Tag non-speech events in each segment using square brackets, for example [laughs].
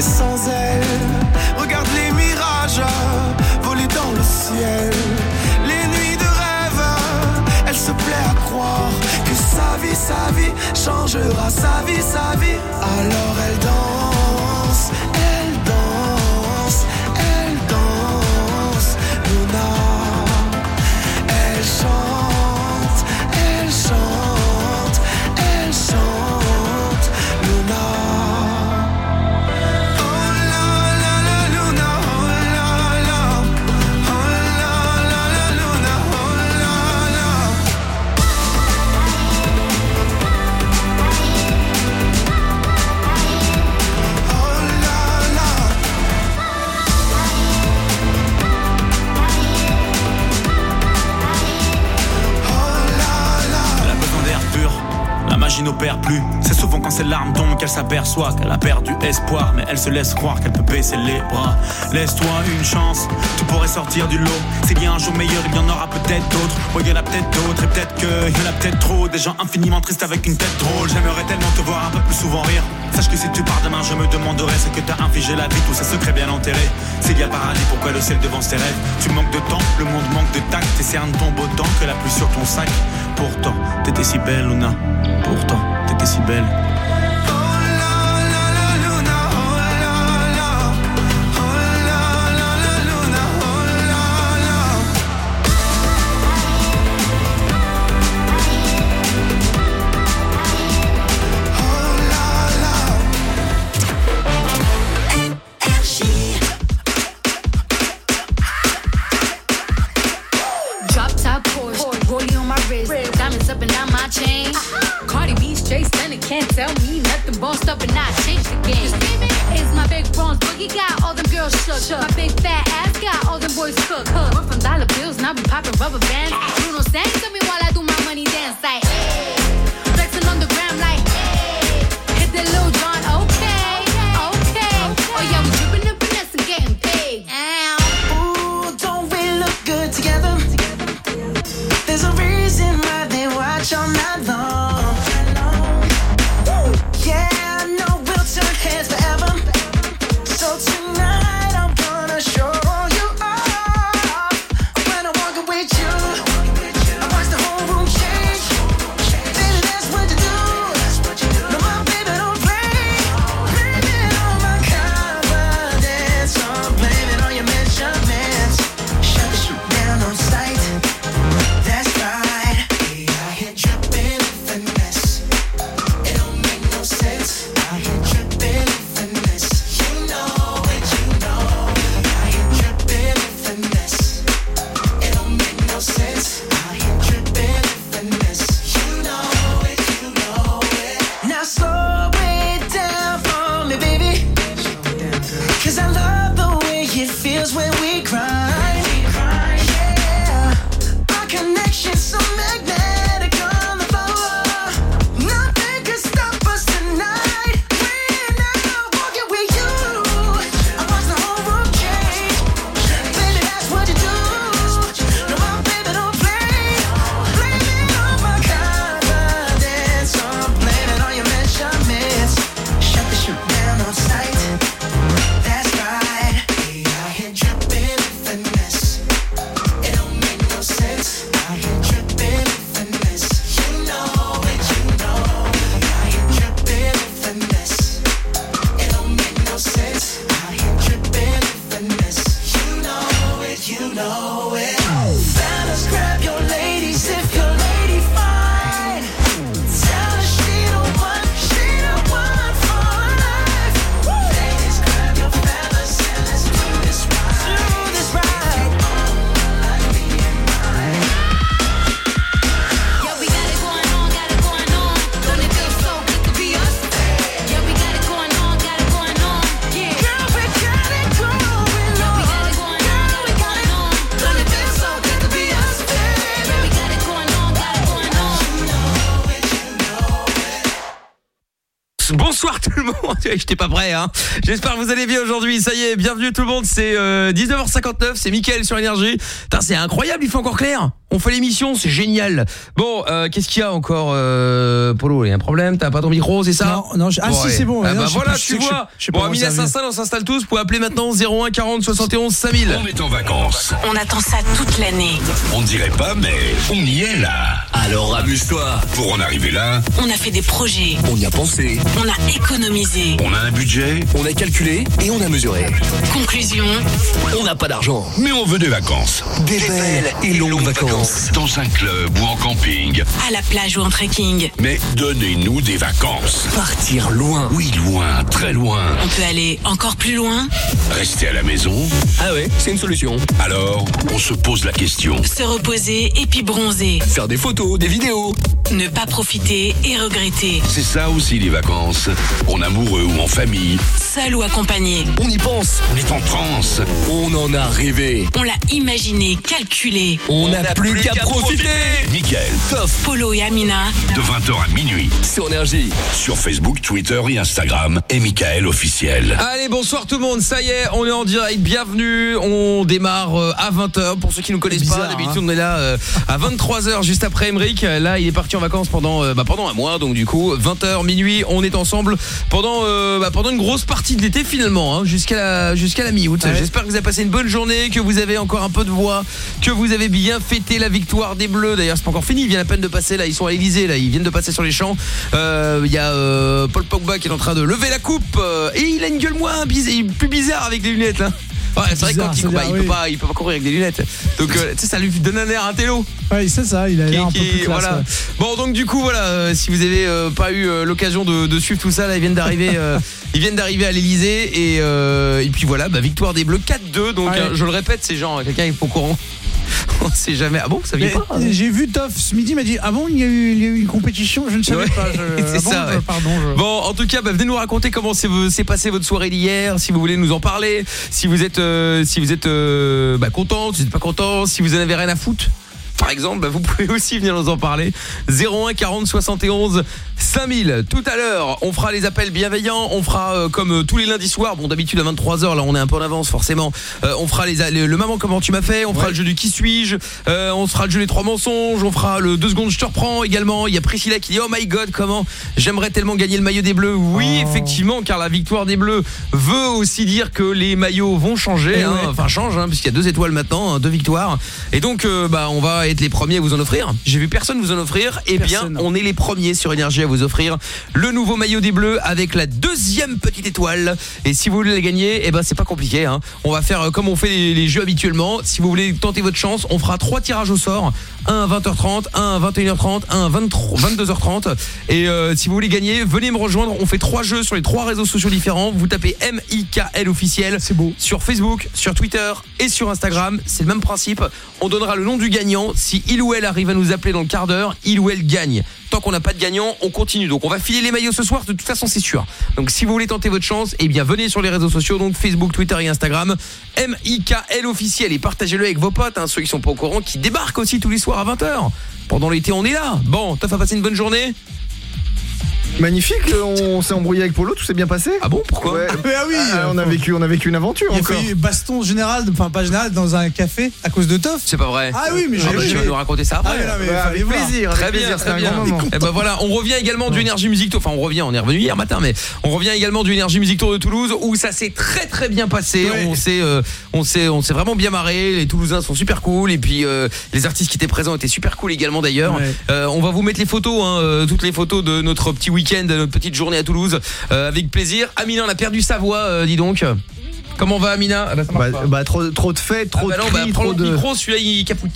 sans elle. Regarde les mirages voler dans le ciel. Les nuits de rêve, elle se plaît à croire que sa vie, sa vie changera, sa vie, sa vie quand ses larmes tombent qu'elle s'aperçoit qu'elle a perdu espoir, mais elle se laisse croire qu'elle peut baisser les bras. Laisse-toi une chance, tu pourrais sortir du lot. S'il y a un jour meilleur, il y en aura peut-être d'autres. Ouais, il y en a peut-être d'autres, et peut-être qu'il y en a peut-être trop. Des gens infiniment tristes avec une tête drôle. J'aimerais tellement te voir un peu plus souvent rire. Sache que si tu pars demain, je me demanderai ce que t'as infligé la vie, tous ses secrets bien enterrés. S'il y a paradis, pourquoi le ciel devant ses rêves? Tu manques de temps, le monde manque de tact, tes cernes tombent autant que la pluie sur ton sac. Pourtant, t'étais si belle, Luna. Pourtant, t'étais si belle. always cook. Huh? We're from dollar bills and I've been popping rubber bands. Bruno Sands [laughs] j'étais pas prêt hein. J'espère que vous allez bien aujourd'hui. Ça y est, bienvenue tout le monde, c'est euh, 19h59, c'est Mickaël sur énergie. Putain, c'est incroyable, il fait encore clair. On fait l'émission, c'est génial. Bon, euh, qu'est-ce qu'il y a encore euh, Polo, il y a un problème, t'as pas ton micro, c'est ça? Non, non ah si c'est bon. Ah, bah je voilà, plus, tu vois. Sais, bon, Amina s'installe, on s'installe tous, vous pouvez appeler maintenant 01 40 71 5000. On est en vacances. On attend ça toute l'année. On dirait pas mais on y est là. Alors amuse-toi, Pour en arriver là, On a fait des projets. on y a pensé, On a économisé. on a un budget, on a calculé et on a mesuré. Conclusion, On n'a pas d'argent. mais on veut des vacances. Des belles et longues vacances. Dans un club ou en camping. à la plage ou en trekking. Mais donnez-nous des vacances. Partir loin. Oui, loin, très loin. On peut aller encore plus loin, Rester à la maison. Ah ouais, c'est une solution. Alors, on se pose la question. se reposer et puis bronzer. Faire des photos, des vidéos. Ne pas profiter et regretter. C'est ça aussi les vacances. En amoureux ou en famille. Seul ou accompagné. On y pense. On est en transe. On en a rêvé. On l'a imaginé, calculé. On n'a plus qu'à profiter. Mickaël, Toff Polo et Amina, de 20h à minuit. sur énergie. Sur Facebook, Twitter et Instagram. Et Michael officiel. Allez, bonsoir tout le monde. Ça y est, on est en direct. Bienvenue. On démarre euh, à 20h. Pour ceux qui nous connaissent pas, d'habitude hein. on est là euh, à 23h juste après Emeric. Là, il est parti en vacances pendant euh, bah, pendant un mois. Donc du coup, 20h minuit, on est ensemble pendant euh, bah, pendant une grosse partie de l'été finalement, hein, jusqu'à la jusqu'à la mi-août. Ouais. J'espère que vous avez passé une bonne journée, que vous avez encore un peu de voix, que vous avez bien fêté la victoire des Bleus. D'ailleurs, c'est pas encore fini. Il vient à peine de passer là. Ils sont à l'Elysée là. Ils viennent de passer sur les champs. Euh, Il y a euh, Paul Pogba qui est en train de lever la coupe euh, et il a une gueule moins bizarre, plus bizarre avec des lunettes là. Ouais, c'est vrai que quand il, court, bah, il peut oui. pas, il peut pas courir avec des lunettes. Donc euh, tu sais, ça lui donne un air un télo. Ouais, c'est ça, il a l'air un peu plus classe. voilà. ouais. Bon donc du coup voilà, euh, si vous avez euh, pas eu l'occasion de, de suivre tout ça, là ils viennent d'arriver, [laughs] ils viennent d'arriver à l'Elysée et et puis voilà, bah, victoire des Bleus 4-2. Donc je le répète, c'est genre quelqu'un est au courant. [laughs] On sait jamais. Ah bon, ça vient pas hein J'ai vu Toff ce midi, il m'a dit Ah bon, il y, a eu, il y a eu une compétition, je ne savais Ouais, pas. [laughs] c'est ah bon, ça, je- ouais. Pardon. je- Bon, en tout cas, bah, venez nous raconter comment s'est s'est passé votre soirée d'hier, si vous voulez nous en parler, si vous êtes, euh, si vous êtes euh, bah, content, si vous n'êtes pas content, si vous en avez rien à foutre. Par exemple, bah, vous pouvez [laughs] aussi venir nous en parler. 01 40 71 5000. Tout à l'heure, on fera les appels bienveillants. On fera euh, comme euh, tous les lundis soirs. Bon, d'habitude à 23h, là, on est un peu en avance forcément. Euh, on fera les, les- le maman comment tu m'as fait? On fera le jeu du qui suis-je? On fera le jeu des trois mensonges. On fera le deux secondes je te reprends également. Il y a Priscilla qui dit oh my god comment j'aimerais tellement gagner le maillot des Bleus. Oui, Oh. effectivement, car la victoire des Bleus veut aussi dire que les maillots vont changer. Eh hein. ouais. Enfin change, hein, puisqu'il y a deux étoiles maintenant, hein, deux victoires. Et donc, bah, on va être les premiers à vous en offrir. J'ai vu personne vous en offrir. Eh bien, on est les premiers sur Énergie à vous offrir le nouveau maillot des Bleus avec la deuxième petite étoile. Et si vous voulez la gagner, eh ben c'est pas compliqué. hein. On va faire euh, comme on fait les, les jeux habituellement. Si vous voulez tenter votre chance, on fera trois tirages au sort. Un à 20h30, un à 21h30, un à 23 22h30. Et euh, si vous voulez gagner, venez me rejoindre. On fait trois jeux sur les trois réseaux sociaux différents. Vous tapez M-I-K-L officiel C'est beau. sur Facebook, sur Twitter et sur Instagram. C'est le même principe. On donnera le nom du gagnant. Si il ou elle arrive à nous appeler dans le quart d'heure, il ou elle gagne. Tant qu'on n'a pas de gagnant, on continue. Donc on va filer les maillots ce soir. De toute façon, c'est sûr. Donc si vous voulez tenter votre chance, eh bien venez sur les réseaux sociaux, donc Facebook, Twitter et Instagram. M-I-K-L officiel et partagez-le avec vos potes, hein, ceux qui sont pas au courant, qui débarquent aussi tous les soirs à 20h. Pendant l'été, on est là. Bon, t'as fait passer une bonne journée? Magnifique, euh, on s'est embrouillé avec Polo, tout s'est bien passé. Ah bon Pourquoi Ouais. Ah, mais [laughs] ah oui, Ah, on a vécu, on a vécu une aventure Il y a fait baston général, enfin pas général, dans un café à cause de Toff. C'est pas vrai. Ah oui, mais Ah j'ai bah, tu vas nous raconter ça Ah après. mais non, mais Ouais, voir. plaisir, Très bien, plaisir, très bien. grand moment. Et ben voilà, on revient également du Énergie Music Tour. Enfin, on revient, on est revenu hier matin, mais on revient également du Énergie Music Tour de Toulouse où ça s'est très très bien passé. Ouais. On s'est, euh, on s'est, on s'est vraiment bien marré. Les Toulousains sont super cool et puis euh, les artistes qui étaient présents étaient super cool également d'ailleurs. Ouais. Euh, on va vous mettre les photos, hein, euh, toutes les photos de notre petit week-end, de notre petite journée à Toulouse, euh, avec plaisir. Amina, on a perdu sa voix, euh, dis donc. Comment va Amina? Ah bah, ça Bah, bah, trop, trop de fêtes, trop Ah bah de non, cris, prends trop le de. micro, celui-là il capote.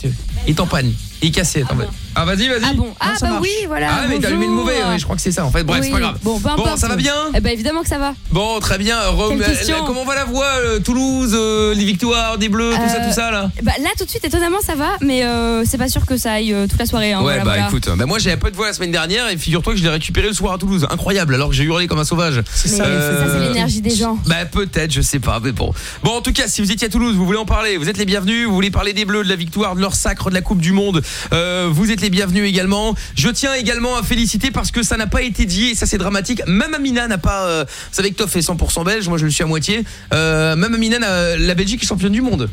Il est en panne. Il est cassé. Attends, ah vas-y, vas-y. Ah bon Ah ça bah marche. oui, voilà. Ah mais t'as allumé le mauvais, ouais, je crois que c'est ça en fait. Bref, Oui. c'est pas grave. Bon, peu importe. ça va bien Eh ben évidemment que ça va. Bon, très bien. Question la- comment va la voix euh, Toulouse, euh, les victoires, des bleus, tout ça, Euh, tout ça là Bah là tout de suite étonnamment ça va, mais euh, c'est pas sûr que ça aille euh, toute la soirée. Hein, Ouais, voilà, bah voilà. écoute, bah moi j'ai un peu de voix la semaine dernière et figure-toi que je l'ai récupéré le soir à Toulouse. Incroyable, alors que j'ai hurlé comme un sauvage. Ça, ça, c'est l'énergie des gens. Bah peut-être, je sais pas, mais bon. Bon, en tout cas, si vous étiez à Toulouse, vous voulez en parler, vous êtes les bienvenus. Vous voulez parler des Bleus, de la victoire, de leur sacre, de la Coupe du Monde, euh, vous êtes les bienvenus également. Je tiens également à féliciter parce que ça n'a pas été dit et ça c'est dramatique. Même Amina n'a pas. Euh, vous savez que Toff est 100% belge, moi je le suis à moitié. Euh, même Amina, n'a- la Belgique est championne du monde.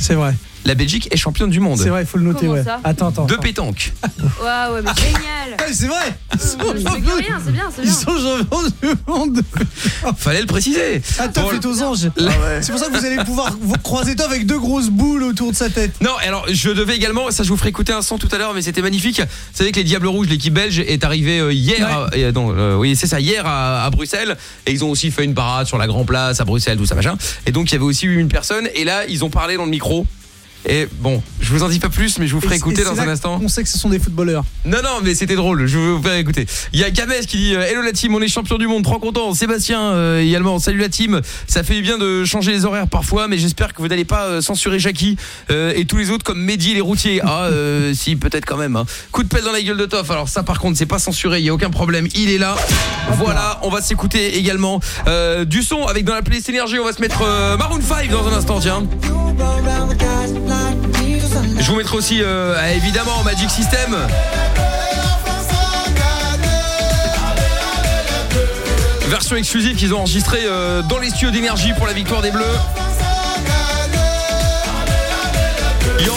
C'est vrai. La Belgique est championne du monde. C'est vrai, il faut le noter, Comment ouais. ça Attends, attends. De attends. pétanque. [laughs] Ouais, mais génial. C'est vrai Ils sont champions- rien, c'est bien, c'est Ils bien. sont champions du monde [laughs] Fallait le préciser. Toff Bon, est aux anges C'est pour ça que vous allez pouvoir vous croiser Toff avec deux grosses boules autour de sa tête Non, alors je devais également, ça je vous ferai écouter un son tout à l'heure, mais c'était magnifique. Vous savez que les Diables Rouges, l'équipe belge, est arrivée euh, hier, euh, non, euh, oui c'est ça, hier à, à Bruxelles, et ils ont aussi fait une parade sur la Grand Place à Bruxelles, tout ça machin. Et donc il y avait aussi eu une personne, et là ils ont parlé dans le micro. Et bon, je vous en dis pas plus, mais je vous ferai Et- écouter dans un instant. On sait que ce sont des footballeurs. Non, non, mais c'était drôle, je vais vous faire écouter. Il y a Games qui dit euh, Hello la team, on est champion du monde, trop content. Sébastien euh, également, salut la team. Ça fait du bien de changer les horaires parfois, mais j'espère que vous n'allez pas euh, censurer Jackie euh, et tous les autres comme Mehdi et les routiers. Ah, euh, [laughs] si, peut-être quand même. hein. Coup de pelle dans la gueule de Toff. Alors, ça par contre, c'est pas censuré, il y a aucun problème, il est là. Voilà, on va s'écouter également du son avec dans la playlist énergie. On va se mettre Maroon 5 dans un instant, tiens. Je vous mettrai aussi euh, évidemment Magic System. Version exclusive qu'ils ont enregistrée euh, dans les studios d'énergie pour la victoire des Bleus. Il y a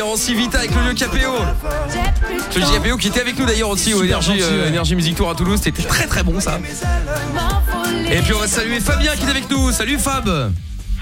a aussi Vita avec le lieu KPO. Le lieu KPO qui était avec nous d'ailleurs aussi au Énergie, euh, ouais. Énergie Music Tour à Toulouse. C'était très très bon ça. Et puis on va saluer Fabien qui est avec nous. Salut Fab.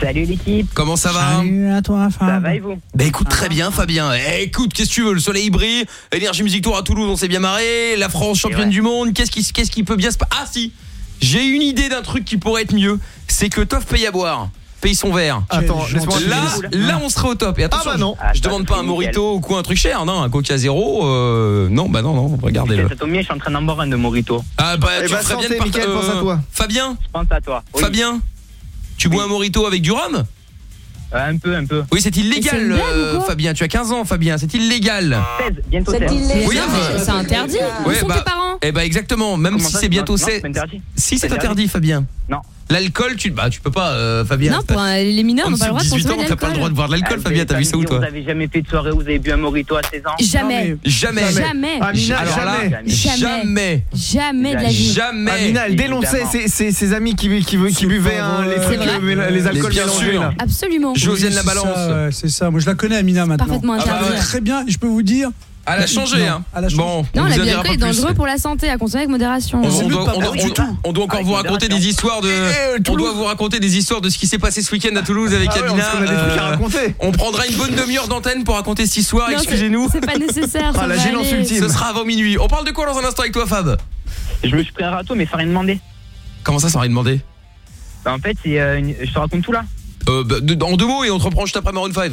Salut l'équipe. Comment ça va Salut à toi, Ça Fab. va et vous? Bah écoute très bien Fabien. Eh, écoute, qu'est-ce que tu veux? Le soleil brille, Énergie Music Tour à Toulouse, on s'est bien marré, la France championne ouais. du monde. Qu'est-ce qui qu'est-ce qui peut bien se passer Ah si. J'ai une idée d'un truc qui pourrait être mieux, c'est que Toff paye à boire. Paye son verre. Attends, laisse-moi. Là, là on serait au top. Et attention, Ah bah non. Ah, je demande pas un morito ou quoi un truc cher, non, un Coca zéro, euh, non, bah non, non, regardez-le. Ça tombe bien, je suis en train d'en boire un de Morito. Ah bah tu bah, ferais bien de santé, part- Mickaël, pense à toi. Fabien, Je pense à toi. Oui. Fabien, tu bois un morito avec du rhum? Euh, un peu, un peu. Oui, c'est illégal, blague euh, Fabien. Tu as 15 ans, Fabien. C'est illégal. 16, bientôt 16. Oui, c'est interdit. Où sont bah, tes parents? Eh bah exactement. Même Comment si c'est bientôt non, 16. c'est interdit. Si C'est interdit, Fabien. Non. L'alcool, tu bah tu peux pas, euh, Fabien. Non, pour un- les mineurs n'ont pas le droit de dessous de 18 ans, consommer de t'as pas le droit de l'alcool. boire de l'alcool, Ah, Fabien. T'as vu ça où toi Vous avez jamais fait de soirée où vous avez bu un Morito à 16 ans Jamais. Jamais. Jamais. Amina, Alors là, jamais. Jamais. jamais. Jamais de la vie. Jamais. Amina, elle dénonçait ses, ses- ses amis qui, qui, buvaient hein, les euh, méla- les alcools bien sûr. Absolument. Josiane la balance. C'est ça. Moi, je la connais, Amina, maintenant. Parfaitement Ah bah, interdit. Très bien. Je peux vous dire. Elle a changé, Non, hein. elle a changé. Bon, on Non, vous la en dira bianca pas est plus. dangereux pour la santé, à consommer avec modération. On, on doit, on on- on encore Avec vous raconter modération. des histoires de. Eh, On Toulouse. doit vous raconter des histoires de ce qui s'est passé ce week-end à Toulouse avec Ah ouais, Amina. parce qu'on a des trucs à Euh, raconter. On prendra une bonne demi-heure d'antenne pour raconter cette histoire. Non, c'est- Excusez-nous. C'est pas nécessaire. [laughs] Ah, ça la va aller. ultime. Ce sera avant minuit. On parle de quoi dans un instant avec toi, Fab? Je me suis pris un râteau, mais sans rien demander. Comment ça, sans rien demander? Bah, en fait, c'est, euh, une- je te raconte tout là. euh, bah, de- En deux mots et on te reprend juste après Maroon 5.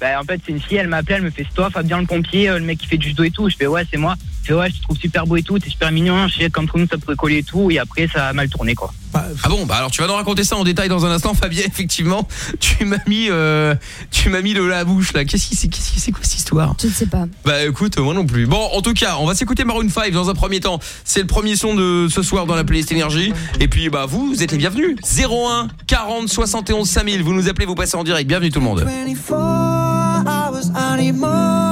Bah, en fait, c'est une fille, elle m'a appelé, elle me fait C'est toi, Fabien le pompier, euh, le mec qui fait du judo et tout. Je fais Ouais, c'est moi. Je fais Ouais, je te trouve super beau et tout, t'es super mignon. Je sais qu'entre nous, ça pourrait coller et tout. Et après, ça a mal tourné, quoi. Bah, Ah bon, bah alors tu vas nous raconter ça en détail dans un instant, Fabien. [laughs] Effectivement, tu m'as mis, euh, tu m'as mis le la bouche là. Qu'est-ce qui c'est, qu'est-ce qui c'est quoi cette histoire? Je ne sais pas. Bah écoute, moi non plus. Bon, en tout cas, on va s'écouter Maroon 5 dans un premier temps. C'est le premier son de ce soir dans la playlist énergie. Et puis bah vous, vous êtes les bienvenus. 01 40 71 5000. Vous nous appelez, vous passez en direct. Bienvenue tout le monde. 24 anymore.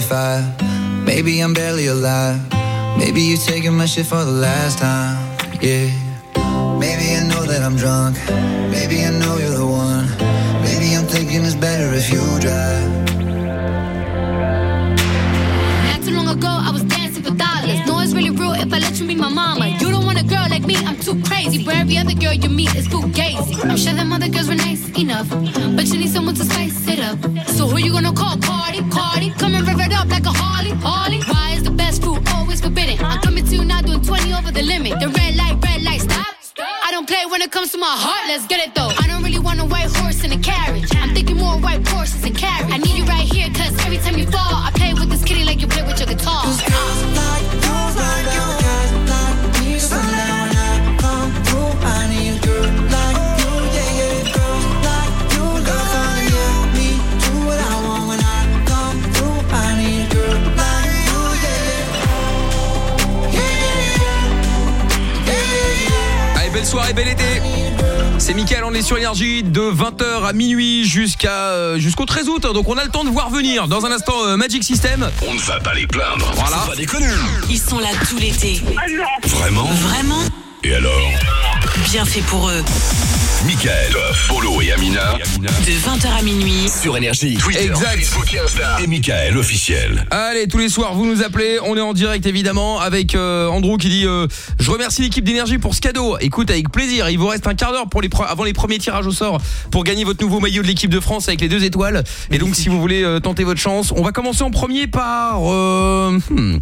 45 sur énergie de 20h à minuit jusqu'à euh, jusqu'au 13 août. Donc on a le temps de voir venir. Dans un instant, euh, Magic System. On ne va pas les plaindre. Voilà. Pas déconner. Ils sont là tout l'été. Vraiment? Vraiment? Et alors? Bien fait pour eux. Michael, Polo et Amina. De 20h à minuit. Sur Énergie. Twitter, Exact. Facebook et Insta. Et Michael officiel. Allez, tous les soirs, vous nous appelez. On est en direct évidemment avec euh, Andrew qui dit euh, Je remercie l'équipe d'énergie pour ce cadeau. Écoute, avec plaisir. Il vous reste un quart d'heure pour les pre- avant les premiers tirages au sort pour gagner votre nouveau maillot de l'équipe de France avec les deux étoiles. Et donc, si vous voulez euh, tenter votre chance, on va commencer en premier par. euh, hmm,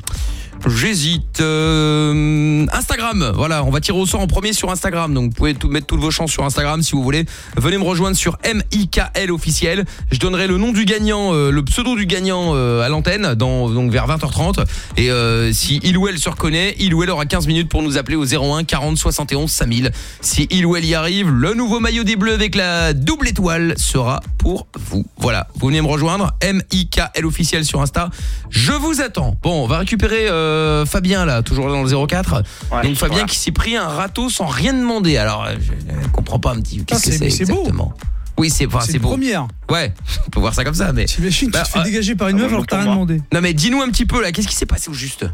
J'hésite. euh, Instagram. Voilà, on va tirer au sort en premier sur Instagram. Donc vous pouvez tout, mettre toutes vos chances sur Instagram si vous voulez. Venez me rejoindre sur MIKL officiel. Je donnerai le nom du gagnant, euh, le pseudo du gagnant euh, à l'antenne donc vers 20h30. Et si il ou elle se reconnaît, il ou elle aura 15 minutes pour nous appeler au 01 40 71 5000. Si il ou elle y arrive, le nouveau maillot des Bleus avec la double étoile sera pour vous. Voilà, vous venez me rejoindre MIKL officiel sur Insta. Je vous attends. Bon, on va récupérer euh, Fabien là, toujours dans le 04. Ouais, Donc Fabien voilà. qui s'est pris un râteau sans rien demander. Alors euh, je ne comprends pas un petit qu'est-ce que c'est- c'est c'est beau. exactement. Oui, c'est enfin, C'est beau. première. Ouais, [laughs] on peut voir ça comme ça mais T'imagines, tu Bah, te fais euh, dégager par une ah, meuf bon, alors que t'as rien demandé. Non mais dis-nous un petit peu là, qu'est-ce qui s'est passé au juste?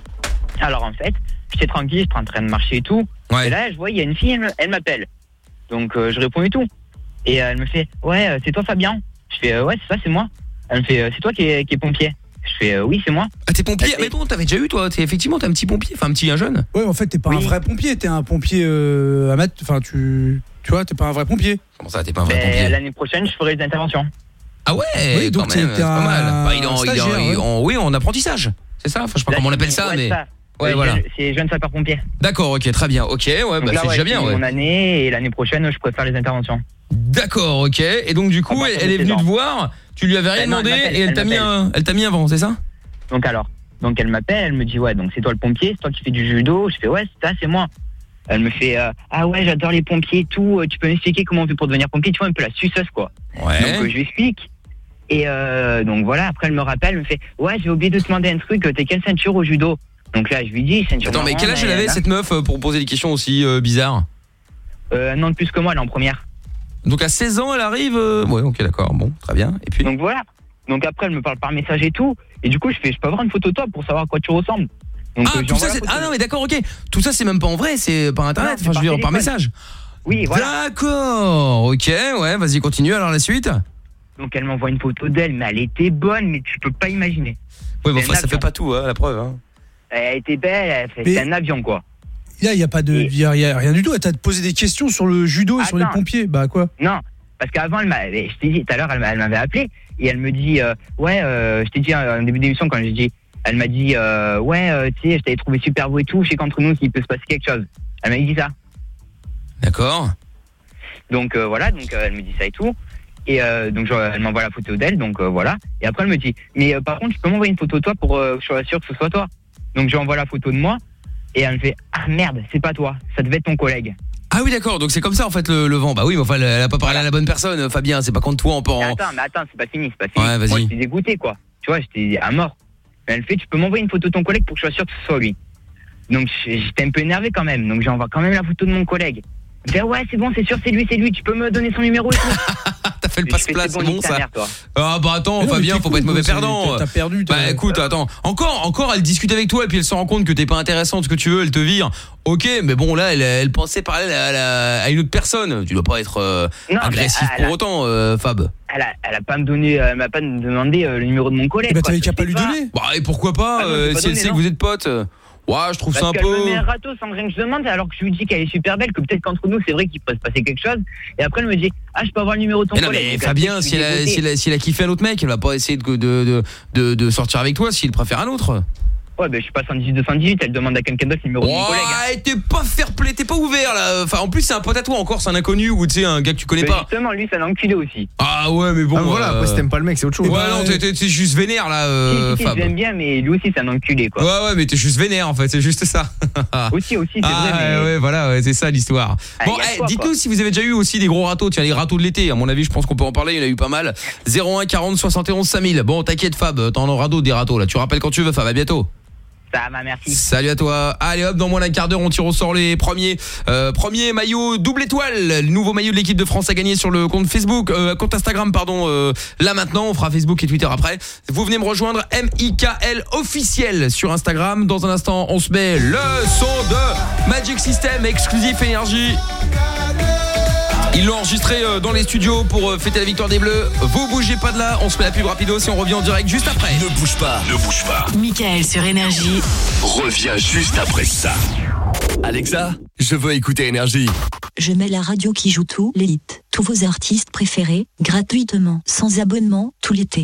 Alors en fait, j'étais tranquille, j'étais en train de marcher et tout. Ouais. Et là, je vois, il y a une fille, elle, m'appelle. Donc euh, je réponds et tout. Et euh, elle me fait, ouais, euh, c'est toi Fabien? Je fais, euh, ouais, c'est ça, c'est moi. Elle me fait, euh, c'est toi qui es, qui est pompier Je fais, euh, oui, c'est moi. Ah t'es pompier Mais bon, t'avais déjà eu toi, t'es effectivement t'es un petit pompier, enfin un petit un jeune. Ouais, en fait, t'es pas un vrai pompier, t'es un pompier euh, amateur. Enfin, tu. Tu vois, t'es pas un vrai pompier. Comment ça, t'es pas un vrai Ben, pompier L'année prochaine, je ferai des interventions. Ah ouais, Oui, donc quand t'es- même, c'est pas un mal. Bah, il est en, il est en- stagiaire, il est ouais. en- oui, en apprentissage. C'est ça Enfin, je sais pas Là, comment on appelle ça, ouais, mais ça. ouais, Euh, voilà. C'est jeune sapeur-pompier. D'accord, ok, très bien. Ok, ouais, bah c'est ouais, déjà bien, ouais. mon année et l'année prochaine, je préfère les interventions. D'accord, ok. Et donc du coup, elle, elle est venue 16 te voir, tu lui avais rien elle demandé et elle t'a mis un, elle t'a mis un vent, c'est ça? Donc alors, donc elle m'appelle, elle me dit ouais, donc c'est toi le pompier, c'est toi qui fais du judo. Je fais ouais, c'est ça, c'est moi. Elle me fait euh, ah ouais, j'adore les pompiers et tout. euh, Tu peux m'expliquer comment on fait pour devenir pompier? Tu vois un peu la suceuse quoi. Ouais. Donc euh, je lui explique. Et euh, donc voilà, après elle me rappelle, elle me fait ouais, j'ai oublié de te demander un truc. T'es quelle ceinture au judo? Donc là je lui dis ceinture. Attends, mais quel âge elle avait cette meuf pour poser des questions aussi bizarres? Euh, Un an de plus que moi, elle est en première. Donc à 16 ans, elle arrive euh, Ouais, ok, d'accord. Bon, très bien. Et puis Donc voilà. Donc après elle me parle par message et tout. Et du coup je fais je peux avoir une photo de toi pour savoir à quoi tu ressembles. Donc, Ah, euh, tout ça c'est. Ah non, mais d'accord, OK. Tout ça c'est même pas en vrai, c'est par internet, Non, enfin je veux dire par message. Oui, voilà. D'accord. OK, ouais, vas-y, continue alors la suite. Donc elle m'envoie une photo d'elle, mais elle était bonne, mais tu peux pas imaginer. Oui, bon, enfin ça fait pas tout hein, la preuve hein. Elle était belle, elle fait Mais- c'est un avion quoi. Là, il y a pas de. Il y a, y a rien du tout. Elle t'a posé des questions sur le judo et sur les pompiers. Bah, quoi? Non, parce qu'avant, elle m'a, je t'ai dit tout à l'heure, elle m'a- elle m'avait appelé et elle me dit, euh, ouais, euh, je t'ai dit euh, en début d'émission quand j'ai dit, elle m'a dit, euh, ouais, euh, tu sais, je t'avais trouvé super beau et tout, je sais qu'entre nous, il peut se passer quelque chose. Elle m'a dit ça. D'accord. Donc euh, voilà, donc euh, elle me dit ça et tout. Et euh, donc je- elle m'envoie la photo d'elle, donc euh, voilà. Et après elle me dit, mais euh, par contre, tu peux m'envoyer une photo de toi pour euh, que je sois sûr que ce soit toi. Donc je lui envoie la photo de moi et elle me fait, ah merde, c'est pas toi, ça devait être ton collègue. Ah oui, d'accord. Donc c'est comme ça en fait le, le vent. Bah oui, mais enfin elle a pas parlé à la bonne personne, euh, Fabien, c'est pas contre toi en Mais en- attends, mais attends, c'est pas fini, c'est pas fini. Ouais, vas-y. Moi, j'étais dégoûté, quoi. Tu vois, j'étais à mort. Mais elle fait, tu peux m'envoyer une photo de ton collègue pour que je sois sûr que ce soit lui. Donc, j'étais un peu énervé quand même. Donc, j'envoie quand même la photo de mon collègue. Elle me fait, ouais, c'est bon, c'est sûr, c'est lui, c'est lui. Tu peux me donner son numéro et tout. [laughs] fais le passe-place, c'est bon, ça. mère. Ah bah attends, Fabien, faut pas être mauvais perdant. t'as perdu, toi. Bah écoute, attends, encore, encore, elle discute avec toi et puis elle se rend compte que t'es pas intéressante, ce que tu veux, elle te vire. Ok, mais bon là, elle, elle pensait parler à, la- à une autre personne. Tu dois pas être euh, Non, agressif pour a- autant, euh, Fab. Elle a, elle a pas me donné, elle m'a pas demandé euh, le numéro de mon collègue. Quoi. t'avais qu'à pas lui donner. Bah et pourquoi pas, Ah non, j'ai pas si elle sait que vous êtes potes. Ouais, je trouve Parce ça un peu. me met un râteau sans rien que je demande, alors que je lui dis qu'elle est super belle, que peut-être qu'entre nous, c'est vrai qu'il pourrait se passer quelque chose. Et après, elle me dit, ah, je peux avoir le numéro de ton Mais non collègue. mais Fabien, si elle, a, dis, si, elle a, si elle a kiffé un autre mec, elle va pas essayer de, de, de, de, de sortir avec toi s'il préfère un autre. Ouais, ben je suis pas 118 218, elle demande à quelqu'un d'autre le numéro de mon collègue. hein. Ouais, t'es pas fair play, t'es pas ouvert là. Enfin, en plus, c'est un pote à toi encore, c'est un inconnu ou tu sais, un gars que tu connais Mais pas. justement, lui, c'est un enculé aussi. Ah ouais, mais bon. Ah, voilà, euh, après, si t'aimes pas le mec, c'est autre chose. Ouais, non, t'es- juste vénère là, euh, si, si, l'aime bien, mais lui aussi, c'est un enculé, quoi. Ouais, ouais, mais t'es juste vénère en fait, c'est juste ça. [laughs] Aussi, aussi, c'est ah, vrai, mais. ouais, ouais, voilà, ouais, c'est ça l'histoire. Ah, Bon, eh, dites-nous si vous avez déjà eu aussi des gros râteaux, tiens, les râteaux de l'été. À mon avis, je pense qu'on peut en parler, il y en a eu pas mal. 01 40 71 5000. Bon, t'inquiète, Fab, t'en auras d'autres des râteaux là. Tu rappelles quand tu veux, Fab, à bientôt. Ça va, merci. Salut à toi. Allez hop, dans moins d'un quart d'heure, on tire au sort les premiers euh, maillots double étoile. Le nouveau maillot de l'équipe de France à gagner sur le compte Facebook, euh, compte Instagram pardon. euh, là maintenant, on fera Facebook et Twitter après. Vous venez me rejoindre MIKL officiel sur Instagram. Dans un instant, on se met le son de Magic System exclusif énergie. Ils l'ont enregistré euh, dans les studios pour euh, fêter la victoire des Bleus. Vous bougez pas de là, on se met la pub rapido si on revient en direct juste après. Ne bouge pas. Ne bouge pas. Michael sur Énergie. Reviens juste après ça. Alexa, je veux écouter Énergie. Je mets la radio qui joue tout, l'élite, tous vos artistes préférés, gratuitement, sans abonnement, tout l'été.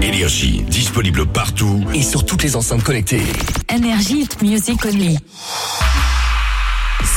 Énergie, disponible partout. Et sur toutes les enceintes connectées. Energy Music Only.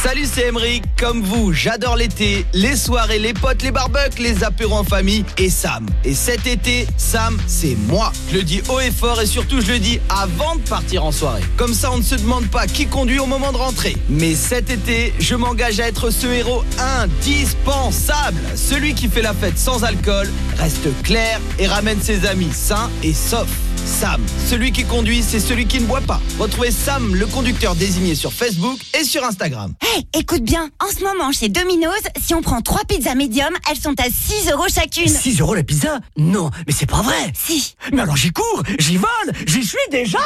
Salut, c'est Emeric. Comme vous, j'adore l'été, les soirées, les potes, les barbecues, les apéros en famille et Sam. Et cet été, Sam, c'est moi. Je le dis haut et fort et surtout, je le dis avant de partir en soirée. Comme ça, on ne se demande pas qui conduit au moment de rentrer. Mais cet été, je m'engage à être ce héros indispensable. Celui qui fait la fête sans alcool, reste clair et ramène ses amis sains et saufs. Sam, celui qui conduit, c'est celui qui ne boit pas. Retrouvez Sam, le conducteur désigné sur Facebook et sur Instagram. Hey, écoute bien, en ce moment chez Domino's, si on prend trois pizzas médium, elles sont à 6 euros chacune. 6 euros la pizza? Non, mais c'est pas vrai Si. Mais alors j'y cours, j'y vole, j'y suis déjà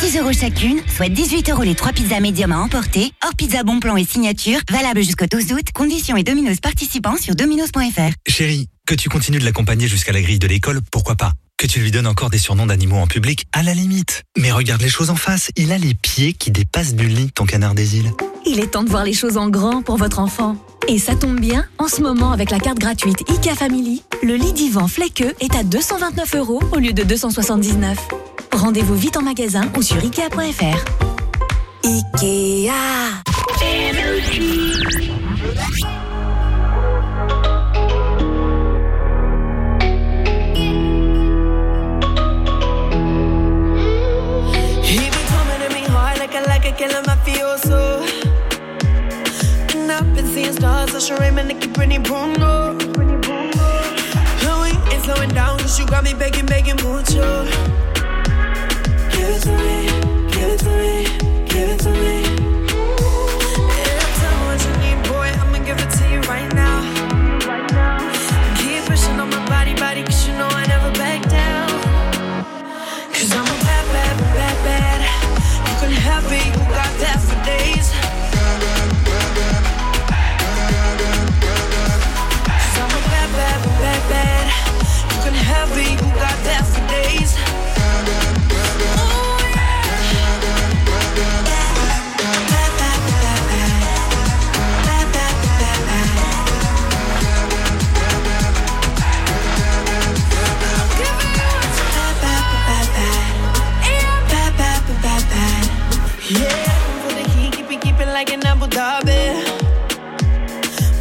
6 euros chacune, soit 18 euros les trois pizzas médium à emporter, hors pizza bon plan et signature, valable jusqu'au 12 août, conditions et Domino's participants sur dominos.fr. Chérie, que tu continues de l'accompagner jusqu'à la grille de l'école, pourquoi pas? Que tu lui donnes encore des surnoms d'animaux en public, à la limite. Mais regarde les choses en face, il a les pieds qui dépassent du lit, ton canard des îles. Il est temps de voir les choses en grand pour votre enfant. Et ça tombe bien, en ce moment avec la carte gratuite IKEA Family, le lit divan flequeux est à 229 euros au lieu de 279. Rendez-vous vite en magasin ou sur IKEA.fr. IKEA like a killer mafioso. And I've been seeing stars, Usher Raymond, Nicki, Brittany, Bruno. And we ain't slowing down, cause you got me begging, begging mucho. Give it to me, give it to me, give it to me.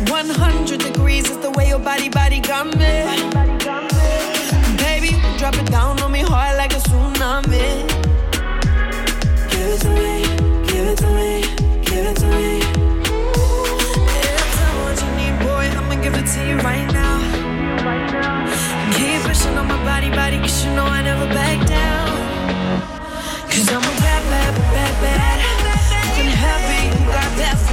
100 degrees is the way your body, body got me. Drop it down on me hard like a tsunami. Give it to me, give it to me, give it to me. Yeah, tell what you need, boy, I'ma give it to you right now. Keep pushing on my body, body, cause you know I never back down. Cause I'm a bad, bad, bad, bad. Have it, you got that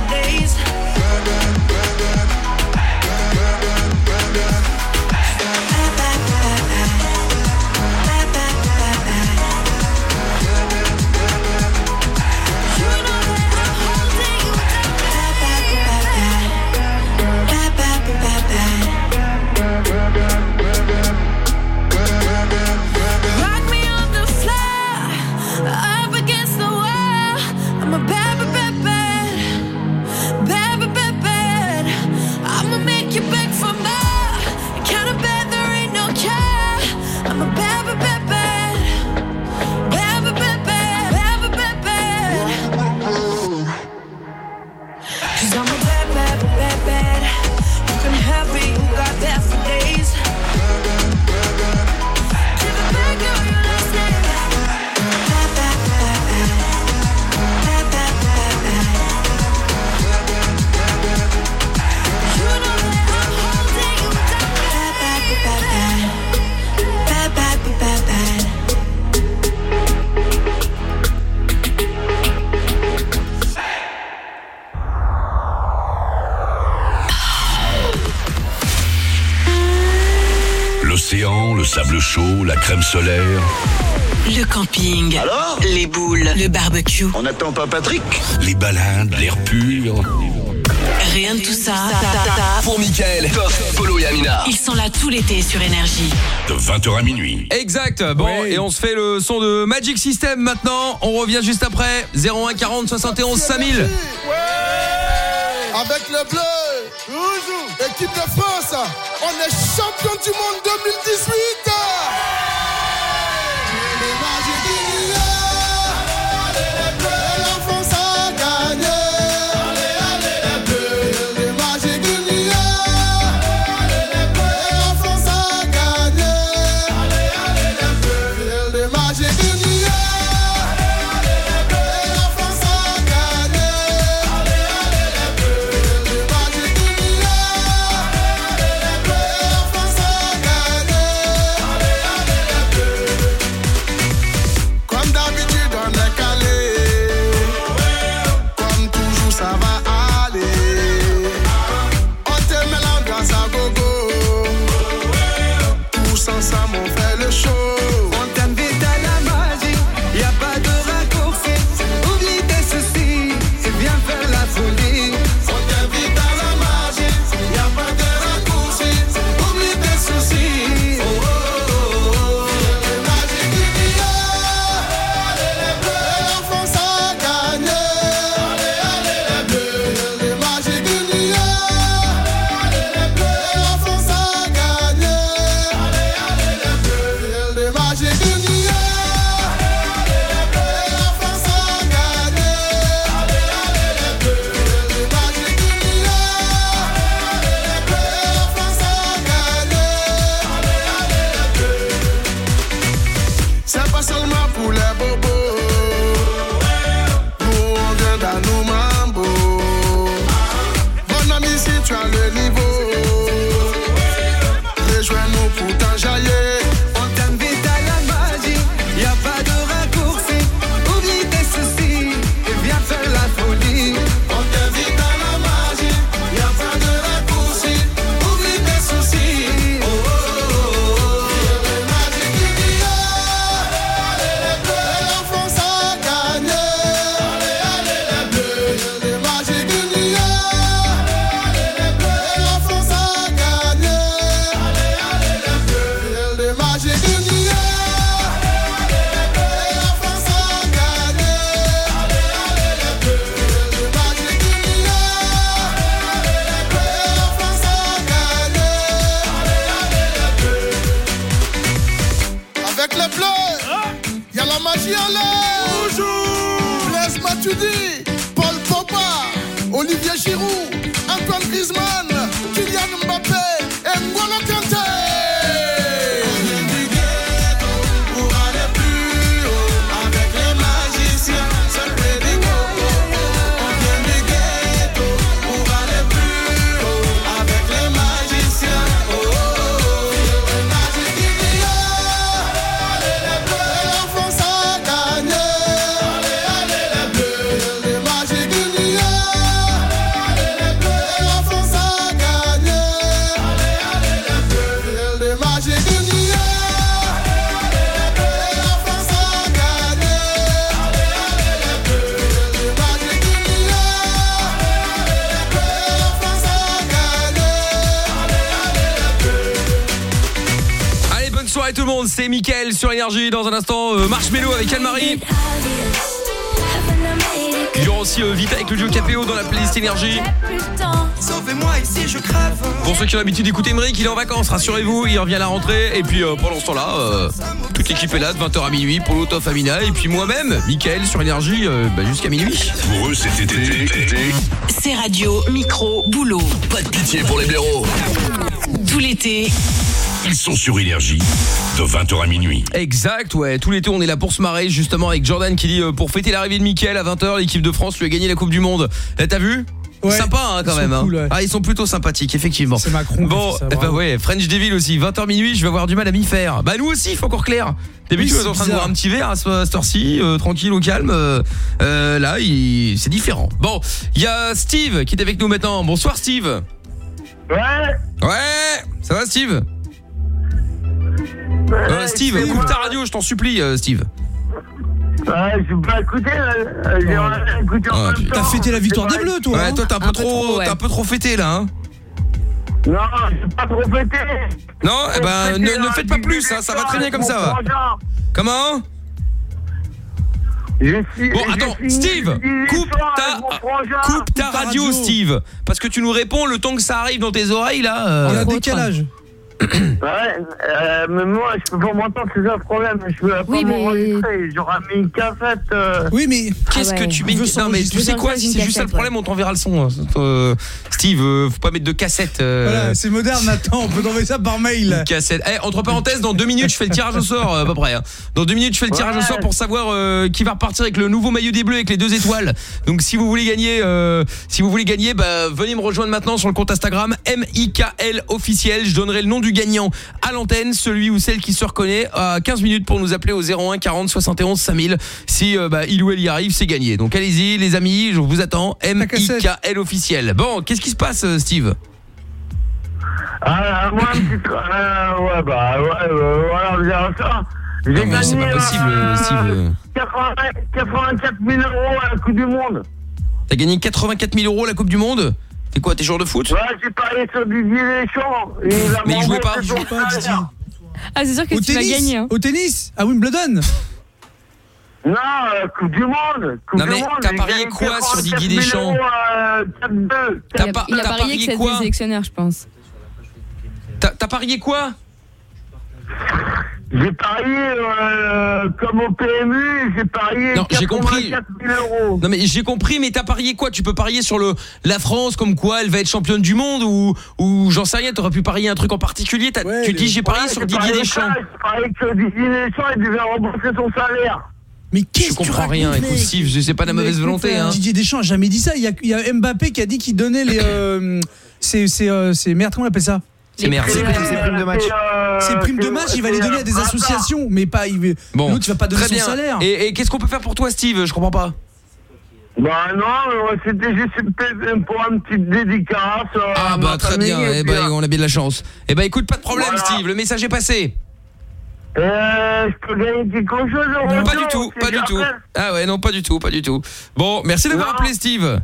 solaire. Le camping. Alors Les boules. Le barbecue. On n'attend pas Patrick Les balades, l'air pur. Rien de tout ça. Pour Michael, Toff, Polo et Amina. Ils sont là tout l'été sur Énergie. De 20h à minuit. Exact. Bon, et on se fait le son de Magic System maintenant. On revient juste après. 01 40 71 5000. Avec le bleu, toujours, équipe de France, on est champion du monde 2018. Énergie. Dans un instant, euh, Marshmello avec Anne-Marie. Il y aura aussi euh, Vita avec le duo KPO dans la playlist Énergie. Sauvez-moi ici, je crève. Pour ceux qui ont l'habitude d'écouter Emmerich, il est en vacances, rassurez-vous, il revient à la rentrée. Et puis euh, pendant ce temps-là, euh, toute l'équipe est là de 20h à minuit, Polo, Toff, Amina. Et puis moi-même, Mickaël sur Énergie, euh, bah, jusqu'à minuit. Pour eux, c'était été. C'est radio, micro, boulot. Pas de pitié pour les blaireaux. Tout l'été. Ils sont sur Énergie. De 20h à minuit. Exact, ouais. Tout l'été, on est là pour se marrer, justement, avec Jordan qui dit euh, pour fêter l'arrivée de Mickaël à 20h, l'équipe de France lui a gagné la Coupe du Monde. Eh, T'as vu? Ouais. Sympa hein, quand Ils sont même. hein. cool, ouais. Ah, ils sont plutôt sympathiques, effectivement. C'est Macron. Bon, eh ben ouais, French Devil aussi, 20h minuit, je vais avoir du mal à m'y faire. Bah nous aussi, il faut encore clair. D'habitude, Oui, on est en c'est train de boire bizarre. un petit verre à ce- à cette heure-ci, euh, tranquille, au calme. euh, euh, là, il- c'est différent. Bon, il y a Steve qui est avec nous maintenant. Bonsoir Steve. Ouais. Ouais, ça va Steve? Steve, coupe ta radio, je t'en supplie, euh, Steve. Ouais, je peux pas écouter, euh, j'ai rien écouté en même temps. T'as fêté la victoire des Bleus, toi. Ouais, hein toi t'as un, peu trop, t'as un peu trop fêté là, hein. Non, j'ai pas trop fêté. Non, eh ben, ne, faites pas plus, hein, ça va très bien comme ça. Comment? Je suis- Bon, attends, Steve, coupe ta, coupe radio, Steve, parce que tu nous réponds le temps que ça arrive dans tes oreilles là. euh, Il y a un décalage. Ouais, euh, mais moi, je peux pas m'entendre, c'est ça le problème. Je peux pas Oui, mais- m'enregistrer. J'aurais mis une cassette. euh, Oui, mais Qu'est-ce Ah que ouais. tu mets veut Non mais tu sais quoi, si c'est juste ça le problème, on t'enverra le son. hein. Euh, Steve, euh, faut pas mettre de cassette. euh, voilà, c'est moderne maintenant. On peut envoyer ça par mail. Une cassette. Eh, entre parenthèses, dans deux minutes, je fais le tirage au sort, à peu près. hein. Dans deux minutes, je fais le tirage au Ouais. sort pour savoir euh, qui va repartir avec le nouveau maillot des Bleus avec les deux étoiles. Donc, si vous voulez gagner, euh, si vous voulez gagner, bah, venez me rejoindre maintenant sur le compte Instagram MIKL officiel. Je donnerai le nom du gagnant à l'antenne, celui ou celle qui se reconnaît, à 15 minutes pour nous appeler au 01 40 71 5000. Si euh, bah, il ou elle y arrive, c'est gagné. Donc, allez-y, les amis, je vous attends. MIKL officiel. Bon, qu'est-ce qui se passe, euh, Steve? Ah, moi, un petit. Euh, ouais, bah, ouais, euh, voilà, on dirait ça. J'ai Non, mais c'est gagné pas possible, euh, Steve. euh. 80 84 000 euros à la Coupe du Monde. T'as gagné 84 000 euros à la Coupe du Monde? T'es quoi, t'es joueur de foot? Ouais, j'ai parié sur Didier Deschamps. Mais il jouait pas. Il jouait salaire. Ah, c'est sûr que Au tu vas tennis, gagner. hein. au tennis, à Wimbledon. Non, euh, Coupe du Monde. Coupe Non, mais Monde, t'as parié quoi sur 84 Didier 000 Deschamps euh, 4-2. T'as Il a, il parié parié que c'était sélectionneurs, je pense. T'as parié quoi? J'ai parié euh, comme au PMU, j'ai parié Non, j'ai compris. 84 000 euros. Non mais j'ai compris mais t'as parié quoi? Tu peux parier sur le la France comme quoi elle va être championne du monde ou ou j'en sais rien, t'aurais pu parier un truc en particulier, T'as- tu dis j'ai parié Ouais, sur Didier Deschamps. J'ai parié que Didier Deschamps, il devait rembourser son salaire. Mais Je qu'est-ce que tu comprends racontes, rien, écoute Steve, je sais pas de la mauvaise volonté euh, hein. Didier Deschamps a jamais dit ça. Il y a, il y a Mbappé qui a dit qu'il donnait les. Euh, [coughs] c'est c'est euh, c'est- merde comment on appelle ça? C'est merde. C'est c'est primes de match. c'est, euh, Ces primes de match, il va les donner à des associations, mais pas. Il, Bon, l'autre, il va pas donner très son bien. salaire. Et, et qu'est-ce qu'on peut faire pour toi Steve? Je comprends pas. Bah non, euh, c'était juste pour une petite dédicace. euh, Ah bah très bien, et eh ben, euh, on a bien de la chance. Eh ben écoute, pas de problème Voilà. Steve, le message est passé. euh, je peux gagner quelque chose Non, pas du tout, pas du tout. Ah ouais, non, pas du tout, pas du tout. Bon, merci d'avoir appelé Steve.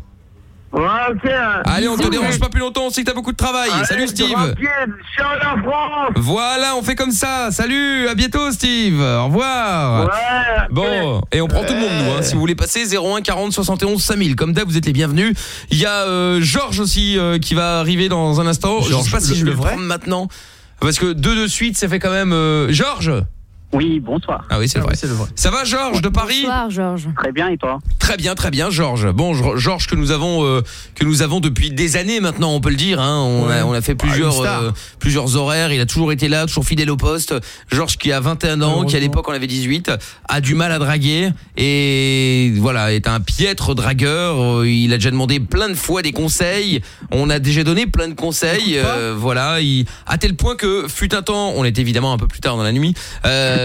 Ouais, ok. Allez, on te dérange pas plus longtemps, on sait que t'as beaucoup de travail. Allez, Salut Steve. la France. Voilà, on fait comme ça. Salut, à bientôt Steve. Au revoir. Ouais. Bon, et on prend tout le monde nous hein. Si vous voulez passer 01 40 71 5000 comme d'hab, vous êtes les bienvenus. Il y a euh, Georges aussi euh, qui va arriver dans un instant. je sais pas si le- je le le maintenant parce que deux de suite, ça fait quand même euh, Georges. Oui, bonsoir. Ah oui, c'est vrai. c'est le vrai. Ça va Georges de Paris? Bonsoir, Georges. Très bien, et toi? Très bien, très bien, Georges. Bon, Geor- Georges que nous avons euh, que nous avons depuis des années maintenant, on peut le dire. Hein. On, a, on a fait plusieurs une star. euh, plusieurs horaires. Il a toujours été là, toujours fidèle au poste. Georges qui a 21 ans, qui à l'époque en avait 18, a du mal à draguer et voilà est un piètre dragueur. Euh, Il a déjà demandé plein de fois des conseils. On a déjà donné plein de conseils. euh, voilà, il, à tel point que fut un temps, on était évidemment un peu plus tard dans la nuit. Euh.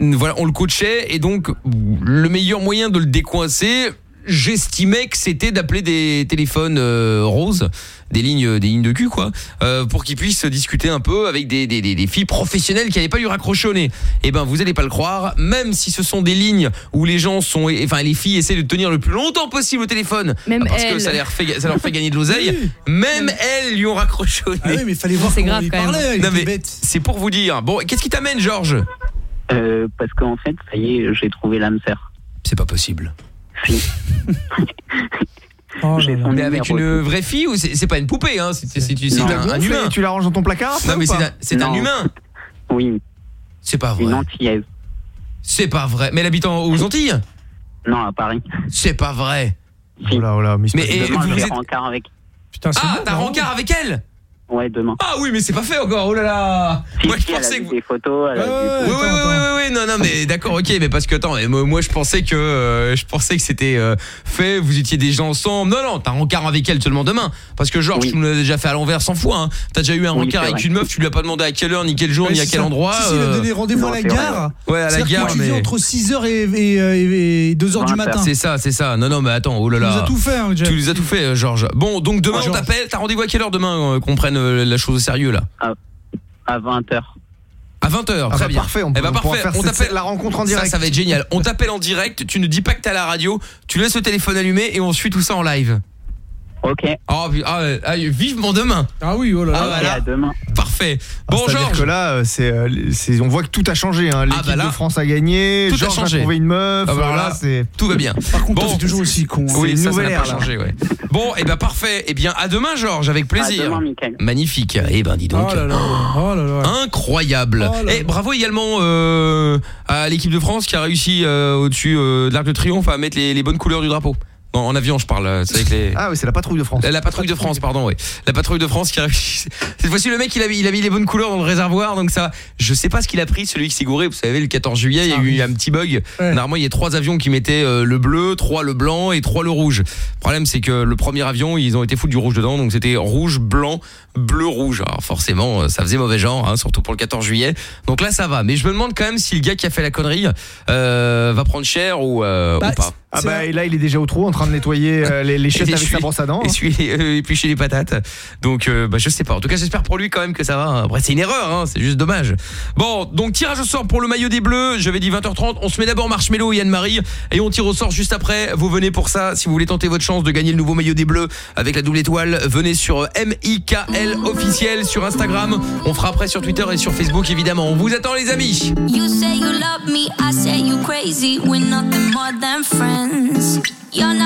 Voilà, on le coachait et donc le meilleur moyen de le décoincer, j'estimais que c'était d'appeler des téléphones euh, roses, des lignes, des lignes de cul quoi, euh, pour qu'il puisse discuter un peu avec des, des, des, des filles professionnelles qui n'allaient pas lui raccrocher au nez. Et ben vous allez pas le croire, même si ce sont des lignes où les gens sont, enfin les filles essaient de tenir le plus longtemps possible au téléphone, Même parce que ça leur fait, ça leur fait gagner de l'oseille. Même elles lui ont raccroché au nez. Ah oui, mais il fallait voir C'est comment grave, même. parlait. C'est pour vous dire. Bon, qu'est-ce qui t'amène, Georges? Euh, Parce qu'en fait, ça y est, j'ai trouvé l'âme sœur. C'est pas possible. Si. [laughs] [laughs] Oh là là. Mais avec une vraie fille ou c'est pas une poupée hein C'est un, un humain. Tu la ranges dans ton placard Non mais c'est un, un humain. Oui, C'est pas une vrai. antillaise. C'est pas vrai. Mais elle habite en- aux Antilles? Non, à Paris. C'est pas vrai. Oh là, oh là, mais c'est Mais pas- et vous êtes- rencard avec. Putain, c'est Ah, t'as bravo. rencard avec elle? Ouais, demain. Ah oui, mais c'est pas fait encore. Oh là là. Si, Moi si, je elle a pensais vu que des photos. Elle a Ouais, vu ouais, Oui, oui, oui, oui, oui, non, non, mais d'accord, ok, mais parce que attends, moi, je pensais que euh, je pensais que c'était euh, fait, vous étiez déjà ensemble. Non, non, t'as un rencard avec elle seulement demain, parce que Georges, Oui. tu nous l'as déjà fait à l'envers 100 fois. Hein. T'as déjà eu un Oui, rencard avec vrai. une meuf, tu lui as pas demandé à quelle heure, ni quel jour, Ouais, ni à quel ça. endroit. Si, si, il a euh, donné rendez-vous à la gare. Ouais, à la gare, mais entre 6h et, et, 2h du 20 matin. c'est ça, c'est ça. Non, non, mais attends, oh là Tu nous là. as tout fait, hein. Tu nous as tout fait, euh, Georges. Bon, donc demain Ouais, on t'appelle. T'as rendez-vous à quelle heure demain euh, qu'on prenne euh, la chose au sérieux là À 20h. À 20h, très bah, bien. parfait, on Eh peut- ben, on pourra parfait. faire cette- t'appelle- la rencontre en Ça, direct. ça va être génial. On t'appelle en direct, tu ne dis pas que t'es à la radio, tu laisses le téléphone allumé et on suit tout ça en live. Ok. Oh, ah, ah, vivement demain. Ah oui, oh là là. Ah, voilà. à demain. Parfait. Bon, C'est-à-dire Georges. que là, c'est, on voit que tout a changé. Hein. L'équipe bah là, de France a gagné. tout a changé. a trouvé une meuf. Ah bah euh, là, là, c'est tout va bien. Par contre, Bon. c'est toujours aussi con. hein. Oui, une ça, ça nouvelle n'a pas là. changé, ouais. Bon, et ben parfait. Et bien à demain, Georges, avec plaisir. À demain, Mickaël. Magnifique. Eh ben dis donc. Oh là là. Oh là là. Incroyable. Oh là et là. bravo également euh, à l'équipe de France qui a réussi euh, au-dessus euh, de l'Arc de Triomphe à mettre les, les bonnes couleurs du drapeau. En, en avion, je parle. euh, C'est avec les. Ah oui, c'est la patrouille de France. La, la patrouille de France, pardon, oui. La patrouille de France qui. [laughs] Cette fois-ci, le mec, il a, mis- il a mis les bonnes couleurs dans le réservoir, donc ça. Je sais pas ce qu'il a pris, celui qui s'est gouré. Vous savez, le 14 juillet, il y a eu un petit bug. Normalement, il y a trois avions qui mettaient euh, le bleu, trois le blanc et trois le rouge. Le problème, c'est que le premier avion, ils ont été foutus du rouge dedans, donc c'était rouge, blanc, bleu, rouge. Alors forcément, euh, ça faisait mauvais genre, hein, surtout pour le 14 juillet. Donc là, ça va. Mais je me demande quand même si le gars qui a fait la connerie euh, va prendre cher ou, euh, Bah, ou pas. Ah bah et là, il est déjà au trou en train de nettoyer euh, les, les chiottes Et avec sa brosse à dents. hein. euh, éplucher les patates. Donc euh, bah, je sais pas. En tout cas, j'espère pour lui quand même que ça va. Après c'est une erreur, hein, c'est juste dommage. Bon, donc tirage au sort pour le maillot des Bleus. J'avais dit 20h30. On se met d'abord Marshmello et Anne-Marie et on tire au sort juste après. Vous venez pour ça. Si vous voulez tenter votre chance de gagner le nouveau maillot des Bleus avec la double étoile, venez sur MIKL officiel sur Instagram. On fera après sur Twitter et sur Facebook évidemment. On vous attend les amis. You say you love me, I say you crazy. We're nothing more than friends. You're not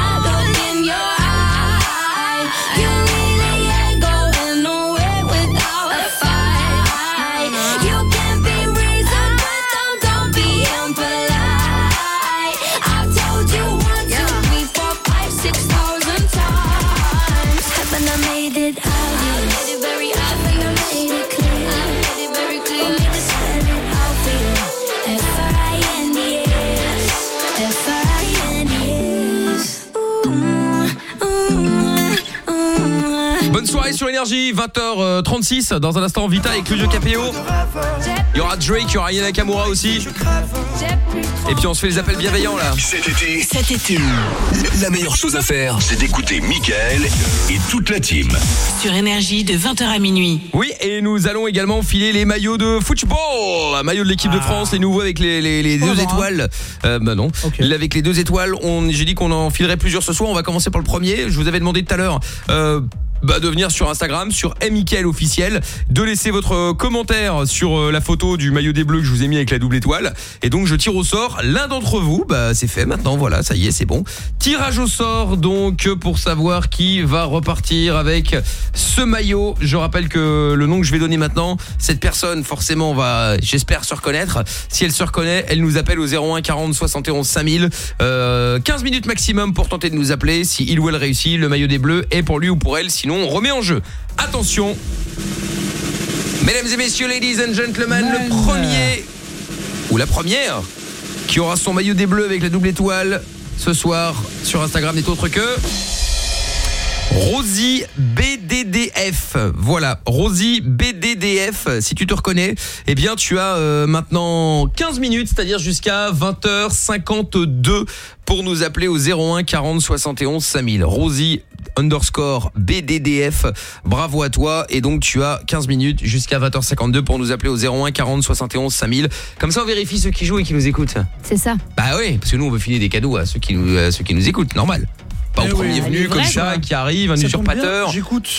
soirée sur Énergie, 20h36. Dans un instant, Vita avec Claudio Capéo. Il y aura Drake, il y aura Yana Nakamura aussi. Et puis on se fait les appels bienveillants là. Cet été, Cet été, la meilleure chose à faire, c'est d'écouter Michael et toute la team. Sur Énergie de 20h à minuit. Oui, et nous allons également filer les maillots de football, maillots de l'équipe de France, les nouveaux avec les, les- les On deux étoiles. Euh, bah non, avec les deux étoiles, on, j'ai dit qu'on en filerait plusieurs ce soir. On va commencer par le premier. Je vous avais demandé tout à l'heure. Euh, bah, de venir sur Instagram, sur Michael officiel, de laisser votre commentaire sur euh, la photo du maillot des Bleus que je vous ai mis avec la double étoile. Et donc je tire au sort l'un d'entre vous. Bah c'est fait maintenant, voilà, ça y est, c'est bon. Tirage au sort donc pour savoir qui va repartir avec ce maillot. Je rappelle que le nom que je vais donner maintenant, cette personne forcément va, j'espère, se reconnaître. Si elle se reconnaît, elle nous appelle au 01 40 71 5000. Euh, 15 minutes maximum pour tenter de nous appeler. Si il ou elle réussit, le maillot des bleus est pour lui ou pour elle. Sinon, on remet en jeu. Attention. Mesdames et messieurs, ladies and gentlemen, le premier ou la première qui aura son maillot des bleus avec la double étoile ce soir sur Instagram n'est autre que Rosie BDDF. Voilà, Rosie BDDF, si tu te reconnais, eh bien tu as euh, maintenant 15 minutes, c'est-à-dire jusqu'à 20h52 pour nous appeler au 01 40 71 5000. Rosie underscore BDDF, bravo à toi et donc tu as 15 minutes jusqu'à 20h52 pour nous appeler au 01 40 71 5000. Comme ça on vérifie ceux qui jouent et qui nous écoutent. C'est ça. Bah oui, parce que nous on veut filer des cadeaux à ceux qui nous, à ceux qui nous écoutent, normal. Pas Eh au premier oui. venu comme ça, quoi. qui arrive, un Ça usurpateur,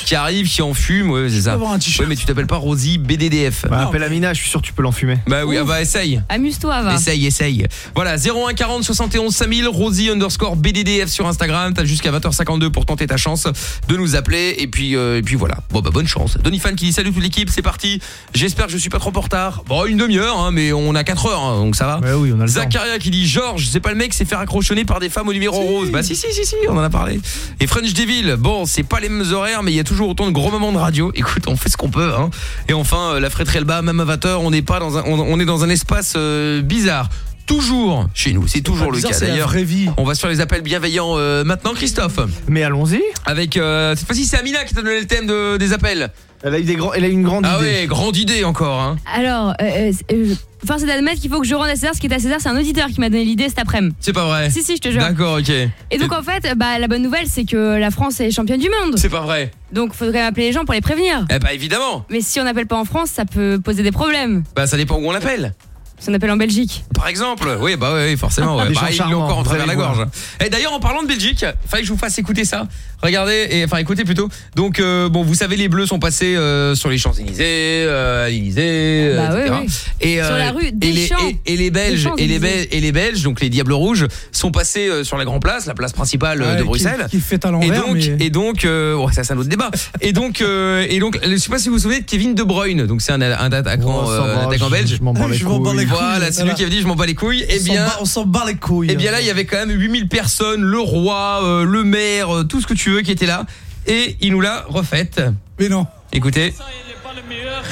qui arrive, qui en fume, ouais, c'est ça. avoir un t-shirt. Ouais, mais tu t'appelles pas Rosie BDDF. Bah, appelle Amina, je suis sûr que tu peux l'enfumer. Bah oui, ah bah essaye. Amuse-toi, va. Essaye, essaye. Voilà, 01 40 71 5000, Rosie underscore BDDF sur Instagram. T'as jusqu'à 20h52 pour tenter ta chance de nous appeler. Et puis, euh, et puis voilà. Bon, bah bonne chance. Donifan qui dit salut toute l'équipe, c'est parti. J'espère que je suis pas trop en retard. Bon, une demi-heure, hein, mais on a 4 heures, hein, donc ça va. Ouais, oui, on a le temps. Zacharia qui dit Georges, c'est pas le mec qui s'est fait accrochonner par des femmes au numéro rose. Bah si, si, si, si, on en a parlé. Et French Devil, bon, c'est pas les mêmes horaires, mais il y a toujours autant de gros moments de radio. [laughs] Écoute, on fait ce qu'on peut. Hein. Et enfin, euh, la Fréterie le bas, même 20h, on n'est pas dans un, on, on est dans un espace euh, bizarre. Toujours chez nous, c'est toujours le cas d'ailleurs. On va sur les appels bienveillants euh, maintenant, Christophe. Mais allons-y. Avec euh, cette fois-ci, c'est Amina qui t'a donné le thème de- des appels. Elle a eu des grands, elle a eu une grande Ah idée. ouais, grande idée encore. Hein. Alors, euh, euh, euh, force est d'admettre qu'il faut que je rende à César ce qui est à César. C'est un auditeur qui m'a donné l'idée cet après-midi. C'est pas vrai. Si, si, je te jure. D'accord, ok. Et donc en fait, bah, la bonne nouvelle, c'est que la France est championne du monde. C'est pas vrai. Donc faudrait appeler les gens pour les prévenir. Eh bah évidemment. Mais si on n'appelle pas en France, ça peut poser des problèmes. Bah ça dépend où on l'appelle. Si on appelle en Belgique. Par exemple, oui, bah oui, forcément. Ouais. Bah, ils l'ont encore en travers la gorge. Et d'ailleurs, en parlant de Belgique, fallait que je vous fasse écouter ça. Regardez, et enfin écoutez plutôt. Donc euh, bon, vous savez, les Bleus sont passés euh, sur les Champs Élysées, euh, à l'Élysée, euh, Bah oui, etc. oui. Et Sur la rue et les, Deschamps. et, et les Belges, et les, Champs-Élysées. Belges, et les Belges, donc les Diables Rouges, sont passés euh, sur la Grand Place, la place principale euh, Ouais, de Bruxelles. Qui, fait à Et donc, mais... et donc, euh, ouais, ça c'est un autre débat. Et donc, euh, et donc, je sais pas si vous vous souvenez de Kevin De Bruyne. Donc c'est un, un attaquant, Oh, euh, va, un attaquant belge. je m'en bats les Je m'en bats les couilles. Voilà, c'est lui qui avait dit je m'en bats les couilles. On Eh bien, on s'en bat les couilles. eh bien là, il y avait quand même 8000 personnes, le roi, euh, le maire, euh, tout ce que tu veux qui était là. Et il nous l'a refaite. Mais non. Écoutez. Ça, il n'est pas le meilleur.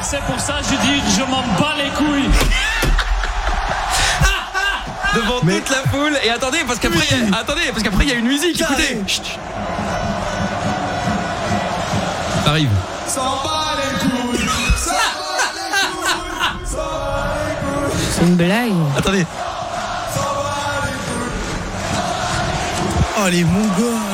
C'est pour ça que je dis je m'en bats les couilles. Devant toute la foule. Et attendez, parce qu'après, il y a- attendez, parce qu'après il y a une musique. Écoutez. Chut. Ça arrive. C'est une blague. Attendez. Oh, les mongols.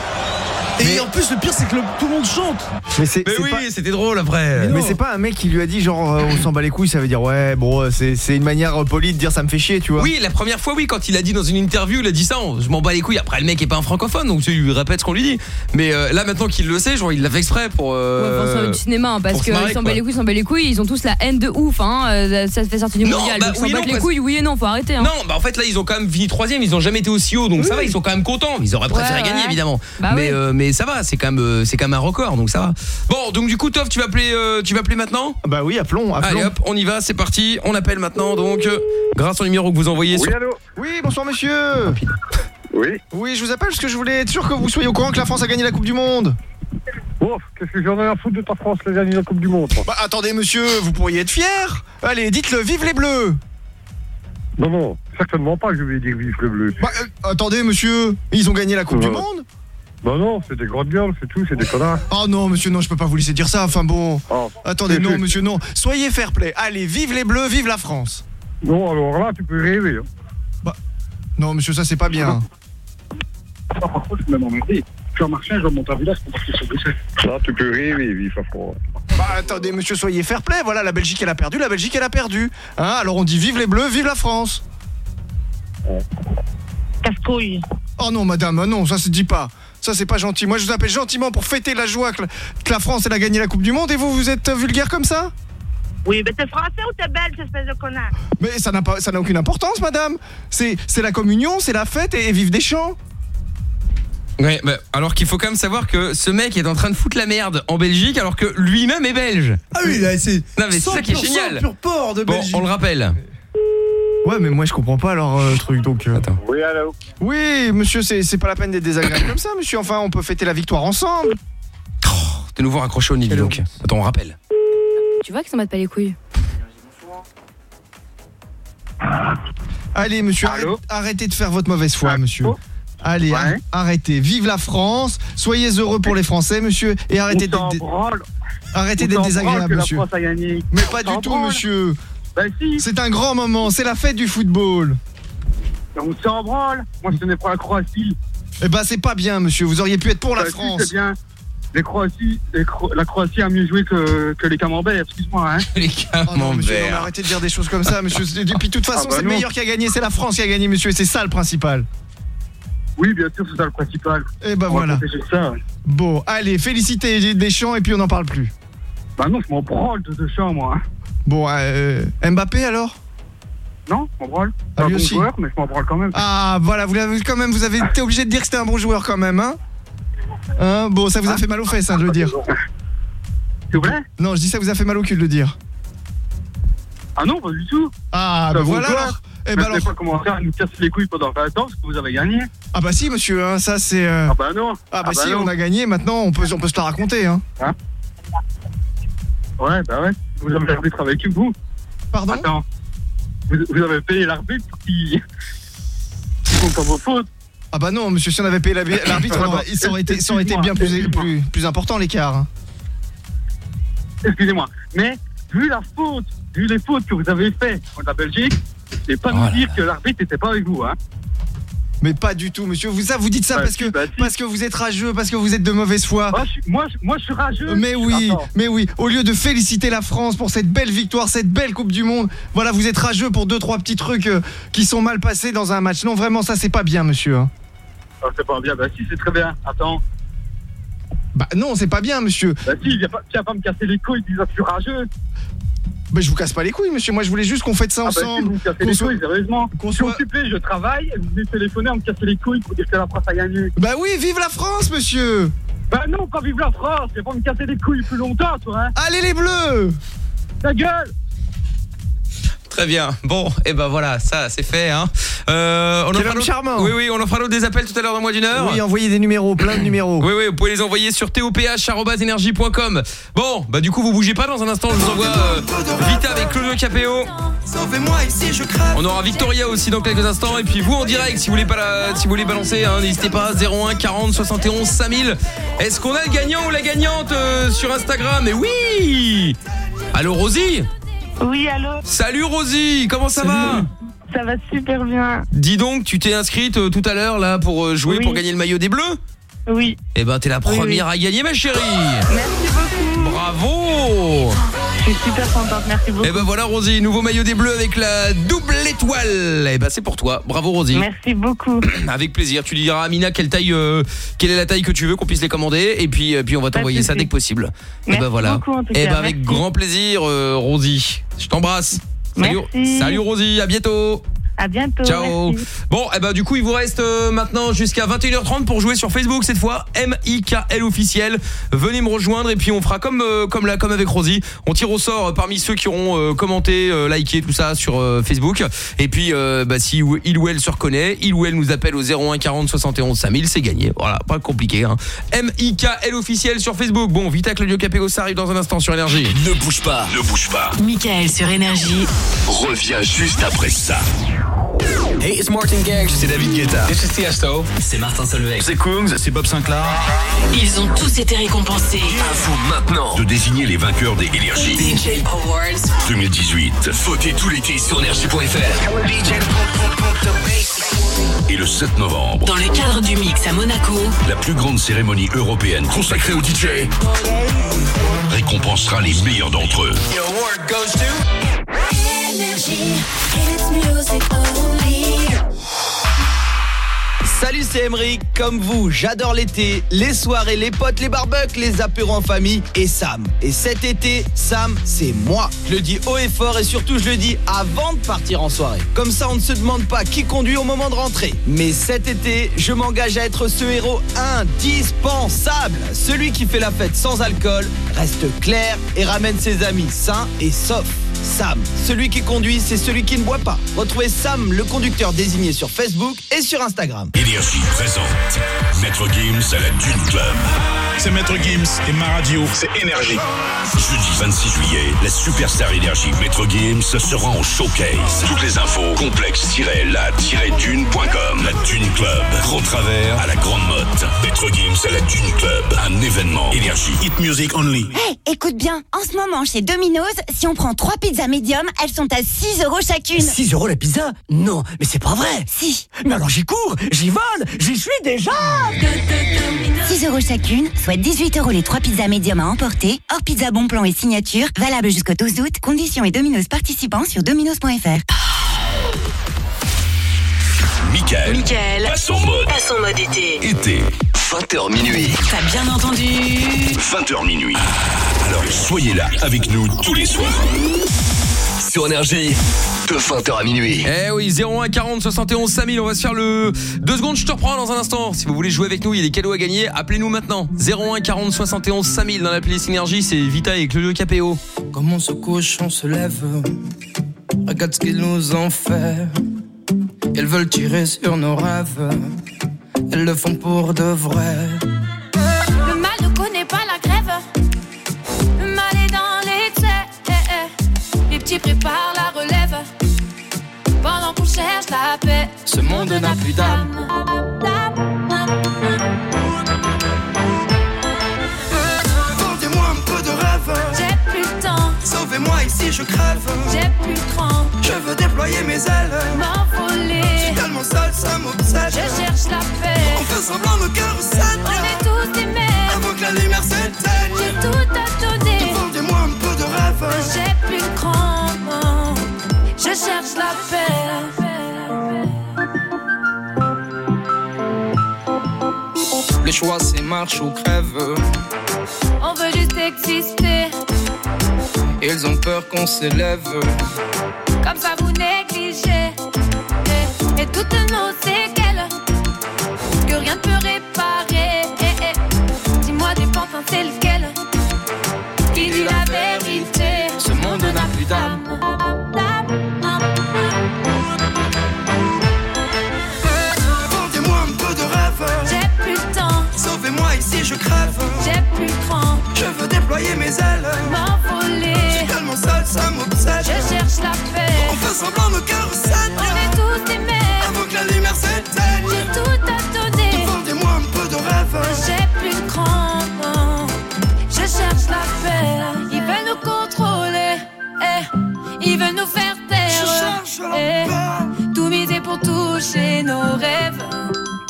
Et en plus, le pire, c'est que le- tout le monde chante. Mais oui, pas- c'était drôle après. Mais c'est pas un mec qui lui a dit genre euh, on s'en bat les couilles, ça veut dire ouais bon euh, c'est une manière euh, polie de dire ça me fait chier tu vois. Oui, la première fois, oui, quand il a dit dans une interview, il a dit ça, on- je m'en bats les couilles. Après, le mec est pas un francophone, donc tu lui répètes ce qu'on lui dit. Mais euh, là, maintenant qu'il le sait, genre, il l'a fait exprès pour. Ouais, euh, enfin, ça va du cinéma, hein, parce pour qu'ils s'en battent les couilles, ils s'en battent les couilles, ils ont tous la haine de ouf, hein, euh, ça se fait sortir du Non, mondial, bah donc s'en oui, non, les parce- couilles, oui et non, faut arrêter. Hein. Non, bah en fait là ils ont quand même fini troisième, ils ont jamais été aussi haut, donc ça va, ils sont quand même contents. Ils auraient préféré Ouais, gagner ouais. évidemment, Bah mais mais ça va, c'est quand même euh, c'est quand même un record, donc ça va. Bon, donc du coup Toff, tu vas appeler euh, tu vas appeler maintenant? Bah oui appelons appelons. Allez hop, on y va, c'est parti, on appelle maintenant donc euh, grâce au numéro que vous envoyez sur allô? Oui bonsoir monsieur. Oui Oui je vous appelle parce que je voulais être sûr que vous soyez au courant que la France a gagné la Coupe du Monde. Ouf, qu'est-ce que j'en ai à foutre de ta France, les la Coupe du Monde Bah attendez monsieur vous pourriez être fier. Allez dites-le vive les bleus. Non, non, certainement pas que je vais dire vive le bleu. Bah euh, attendez monsieur ils ont gagné la Coupe du. Monde? Bah non, c'est des grandes gueules, c'est tout, c'est des connards. Oh non monsieur non je peux pas vous laisser dire ça enfin bon. Oh. Attendez non monsieur non soyez fair play. Allez vive les bleus vive la France. Non, alors là, tu peux rêver. Hein. Non monsieur ça c'est pas bien. Ah, par contre, je suis même emmerdé. Je suis en marchand, je remonte à village pour partir sur Bruxelles. Là, tu peux rêver, vive la France. Bah attendez monsieur soyez fair play voilà la Belgique elle a perdu la Belgique elle a perdu. Hein alors on dit vive les bleus vive la France. Casse-couille. Oh non madame ah non ça se dit pas. Ça c'est pas gentil. Moi je vous appelle gentiment pour fêter la joie que la, France elle a gagné la Coupe du Monde et vous vous êtes vulgaire comme ça? Oui, mais t'es français ou t'es belge, espèce de connard? Mais ça n'a pas, ça n'a aucune importance, madame. C'est, c'est la communion, c'est la fête et, et vive des champs. Ouais, bah, alors qu'il faut quand même savoir que ce mec est en train de foutre la merde en Belgique alors que lui-même est belge. Ah oui, là, c'est Non mais c'est ça qui est 100% génial. pur porc de Bon, Belgique. on le rappelle. Ouais, mais moi je comprends pas leur euh, truc donc. euh. Attends. Oui, allô Oui, monsieur, c'est, c'est pas la peine d'être désagréable comme ça, monsieur. Enfin, on peut fêter la victoire ensemble. De nouveau raccroché au nid donc. Attends, on rappelle. Tu vois qu'ils s'en battent pas les couilles. Allez, monsieur, arrête- arrêtez de faire votre mauvaise foi, monsieur. Allez, ar- arrêtez. Vive la France. Soyez heureux pour les Français, monsieur, et arrêtez d'être, arrêtez d'être désagréable, monsieur. Mais pas du tout, branle. monsieur. Bah si. C'est un grand moment. C'est la fête du football. On s'en branle. Moi, je tenais pour la Croatie. Eh ben, c'est pas bien, monsieur. Vous auriez pu être pour la si, France. c'est bien. Les Croaties, les Cro- la Croatie a mieux joué que, que les Camemberts, excuse-moi. Hein. [laughs] Les Oh non, monsieur, non, mais arrêtez de dire des choses comme ça, monsieur. Et puis, de toute façon, Ah bah c'est le meilleur qui a gagné. C'est la France qui a gagné, monsieur. Et c'est ça le principal. Oui, bien sûr, c'est ça le principal. Eh ben On voilà. ça. Bon, allez, félicitez Deschamps et puis on n'en parle plus. Bah non, je m'en branle de Deschamps, moi. hein. Bon, euh, Mbappé alors? Non, je m'en branle. Ah, C'est un lui bon aussi. joueur, mais je m'en branle quand même. Ah, voilà, vous l'avez quand même, vous avez été obligé de dire que c'était un bon joueur quand même, hein Hein Bon, ça vous a fait mal aux fesses, hein, de le dire. C'est vrai Non, je dis ça vous a fait mal au cul de le dire. Ah non, pas du tout. Ah, bah voilà alors. Eh ben vous alors. pas comment faire, nous casser les couilles pendant 20 ans parce que vous avez gagné. Ah bah si, monsieur, hein, ça c'est. euh, Ah bah non. Ah bah, Ah bah si, non. on a gagné. Maintenant, on peut, on peut se la raconter, hein? Ouais, bah ouais. Vous avez l'arbitre avec vous. Pardon Attends. Vous, vous avez payé l'arbitre qui. qui compte pas vos fautes. Ah bah non, monsieur, si on avait payé la- [laughs] l'arbitre, on aurait- ça aurait été, ça aurait été bien plus, plus, plus important l'écart. hein. Excusez-moi. Mais vu la faute, vu les fautes que vous avez faites contre la Belgique, c'est pas nous dire que l'arbitre n'était pas avec vous, hein. Mais pas du tout, monsieur. Vous ça, vous dites ça Bah parce que bah si. parce que vous êtes rageux, parce que vous êtes de mauvaise foi. Moi, je, suis- moi, je- moi, je suis rageux. Mais oui, Attends. mais oui. Au lieu de féliciter la France pour cette belle victoire, cette belle Coupe du Monde, voilà, vous êtes rageux pour deux trois petits trucs euh, qui sont mal passés dans un match. Non, vraiment, ça c'est pas bien, monsieur. hein. Ah, c'est pas bien. Bah si, c'est très bien. Attends. Bah non, c'est pas bien, monsieur. Bah si, viens pas, viens pas me casser les couilles, disant que je suis rageux. Bah je vous casse pas les couilles, monsieur. Moi, je voulais juste qu'on fête ça Ah bah si, ensemble. vous me cassez les couilles, sérieusement. qu'on Je suis soit- occupé, je travaille, vous venez téléphoner à me casser les couilles pour dire que la France a gagné. Bah oui, vive la France, monsieur. Bah non, pas vive la France, c'est pas me casser les couilles plus longtemps, toi, hein. Allez les bleus Ta gueule Très bien. Bon, et ben voilà, ça c'est fait. Hein. Euh, on Quel homme charmant. Oui, oui, on en fera des appels tout à l'heure dans moins d'une heure. Oui, envoyez des numéros, plein de numéros. Oui, oui, vous pouvez les envoyer sur toph.energie.com. Bon, bah du coup, vous bougez pas dans un instant, je vous envoie euh, Vita avec Claudio Capéo. Sauvez-moi ici, je crève. On aura Victoria aussi dans quelques instants. Et puis vous en direct, si vous voulez, pas la- si vous voulez balancer, hein, n'hésitez pas, 01 40 71 5000. Est-ce qu'on a le gagnant ou la gagnante euh, sur Instagram? Et oui Allô Rosie? Oui, allô Salut Rosie, comment ça va Ça va super bien. Dis donc, tu t'es inscrite euh, tout à l'heure là pour euh, jouer Oui. pour gagner le maillot des Bleus Oui. Eh ben t'es la Oui, première oui. à gagner ma chérie Merci beaucoup. Bravo Je suis super contente, merci beaucoup. Eh ben voilà Rosie, nouveau maillot des Bleus avec la double étoile Eh ben c'est pour toi, bravo Rosie Merci beaucoup. [clears throat] Avec plaisir, tu diras à Amina quelle taille, euh, quelle est la taille que tu veux qu'on puisse les commander et puis, euh, puis on va t'envoyer ça dès que possible. et Merci ben voilà. beaucoup, en tout et cas, ben avec merci. grand plaisir euh, Rosie. Je t'embrasse. Salut, salut Rosie, à bientôt. À bientôt. Ciao. merci. Bon, et ben du coup, il vous reste euh, maintenant jusqu'à 21h30 pour jouer sur Facebook cette fois M I K L officiel. Venez me rejoindre et puis on fera comme euh, comme là comme avec Rosie, on tire au sort euh, parmi ceux qui auront euh, commenté, euh, liké tout ça sur euh, Facebook et puis euh, bah si ou- il ou elle se reconnaît, il ou elle nous appelle au 01 40 71 5000, c'est gagné. Voilà, pas compliqué hein. M I K L officiel sur Facebook. Bon, Vita Claudio Capego ça arrive dans un instant sur énergie. Ne bouge pas. Ne bouge pas. Michael sur Énergie. Reviens juste après ça. Hey, it's Martin Garrix. C'est David Guetta. This is Tiesto. C'est Martin Solveig. C'est Kungs, c'est Bob Sinclair. Ils ont tous été récompensés. À vous maintenant. De désigner les vainqueurs des Énergies DJ Awards 2018. Votez tout l'été sur énergie.fr. Et le 7 novembre, dans le cadre du mix à Monaco. la plus grande cérémonie européenne consacrée aux DJ récompensera les meilleurs d'entre eux. Your award goes to. Salut, c'est Emeric. Comme vous, j'adore l'été, les soirées, les potes, les barbecues, les apéros en famille et Sam. Et cet été, Sam, c'est moi. Je le dis haut et fort et surtout, je le dis avant de partir en soirée. Comme ça, on ne se demande pas qui conduit au moment de rentrer. Mais cet été, je m'engage à être ce héros indispensable. Celui qui fait la fête sans alcool, reste clair et ramène ses amis sains et saufs. Sam, celui qui conduit, c'est celui qui ne boit pas. Retrouvez Sam, le conducteur désigné sur Facebook et sur Instagram. Énergie présente Maître Gims à la Dune Club. C'est Maître Gims et ma radio, c'est Énergie. Jeudi 26 juillet, la superstar énergie Maître Gims sera en showcase. Toutes les infos complexe-la-dune.com. La Dune Club. Gros travers à la grande motte. Maître Gims à la Dune Club. Événement énergie. Hit music only. Hey, écoute bien, en ce moment chez Domino's, si on prend trois pizzas médium, elles sont à 6 euros chacune. 6 euros la pizza? Non, mais c'est pas vrai Si. Mais alors j'y cours, j'y vole, j'y suis déjà 6 euros chacune, soit 18 euros les trois pizzas médium à emporter, hors pizza bon plan et signature, valable jusqu'au 12 août. Conditions et Domino's participants sur dominos.fr. Michael. Michael. Passe en mode. Passe en mode été. Été. 20h minuit. T'as bien entendu 20h minuit. Alors soyez là avec nous tous les soirs. Sur Énergie. De 20h à minuit. Eh oui, 01 40 71 5000, on va se faire le... Deux secondes, je te reprends dans un instant. Si vous voulez jouer avec nous, il y a des cadeaux à gagner, appelez-nous maintenant. 01 40 71 5000 dans la playlist Énergie, c'est Vita et Claudio Capéo. Comme on se couche, on se lève? Regarde ce qu'ils nous ont fait. Ils veulent tirer sur nos rêves. Ils le font pour de vrai. Le mal ne connaît pas la grève. Le mal est dans l'excès. Les petits préparent la relève. Pendant qu'on cherche la paix. Ce monde n'a plus d'âme. Sauvez-moi ici, je crève. J'ai plus cran. Je veux déployer mes ailes. M'envoler. Je suis tellement seul, ça m'obsède. Je cherche la paix. On fait semblant, nos cœurs saignent. On est tous des. Avant que la lumière s'éteigne. J'ai tout à donner. Vendez-moi un peu de rêve. J'ai plus cran. Je cherche la paix. Le choix, c'est marche ou crève. On veut juste exister. Ils ont peur qu'on s'élève. Comme ça vous négligez. Et, et toutes nos séquelles. Que rien ne peut réparer. Eh, eh. Dis-moi des pantins, c'est lequel? Qui dit la vérité? Ce monde n'a plus d'âme. Vendez-moi un peu de rêve. J'ai plus le temps. Sauvez-moi ici, je crève. J'ai plus le cran. Je veux déployer mes ailes. Ça m'obsède. Je cherche la paix. On fait semblant, nos cœurs saignent. On est tous mères. Avant que la lumière s'éteigne. J'ai tout à donner. Vendez-moi un peu de rêve. J'ai plus cran. Je cherche la paix. Ils veulent nous contrôler. Eh. Ils veulent nous faire taire. Eh. Tout miser pour toucher nos rêves.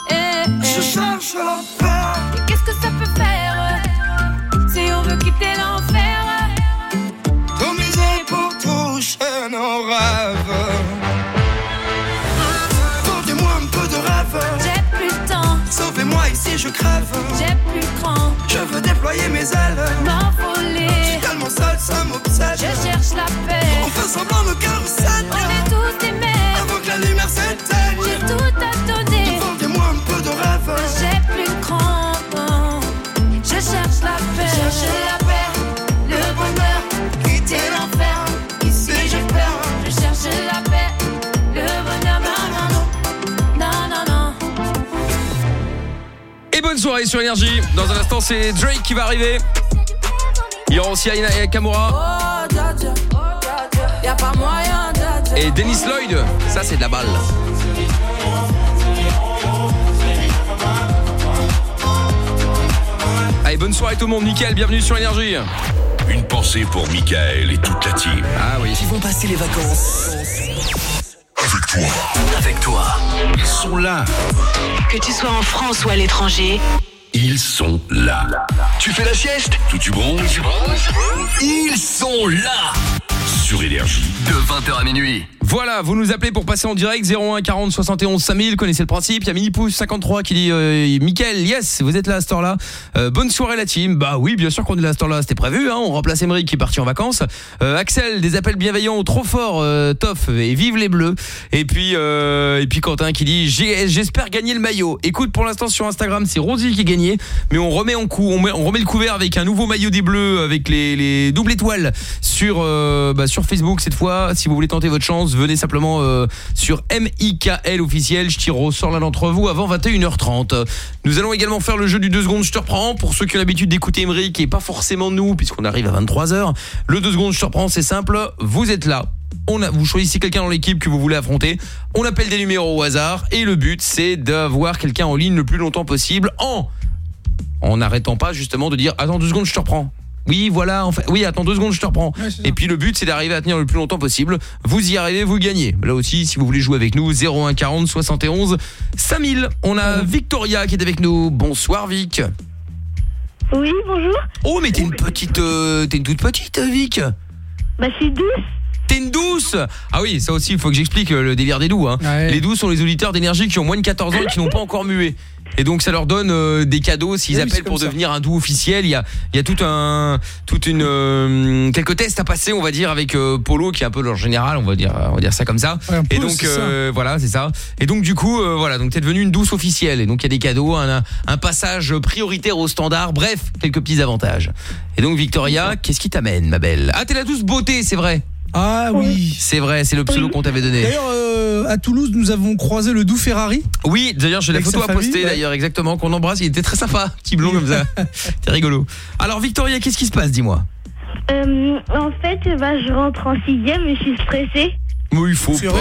Eh, eh. Je cherche la paix. Je crève. J'ai plus cran. Je veux déployer mes ailes. M'envoler. Je suis tellement seul, ça m'obsède. Je cherche la paix. On fait semblant, nos cœurs. On est tous des soirée sur Énergie. Dans un instant, c'est Drake qui va arriver. Il y aura aussi Aina et Kamura. Et Dennis Lloyd. Ça, c'est de la balle. Allez, bonne soirée tout le monde. Nickel, bienvenue sur Énergie. Une pensée pour Michael et toute la team. Ah oui. Ils vont passer les vacances. Avec toi. Avec toi. Ils sont là. Que tu sois en France ou à l'étranger, Ils sont là. Tu fais la sieste? Tout tu bronzes Ils sont là Sur Énergie. De 20h à minuit. Voilà, vous nous appelez pour passer en direct 01 40 71 5000, connaissez le principe. Il y a Mini Pouce 53 qui dit euh, Mickaël, yes, vous êtes là à ce heure-là. Euh, bonne soirée la team. Bah oui, bien sûr qu'on est là à ce heure-là, c'était prévu hein, on remplace Emery qui est parti en vacances. Euh, Axel, des appels bienveillants trop forts, euh, tof et vive les bleus. Et puis euh, et puis Quentin qui dit j'espère gagner le maillot. Écoute, pour l'instant sur Instagram, c'est Rosie qui a gagné, mais on remet en coup, on, met- on remet le couvert avec un nouveau maillot des bleus avec les, les doubles étoiles sur euh, bah, sur Facebook cette fois. Si vous voulez tenter votre chance, venez simplement euh, sur MIKL officiel. Je tire au sort l'un d'entre vous avant 21h30. Nous allons également faire le jeu du 2 secondes, je te reprends. Pour ceux qui ont l'habitude d'écouter Emery, qui pas forcément nous, puisqu'on arrive à 23h. Le 2 secondes, je te reprends, c'est simple. Vous êtes là. On vous choisissez quelqu'un dans l'équipe que vous voulez affronter. On appelle des numéros au hasard. Et le but, c'est d'avoir quelqu'un en ligne le plus longtemps possible en en n'arrêtant pas justement de dire attends deux secondes je te reprends oui voilà en fait. Oui attends deux secondes je te reprends. Et puis le but c'est d'arriver à tenir le plus longtemps possible. Vous y arrivez vous gagnez. Là aussi si vous voulez jouer avec nous 01 40 71 5000 on a Victoria qui est avec nous. Bonsoir Vic. Oui, bonjour. oh mais t'es une petite euh, t'es une toute petite Vic. Bah, c'est douce. T'es une douce. Ah oui, ça aussi, il faut que j'explique euh, le délire des doux. Hein. Les doux sont les auditeurs d'énergie qui ont moins de 14 ans et qui n'ont pas encore mué. Et donc ça leur donne euh, des cadeaux s'ils Oui, appellent pour ça. devenir un doux officiel. Il y a, il y a tout un, toute une, euh, quelques tests à passer, on va dire, avec euh, Polo qui est un peu leur général, on va dire, on va dire ça comme ça. Ouais, et peu, donc euh, voilà, c'est ça. Et donc du coup, euh, voilà, donc t'es devenue une douce officielle. Et donc il y a des cadeaux, un, un passage prioritaire au standard. Bref, quelques petits avantages. Et donc Victoria, qu'est-ce qui t'amène, ma belle? Ah, t'es la douce beauté, c'est vrai. Ah oui. C'est vrai, c'est le pseudo qu'on t'avait donné. D'ailleurs, euh, à Toulouse, nous avons croisé le doux Ferrari. Oui, d'ailleurs, j'ai la Avec photo sa à famille, poster ouais. d'ailleurs exactement qu'on embrasse, il était très sympa, [laughs] petit blond comme ça. [laughs] C'est rigolo. Alors Victoria, qu'est-ce qui se passe, dis-moi? Euh, en fait, bah, je rentre en sixième et je suis stressée. Mais il faut C'est pas.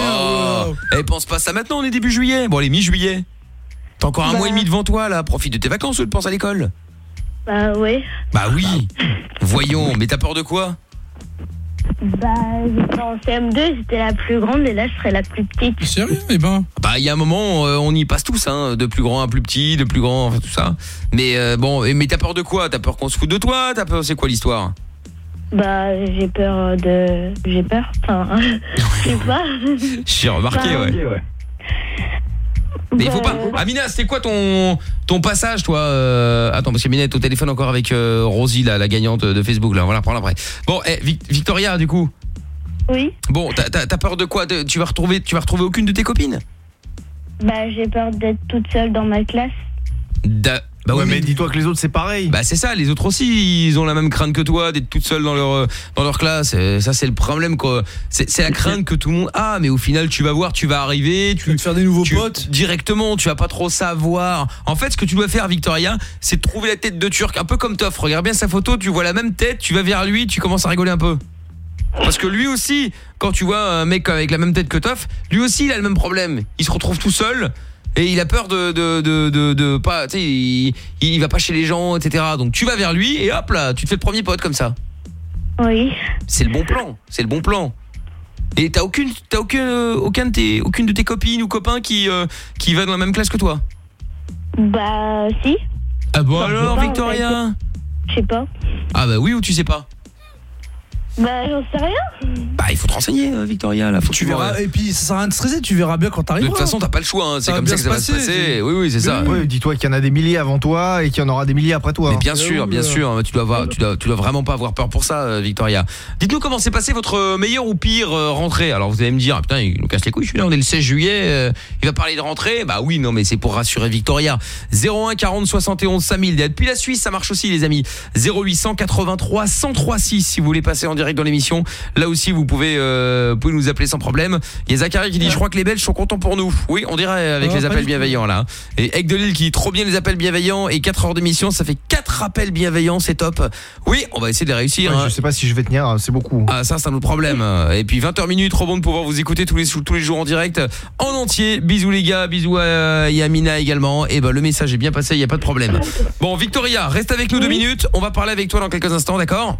rien, Eh, pense pas à ça maintenant, on est début juillet. Bon, allez, mi-juillet. T'as encore un Bah. mois et demi devant toi là, profite de tes vacances ou pense à l'école. Bah, ouais. Bah oui. Voyons, mais t'as peur de quoi? Bah, j'étais en CM2, j'étais la plus grande et là, je serai la plus petite. Sérieux Eh ben. Bah il y a un moment euh, on y passe tous hein, de plus grand à plus petit, de plus grand enfin tout ça. Mais euh, bon, et- mais t'as peur de quoi? T'as peur qu'on se foute de toi? T'as peur c'est quoi l'histoire? Bah, j'ai peur de. J'ai peur. Enfin, [laughs] je sais pas. [laughs] J'ai remarqué Bah, ouais. Mais il faut pas. Amina, c'était quoi ton ton passage, toi euh, Attends, parce qu'Amina est au téléphone encore avec euh, Rosie, là, la gagnante de Facebook. Là, on va la reprendre après. Bon, eh, Vic- Victoria, du coup. Oui. Bon, t'as- peur de quoi? De- Tu vas retrouver, tu vas retrouver aucune de tes copines? Bah, j'ai peur d'être toute seule dans ma classe. Da- Bah Ouais, oui, mais dis-toi que les autres, c'est pareil. Bah c'est ça, les autres aussi, ils ont la même crainte que toi d'être toute seule dans leur dans leur classe. Et ça c'est le problème quoi. C'est c'est la crainte que tout le monde a, mais au final tu vas voir, tu vas arriver, tu vas te faire des nouveaux tu- potes. directement, tu vas pas trop savoir. En fait, ce que tu dois faire Victoria, c'est trouver la tête de Turc un peu comme Toff. Regarde bien sa photo, tu vois la même tête, tu vas vers lui, tu commences à rigoler un peu. Parce que lui aussi, quand tu vois un mec avec la même tête que Toff, lui aussi il a le même problème. Il se retrouve tout seul et il a peur de de de de, de pas, tu sais, il, il va pas chez les gens, etc. Donc tu vas vers lui et hop là, tu te fais le premier pote comme ça. Oui. C'est le bon plan, c'est le bon plan. Et t'as aucune, t'as aucune, aucun de tes, aucune de tes copines ou copains qui euh, qui va dans la même classe que toi? Bah, si. Ah bon sais alors en Victoria? Je sais pas. Ah bah oui ou tu sais pas? Bah, j'en sais rien. Bah il faut te renseigner euh, Victoria là, faut que Tu verras, et puis ça sert à rien de stresser, tu verras bien quand De t'arriveras. toute façon, t'as pas le choix, hein, c'est Ça va comme ça que ça va se se passer, Oui, oui, c'est ça. Ouais, dis-toi qu'il y en a des milliers avant toi et qu'il y en aura des milliers après toi. Mais hein. bien sûr, bien sûr, tu dois, avoir, tu, dois, tu dois vraiment pas avoir peur pour ça, euh, Victoria. Dites-nous comment s'est passé votre euh, meilleure ou pire euh, rentrée. Alors vous allez me dire, ah, putain, il nous casse les couilles, je suis là, on est le 16 juillet, euh, il va parler de rentrée. Bah oui, non, mais c'est pour rassurer Victoria. 01 40 71 5000. Depuis la Suisse, ça marche aussi, les amis. 0800 83 103 6 si vous voulez passer en direct dans l'émission. Là aussi, vous pouvez, euh, vous pouvez nous appeler sans problème. Il y a Zachary qui dit, je crois que les Belges sont contents pour nous. Oui, on dirait avec les appels bienveillants là. Et Egg de Lille qui dit trop bien les appels bienveillants et 4 heures d'émission, ça fait 4 appels bienveillants, c'est top. Oui, on va essayer de les réussir. Ouais, hein. Je sais pas si je vais tenir, c'est beaucoup. Ah ça c'est un autre problème. Et puis 20h minutes, trop bon de pouvoir vous écouter tous les tous les jours en direct en entier. Bisous les gars, bisous à Yamina également. Et ben le message est bien passé, il y a pas de problème. Bon Victoria, reste avec nous deux minutes, on va parler avec toi dans quelques instants, d'accord?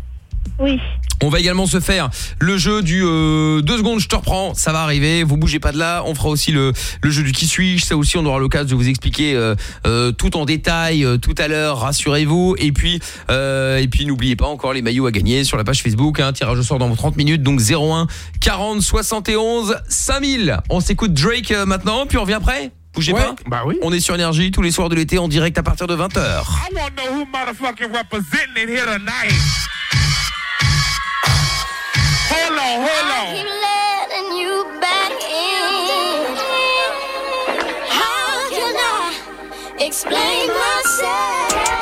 Oui. On va également se faire le jeu du 2 secondes je te reprends, ça va arriver, vous bougez pas de là, on fera aussi le, le jeu du qui suis-je, ça aussi on aura l'occasion de vous expliquer euh, euh, tout en détail euh, tout à l'heure, rassurez-vous et puis euh, et puis n'oubliez pas encore les maillots à gagner sur la page Facebook, hein, tirage au sort dans vos 30 minutes donc 01 40 71 5000. On s'écoute Drake euh, maintenant puis on revient après? Bougez pas Bah oui. On est sur énergie tous les soirs de l'été en direct à partir de 20h. Hold on, hold on. keep letting you back in. How can I explain myself?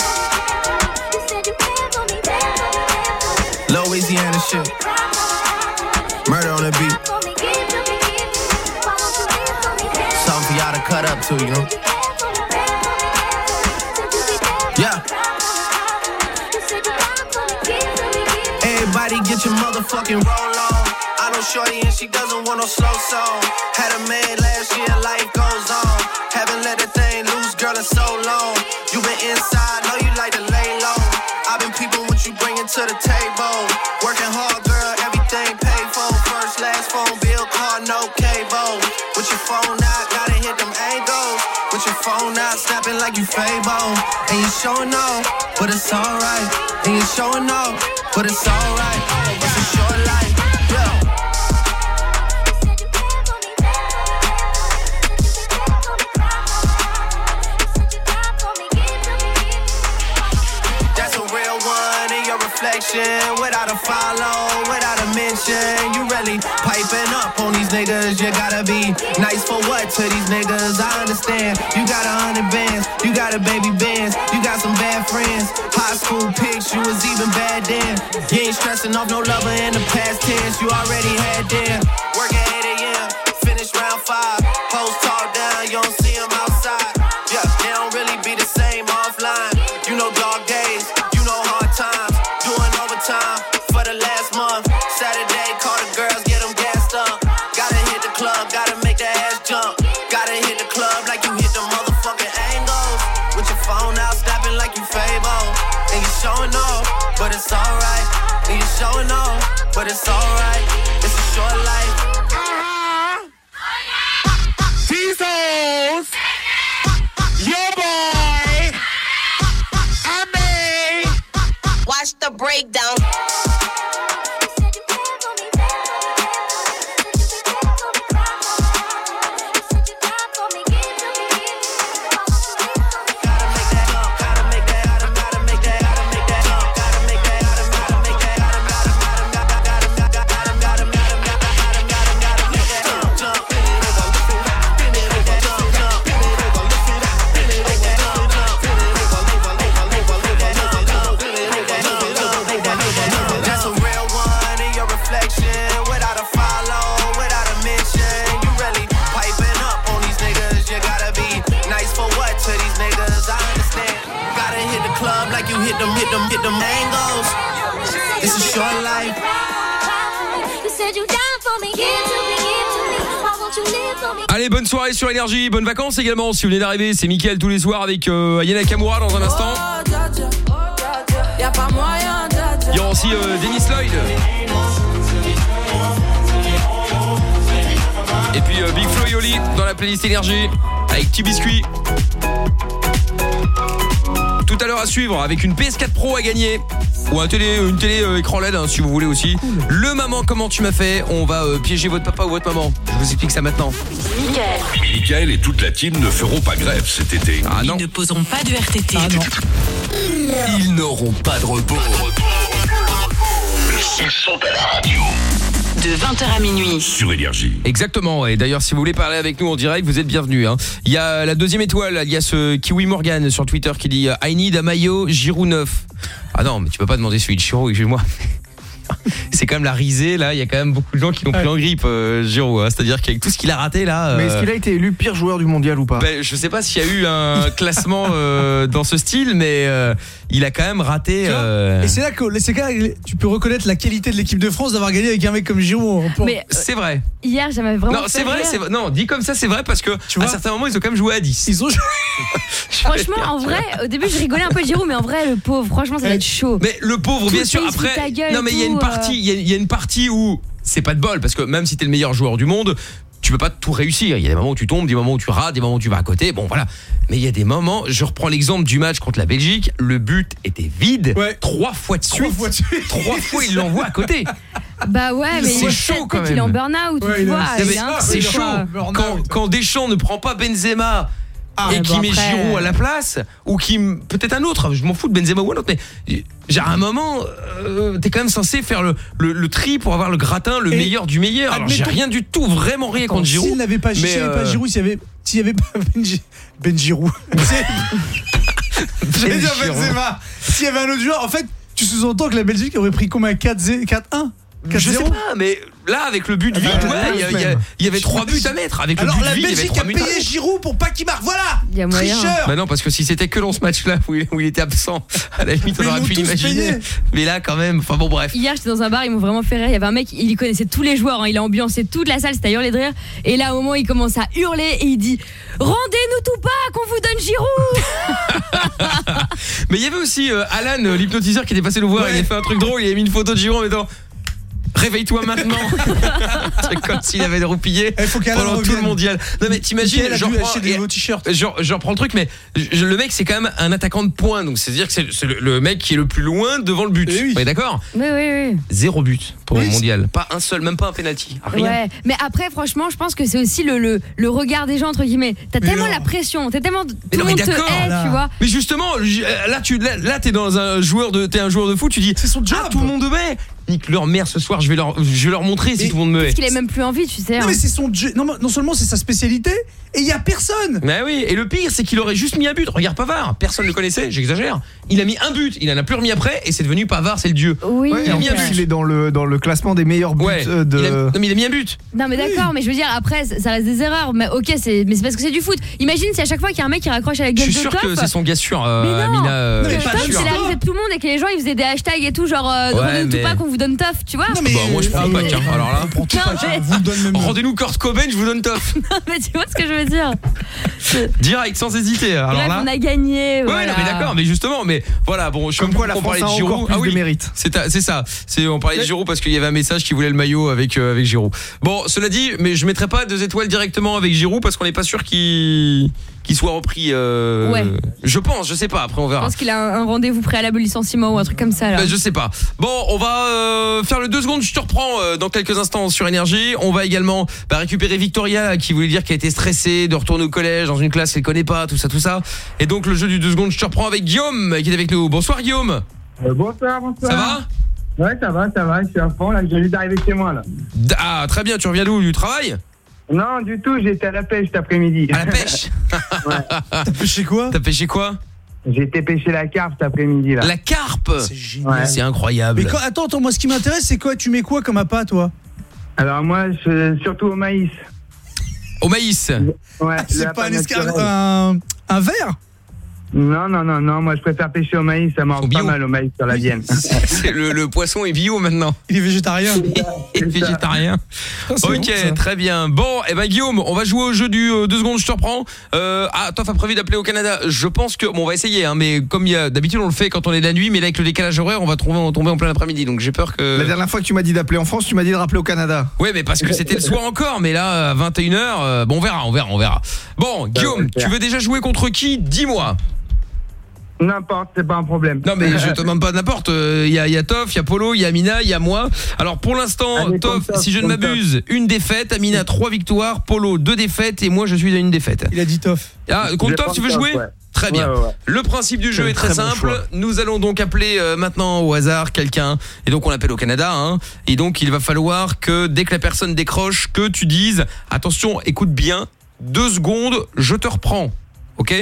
You said you cared for me, cared for me, Louisiana shit. Murder on the beat. Something for y'all to cut up to, you know? Everybody get your motherfucking roll on. I know Shorty and she doesn't want no slow song. Had a man last year, life goes on. Haven't let the thing loose, girl, in so long. You been inside, know you like to lay low. I've been peeping what you bringing to the table. Working hard, phone out, snapping like you Fable. And you showing off, but it's alright. And you showing off, but it's alright. It's a short life. That's a real one in your reflection. Without a follow, You really piping up on these niggas. You gotta be nice for what to these niggas? I understand. You got a hundred bands, you got a baby bands, you got some bad friends. High school pics, you was even bad then. You ain't stressing off no lover in the past tense. You already had them. Working 8 a.m., finish round five. Alright. And you showing off, but it's alright. It's a short life. These hoes. Your boy. I may. Watch the breakdown. Them, hit them, hit them angles. It's a short life. You said you died for me, give to me, give to me. Why won't you live for me? Allez, bonne soirée sur Énergie, bonnes vacances également. Si vous venez d'arriver, c'est Mickaël tous les soirs avec euh, Ayana Kamura dans un instant. Y'a pas moyen, dja, dja. Il y aura aussi euh, Dennis Lloyd. Et puis euh, Big Flo et Oli dans la playlist Énergie avec Petit Biscuit. Tout à l'heure à suivre avec une PS4 Pro à gagner ou un télé, une télé euh, écran LED hein, si vous voulez aussi. Le maman comment tu m'as fait? On va euh, piéger votre papa ou votre maman. Je vous explique ça maintenant. Michael et toute la team ne feront pas grève cet été. Ah non. Ils ne poseront pas de RTT. Ils n'auront pas de repos. Ils sont à la radio. De 20h à minuit. Sur Énergie. Exactement. Et d'ailleurs, si vous voulez parler avec nous en direct, vous êtes bienvenus. hein. Il y a la deuxième étoile. Il y a ce Kiwi Morgan sur Twitter qui dit I need a maillot Giroud 9. Ah non, mais tu peux pas demander celui de Giroud. Excuse-moi. [laughs] C'est quand même la risée là. Il y a quand même beaucoup de gens qui l'ont pris en grippe, euh, Giroud. hein. C'est-à-dire qu'avec tout ce qu'il a raté là. Mais est-ce euh, qu'il a été élu pire joueur du mondial ou pas ben, je sais pas s'il y a eu un [laughs] classement euh, dans ce style, mais euh, il a quand même raté. euh, Et c'est là que c'est tu peux reconnaître la qualité de l'équipe de France d'avoir gagné avec un mec comme Giroud. Mais, euh, C'est vrai. Hier, j'avais vraiment. Non, c'est vrai, c'est. Non, dit comme ça, c'est vrai parce que à certains moments, ils ont quand même joué à 10. Ils ont [laughs] Franchement, en vrai, au début, je rigolais un peu Giroud, mais en vrai, le pauvre, franchement, ça va être chaud. Mais le pauvre, bien sûr, après. non, mais il y a et une partie il y, a- il y a une partie où c'est pas de bol parce que même si t'es le meilleur joueur du monde, tu peux pas tout réussir. Il y a des moments où tu tombes, des moments où tu rates, des moments où tu vas à côté. Bon voilà. Mais il y a des moments, je reprends l'exemple du match contre la Belgique, le but était vide trois fois de suite. Trois [laughs] fois, il l'envoie à côté. Bah ouais, mais c'est il- chaud quand même. qu'il est en burn-out, tu vois. Il C'est chaud. Quand, quand Deschamps ne prend pas Benzema Ah, et qui met après, Giroud à euh, la place ou qui peut-être un autre, je m'en fous de Benzema ou un autre, mais j'ai un moment, euh, t'es quand même censé faire le, le, le tri pour avoir le gratin, le Et meilleur du meilleur. Alors j'ai rien du tout, vraiment rien contre Giroud. S'il n'avait pas, mais, pas euh, Giroud, s'il y avait, s'il y avait pas [laughs] Benji, Ben Giroud. [laughs] J'allais dire Giroud. Benzema. S'il y avait un autre joueur, en fait, tu sous-entends que la Belgique aurait pris combien? 4-1 4-1 Je sais pas, mais là avec le but vide, Ah, ouais, il y avait trois buts à mettre. Avec Alors le but la vide, il y avait Belgique a payé. Giroud pour pas qu'il marque. Voilà Il y a moyen. Tricheur Bah non, parce que si c'était que dans ce match-là où, il- où il était absent, [laughs] à la limite on aurait pu l'imaginer. Mais là quand même, enfin bon bref. Hier, j'étais dans un bar, ils m'ont vraiment fait rire. Il y avait un mec, il y connaissait tous les joueurs, hein. il a ambiancé toute la salle, c'était à hurler de rire. Et là, au moment, il commence à hurler et il dit Rendez-nous tout pas, qu'on vous donne Giroud [laughs] Mais il y avait aussi euh, Alan, l'hypnotiseur, qui était passé nous voir. Il a fait un truc drôle. Il a mis une photo de Giroud en mettant. Réveille-toi maintenant. [laughs] C'est comme s'il avait roupillé qu'Alain pendant tout le mondial. Non mais t'imagines, j'en prends, des et- nouveaux t-shirts. j'en- j'en prends le truc, mais je- le mec c'est quand même un attaquant de poing, donc c'est à dire que c'est le, le mec qui est le plus loin devant le but. Eh On est d'accord Oui, oui, oui. Zéro but pour Oui, le mondial, pas un seul, même pas un penalty, rien. Ouais, mais après, franchement, je pense que c'est aussi le, le, le regard des gens, entre guillemets. T'as tellement non. la pression, t'as tellement. Tout Mais le non, mais monde te d'accord, hait, tu vois. Mais justement, euh, là tu là, là, t'es dans un joueur de t'es un joueur de foot, tu dis C'est son job. ah, tout le monde met. Nique leur mère ce soir, je vais leur je vais leur montrer si Mais- tout le monde me met. Parce qu'il a même plus envie, tu sais. Non hein. mais c'est son jeu- non, non seulement c'est sa spécialité et il y a personne. Mais oui, et le pire c'est qu'il aurait juste mis un but. Regarde Pavard, personne ne le connaissait, j'exagère. Il a mis un but, il en a plus remis après et c'est devenu Pavard, c'est le dieu. Oui, Ouais, il a en mis un plus, but. il est dans le, dans le classement des meilleurs buts Ouais, euh, de. il a, non, mais il a mis un but. Non mais d'accord, mais je veux dire après ça reste des erreurs. Mais ok, c'est mais c'est parce que c'est du foot. Imagine si à chaque fois qu'il y a un mec qui raccroche à la Je gueule suis de sûr Toff. que c'est son gars sûr, euh, Mais non, Amina. euh, Non, mais je suis sûr. sûr. de tout le monde et que les gens ils faisaient des hashtags et tout genre euh, Ouais, tout mais- pas qu'on vous donne Toff, tu vois. Non mais Bah, moi, je prends euh, pas, tiens, alors là. on prend tout Non, même. Rendez-nous Kurt Cobain, je vous donne Toff. [laughs] mais tu vois ce que je veux dire Direct, sans hésiter. Alors Bref, là. on a gagné. Ouais, non, mais d'accord, mais justement, mais voilà, bon, je Comme quoi, la on France a parlait de encore Giroud. plus Ah de oui, mérite. C'est ta- c'est ça. C'est on parlait de Giroud parce qu'il y avait un message qui voulait le maillot avec euh, avec Giroud. Bon, cela dit, mais je mettrai pas deux étoiles directement avec Giroud parce qu'on n'est pas sûr qu'il qu'il soit repris. euh, Ouais. Je pense, je sais pas. Après, on Je verra. pense qu'il a un, un rendez-vous préalable licenciement ou un truc comme ça là. Bah, je sais pas. Bon, on va euh, faire le 2 secondes, je te reprends euh, dans quelques instants sur Énergie. On va également bah, récupérer Victoria qui voulait dire qu'elle était stressée de retourner au collège dans une classe qu'elle connaît pas, tout ça, tout ça. Et donc le jeu du 2 secondes, je te reprends avec Guillaume qui est avec nous. Bonsoir Guillaume. Euh, bonsoir, bonsoir. Ça va Ouais, ça va, ça va, je suis à fond, là, je viens juste d'arriver chez moi, là. Ah, très bien, tu reviens d'où? Du travail? Non, du tout, j'étais à la pêche cet après-midi. À la pêche [laughs] T'as pêché quoi? T'as pêché quoi? J'ai été pêcher la carpe cet après-midi, là. La carpe? C'est génial. Ouais. C'est incroyable. Mais quand- attends, attends, moi ce qui m'intéresse c'est quoi? Tu mets quoi comme appât toi? Alors, moi, je, surtout au maïs. Au maïs? Ouais, Ah, C'est pas un lapin escar... naturel. un, un verre? Non, non, non, non, moi, je préfère pêcher au maïs, ça bio. pas mal au maïs sur la Vienne. C'est le, le poisson est bio maintenant. Il est végétarien. [laughs] Il est végétarien. Ah, Ok, bon, très bien. Bon, et ben Guillaume, on va jouer au jeu du 2 secondes, je te reprends. Euh, ah, Toff a prévu d'appeler au Canada. Je pense que bon, on va essayer, hein, mais comme d'habitude on le fait quand on est la nuit, mais là avec le décalage horaire, on va trouver, on va tomber en plein après-midi. Donc j'ai peur que. La dernière fois que tu m'as dit d'appeler en France, tu m'as dit de rappeler au Canada. Ouais, mais parce que c'était le soir encore, mais là à 21h, euh, bon, on verra, on verra, on verra. Bon, Guillaume, tu veux déjà jouer contre qui? Dis-moi. N'importe, c'est pas un problème. Non mais je [laughs] te demande pas n'importe. Euh, Il y a, il y a Toff, il y a Polo, il y a Amina, il y a moi. Alors pour l'instant, Toff, si je ne m'abuse, une défaite. Amina trois victoires. Polo deux défaites et moi je suis à une défaite. Il a dit toff. Ah, contre Toff, tu veux jouer ouais. Très bien. Ouais, ouais, ouais. Le principe du jeu est très, simple. Nous allons donc appeler euh, maintenant au hasard quelqu'un. Et donc on l'appelle au Canada. Hein. Et donc il va falloir que dès que la personne décroche, que tu dises attention, écoute bien, deux secondes, je te reprends. Ok?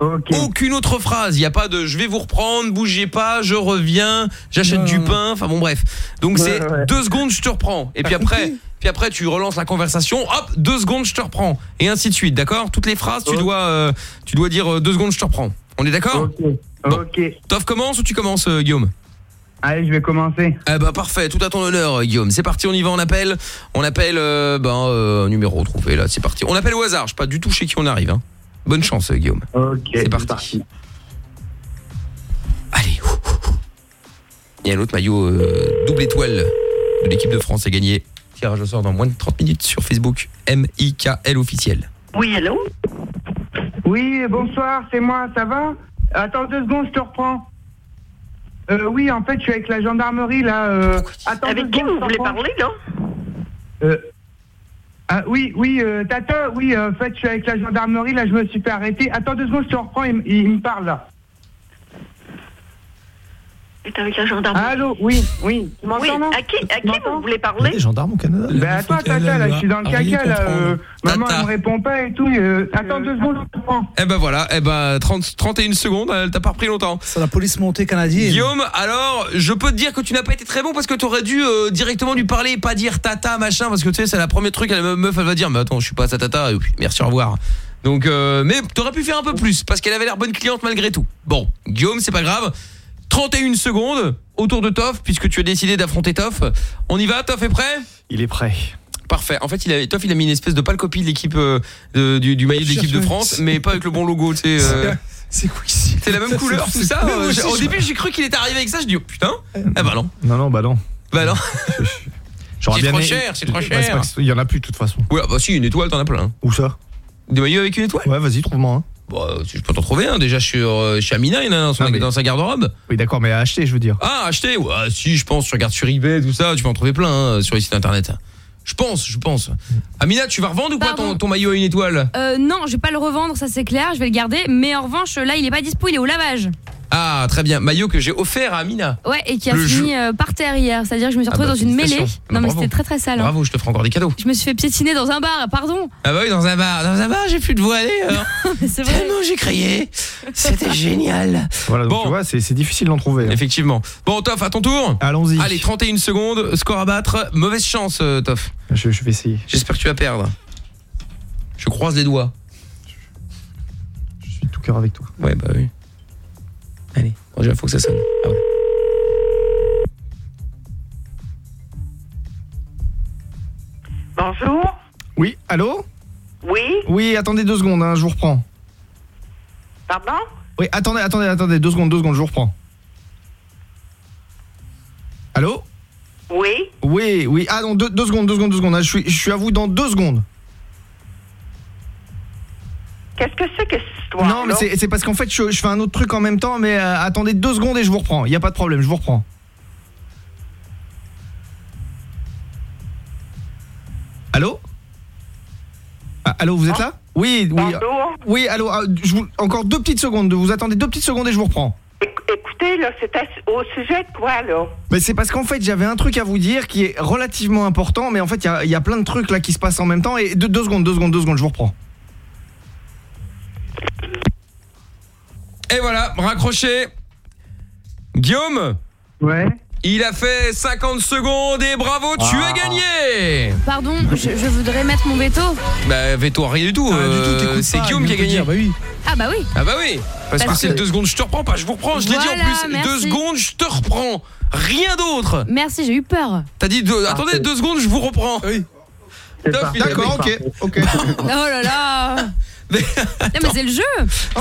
Aucune autre phrase. Il n'y a pas de je vais vous reprendre, bougez pas, je reviens, j'achète du pain. Enfin bon, bref. Donc Ouais, c'est ouais. deux secondes, je te reprends. Et puis après, compris puis après, tu relances la conversation. Hop, deux secondes, je te reprends. Et ainsi de suite, d'accord? Toutes les phrases, tu dois, euh, tu dois dire euh, deux secondes, je te reprends. On est d'accord? Ok. Bon. Ok. Toff commence ou tu commences, euh, Guillaume? Allez, je vais commencer. eh ben parfait, tout à ton honneur Guillaume. C'est parti, on y va, on appelle. On appelle ben un numéro trouvé là, c'est parti. On appelle au hasard, je sais pas du tout chez qui on arrive hein. Bonne chance Guillaume. Ok. C'est parti. Allez. Il y a l'autre maillot euh, double étoile de l'équipe de France est gagné. Tirage au sort dans moins de 30 minutes sur Facebook. M-I-K-L officiel. Oui, allô? Oui, bonsoir, c'est moi, ça va? Attends deux secondes, je te reprends. Euh, oui, en fait, je suis avec la gendarmerie, là. Euh, attends Avec deux qui secondes, vous voulez parler, là Euh, ah, oui, oui, euh, Tata, oui, euh, en fait, je suis avec la gendarmerie, là, je me suis fait arrêter. Attends deux secondes, je te reprends, il, il me parle, là. T'es avec la gendarmerie Allô, oui, oui. Tu m'entends, Oui, non à qui, à qui vous voulez parler gendarmes au Canada Ben attends, Tata, là, je suis dans le caca, là. euh, maman, elle me répond pas et tout. euh, attends deux secondes, je te reprends. Eh ben voilà, eh ben 30, 31 secondes, elle t'a pas repris longtemps. C'est la police montée canadienne. Guillaume, alors, je peux te dire que tu n'as pas été très bon parce que tu aurais dû euh, directement lui parler et pas dire tata machin parce que tu sais, c'est la première truc, la meuf elle va dire mais attends, je suis pas sa tata, et puis, merci au revoir. Donc euh, mais t'aurais pu faire un peu plus parce qu'elle avait l'air bonne cliente malgré tout. Bon, Guillaume, c'est pas grave. 31 secondes autour de Toff puisque tu as décidé d'affronter Toff. On y va, Toff est prêt? Il est prêt. Parfait. En fait, il a, Toff, il a mis une espèce de pâle copie de l'équipe euh, du, du maillot de l'équipe de France, mais pas avec le bon logo. tu sais, euh, [laughs] C'est quoi ici? C'est la même couleur, tout ça. Euh, aussi, Au début, j'ai cru qu'il était arrivé avec ça. Je dis oh, putain. Ah bah non. Non, non, bah non. Bah non. [laughs] C'est trop cher, c'est trop cher. Il y en a plus de toute façon. Ouais, bah si, une étoile, t'en as plein. Où ça? Des maillots avec une étoile? Ouais, vas-y, trouve-moi. Bah, si je peux t'en trouver un. Déjà, sur, euh, chez Amina, il y en a un dans, son- Non, mais- dans sa garde-robe. Oui, d'accord, mais à acheter, je veux dire. Ah, acheter Ouais, si, je pense. Tu regardes sur eBay, tout ça. Tu peux en trouver plein hein, sur les sites internet. Je pense, je pense. Amina, tu vas revendre ou quoi ton, ton maillot à une étoile? Euh, non, je vais pas le revendre, ça c'est clair, je vais le garder. Mais en revanche, là, il est pas dispo, il est au lavage. Ah, très bien. Maillot que j'ai offert à Amina. Ouais, et qui a Le fini euh, par terre hier. C'est-à-dire que je me suis Ah retrouvée bah, dans une mêlée. félicitations. Non, mais Bravo. c'était très très sale. hein. Bravo, je te ferai encore des cadeaux. Je me suis fait piétiner dans un bar, pardon. Ah bah oui, dans un bar. Dans un bar, j'ai plus de voix. [laughs] Mais c'est vrai. Tellement j'ai crié. C'était génial. Voilà, donc Bon. tu vois, c'est c'est difficile d'en trouver. hein. Effectivement. Bon, Toff, à ton tour. Allons-y. Allez, 31 secondes, score à battre. Mauvaise chance, euh, Toff. Je, je vais essayer. J'espère que tu vas perdre. Je croise les doigts. Je suis tout cœur avec toi. Ouais, bah oui. Bon, déjà, faut que ça sonne. Ah ouais. Bonjour Oui, allô? Oui Oui, attendez deux secondes, hein, je vous reprends. Pardon? Oui, attendez, attendez, attendez, deux secondes, deux secondes, je vous reprends. Allô? Oui Oui, oui, ah non, deux, deux secondes, deux secondes, deux secondes, hein, je suis, je suis à vous dans deux secondes. Qu'est-ce que c'est que cette histoire non, mais c'est parce qu'en fait, je, je fais un autre truc en même temps, mais euh, attendez deux secondes et je vous reprends. Il n'y a pas de problème, je vous reprends. Allô? Ah, Allô, vous êtes là? Oui, oui. Bonjour. Oui, allô, ah, je vous- encore deux petites secondes, vous attendez deux petites secondes et je vous reprends. Écoutez, là, c'était au sujet de quoi, là? Mais c'est parce qu'en fait, j'avais un truc à vous dire qui est relativement important, mais en fait, il y a, il y a plein de trucs là qui se passent en même temps. Et deux, deux secondes, deux secondes, deux secondes, je vous reprends. Et voilà, raccroché. Guillaume Ouais. Il a fait 50 secondes et bravo, tu Ah. as gagné Pardon, je, je voudrais mettre mon veto. Bah, veto, rien du tout. Ah, du tout, euh, c'est Guillaume il qui a gagné. dire, Bah oui. Ah bah oui. Ah bah oui Parce, Parce que c'est que- deux secondes, je te reprends pas, je vous reprends, je l'ai dit Voilà, en plus. merci. Deux secondes, je te reprends. Rien d'autre. Merci, j'ai eu peur. T'as dit deux, attendez, deux secondes, je vous reprends. Oui. D'accord, ok, ok. [laughs] Oh là là. [laughs] [laughs] non mais c'est le jeu.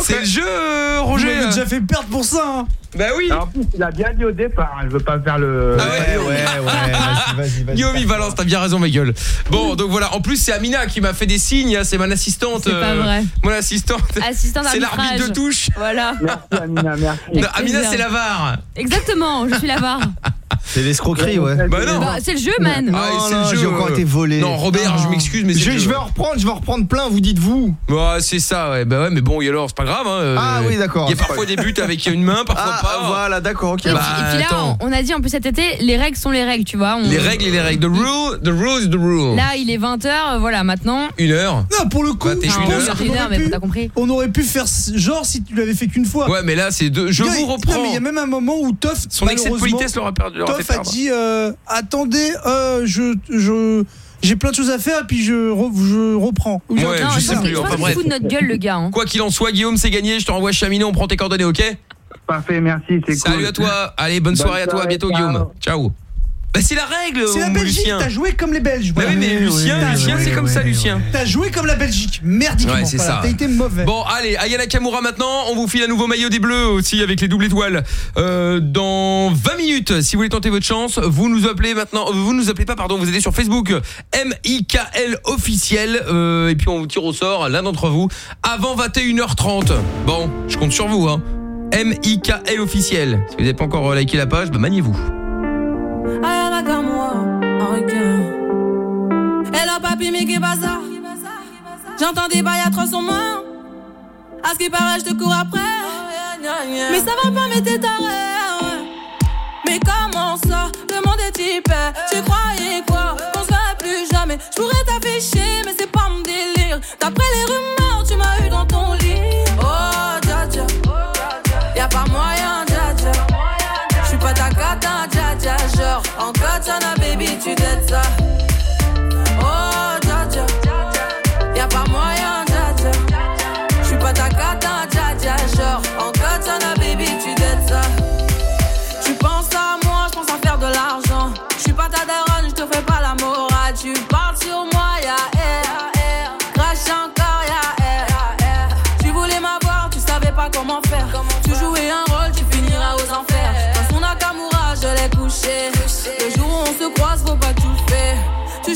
C'est le jeu, euh, Vous Roger. m'avez déjà fait perdre pour ça. hein. Bah oui. En plus, il a bien dit au départ, hein, je veux pas faire le. Ah ouais, Ouais, ouais, vas-y, vas-y, vas-y. Guillaume, il balance, t'as bien raison, ma gueule. Bon, donc voilà, en plus, c'est Amina qui m'a fait des signes, hein, c'est mon assistante. C'est pas vrai. Mon assistante. Assistante C'est l'arbitre de touche. Voilà. Merci, Amina, merci. Non, Amina, c'est la VAR. Exactement, je suis la VAR. [laughs] C'est l'escroquerie, ouais. Bah non. Bah, c'est le jeu, man. Ah, c'est le jeu, j'ai encore euh. été volé. Non, Robert, je m'excuse, mais c'est Je, le je jeu. vais en reprendre, je vais en reprendre plein, vous dites vous. Ouais, c'est ça, ouais. Bah ouais, mais bon, et alors, c'est pas grave. Hein, Ah euh, oui, d'accord, Il y a parfois des buts avec une main, parfois Ah, pas. voilà, d'accord, ok. Et puis, Bah, et puis là, attends. on, on a dit en plus cet été, les règles sont les règles, tu vois. on- Les règles et les règles. The rule, the rule is the rule. Là, il est 20h, voilà, maintenant. Une heure. Non, pour le coup, Bah, je une pense heure. Une heure, mais pu- t'as compris. on aurait pu faire genre si tu l'avais fait qu'une fois. Ouais, mais là, c'est deux. Je vous reprends. mais il y a même un moment où Toff, Son excès de politesse l'aura perdu. Toff a dit euh, attendez, euh, je je j'ai plein de choses à faire puis je re- je reprends. Ouais, non, je je sais plus, enfin bref. de notre gueule, le gars. hein. Quoi qu'il en soit, Guillaume, c'est gagné. Je te renvoie chez Amino, on prend tes coordonnées, ok? Parfait, merci, c'est cool. Salut à toi. Allez, bonne Bonne soirée à toi. À bientôt, ciao. Guillaume. Ciao. Bah c'est la règle, C'est la Belgique, Lucien. t'as joué comme les Belges. Bah oui, mais Lucien, T'as Lucien, joué- c'est comme ça, Lucien. T'as joué comme la Belgique, merdiquement. Ouais, c'est voilà, ça. T'as été mauvais. Bon, allez, Ayana Kamura maintenant. On vous file un nouveau maillot des Bleus aussi avec les doubles étoiles. Euh, dans 20 minutes, si vous voulez tenter votre chance, vous nous appelez maintenant. euh, Vous nous appelez pas, pardon. Vous allez sur Facebook M-I-K-L officiel. euh, et puis on vous tire au sort l'un d'entre vous avant 21h30. Bon, je compte sur vous, hein. M-I-K-L officiel. Si vous n'avez pas encore liké la page, bah maniez-vous. Hello papi, mais qu'est ça J'entends des bails à 300 morts. À ce qui paraît, je te cours après. Mais ça va pas, mais t'es taré. Mais comment ça Le monde est hyper? Tu croyais quoi? Qu'on se verrait plus jamais. Je pourrais t'afficher, mais c'est pas mon délire. D'après les rumeurs,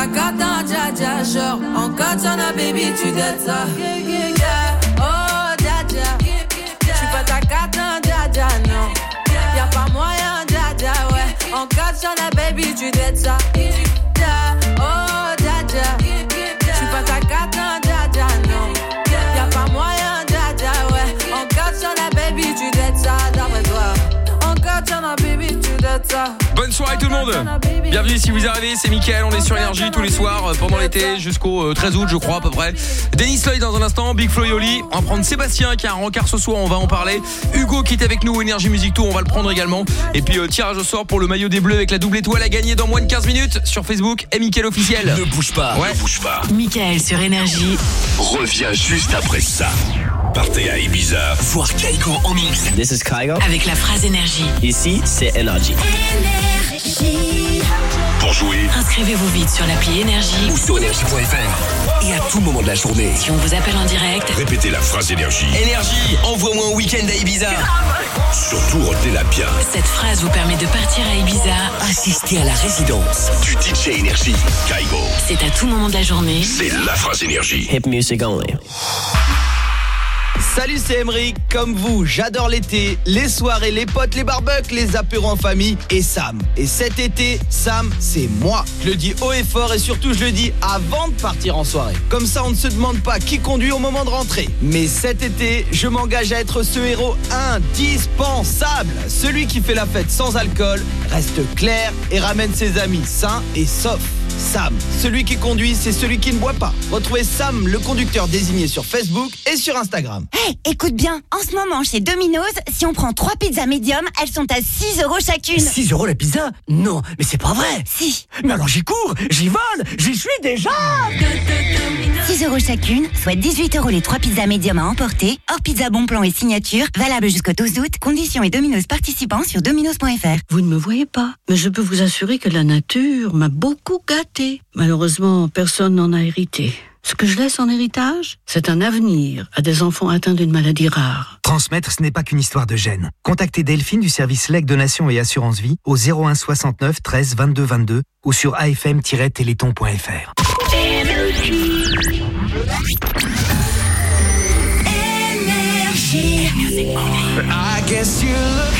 Ta cata, dja dja. Genre, en katana, baby, tu t'aides ça. Oh, dja dja. J'suis pas ta cata, dja dja, non. Y'a pas moyen, dja dja, ouais. En baby, tu t'aides ça. Oh, dja dja. Ta cata, dja dja, non. Y'a pas moyen, dja dja, ouais. En katana, baby, tu t'aides ça, d'après toi. En katana, baby, tu t'aides ça. Bonne soirée tout le monde Bienvenue si vous arrivez, c'est Mickaël, on est sur Énergie tous les soirs euh, pendant l'été jusqu'au euh, 13 août je crois à peu près. Denis Lloyd dans un instant, Big Flo et Oli, on va prendre Sébastien qui a un rencard ce soir, on va en parler. Hugo qui est avec nous, Énergie Music Tour, on va le prendre également. Et puis euh, tirage au sort pour le maillot des Bleus avec la double étoile à gagner dans moins de 15 minutes sur Facebook et Mickaël officiel. Ne bouge pas, ne bouge pas. Michael sur Énergie. Reviens juste après ça. Partez à Ibiza, voir Kaiko en mix. This is Kygo. Avec la phrase énergie. Ici, c'est Pour jouer Inscrivez-vous vite sur l'appli Énergie. ou sur énergie.fr. Et à tout moment de la journée, Si on vous appelle en direct, répétez la phrase énergie. Énergie, envoie-moi un week-end à Ibiza. Surtout retenez-la bien. cette phrase vous permet de partir à Ibiza. Assister à la résidence. Du DJ Énergie. Kaigo. C'est à tout moment de la journée. C'est la phrase énergie. Hip music only. Salut, c'est Emeric. Comme vous, j'adore l'été, les soirées, les potes, les barbecues, les apéros en famille et Sam. Et cet été, Sam, c'est moi. Je le dis haut et fort et surtout, je le dis avant de partir en soirée. Comme ça, on ne se demande pas qui conduit au moment de rentrer. Mais cet été, je m'engage à être ce héros indispensable. Celui qui fait la fête sans alcool, reste clair et ramène ses amis sains et saufs. Sam, celui qui conduit, c'est celui qui ne boit pas. Retrouvez Sam, le conducteur désigné sur Facebook et sur Instagram. Hey, écoute bien, en ce moment chez Domino's, si on prend trois pizzas médium, elles sont à 6 euros chacune. 6 euros la pizza? Non, mais c'est pas vrai. Si. Mais alors j'y cours, j'y vole, j'y suis déjà. 6 euros chacune, soit 18 euros les trois pizzas médium à emporter, hors pizza bon plan et signature, valable jusqu'au 12 août. Conditions et Domino's participants sur dominos.fr. Vous ne me voyez pas, mais je peux vous assurer que la nature m'a beaucoup gâté. Malheureusement, personne n'en a hérité. Ce que je laisse en héritage, c'est un avenir à des enfants atteints d'une maladie rare. Transmettre, ce n'est pas qu'une histoire de gènes. Contactez Delphine du service Leg Donation et Assurance Vie au 01 69 13 22 22 ou sur afm-téléthon.fr. I guess you look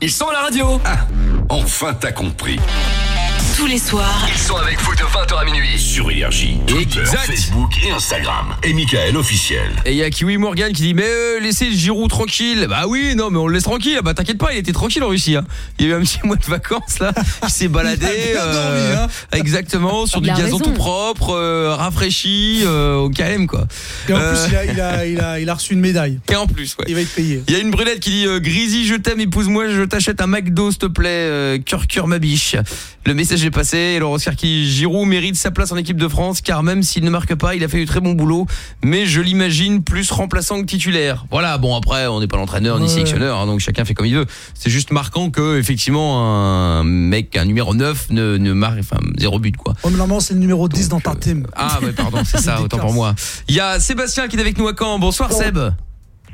ils sont à la radio. Ah, enfin t'as compris. Tous les soirs, Ils sont avec vous de 20h à minuit sur Énergie, Twitter, Exact. Facebook et Instagram. Et Michael officiel. Et il y a Kiwi Morgan qui dit mais euh, laissez Giroud tranquille. Bah oui, non mais on le laisse tranquille. Ah Bah t'inquiète pas, il était tranquille en Russie. hein. Il y a eu un petit [laughs] mois de vacances là. Il s'est baladé. [laughs] Il a bien dormi, hein. Exactement sur du gazon raison. tout propre, euh, rafraîchi, euh, au calme quoi. Et en Euh, plus, il a, il, a, [laughs] il, a, il a reçu une médaille. Et en plus, ouais. Il va être payé. Il y a une brunette qui dit euh, Grisy, je t'aime, épouse-moi, je t'achète un McDo, s'il te plaît, euh, cœur cœur ma biche. Le message est passé. Et Oscar qui Giroud mérite sa place en équipe de France, car même s'il ne marque pas, il a fait du très bon boulot. Mais je l'imagine plus remplaçant que titulaire. Voilà. Bon après, on n'est pas l'entraîneur ni Ouais. sélectionneur, hein, donc chacun fait comme il veut. C'est juste marquant que effectivement un mec, un numéro 9 ne, ne marque, enfin zéro but quoi. Oh, mais normalement, c'est le numéro 10 dans ta team. Ah ouais, pardon, c'est [laughs] ça. Autant pour moi. Il y a Sébastien qui est avec nous à Caen. Bonsoir Seb.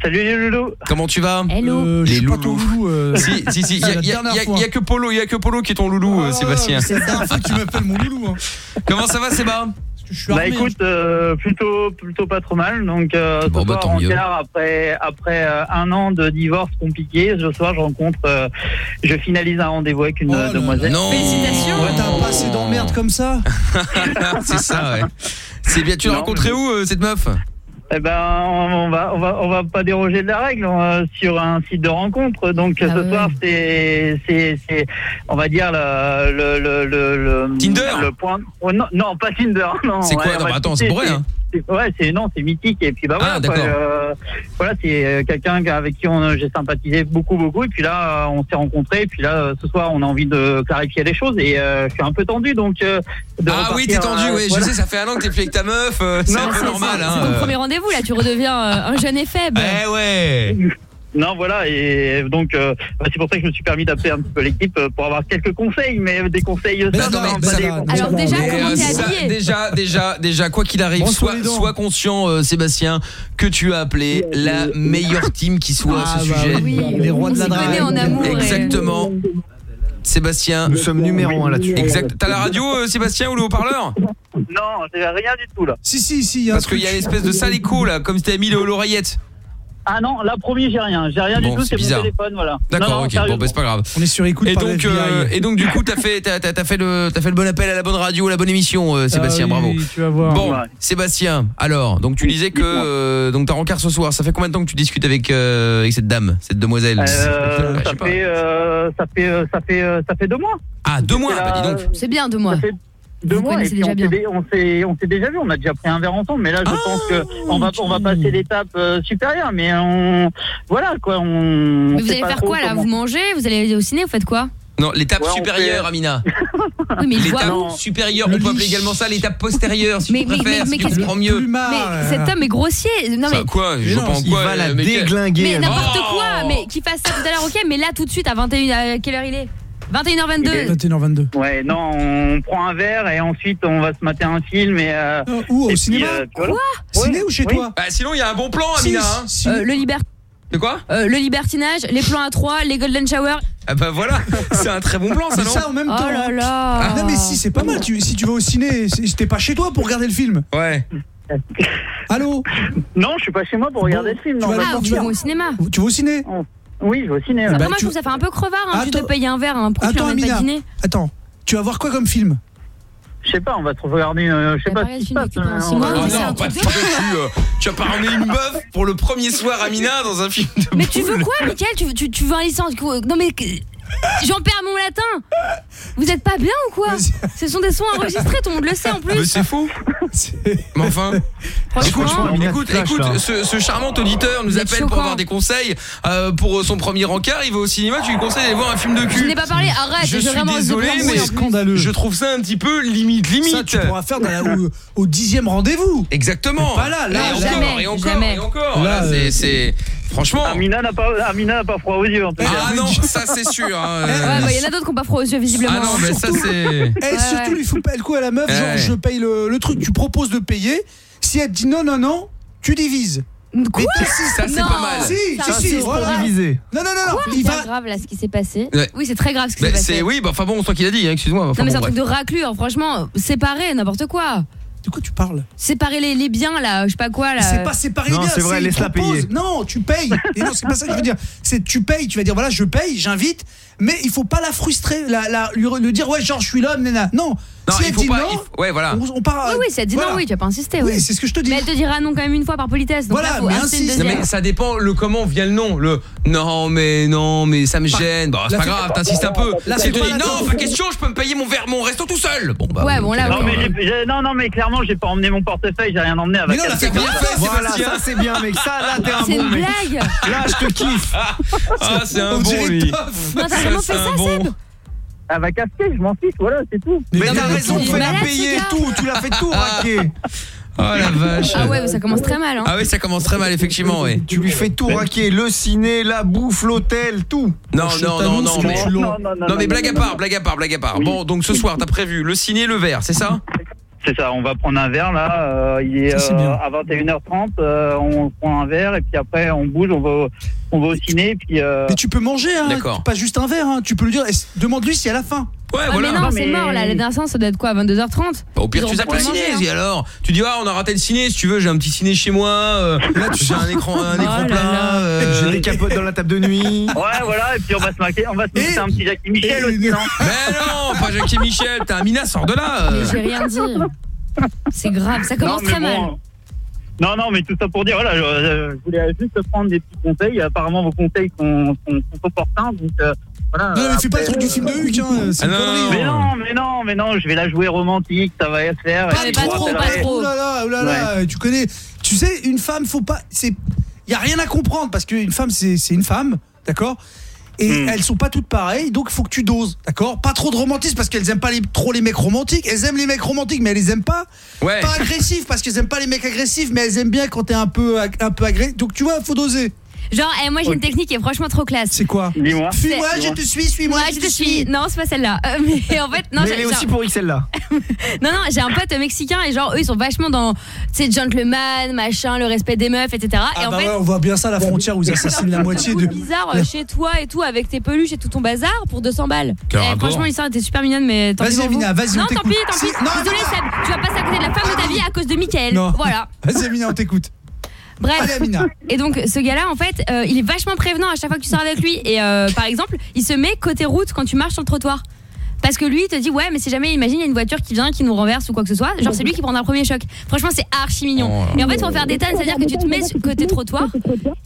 Salut les loulous. Comment tu vas Hello. Euh, je Les suis pas ton loulous. loulou. euh, [laughs] Si, si, si, il y, a- y y y que Polo, il y a que Polo qui est ton loulou, euh, Ah, Sébastien. C'est la dernière fois que tu m'appelles mon loulou. Hein. Comment ça va, Séba Bah armé, écoute, euh, plutôt plutôt pas trop mal. Donc euh, Bon, ce bah, soir en mieux. quart, après après euh, un an de divorce compliqué, ce soir je rencontre, euh, je finalise un rendez-vous avec une Oh euh, demoiselle. Non. Félicitations. hein. Ouais, T'as un passé d'emmerde comme ça [laughs] C'est ça, ouais. C'est bien. Tu l'as Non, rencontré mais- où euh, cette meuf? Eh ben on, va on va on va pas déroger de la règle euh, sur un site de rencontre. Donc Ah ce soir c'est c'est c'est on va dire le le le le, le- Tinder le point. oh, non non pas Tinder [laughs] non. C'est quoi Ouais, on Non, attends, c'est pour hein. c'est- Ouais, c'est non, c'est mythique et puis bah Ah, voilà. quoi, d'accord. euh, voilà, c'est euh, quelqu'un avec qui on j'ai sympathisé beaucoup beaucoup et puis là on s'est rencontrés et puis là euh, ce soir on a envie de clarifier les choses et euh, je suis un peu tendu donc. euh, de Ah oui, t'es tendu, euh, voilà. Je sais, ça fait un an que t'es plus avec ta meuf. euh, c'est un peu normal, C'est hein. ton euh. premier rendez-vous là, tu redeviens euh, un jeune et faible. Eh ouais. Non, voilà, et donc euh, bah, c'est pour ça que je me suis permis d'appeler un petit peu l'équipe euh, pour avoir quelques conseils, mais des conseils Mais simples, non, mais pas ça des va, conseils- Alors déjà, comment euh, ça, habillé déjà, déjà, déjà, quoi qu'il arrive, sois, conscient, euh, Sébastien, que tu as appelé la meilleure team qui soit à Ah, ce bah sujet. Oui, Les rois de la drague. en amour. et- Exactement. Sébastien. Nous sommes numéro un là-dessus. Exact. T'as la radio, euh, Sébastien, ou le haut-parleur? Non, j'ai rien du tout là. Si, si, si. Parce qu'il y a une espèce de sale écho là, comme si t'avais mis le- l'oreillette. Ah non, là, promis, j'ai rien. J'ai rien Bon, du tout, c'est mon bizarre. téléphone, voilà. D'accord, ok, bon, bah, c'est pas grave. On est sur écoute Et par donc, le euh, et donc du coup, t'as fait, fait le, t'as fait le bon appel à la bonne radio, à la bonne émission, euh, Sébastien. Ah oui, bravo. oui, tu vas voir. Bon, Ouais. Sébastien. Alors, donc tu disais que euh, donc t'as rencard ce soir. Ça fait combien de temps que tu discutes avec euh, avec cette dame, cette demoiselle Euh, [laughs] ça, fait, euh, ça fait, euh, ça fait, ça fait deux mois. Ah, deux mois. C'est Bah, dis donc. C'est bien, deux mois. Deux Vous mois, et connaissez puis déjà on s'est dé- on s'est, on s'est déjà vu, on a déjà pris un verre ensemble, mais là je pense que on va, on va passer l'étape euh, supérieure, mais on, voilà quoi, on. Mais on vous allez faire quoi là? comment- Vous mangez? Vous allez aller au ciné? Vous faites quoi? Non, l'étape Ouais, supérieure, fait- Amina. [laughs] Oui, mais L'étape supérieure, on peut appeler également ça l'étape postérieure, si Mais- tu mais- préfères, mais- si mais tu comprends mieux. Mais cet homme est grossier. Non Ça, mais quoi Je vois pas en il quoi. va la déglinguer. Mais n'importe Oh quoi, mais qu'il fasse ça tout à l'heure, ok, mais là tout de suite à 21 à quelle heure il est? 21h22. 21h22. Ouais, non, on prend un verre et ensuite on va se mater un film et. euh, Où Au puis, cinéma euh, puis voilà. Ciné ou chez oui. toi Bah, sinon, il y a un bon plan, Si, Amina. hein. si. Euh, le liber De quoi euh, le libertinage, les plans à 3, les golden shower. Ah bah voilà, [laughs] c'est un très bon plan, ça Mais non ça en même Oh temps. là hein. là. Ah, non mais si c'est pas mal tu, si tu vas au ciné c'est- t'es pas chez toi pour regarder le film Ouais. Allô Non, je suis pas chez moi pour regarder le film. tu Non, vas- bah, Ah, tu vas- vas au cinéma. tu vas au ciné Oui, je vais au ciné. ouais. Bah, Après moi tu- je trouve ça fait un peu crevard hein, juste de payer un verre à un qui Attends Amina dîner. Attends tu vas voir quoi comme film? Je sais pas, on va se regarder. euh, je sais pas pareil, ce qui se film passe. depuis pendant euh, six on mois, va- mais c'est un non, pas de film cul, euh. Tu vas pas ramener une meuf pour le premier soir Amina dans un film de Mais tu veux quoi, Mickaël tu, tu, tu veux un licence Non mais j'en perds mon latin. Vous êtes pas bien ou quoi Ce sont des sons enregistrés, tout le monde le sait en Mais plus. c'est faux. Mais enfin. Écoute, Franchement, Amina, écoute, écoute, là. ce, ce charmant auditeur nous appelle pour avoir des conseils euh, pour son premier rencard. Il va au cinéma, tu lui conseilles d'aller voir un film de cul. je n'ai pas parlé, arrête, Je suis vraiment désolé, mais scandaleux. je trouve ça un petit peu limite, limite. ça tu pourras faire dans la- au, au dixième rendez-vous Exactement. Mais pas là, là, et jamais, encore, et encore, jamais. et encore. Là, Là, euh, c'est, c'est, franchement. Amina n'a pas, Amina n'a pas froid aux yeux en tout cas. Ah non, ça c'est sûr. hein, Ouais, euh, bah, il y en a d'autres qui ont pas froid aux yeux visiblement. Ah non, mais ça c'est. Et Ouais, surtout lui faut pas le coup à la meuf genre je paye le, le truc tu proposes de payer si elle te dit non non non tu divises Quoi Mais Ça c'est Non. pas mal. si Ça, si si voilà. diviser. non non non non C'est il pas va grave là ce qui s'est passé. Ouais. Oui, c'est très grave ce qui s'est c'est passé. oui, bah enfin bon, c'est toi qui l'as dit, hein, excuse-moi. Enfin, Non mais c'est un truc de raclure, franchement, séparer n'importe quoi. De quoi tu parles Séparer les, les biens là, je sais pas quoi là. C'est pas séparé Non, bien, c'est vrai, laisse-la propose. payer. Non, tu payes. Et non, c'est pas ça que je veux dire. C'est tu payes, tu vas dire voilà, je paye, j'invite, mais il faut pas la frustrer, la, la lui, lui dire ouais, genre je suis l'homme, nana. Non. Non, si il elle faut dit pas. non, il faut- Ouais, voilà. on, on part. Oui oui, ça dit voilà. non, oui, tu vas pas insister. Oui, oui. c'est ce que je te dis. Mais elle te dira non quand même une fois par politesse. Donc Voilà, là, faut mais insister une insiste. Non mais ça dépend le comment vient le nom le non mais non mais ça me gêne bon c'est pas grave t'insistes un peu La si pas dis la non pas question je peux me payer mon verre mon resto tout seul bon bah Ouais, bon, là, Non mais, non, non, mais clairement, j'ai pas emmené mon portefeuille, j'ai rien emmené avec Mais non, elle. fait bien fait Voilà, ça c'est bien, mec. Ça, là, t'es un C'est bon une mec. blague. Là, je te kiffe. ah c'est un On bon vraiment c'est fait ça. Seb Elle va casquer, je m'en fiche, voilà, c'est tout. Mais t'as raison, fais-la payer tout. Tu l'as fait tout raquer. [laughs] oh la vache Ah ouais, mais ça commence très mal hein. ah oui ça commence très mal effectivement ouais Tu lui fais tout raquer. Le ciné, la bouffe, l'hôtel, tout. non non non non mais non mais blague à part blague à part blague à part bon donc ce soir t'as prévu le ciné le verre c'est ça? C'est ça, on va prendre un verre là, euh, il est, Ça, euh, à 21h30, euh, on prend un verre et puis après on bouge, on va au, on va au ciné et puis... euh, Mais tu peux manger, hein, D'accord. pas juste un verre. Hein. Tu peux lui dire, demande-lui si à la fin. Ouais Ah, voilà mais non, c'est mais- mort là, la dernière séance ça doit être quoi, 22h30 Bah, Au pire, tu zappes pas le ciné, hein. et alors Tu dis, ah, on a raté le ciné, si tu veux, j'ai un petit ciné chez moi, euh, [laughs] j'ai un écran, un Oh écran là plat. là. euh, J'ai des capotes dans la table de nuit. [laughs] Ouais, voilà, et puis on va se maquer, on va se mettre un petit Jackie Michel aussi, non [laughs] Mais non, pas Jacques et Michel, t'as Amina, sors de là Mais euh. j'ai rien dit. C'est grave, ça commence Non, mais très mal. Non, non, mais tout ça pour dire, voilà, je, je voulais juste prendre des petits conseils. Apparemment, vos conseils sont, sont, sont opportuns, donc euh, voilà. Non, mais fais pas le truc du film de Huck, hein. C'est Ah non, Mais non, mais non, mais non, je vais la jouer romantique, ça va se faire. Pas et trop, pas trop. Oh là là, oh là là, tu connais. Tu sais, une femme, faut pas. C'est. Y a rien à comprendre parce qu'une femme, c'est c'est une femme, d'accord? Et Hmm. elles sont pas toutes pareilles, donc il faut que tu doses, d'accord? Pas trop de romantisme parce qu'elles aiment pas les, trop les mecs romantiques. Elles aiment les mecs romantiques, mais elles les aiment pas. Ouais. Pas agressifs parce qu'elles aiment pas les mecs agressifs, mais elles aiment bien quand t'es un peu, un peu agressif. Donc tu vois, faut doser. Genre, eh, moi j'ai une technique qui est franchement trop classe. C'est quoi Dis-moi. Suis-moi, je te suis, suis-moi, Ouais, je te suis. Non, c'est pas celle-là. Euh, mais [laughs] en fait, non, Mais j'ai- elle est j'ai aussi un- pour XL là. Non, non, j'ai un pote mexicain et genre, eux, ils sont vachement dans, tu sais, gentleman, machin, le respect des meufs, etc. et Ah en bah fait, ouais, on voit bien ça, la frontière où ils [laughs] assassinent la moitié de... bizarre euh, chez toi et tout, avec tes peluches et tout ton bazar pour 200 balles. Quel Eh, rapport franchement, l'histoire était super mignonne, mais tant pis Vas-y, pour vous. Amina, vas-y, on Non, tant t'écoute. pis, tant pis. Non, Désolé, Seb, tu vas passer à côté de la femme de ta vie à cause de Mickaël. Non. Voilà. [laughs] Vas-y, Amina, on t'écoute. Bref. Allez, Amina. Et donc ce gars-là, en fait, euh, il est vachement prévenant à chaque fois que tu sors avec lui. Et euh, par exemple, il se met côté route quand tu marches sur le trottoir. Parce que lui, il te dit, ouais, mais si jamais, imagine, il y a une voiture qui vient, qui nous renverse ou quoi que ce soit, genre c'est lui qui prendra un premier choc. Franchement, c'est archi mignon. Oh Et en fait, pour faire des tonnes, c'est-à-dire que tu te mets sur côté trottoir,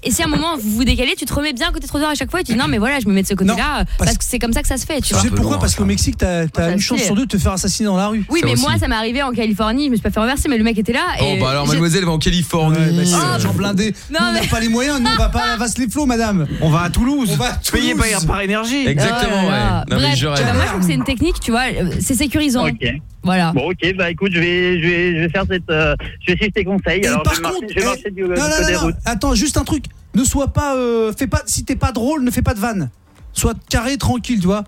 et si à un moment vous vous décalez, tu te remets bien côté trottoir à chaque fois, et tu dis, non, mais voilà, je me mets de ce côté-là, parce que c'est comme ça que ça se fait, tu sais pourquoi Parce qu'au Mexique, t'as t'as Ça une chance sur deux de te faire assassiner dans la rue. Oui, mais moi, ça m'est arrivé en Californie, je me suis pas fait renverser, mais le mec était là. Oh bah alors mademoiselle va en Californie. Ouais, bah, c'est un genre blindé. Non, Nous, on n'a pas les moyens, nous on va pas à les flots, madame. On va à Toulouse. On va à Toulouse. par, énergie. Exactement, Oh là là. ouais. Non, mais Bref, je bah, rêve. moi je trouve que c'est une technique, tu vois, c'est sécurisant. Ok. Voilà. Bon, ok, bah écoute, je vais, je vais, je vais faire cette. euh, je vais suivre tes conseils. Et Alors, par je vais marcher, contre, je vais eh, marcher du, non, du non, côté non, non, route. attends, juste un truc. Ne sois pas, euh, fais pas, si t'es pas drôle, ne fais pas de vanne. Sois carré, tranquille, tu vois.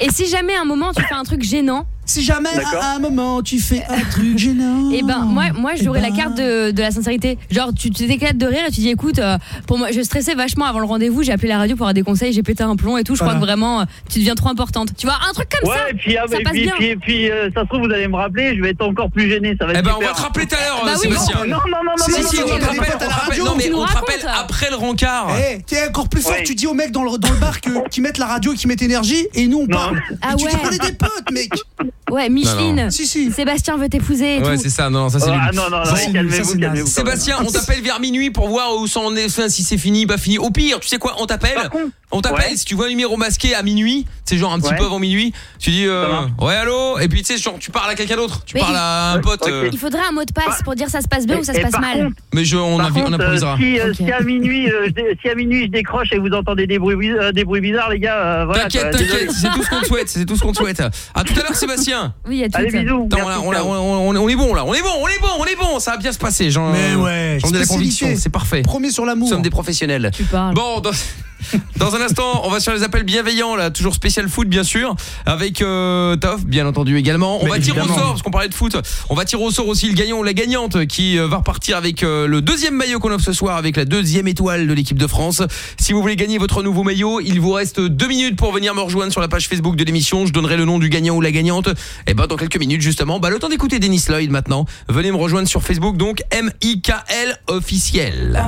Et si jamais à un moment tu fais un truc gênant, Si jamais à un moment tu fais un truc gênant. et ben moi moi j'aurais Eh la ben. carte de, de la sincérité. Genre tu tu t'éclates de rire et tu dis écoute euh, pour moi je stressais vachement avant le rendez-vous, j'ai appelé la radio pour avoir des conseils, j'ai pété un plomb et tout, je crois que vraiment euh, tu deviens trop importante. Tu vois un truc comme Ouais, ça. et puis, ah, ça et passe puis, bien. puis, puis, euh, ça se trouve, vous allez me rappeler, je vais être encore plus gêné. Ça va être Eh ben on va te rappeler tout à l'heure, Bah oui, Sébastien. non, non, non, non, Si, non, si, non, on non, te non, rappelle, non, on te rappelle- non, mais on te rappelle après le rencard. Eh, t'es encore plus fort, Ouais. tu dis aux mecs dans le, dans le bar que, qui mettent la radio, qui mettent énergie, et nous on parle. Ah Et tu ouais. te des potes, mec. [laughs] Ouais, Micheline. Si, si. Sébastien veut t'épouser Ouais, c'est ça, non, non, ça c'est Ah, nul. non, non, calmez-vous, calmez-vous. Sébastien, on t'appelle vers minuit pour voir où ça en est, enfin, si c'est fini, pas fini. Au pire, tu sais quoi, on t'appelle. Contre, On t'appelle, ouais. si tu vois un numéro masqué à minuit, c'est genre un petit Ouais. peu avant minuit, tu dis euh, ouais allô et puis tu sais genre tu parles à quelqu'un d'autre, tu Mais parles il- à un pote euh, Il faudrait un mot de passe pour dire ça se passe bien ou ça se passe mal. contre, mais je on, Par invi- on contre, improvisera. euh, si, euh, à minuit, euh, je si à minuit je décroche et vous entendez des bruits, euh, des bruits bizarres, les gars, euh, voilà. T'inquiète, t'inquiète, c'est tout ce qu'on te souhaite, c'est tout ce qu'on te souhaite. À tout à l'heure Sébastien. Oui, à tout. Allez, bisous. Attends, on, a- on a- ciao. on- on- on est bon là, on est bon, on est bon, on est bon, ça va bien se passer. J'en Mais ouais, ai la conviction, c'est parfait. Premier sur Nous l'amour. sommes des professionnels. Tu parles. Bon, dans, dans un instant, on va sur les appels bienveillants, là, toujours spécial foot, bien sûr, avec euh, Toff, bien entendu également. On Mais va tirer au sort, parce qu'on parlait de foot. On va tirer au sort aussi le gagnant ou la gagnante qui euh, va repartir avec euh, le deuxième maillot qu'on offre ce soir, avec la deuxième étoile de l'équipe de France. Si vous voulez gagner votre nouveau maillot, il vous reste deux minutes pour venir me rejoindre sur la page Facebook de l'émission. Je donnerai le nom du gagnant ou la gagnante. Et ben dans quelques minutes justement, bah le temps d'écouter Dennis Lloyd maintenant. Venez me rejoindre sur Facebook, donc M I K L officiel.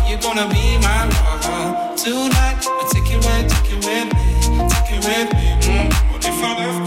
Are you gonna, be my lover tonight? I take it with, take it with me, take it with me. Mm. What if I left?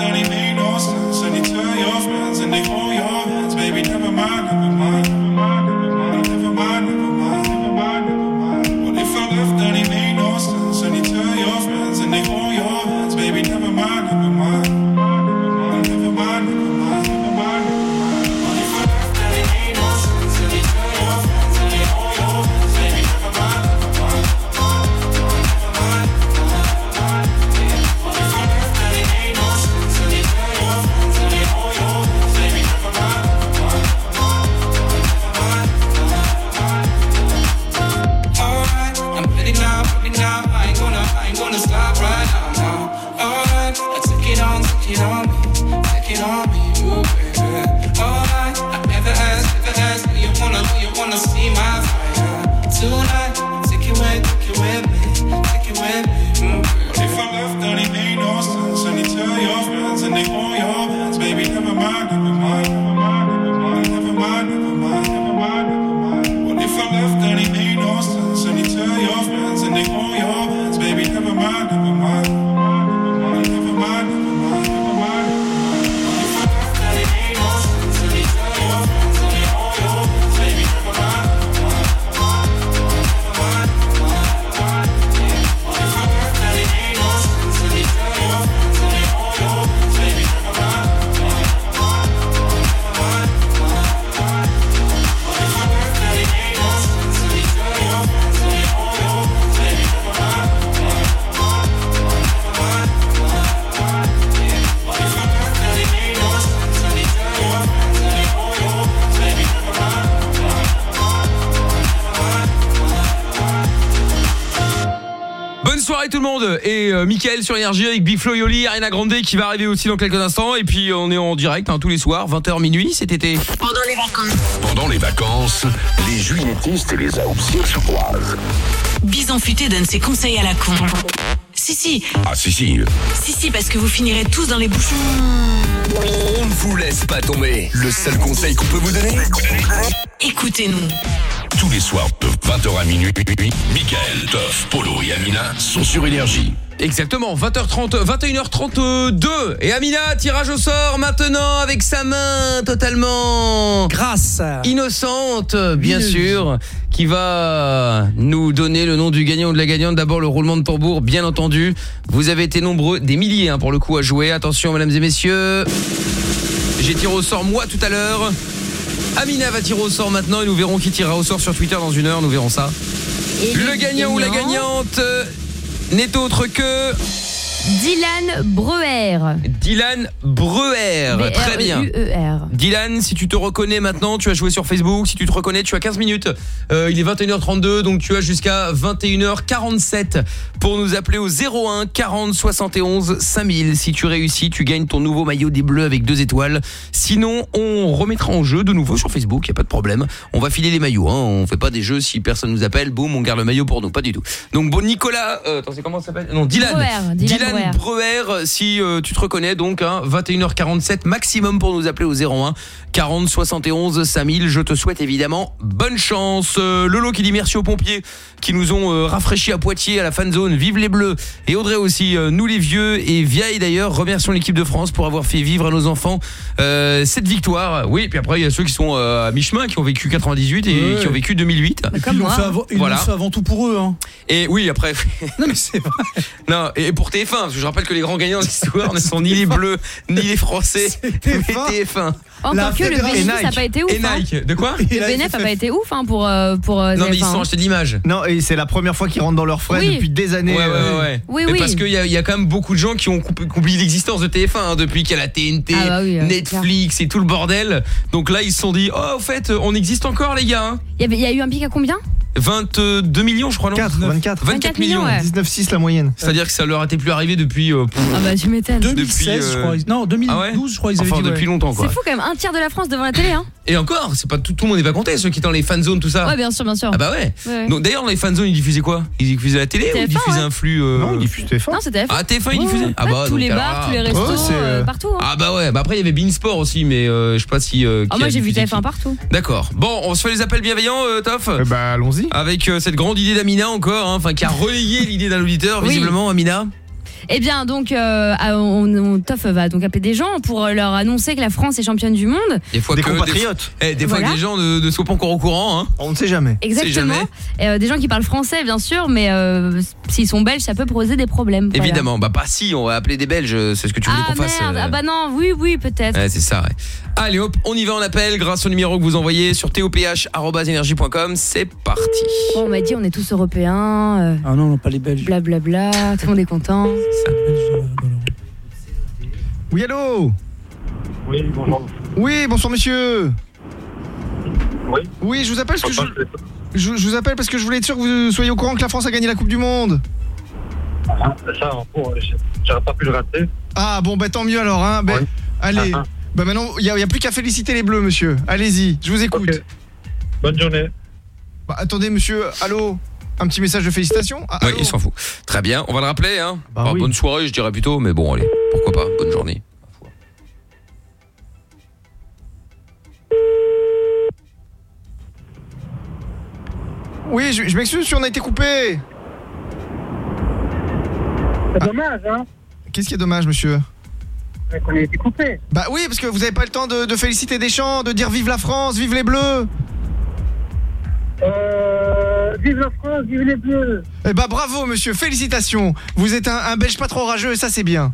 Soirée tout le monde et euh, Mickaël sur énergie avec Big Flo et Oli, Ariana Grande qui va arriver aussi dans quelques instants et puis on est en direct hein, tous les soirs 20h minuit cet été. Pendant les vacances. Pendant les vacances, les juilletistes et les aoussiers se croisent. Bison Futé donne ses conseils à la con. Si, si. Ah si si, Si, si, parce que vous finirez tous dans les bouchons. on ne vous laisse pas tomber. Le seul conseil qu'on peut vous donner Écoutez-nous. Tous les soirs de 20h à minuit, Michael, Toff, Polo et Amina sont sur Énergie. Exactement, 20h30, 21h32 et Amina, tirage au sort maintenant avec sa main totalement grâce innocente bien sûr qui va nous donner le nom du gagnant ou de la gagnante d'abord le roulement de tambour bien entendu. Vous avez été nombreux, des milliers hein, pour le coup à jouer. Attention mesdames et messieurs. J'ai tiré au sort moi tout à l'heure. Amina va tirer au sort maintenant et nous verrons qui tirera au sort sur Twitter dans une heure, nous verrons ça. Et Le gagnant ou la gagnante euh, n'est autre que Dylan Breuer. Dylan Breuer. Très bien. Dylan, si tu te reconnais maintenant, tu as joué sur Facebook, si tu te reconnais, tu as 15 minutes. Euh, il est 21h32, donc tu as jusqu'à 21h47 pour nous appeler au 01 40 71 5000. Si tu réussis, tu gagnes ton nouveau maillot des Bleus avec deux étoiles. Sinon, on remettra en jeu de nouveau sur Facebook, y a pas de problème. On va filer les maillots, hein. on fait pas des jeux si personne nous appelle, boum, on garde le maillot pour nous, pas du tout. Donc bon, Nicolas, euh, attends, comment ça s'appelle? Non, Dylan. Breuer, Dylan Breuer. Breuer, si euh, tu te reconnais donc hein, 21h47 maximum pour nous appeler au 01 40 71 5000. Je te souhaite évidemment bonne chance. Euh, Lolo qui dit merci aux pompiers qui nous ont euh, rafraîchi à Poitiers à la fan zone. Vive les bleus et Audrey aussi euh, nous les vieux et vieilles d'ailleurs. Remercions l'équipe de France pour avoir fait vivre à nos enfants euh, cette victoire. Oui, puis après il y a ceux qui sont euh, à mi-chemin qui ont vécu 98 et Ouais. qui ont vécu 2008. Ils l'ont fait, avant, Voilà. fait avant tout pour eux. Hein. Et oui, après. [laughs] Non, mais c'est vrai. Non, et pour TF1, parce que je rappelle que les grands gagnants de l'histoire ne sont ni les Bleus, ni les Français, mais TF1. Encore que le bénéfice n'a pas été ouf. Et hein. Nike. De quoi Le bénéfice n'a pas été ouf hein, pour, euh, pour euh, Non, mais ils TF1, sont achetés d'images. Non, et c'est la première fois qu'ils rentrent dans leurs frais Oui. depuis des années. Ouais, ouais, euh, ouais. ouais. Oui, oui. Parce qu'il y a, il y a quand même beaucoup de gens qui ont oublié l'existence de TF1 hein, depuis qu'il y a la TNT, Ah bah oui, euh, Netflix et tout le bordel. Donc là, ils se sont dit, oh, au fait, on existe encore, les gars. hein. Il y, avait- il y a eu un pic à combien? 22 millions, je crois, non 4, 24. 24 millions. ouais. 19,6 la moyenne. C'est-à-dire que ça leur était plus arrivé depuis. euh, pff, Ah bah tu m'étonnes. 2016, je euh, crois. Non, 2012, Ah ouais je crois. Ils avaient Enfin, dit, depuis ouais. longtemps, quoi. C'est fou quand même, un tiers de la France devant la télé hein Et encore, c'est pas tout, tout le monde n'est pas compté, ceux qui étaient dans les fan zones, tout ça. Ouais bien sûr, bien sûr. Ah bah ouais. Donc d'ailleurs dans les fan zones ils diffusaient quoi? Ils diffusaient la télé ou ils TF1, diffusaient ouais. un flux euh, Non, ils diffusent TF1. Non c'était TF1. Ah TF1 ils diffusaient? Ouais. Ah bah tous donc les alors bars, tous les restos, euh, euh, partout. hein. Ah bah ouais, bah après il y avait Beansport aussi mais euh, je sais pas si euh, Ah moi j'ai vu diffusé TF1 qui. partout. D'accord. Bon, on se fait les appels bienveillants euh, Toff? Eh bah, allons-y. avec euh, cette grande idée d'Amina encore hein, enfin qui a relayé l'idée d'un auditeur visiblement Amina? Eh bien donc euh, on, on- Toff va donc appeler des gens pour leur annoncer que la France est championne du monde. Des fois Des que compatriotes. Des, eh, des fois Voilà. que des gens ne, ne soient pas encore au courant hein. On ne sait jamais. Exactement. jamais. Et, euh, des gens qui parlent français bien sûr, mais euh, s'ils sont belges ça peut poser des problèmes. Voilà. Évidemment, bah pas si, on va appeler des Belges, c'est ce que tu voulais Ah qu'on fasse. merde, euh, ah bah non, oui oui peut-être. Ouais, c'est ça, ouais. Allez hop, on y va en appel grâce au numéro que vous envoyez sur toph.energie.com. C'est parti. Bon, on m'a dit on est tous européens, euh, Ah non, non, pas les Belges. blablabla, tout le monde est content. Oui, allô Oui, bonjour. Oui, bonsoir monsieur. Oui. Oui, je vous appelle parce que je, je, je vous appelle parce que je voulais être sûr que vous soyez au courant que la France a gagné la Coupe du Monde. Ah, ça, j'ai- j'aurais pas pu le rater. Ah bon, bah tant mieux alors. Hein. Ben, Oui. Allez. Ah, ah. Bah maintenant, il n'y a, y a plus qu'à féliciter les Bleus, monsieur. Allez-y, je vous écoute. Bonne journée. Bah, attendez, monsieur, allô Un petit message de félicitations Ah, Oui, allô il s'en fout. Très bien, on va le rappeler. Hein. Bah Alors, oui. Bonne soirée, je dirais plutôt, mais bon, allez, pourquoi pas. Bonne journée. Oui, je, je m'excuse si on a été coupé. C'est dommage, hein Qu'est-ce qui est dommage, monsieur? Qu'on ait été coupé. Bah oui, parce que vous n'avez pas le temps de, de féliciter Deschamps, de dire vive la France, vive les Bleus. Euh, vive la France, vive les Bleus. Eh bah bravo, monsieur, félicitations. Vous êtes un, un Belge pas trop rageux, et ça c'est bien.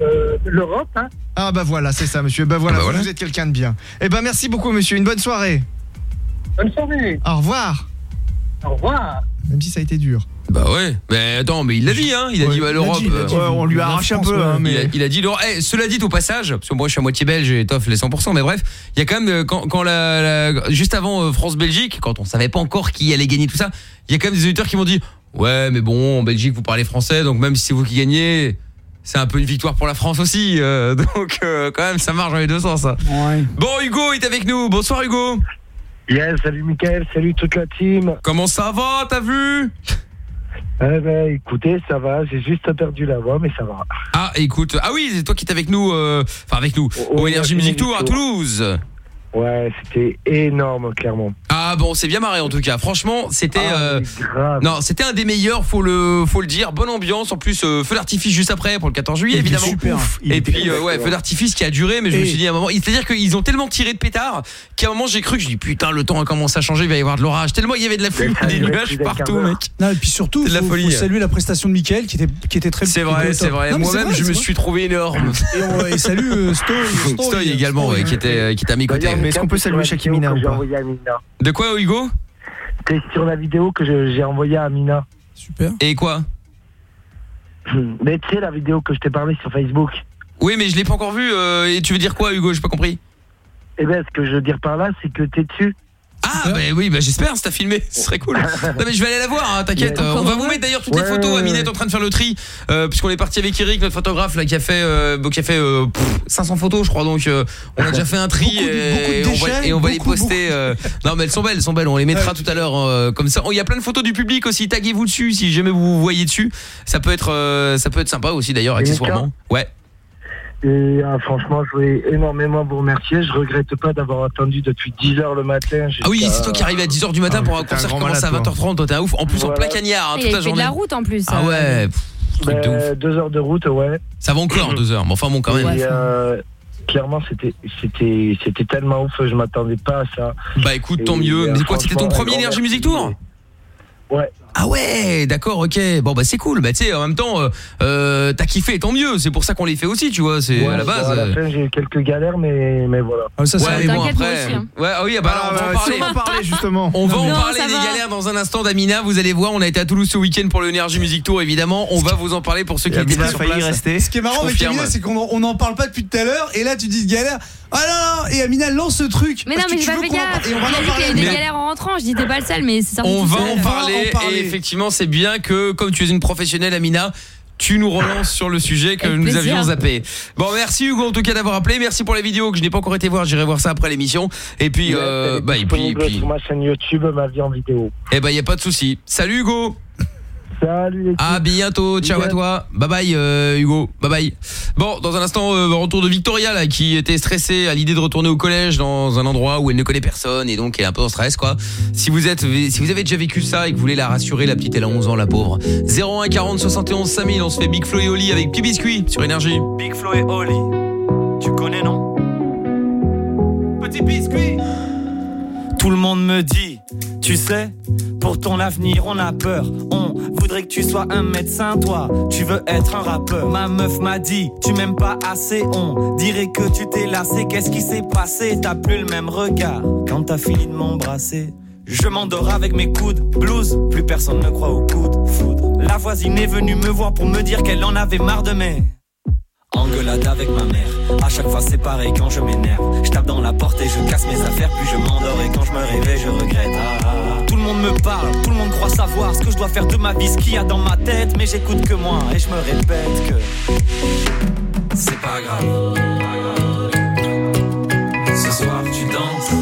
Euh, L'Europe, hein Ah bah voilà, c'est ça, monsieur. Bah voilà, Ah bah voilà. vous êtes quelqu'un de bien. Eh bah merci beaucoup, monsieur. Une bonne soirée. Bonne soirée. Au revoir. Au revoir. Même si ça a été dur. Bah ouais, mais attends, mais il l'a dit, hein. Il a Ouais, dit, bah, il l'a l'Europe. dit, il l'a dit. Ouais, on lui a arraché un peu, hein, Il a, mais- il a dit l'Europe. Eh, cela dit au passage, parce que moi je suis à moitié belge et Toff les 100%, mais bref, il y a quand même euh, quand, quand la, la- juste avant euh, France-Belgique, quand on savait pas encore qui allait gagner tout ça, il y a quand même des auditeurs qui m'ont dit Ouais, mais bon, en Belgique, vous parlez français, donc même si c'est vous qui gagnez, c'est un peu une victoire pour la France aussi. euh, [laughs] donc, euh, quand même, ça marche dans les deux sens. ça. Bon, Hugo est avec nous. Bonsoir, Hugo. Yes, salut Mickaël, salut toute la team. Comment ça va, t'as vu? Eh ben, écoutez, ça va, j'ai juste perdu la voix, mais ça va. Ah, écoute, ah oui, c'est toi qui es avec nous, euh, enfin avec nous, au, Energy Music Tour à Toulouse. Ouais, c'était énorme, clairement. Ah bon, c'est bien marré en tout cas. Franchement, c'était Ah, euh, non, c'était un des meilleurs, faut le faut le dire. Bonne ambiance, en plus euh, feu d'artifice juste après pour le 14 juillet Il évidemment. super. Il Et puis euh, ouais, feu d'artifice qui a duré, mais je me suis dit à un moment, c'est-à-dire qu'ils ont tellement tiré de pétard qu'à un moment j'ai cru que je dis putain le temps a commencé à changer, il va y avoir de l'orage. Tellement il y avait de la a des nuages partout, mec. Non, et puis surtout, de la faut, folie. faut saluer la prestation de Mickaël qui était, qui était très C'est vrai, c'est vrai. Moi-même, je me suis trouvé énorme. Et, salut euh, Stoy, [laughs] également, ouais, qui était qui était à mes côtés. Mais est-ce qu'on peut c'est sur saluer vidéo que ou j'ai pas envoyée à Amina. De quoi, Hugo T'es sur la vidéo que j'ai envoyée à Amina. Super. Et quoi Mais tu sais, la vidéo que je t'ai parlé sur Facebook. Oui, mais je l'ai pas encore vu. euh, et tu veux dire quoi, Hugo J'ai pas compris. Eh ben, ce que je veux dire par là, c'est que t'es dessus. Ah bah oui, bah j'espère, si t'as filmé, ce serait cool. [laughs] non mais je vais aller la voir, hein, t'inquiète. Euh, on va vous mettre d'ailleurs toutes les photos. ouais. est en train de faire le tri, euh, puisqu'on est parti avec Eric, notre photographe là, qui a fait, euh, qui a fait euh, pff, 500 photos, je crois. Donc euh, on a déjà fait un tri Beaucoup et, beaucoup on va, déchets, et on va les poster. euh, non mais elles sont belles, elles sont belles. On les mettra tout à l'heure euh, comme ça. Oh, Il y a plein de photos du public aussi. Taguez-vous dessus si jamais vous vous voyez dessus. Ça peut être, euh, ça peut être sympa aussi d'ailleurs accessoirement. Ouais. Et ah, franchement, je voulais énormément vous remercier. Je regrette pas d'avoir attendu depuis 10h le matin. Ah oui, c'est toi qui arrives à 10h du matin Ah, pour un concert qui commence à malade, 20h30. Toi t'es un ouf. En plus en Voilà. plein cagnard hein, Il toute a la fait de la route en plus. Ah euh. ouais. pff, truc de ouf. Ben, deux heures de route, ouais. Ça va encore deux heures, mais enfin bon quand même. Et, euh, clairement, c'était, c'était, c'était tellement ouf. Je m'attendais pas à ça. Bah écoute, Et, tant mieux. euh, Mais quoi, c'était ton premier Energy. Music Tour Ouais. Ah ouais, d'accord, ok. Bon bah c'est cool. Bah tu sais, en même temps, euh, euh, t'as kiffé, tant mieux. C'est pour ça qu'on les fait aussi, tu vois. C'est Ouais, à la base. bon, à la euh, fin, j'ai eu quelques galères, mais, mais voilà. Ah, ça, c'est Ouais, mais arrivé. bon T'inquiète, moi après. aussi, hein. Ouais, ah oui, bah alors, on va en Ah, parler. en justement. On va en [laughs] parler ça des va. galères dans un instant d'Amina. Vous allez voir, on a été à Toulouse ce week-end pour le Energy Music Tour, évidemment. On va vous en parler pour ceux qui étaient pas sur place. rester. Ce qui est marrant Je avec confirme. Amina, c'est qu'on en- on n'en parle pas depuis tout à l'heure. Et là, tu dis galère. Ah non, non, et Amina lance ce truc. Mais non, parce mais que j'ai tu pas veux fait qu'on en- gaffe. Et on va a en dit qu'il y a eu parler. des Mais- galères en rentrant. Je dis t'es pas le seul, mais c'est sorti On tout va seul. en On va parler, en effectivement c'est bien que comme tu es une professionnelle Amina tu nous relances sur le sujet que Avec nous plaisir. avions zappé. Bon merci Hugo en tout cas d'avoir appelé, merci pour la vidéo que je n'ai pas encore été voir, j'irai voir ça après l'émission et puis euh, Elle est bah et puis, et puis sur ma chaîne YouTube, ma vie en vidéo. eh ben y a pas de souci. Salut Hugo. Salut les À bientôt, ciao à toi. Bye bye euh, Hugo, bye bye. Bon, dans un instant euh, retour de Victoria là qui était stressée à l'idée de retourner au collège dans un endroit où elle ne connaît personne et donc elle est un peu en stress quoi. Si vous êtes si vous avez déjà vécu ça et que vous voulez la rassurer, la petite elle a 11 ans la pauvre. 01 40 71 5000, on se fait Big Flo et Oli avec Petit Biscuit sur énergie. Big Flo et Oli, tu connais non? Petit biscuit Tout le monde me dit, tu sais, pour ton avenir on a peur. On voudrait que tu sois un médecin, toi, tu veux être un rappeur. Ma meuf m'a dit, tu m'aimes pas assez, on dirait que tu t'es lassé. Qu'est-ce qui s'est passé? T'as plus le même regard quand t'as fini de m'embrasser. Je m'endors avec mes coudes, blues, plus personne ne croit au coup de foudre. La voisine est venue me voir pour me dire qu'elle en avait marre de mes Engueulade avec ma mère. À chaque fois c'est pareil quand je m'énerve. Je tape dans la porte et je casse mes affaires, puis je m'endors et quand je me réveille je regrette. Ah, ah, ah. Tout le monde me parle, tout le monde croit savoir ce que je dois faire de ma vie, ce qu'il y a dans ma tête, mais j'écoute que moi et je me répète que c'est pas grave. Ce soir tu danses,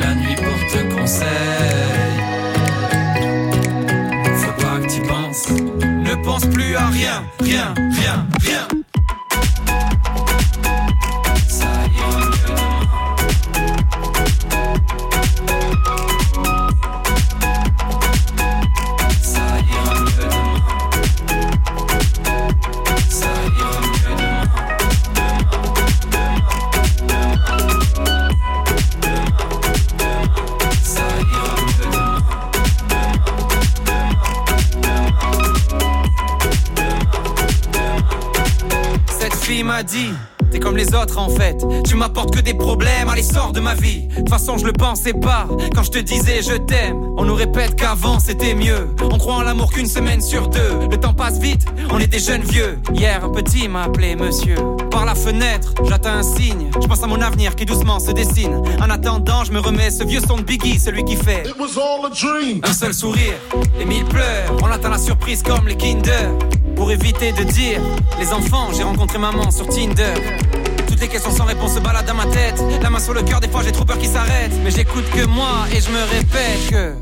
la nuit pour te conseil. Faut pas que tu penses, ne pense plus à rien, rien, rien, dit T'es comme les autres en fait. Tu m'apportes que des problèmes, allez sors de ma vie. De toute façon je le pensais pas quand je te disais je t'aime. On nous répète qu'avant c'était mieux. On croit en l'amour qu'une semaine sur deux. Le temps passe vite, on est des jeunes vieux. Hier un petit m'a appelé monsieur. Par la fenêtre, j'attends un signe. Je pense à mon avenir qui doucement se dessine. En attendant, je me remets ce vieux son de Biggie, celui qui fait. Un seul sourire et mille pleurs. On attend la surprise comme les Kinder. Pour éviter de dire, les enfants, j'ai rencontré maman sur Tinder. Toutes les questions sans réponse se baladent dans ma tête. La main sur le cœur, des fois j'ai trop peur qu'ils s'arrêtent. Mais j'écoute que moi et je me répète que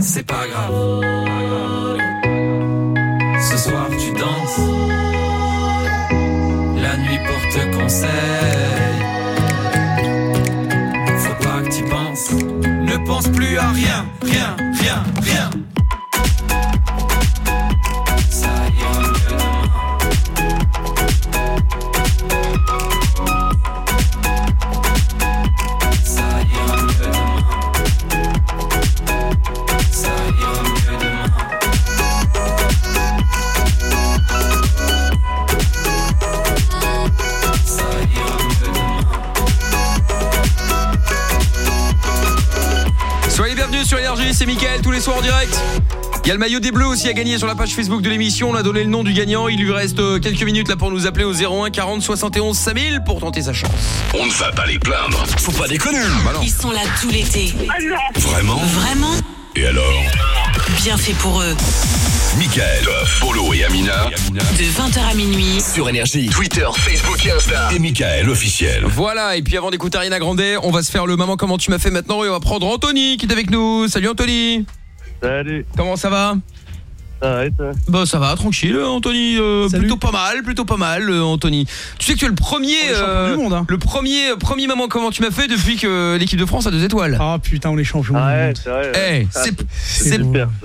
c'est pas grave. Ce soir tu danses. La nuit porte conseil. Faut pas que tu penses. Ne pense plus à rien, rien, rien, rien. C'est Mickaël tous les soirs en direct. Il y a le maillot des Bleus aussi à gagner sur la page Facebook de l'émission. On a donné le nom du gagnant. Il lui reste euh, quelques minutes là pour nous appeler au 01 40 71 5000 pour tenter sa chance. On ne va pas les plaindre. Faut pas déconner. Bah non. Ils sont là tout l'été. Vraiment Vraiment Et alors Bien fait pour eux. Michael, Polo et Amina. De 20h à minuit. Sur Énergie. Twitter, Facebook et Insta. Et Michael officiel. Voilà, et puis avant d'écouter Ariana Grande, on va se faire le maman comment tu m'as fait maintenant et on va prendre Anthony qui est avec nous. Salut Anthony. Salut. Comment ça va? Ça va Bah ça va, tranquille Anthony, euh, plutôt pas mal, plutôt pas mal euh, Anthony. Tu sais que tu es le premier euh, hein. le premier premier maman comment tu m'as fait depuis que l'équipe de France a deux étoiles. Ah putain, on est champions. du Ouais, monde. c'est vrai. Eh, Ah, c'est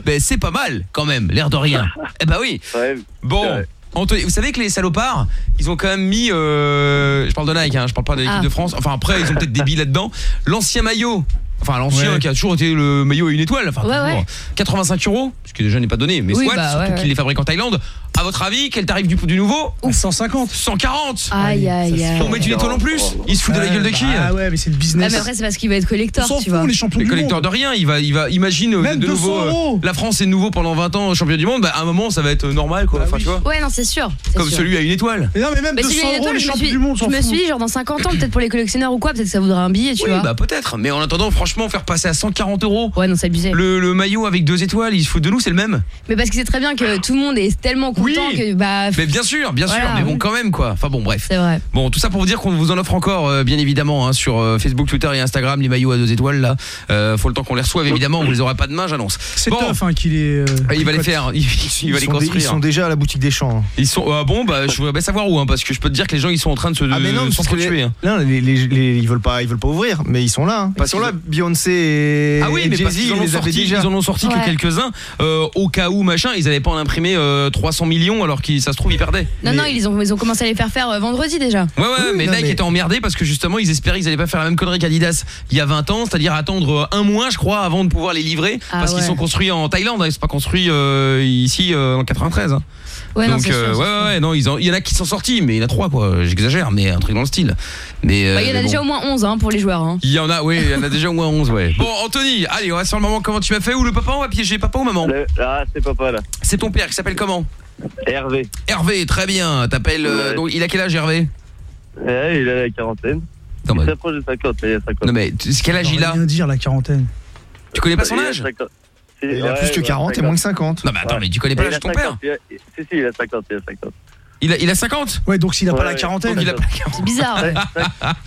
ben, c'est pas mal quand même, l'air de rien. [laughs] eh bah oui. Ouais, Bon, Anthony, vous savez que les salopards, ils ont quand même mis euh, je parle de Nike hein, je parle pas de l'équipe Ah. de France. Enfin après, ils ont peut-être des billes là-dedans. L'ancien maillot Enfin, l'ancien Ouais. qui a toujours été le maillot à une étoile. Enfin, Ouais, toujours. ouais. 85 euros, ce qui déjà n'est pas donné, mais Oui, soit, bah, surtout ouais, qu'ils ouais. les fabriquent en Thaïlande. À votre avis, quel tarif du, du nouveau? 150. 140 Aïe, aïe, aïe. Pour mettre une étoile en plus Ils se foutent de la gueule de qui? Ah ouais, mais c'est le Ah, business. mais après, c'est parce qu'il va être collector, on tu fout, vois. on Les du collecteurs monde. de rien, il va, il va, imagine euh, Même de 200 nouveau, euh, euros. la France est de nouveau pendant 20 ans champion du monde, bah, à un moment ça va être normal quoi, enfin tu vois, Ouais, non, c'est sûr. comme celui à une étoile. Mais non, mais même Mais 200 celui à euros, l'étoile, les je me champions suis, du monde, je s'en me fout. suis dit, genre dans 50 ans, peut-être pour les collectionneurs ou quoi, peut-être que ça vaudra un billet, tu vois. bah peut-être, mais en attendant, franchement, faire passer à 140 euros Ouais, non, c'est abusé. le, le maillot avec deux étoiles, il se fout de nous, c'est le même. Mais parce que c'est très bien que tout le monde est tellement content Oui. que bah. Mais bien sûr, bien sûr, Voilà. mais bon quand même quoi. Enfin bon bref. C'est vrai. Bon tout ça pour vous dire qu'on vous en offre encore euh, bien évidemment hein, sur euh, Facebook, Twitter et Instagram les maillots à deux étoiles là. Euh, faut le temps qu'on les reçoive évidemment, on les aura pas demain, j'annonce. C'est Bon. tough hein, qu'il est. euh, Ah, il va les faire, il, il va les construire. ils sont déjà à la boutique des champs. hein. Ils sont ah bon bah je voudrais bien savoir où hein, parce que je peux te dire que les gens ils sont en train de se Ah mais non, parce que les, s'entretuer. hein. non, les, les- les- ils veulent pas, ils veulent pas ouvrir, mais ils sont là. hein. Parce ils sont là. Beyoncé et, Ah oui, et mais parce Jay-Z, qu'ils en ils ont les avaient sorti, déjà. ils en ont sorti Ouais. que quelques-uns euh, au cas où machin, ils avaient pas en imprimé euh, 300 millions alors qu'ils ça se trouve ils perdaient. Non, non, ils ont, ils ont commencé à les faire faire euh, vendredi déjà. Ouais ouais, mais non, Nike mais- était emmerdé parce que justement ils espéraient qu'ils allaient pas faire la même connerie qu'Adidas il y a 20 ans, c'est-à-dire attendre un mois je crois avant de pouvoir les livrer Ah parce qu'ils sont construits en Thaïlande, hein, ils sont pas construits euh, ici euh, en 93. hein. Ouais, non, Donc sûr, euh, ouais, sûr. ouais ouais non, ils en- il y en a qui sont sortis mais il y en a trois quoi, j'exagère mais un truc dans le style. Mais euh, Bah, il y en a mais déjà bon. au moins 11 hein, pour les joueurs. Hein. Il y en a, oui, il y en a déjà au moins 11, ouais. Bon, Anthony, allez, on va sur le moment comment tu m'as fait ou le papa, on va piéger papa ou maman? Le- Ah, c'est papa là. C'est ton père qui s'appelle comment? Hervé. Hervé, très bien. T'appelles. euh, donc, il a quel âge, Hervé? Ouais, il a la quarantaine. Non, il mais- s'approche de 50, là, il a 50. Non, mais tu- quel âge il a? rien dire la quarantaine. Tu connais pas son Il a âge? 50. Si, Il a ouais, plus que ouais, 40 et 50. moins que 50. Non, mais attends, mais tu connais pas l'âge de ton père 50, il a- Si, si, il a 50, il a 50. Il a, il a 50 Ouais, donc s'il a Ouais, pas la ouais. quarantaine. Il a pas la C'est bizarre. ouais.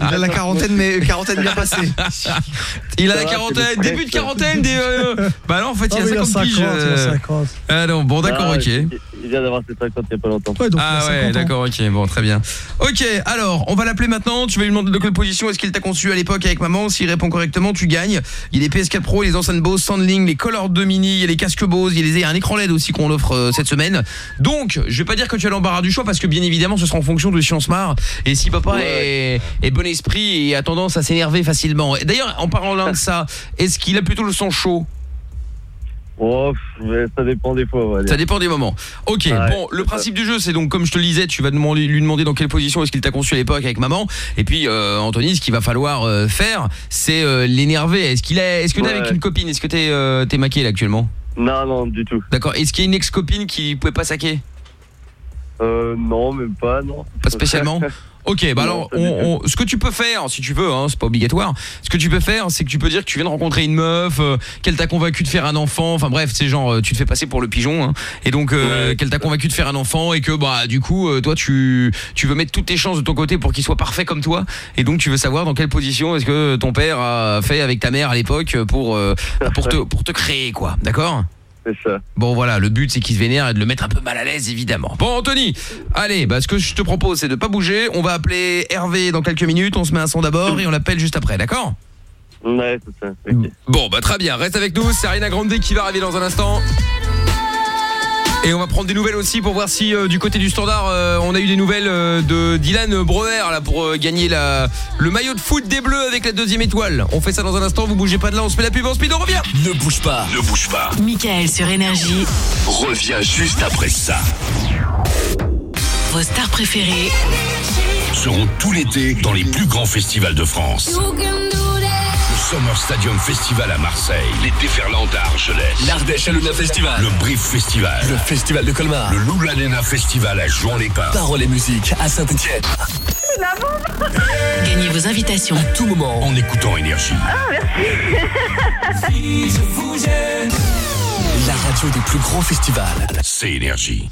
Il a la quarantaine, mais quarantaine bien passée. [laughs] Il a la quarantaine, début de quarantaine, des. euh, Bah non, en fait, Non, il a 50 piges. il a euh. 50. Ah non, bon, d'accord, Ah, ok. Il vient d'avoir ses 50 il y a pas longtemps. Ouais, donc il Ah a 50 ouais, d'accord, ok, bon, très bien. Ok, alors, on va l'appeler maintenant. Tu vas lui demander de quelle position est-ce qu'il t'a conçu à l'époque avec maman? S'il répond correctement, tu gagnes. Il y a les PS4 Pro, les enceintes Bose, Sandling, les Color 2 Mini, il y a les casques Bose, il y a les- un écran LED aussi qu'on offre euh, cette semaine. Donc, je vais pas dire que tu as l'embarras du choix parce que bien évidemment, ce sera en fonction de si on se marre et si papa est, est bon esprit et a tendance à s'énerver facilement. Et D'ailleurs, en parlant de ça, est-ce qu'il a plutôt le sang chaud? Oh, ça dépend des fois. Ça dépend des moments. Ok, Ouais, bon, le principe du jeu, c'est donc, comme je te le disais, tu vas demander, lui demander dans quelle position est-ce qu'il t'a conçu à l'époque avec maman. Et puis, euh, Anthony, ce qu'il va falloir euh, faire, c'est euh, l'énerver. Est-ce qu'il est, est-ce que t'es Ouais. avec une copine? Est-ce que t'es, euh, t'es maqué là actuellement? Non, non, du tout. D'accord. Est-ce qu'il y a une ex-copine qui pouvait pas saquer? Euh, non, même pas, non. Pas spécialement. [laughs] Ok, bah alors, on- on- ce que tu peux faire, si tu veux, hein, c'est pas obligatoire. Ce que tu peux faire, c'est que tu peux dire que tu viens de rencontrer une meuf, euh, qu'elle t'a convaincu de faire un enfant. Enfin bref, c'est genre, euh, tu te fais passer pour le pigeon, hein, et donc euh, qu'elle t'a convaincu de faire un enfant et que bah du coup, euh, toi, tu tu veux mettre toutes tes chances de ton côté pour qu'il soit parfait comme toi, et donc tu veux savoir dans quelle position est-ce que ton père a fait avec ta mère à l'époque pour euh, pour te pour te créer quoi, d'accord? C'est ça. Bon voilà, le but c'est qu'il se vénère et de le mettre un peu mal à l'aise évidemment. Bon Anthony, allez, bah, ce que je te propose c'est de pas bouger, on va appeler Hervé dans quelques minutes, on se met un son d'abord et on l'appelle juste après, d'accord? Ouais, c'est ça. ok. Bon bah très bien, reste avec nous, c'est Arina Grande qui va arriver dans un instant. Et on va prendre des nouvelles aussi pour voir si euh, du côté du standard euh, on a eu des nouvelles euh, de Dylan Breuer là pour euh, gagner la, le maillot de foot des Bleus avec la deuxième étoile. On fait ça dans un instant, vous bougez pas de là, on se met la pub en speed, on revient. Ne bouge pas. Ne bouge pas. Michael sur Énergie. Reviens juste après ça. Vos stars préférées Seront tout l'été dans les plus grands festivals de France. Summer Stadium Festival à Marseille, les Déferlantes à Argelès, L'Ardèche Luna Festival. le Brief Festival, Le Festival de Colmar. le Loulanena Festival à Jouan-les-Pins. Parole et musique à Saint-Etienne. Gagnez vos invitations. À tout moment. En écoutant Énergie. [laughs] La radio des plus grands festivals. C'est Énergie.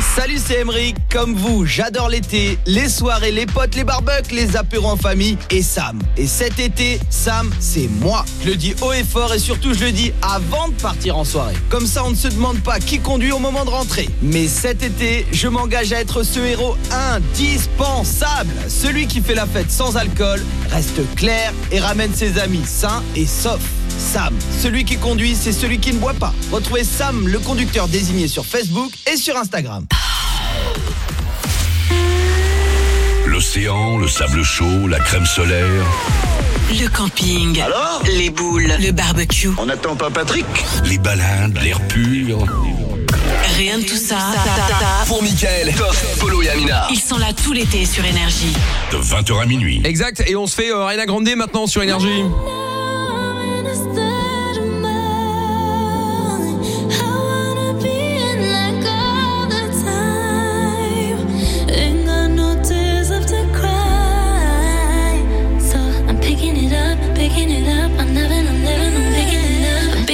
Salut, c'est Emeric. Comme vous, j'adore l'été, les soirées, les potes, les barbecues, les apéros en famille et Sam. Et cet été, Sam, c'est moi. Je le dis haut et fort et surtout, je le dis avant de partir en soirée. Comme ça, on ne se demande pas qui conduit au moment de rentrer. Mais cet été, je m'engage à être ce héros indispensable. Celui qui fait la fête sans alcool, reste clair et ramène ses amis sains et saufs. Sam, celui qui conduit, c'est celui qui ne boit pas. Retrouvez Sam, le conducteur désigné sur Facebook et sur Instagram. L'océan, le sable chaud, la crème solaire. Le camping. Alors Les boules. Le barbecue. On n'attend pas Patrick Les balades, l'air pur. Rien de tout ça. Pour Michael, Toff, Polo et Amina. Ils sont là tout l'été sur Énergie. De 20h à minuit. Exact, et on se fait euh, Ariana Grande maintenant sur Énergie.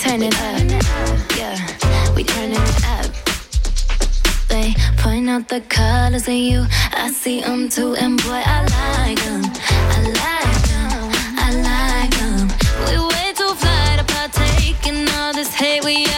Turn it up. Yeah, we turning it up. They point out the colors in you. I see them too, and boy, I like them. I like them. I like them. We way too fly to partake in all this hate. We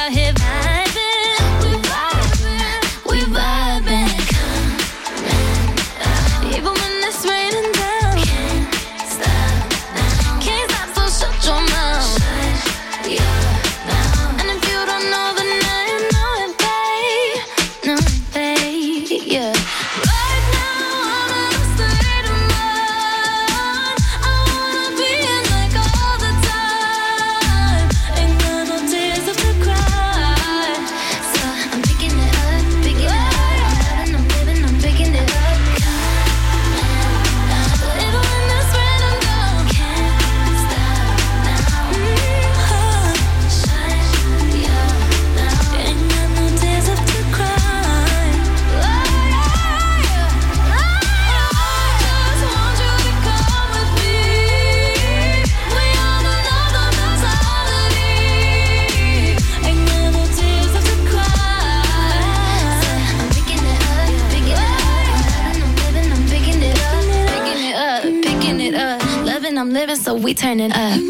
so we turning up.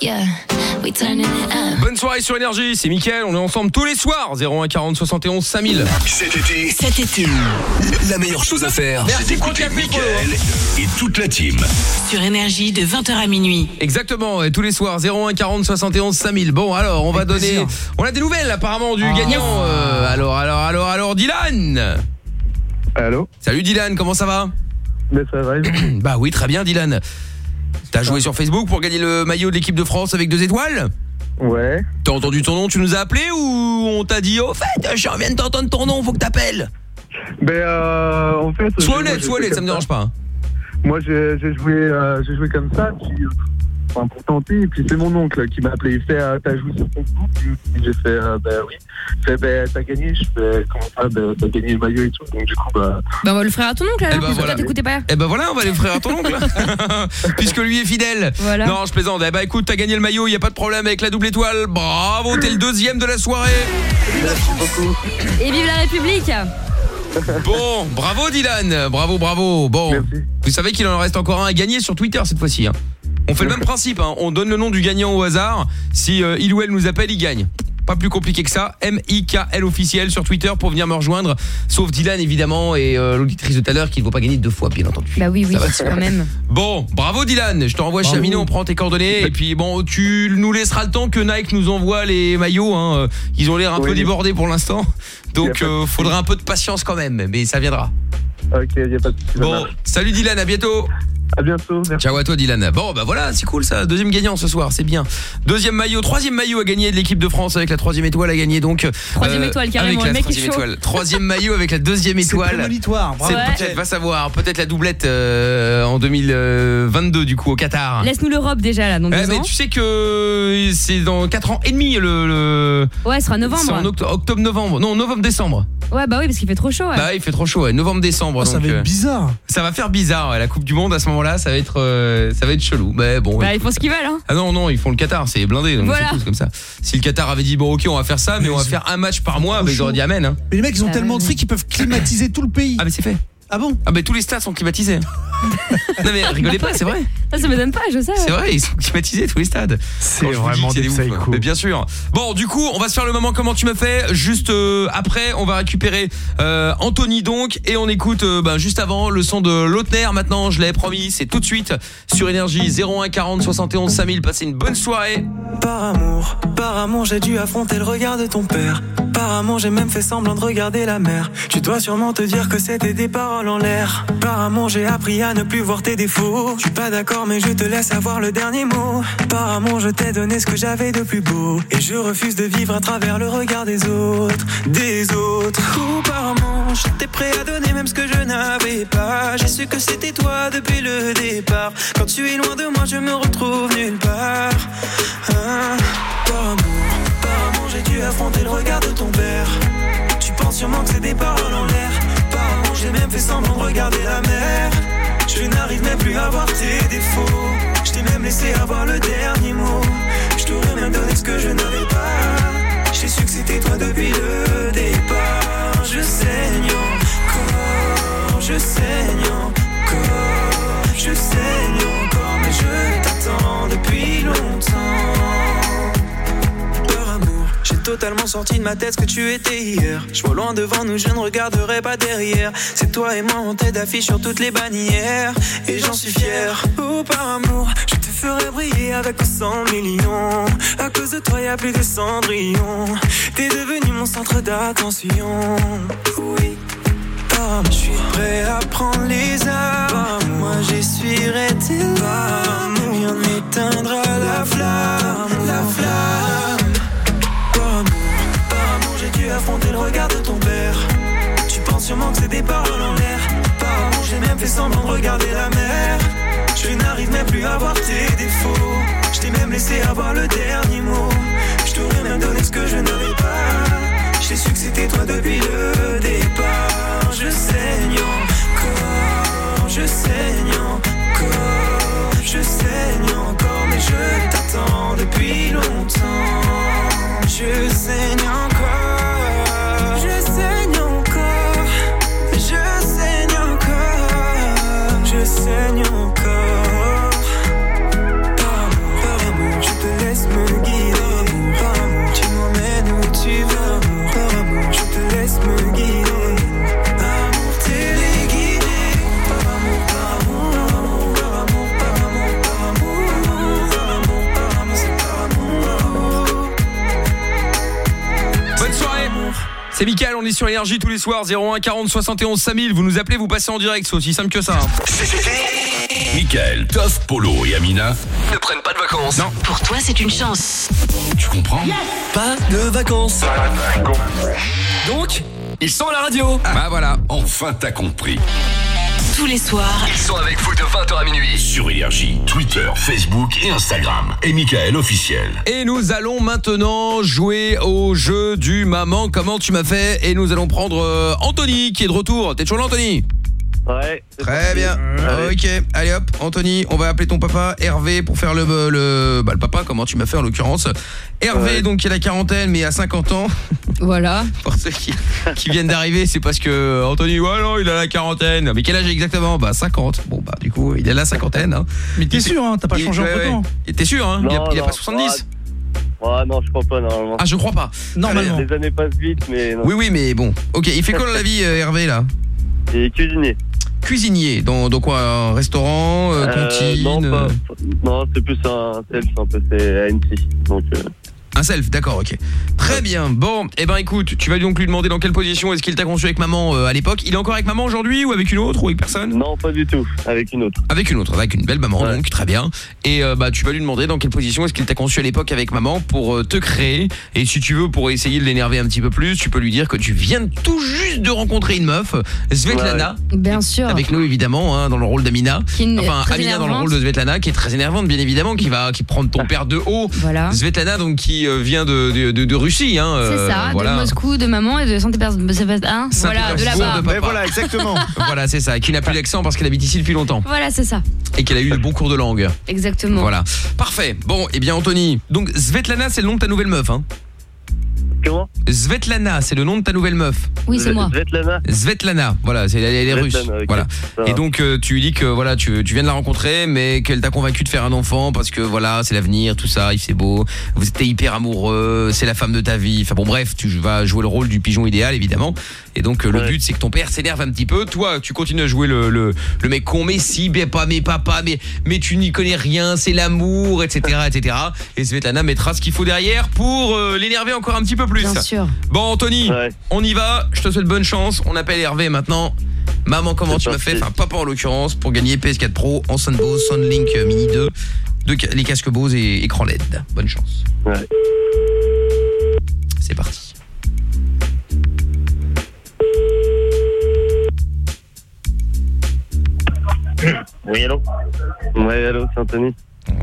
Yeah, we turning it up. Bonne soirée sur Énergie, c'est Mickaël, on est ensemble tous les soirs. 01 40 71 5000. Cet été, Cet été, la meilleure chose à faire, c'est d'écouter Mickaël et toute la team. sur Énergie de 20h à minuit. Exactement, et tous les soirs 01 40 71 5000. Bon, alors on va donner plaisir. on a des nouvelles apparemment du Ah. gagnant. Euh, alors alors alors alors Dylan. Allô? Salut Dylan, comment ça va? Mais ça va, [clears throat] Bah oui, très bien Dylan. T'as joué sur Facebook pour gagner le maillot de l'équipe de France avec deux étoiles Ouais. T'as entendu ton nom, tu nous as appelé ou on t'a dit au fait, je viens de t'entendre ton nom, faut que t'appelles Ben, euh, en fait... Sois j'ai- honnête, sois honnête, ça me dérange pas. Moi, j'ai j'ai joué, euh, j'ai joué comme ça, puis, euh, enfin, pour tenter, et puis c'est mon oncle qui m'a appelé. Il fait, euh, t'as joué sur Facebook Puis J'ai fait, euh, ben oui. Il fait, ben, t'as gagné. Je fais, comment ça Ben, t'as gagné le maillot et tout. Donc, du coup, bah... Bah on va le frère à ton oncle alors, Eh ben, voilà. t'écoutais pas. Eh ben voilà, on va les frères à ton oncle. [laughs] [laughs] Puisque lui est fidèle. Voilà. Non, je plaisante. Eh ben écoute, t'as gagné le maillot, y a pas de problème avec la double étoile. Bravo, t'es le deuxième de la soirée. Merci beaucoup. Et vive la République Bon, bravo Dylan. Bravo, bravo. Bon, vous savez qu'il en reste encore un à gagner sur Twitter cette fois-ci. hein. On fait le même principe, hein. on donne le nom du gagnant au hasard. Si euh, il ou elle nous appelle, il gagne. Pas plus compliqué que ça. M-I-K-L officiel sur Twitter pour venir me rejoindre. Sauf Dylan évidemment et euh, l'auditrice de tout à l'heure qui ne vaut pas gagner deux fois bien entendu. Bah oui, oui, Ça va. quand même. [laughs] Bon, bravo Dylan, je te renvoie chez. Amino, on prend tes coordonnées et puis bon, tu nous laisseras le temps que Nike nous envoie les maillots hein. Ils ont l'air un peu débordés pour l'instant. Donc euh, faudra un peu de patience quand même, mais ça viendra. Ok, y a pas de Bon, salut Dylan, à bientôt. À bientôt, merci. Ciao à toi Dylan. Bon bah voilà, c'est cool ça. Deuxième gagnant ce soir, c'est bien. Deuxième maillot, troisième maillot à gagner de l'équipe de France avec la troisième étoile à gagner donc. euh, Troisième étoile, carrément, Avec la mec troisième étoile. Troisième maillot avec la deuxième C'est étoile. C'est Bravo. peut-être, va savoir, peut-être la doublette euh, en 2022 du coup au Qatar. Laisse-nous l'Europe déjà là, Eh, mais ans. tu sais que c'est dans 4 ans et demi le, le... Ouais, ce sera c'est en novembre. octo- octobre-novembre. Non, novembre-décembre. Ouais, bah oui, parce qu'il fait trop chaud. ouais. Bah il fait trop chaud, ouais. novembre-décembre. Oh, ça donc, va euh, être bizarre. ça va faire bizarre, ouais. la Coupe du Monde à ce moment-là, ça va être, euh, ça va être chelou. Mais bon. Bah, écoute. ils font ce qu'ils veulent, hein. Ah non, non, ils font le Qatar, c'est blindé, donc Voilà. c'est comme ça. Si le Qatar avait dit, bon, ok, on va faire ça, mais, Mais on va faire un match par mois, bah, ils auraient dit amen. Hein. Mais les mecs, ils ont Ah tellement de fric qu'ils peuvent climatiser tout le pays. Ah, mais c'est fait. Ah bon Ah, mais tous les stades sont climatisés. [laughs] non, mais rigolez pas, c'est vrai. Ça, ça m'étonne pas, je sais. C'est vrai, ils sont climatisés tous les stades. C'est Quand je vous dis vraiment des ouf, psychos. Mais bien sûr. Bon, du coup, on va se faire le moment comment tu me fais. Juste euh, après, on va récupérer euh, Anthony donc et on écoute euh, ben, juste avant le son de Lautner. Maintenant, je l'avais promis, c'est tout de suite sur énergie 01 40 71 5000. Passez une bonne soirée. Par amour, par amour, j'ai dû affronter le regard de ton père. Par amour, j'ai même fait semblant de regarder la mer. Tu dois sûrement te dire que c'était des paroles en l'air. Par amour, j'ai appris à ne plus voir tes défauts. Je suis pas d'accord, mais je te laisse avoir le dernier mot. Par amour, je t'ai donné ce que j'avais de plus beau. Et je refuse de vivre à travers le regard des autres, des autres. Ou par amour, j'étais prêt à donner même ce que je n'avais pas. J'ai su que c'était toi depuis le départ. Quand tu es loin de moi, je me retrouve nulle part. Ah, par amour, par amour, j'ai dû affronter le regard de ton père. Tu penses sûrement que c'est des paroles en l'air. Par amour, j'ai même fait semblant de regarder la mer. Je n'arrive même plus à voir tes défauts. Je t'ai même laissé avoir le dernier mot. Je t'aurais même donné ce que je n'avais pas. J'ai su que c'était toi depuis le départ. Je saigne encore, je saigne encore, je saigne encore, mais je t'attends depuis longtemps. Totalement sorti de ma tête ce que tu étais hier. Je vois loin devant nous, je ne regarderai pas derrière. C'est toi et moi en tête d'affiche sur toutes les bannières. Et j'en suis fier. Oh, par amour, je te ferai briller avec 100 millions. À cause de toi, y a plus de cendrillon. T'es devenu mon centre d'attention. Oui. Par je suis prêt à prendre les armes. Moi, j'essuierai tes larmes. Rien n'éteindra la flamme, la flamme. Affronter le regard de ton père. Tu penses sûrement que c'est des paroles en l'air. Par j'ai même fait semblant de regarder la mer. Je n'arrive même plus à voir tes défauts. Je t'ai même laissé avoir le dernier mot. Je t'aurais même donné ce que je n'avais pas. J'ai su que c'était toi depuis le départ. Je saigne encore, je saigne encore, je saigne encore, mais je t'attends depuis longtemps. Je saigne encore, C'est Mickaël, on est sur énergie tous les soirs 01 40 71 5000, vous nous appelez, vous passez en direct, c'est aussi simple que ça. hein. Michael, Toff, Polo et Amina Ne prennent pas de vacances. Non. Pour toi, c'est une chance. Tu comprends Pas de vacances. Donc, ils sont à la radio. Bah voilà. Enfin t'as compris. Tous les soirs, Ils sont avec vous de 20h à minuit. Sur Énergie, Twitter, Facebook et Instagram. Et Michael officiel. Et nous allons maintenant jouer au jeu du maman comment tu m'as fait? Et nous allons prendre euh, Anthony qui est de retour. T'es toujours là Anthony? Ouais. Très bien. Ok, allez hop, Anthony, on va appeler ton papa Hervé pour faire le le bah, le papa comment tu m'as fait en l'occurrence. Hervé donc qui a la quarantaine mais à 50 ans. Voilà. [laughs] Pour ceux qui, qui viennent d'arriver, c'est parce que Anthony ouais non, il a la quarantaine. Mais quel âge exactement? Bah 50. Bon bah du coup, il a la cinquantaine hein. Mais t'es sûr, hein, t'as pas changé ouais, entre-temps. T'es sûr hein Il a, Non, il a pas 70 Ouais, non, je crois pas, normalement. Ah, je crois pas. Normalement. Les années passent vite, mais non. Oui oui, mais bon. OK, il fait quoi dans la vie euh, Hervé là? Et cuisinier. Cuisinier dans, dans quoi Un restaurant, euh, Euh, cantine non, pas- euh, non, c'est plus un self, un peu, c'est ANC. Donc, euh, Un self, d'accord, ok. Très bien. Bon, eh ben écoute, tu vas donc lui demander dans quelle position est-ce qu'il t'a conçu avec maman euh, à l'époque. Il est encore avec maman aujourd'hui ou avec une autre ou avec personne? Non, pas du tout. Avec une autre. Avec une autre, avec une belle maman donc, très bien. Et euh, bah tu vas lui demander dans quelle position est-ce qu'il t'a conçu à l'époque avec maman pour euh, te créer. Et si tu veux, pour essayer de l'énerver un petit peu plus, tu peux lui dire que tu viens tout juste de rencontrer une meuf, Svetlana. Bien sûr. Avec nous évidemment hein, dans le rôle d'Amina. Qui est une- Enfin très Amina dans le énervante. rôle de Svetlana qui est très énervante bien évidemment qui va qui prend ton père de haut. Voilà. Svetlana donc qui euh, vient de, de, de- de Russie hein. C'est euh, ça, voilà. de Moscou, de maman et de Saint-Pétersbourg. Voilà, de là-bas. de papa. exactement. [laughs] voilà, c'est ça. Qui n'a plus l'accent parce qu'elle habite ici depuis longtemps. Voilà, c'est ça. Et qu'elle a eu de bons cours de langue. Exactement. Voilà. Parfait. Bon, eh bien, Anthony. Donc, Svetlana, c'est le nom de ta nouvelle meuf, hein Comment Svetlana, c'est le nom de ta nouvelle meuf. Oui, c'est moi. Svetlana. Svetlana, voilà, c'est elle est russe. Voilà. Et donc euh, tu lui dis que voilà, tu, tu viens de la rencontrer mais qu'elle t'a convaincu de faire un enfant parce que voilà, c'est l'avenir, tout ça, il fait beau. Vous êtes hyper amoureux, c'est la femme de ta vie. Enfin bon bref, tu vas jouer le rôle du pigeon idéal évidemment. Et donc euh, le but c'est que ton père s'énerve un petit peu, toi tu continues à jouer le le, le mec con mais si mais pas mais papa mais mais tu n'y connais rien, c'est l'amour, etc. etc. Et Svetlana mettra ce qu'il faut derrière pour euh, l'énerver encore un petit peu plus. Bien sûr. Bon Anthony, on y va, je te souhaite bonne chance, on appelle Hervé maintenant. Maman comment tu m'as fait, enfin papa en l'occurrence, pour gagner PS4 Pro en Sunbose, Sunlink euh, Mini 2, deux ca- les casques Bose et écran LED. Bonne chance. C'est parti. [coughs] Oui, allô Ouais, allô, c'est Anthony.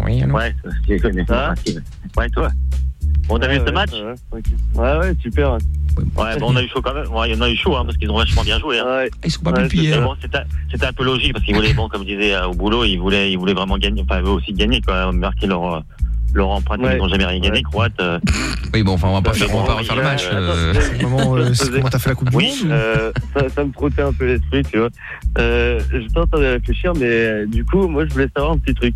Oui, allô. Ouais, je les connais. Ah. Ouais, toi Bon, t'as Ouais, vu ce match Ouais, ouais, ouais, super. Ouais, bon, on a eu chaud quand même. Ouais, on a eu chaud, hein, parce qu'ils ont vachement bien joué. Hein. Ouais. Ils sont pas Ouais, hein. Bon, c'était c'était un peu logique, parce qu'ils voulaient, bon, comme je disais euh, au boulot, ils voulaient, ils voulaient vraiment gagner, enfin, eux aussi gagner, quoi, marquer leur, euh, leur empreinte, Ouais. ils n'ont jamais rien gagné, Croate. euh. [laughs] Oui, bon, enfin, on va pas, faire, on va refaire le match. euh. Comment, euh, [laughs] t'as fait la Coupe du Oui, Monde euh, ça, ça me trottait un peu l'esprit, tu vois. Euh, J'étais en train de réfléchir, mais euh, du coup, moi, je voulais savoir un petit truc.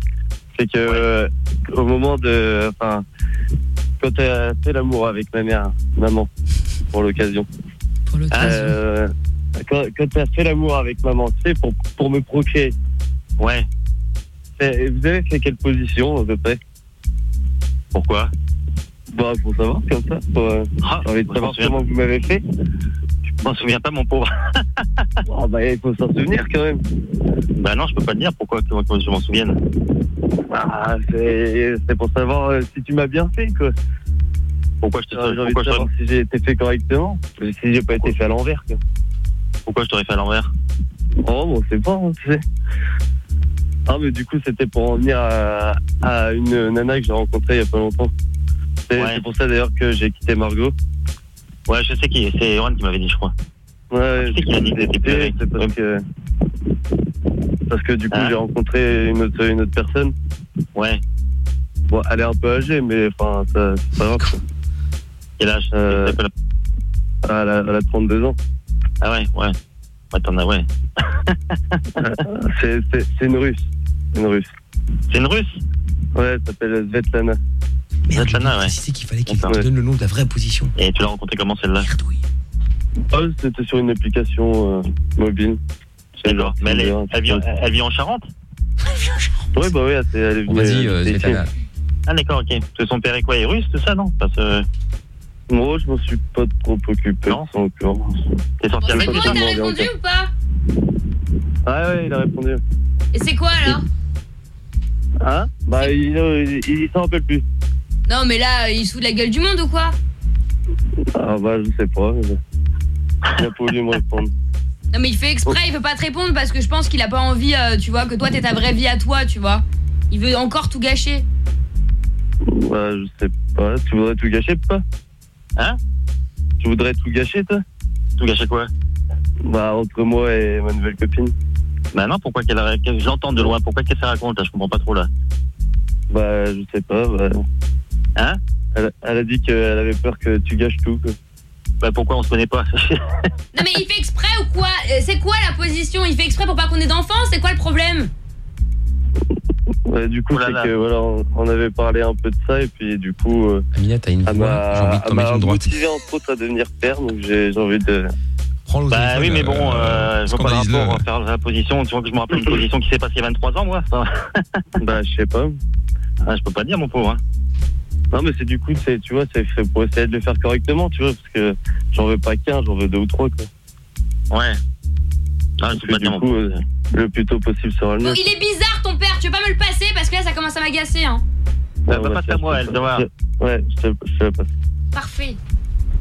C'est que euh, au moment de, enfin, quand t'as fait l'amour avec ma mère, maman, pour l'occasion. Pour Euh, quand quand t'as fait l'amour avec maman, tu sais, pour, pour me procréer. Ouais. Vous avez fait quelle position à peu près? Pourquoi Bah, pour savoir, comme ça. Pour, euh, Ah, J'ai envie de savoir comment vous m'avez fait. Je m'en souviens pas, mon pauvre. Oh, [laughs] bah, il faut s'en souvenir quand même. Bah non, je peux pas te dire pourquoi, comment je m'en souvienne. Ah, c'est pour savoir euh, si tu m'as bien fait, quoi. Pourquoi je te J'ai envie pourquoi de je savoir si j'ai été fait correctement. Si j'ai pas été fait à l'envers, quoi. Pourquoi je t'aurais fait à l'envers? Oh, bon, c'est pas, hein, tu sais. Ah, mais du coup, c'était pour en venir à, à une nana que j'ai rencontrée il y a pas longtemps. C'est pour ça d'ailleurs que j'ai quitté Margot. Ouais, je sais qui, c'est Erwan qui m'avait dit, je crois. Ouais, Tu sais qu'il a dit que c'est parce que. Parce que du coup, Ah. j'ai rencontré une autre, une autre personne. Ouais. Bon, elle est un peu âgée, mais enfin, ça- c'est pas grave. Quel âge? Euh, elle, a, elle a 32 ans. Ah ouais, ouais. Ouais, t'en as, ouais. [laughs] C'est c'est- c'est une russe. Une russe. C'est une russe? Ouais, elle s'appelle Svetlana. Svetlana, ouais. C'est qu'il fallait qu'il te donne le nom de la vraie position. Et tu l'as rencontré comment celle-là? Ah, c'était sur une application euh, mobile. Mais elle, est- elle, vit, elle vit en Charente Ouais, bah oui, elle, est- venue. Vas-y, euh, Svetlana. Ah d'accord, ok. Parce que son père est quoi Il est russe, c'est ça, non? Parce que... Moi, je m'en suis pas trop occupé. Non. Encore. T'es sorti C'est bon, t'as répondu ou pas Ah ouais, il a répondu. Et c'est quoi alors Hein Bah, il, euh, il, il s'en rappelle plus. Non mais là, il se fout de la gueule du monde ou quoi Ah bah, je sais pas. mais Il a pas voulu me répondre. [laughs] Non mais il fait exprès, il veut pas te répondre parce que je pense qu'il a pas envie, euh, tu vois, que toi t'aies ta vraie vie à toi, tu vois. Il veut encore tout gâcher. Bah, je sais pas. Tu voudrais tout gâcher, pas Hein Tu voudrais tout gâcher, toi Tout gâcher quoi Bah, entre moi et ma nouvelle copine. Bah non, pourquoi qu'elle a... que j'entends de loin Pourquoi qu'elle se raconte là Je comprends pas trop là. Bah, je sais pas. Bah... Hein elle, elle a dit qu'elle avait peur que tu gâches tout. Quoi. Bah pourquoi on se connaît pas [laughs] Non mais il fait exprès ou quoi? Euh, C'est quoi la position? Il fait exprès pour pas qu'on ait d'enfants? C'est quoi le problème? Ouais, du coup, c'est que voilà, on, avait parlé un peu de ça et puis du coup, euh, Amina, t'as une voix, m'a j'ai envie de elle t'en mettre m'a une droite. motivé entre autres à devenir père, donc j'ai j'ai envie de. Bah oui, mais bon, euh, je vois pas le rapport faire la position. Tu vois que je me rappelle une position qui s'est passée il y a 23 ans, moi. [laughs] Bah, je sais pas. ah, je peux pas dire, mon pauvre. Hein. Non, mais c'est du coup, c'est tu vois, c'est pour essayer de le faire correctement, tu vois, parce que j'en veux pas qu'un, j'en veux deux ou trois, quoi. Ouais. Ah, je peux pas du dire, mon coup, pauvre. Euh, le plus tôt possible sera le Bon, mieux. il est bizarre ton père, tu veux pas me le passer parce que là ça commence à m'agacer hein. Bah, bah, passe à moi, elle, doit. Ouais, je te, je te la passe. Parfait.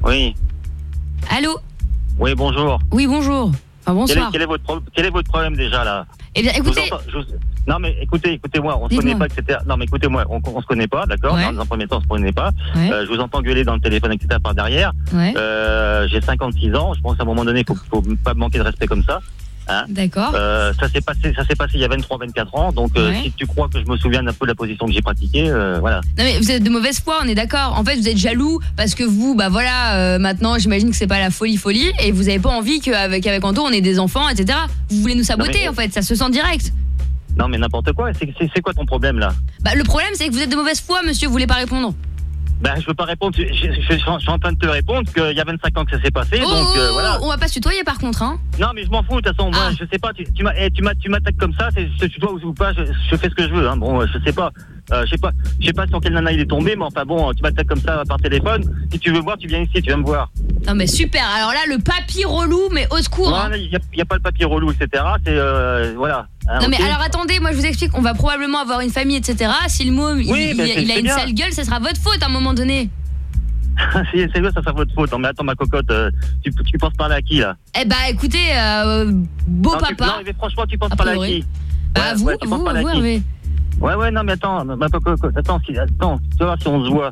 Oui. Allô Oui, bonjour. Oui, bonjour. Enfin, Quel est, bonsoir. quel, est votre pro- quel est votre problème déjà là? Eh bien, écoutez, je Non mais écoutez, écoutez-moi, on se connaît pas, etc. Non mais écoutez-moi, on, on se connaît pas, d'accord? Ouais. Dans un premier temps, on se connaît pas. Ouais. Euh, je vous entends gueuler dans le téléphone, etc. par derrière. Ouais. Euh, J'ai 56 ans. Je pense qu'à un moment donné, faut, faut pas me manquer de respect comme ça. Hein D'accord. Euh, ça s'est passé, ça s'est passé il y a 23-24 ans. Donc, euh, Ouais. si tu crois que je me souviens un peu de la position que j'ai pratiquée, euh, voilà. Non mais vous êtes de mauvaise foi, on est d'accord. En fait, vous êtes jaloux parce que vous, bah voilà, maintenant, j'imagine que c'est pas la folie folie et vous avez pas envie qu'avec avec Anto on ait des enfants, etc. Vous voulez nous saboter mais- en fait, ça se sent direct. Non mais n'importe quoi. C'est quoi ton problème là? Bah le problème c'est que vous êtes de mauvaise foi, monsieur, vous voulez pas répondre. Ben, je veux pas répondre. Je, je- je- je suis en train de te répondre qu'il y a 25 ans que ça s'est passé. Oh, donc euh, voilà. on va pas se tutoyer par contre, hein. Non, mais je m'en fous, de toute façon, moi, je sais pas, tu, eh, m'attaques comme ça, c'est, c'est- tu dois ou pas, je, je fais ce que je veux, hein. Bon, je sais pas, euh, je sais pas, je sais pas sur quelle nana il est tombé, mais enfin bon, tu m'attaques comme ça par téléphone, si tu veux voir, tu viens ici, tu viens me voir. Non mais super. Alors là, le papy relou, mais au secours. hein. Il y, a, y a pas le papier relou, etc., c'est, euh, voilà. hein, Non mais alors attendez, moi je vous explique, on va probablement avoir une famille, etc. Si le mot il, Oui, il- ben, c'est- il a une bien. sale gueule, ça sera votre faute à un moment donné. [laughs] c'est, vrai, ça sera votre faute. Non, mais attends, ma cocotte, euh, tu, tu penses parler à qui, là? Eh bah écoutez, euh, beau non, tu- papa. non, mais franchement, tu penses parler à qui? Bah Ouais, vous, ouais, tu vous, parler à vous. Ouais, ouais, non, mais attends, ma cocotte, attends, si- attends, tu vas voir si on se voit.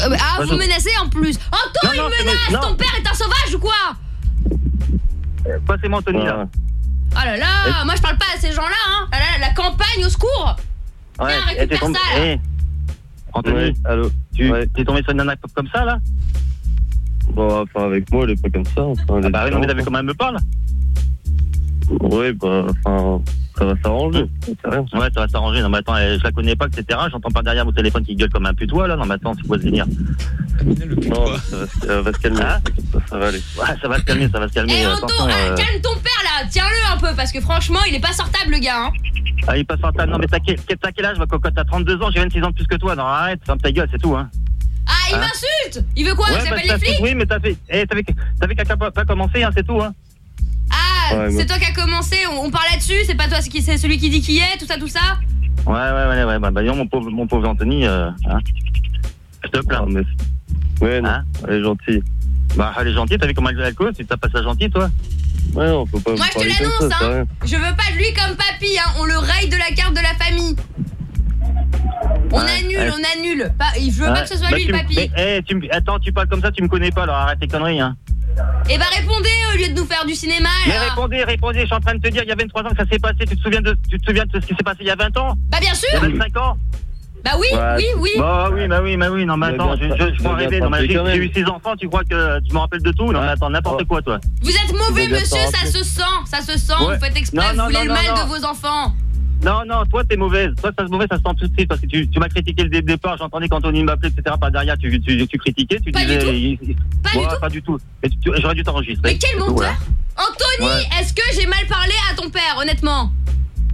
Euh, bah, ah, vous je- menacez en plus. Anto, Non, il non, c'est menace non. Ton père est un sauvage ou quoi Euh, Passez-moi Anthony, là. Oh là là, moi je parle pas à ces gens-là, hein. Ah là là, la campagne, au secours Ouais, Viens, t'es récupère tombé. ça, là. eh, Anthony, Ouais, allô tu t'es tombé sur une nana comme ça là Bon, enfin, avec moi, elle est pas comme ça. Enfin, est Bah oui, non, mais t'avais comment elle me parle Ouais, bah, enfin, ça va s'arranger. Ouais, ça va s'arranger. Non, mais attends, eh, je la connais pas, etc. J'entends pas derrière mon téléphone qui gueule comme un putois là. Non, mais attends, c'est quoi ce délire Non, ça va, se- elle va se calmer. Hein ça, va aller. Ouais, ça va se calmer, ça va se calmer. Eh euh, attention, ah, euh, calme ton père là, tiens-le un peu parce que franchement, il est pas sortable le gars, hein. Ah, il passe en table. Non, mais t'as quel, t'as quel âge, ma cocotte? T'as 32 ans, j'ai 26 ans de plus que toi. Non, arrête, ferme ta gueule, c'est tout, hein. Ah, il Hein m'insulte Il veut quoi? Ouais, J'appelle bah, les flics? Oui, mais t'as fait. Eh, t'avais t'avais qu'à pas, pas commencer, hein, c'est tout, hein. C'est toi qui as commencé, on, on parle là-dessus, c'est pas toi qui c'est celui qui dit qui est, tout ça, tout ça Ouais, ouais, ouais, ouais. Bah, bah, non, mon pauvre, mon pauvre Anthony, euh, hein. Je te plains. mais... Ouais, non, Hein elle est gentille. Bah, elle est gentille, t'as vu comment elle elle cause Tu t'as pas ça gentil, toi Ouais, on peut pas Moi je te l'annonce, hein. Je veux pas de lui comme papy, hein On le raye de la carte de la famille On Ouais, annule, ouais. on annule pas, Je veux pas que ce soit Bah, lui tu le papy Mais, eh, tu attends, tu parles comme ça, tu me connais pas, alors arrête tes conneries, hein. Et bah répondez au lieu de nous faire du cinéma Mais répondez, répondez, je suis en train de te dire, il y a 23 ans que ça s'est passé, tu te souviens de, tu te souviens de ce qui s'est passé il y a 20 ans? Bah bien Il y a sûr 25 ans. Bah oui, oui, oui. Bah oui, bah oui, bah oui, non, mais attends, je, je, je crois rêver, non, mais j'ai eu 6 enfants, tu crois que tu me rappelles de tout? Non, mais attends, n'importe quoi, toi. Vous êtes mauvais monsieur, sûr, ça se sent, ça se sent, Ouais. vous faites exprès, Non, vous voulez non, le non, mal non. de vos enfants Non, non, toi, t'es mauvaise. Toi, ça se mauvais, ça se sent tout de suite, parce que tu, tu m'as critiqué dès le départ, j'entendais quand Tony m'appelait, etc. Par derrière, tu, tu, tu critiquais, tu Pas du disais. tout. il- il- Pas du tout. Pas du tout. Mais tu- J'aurais dû t'enregistrer. Mais quel menteur. Anthony, Ouais. est-ce que j'ai mal parlé à ton père, honnêtement?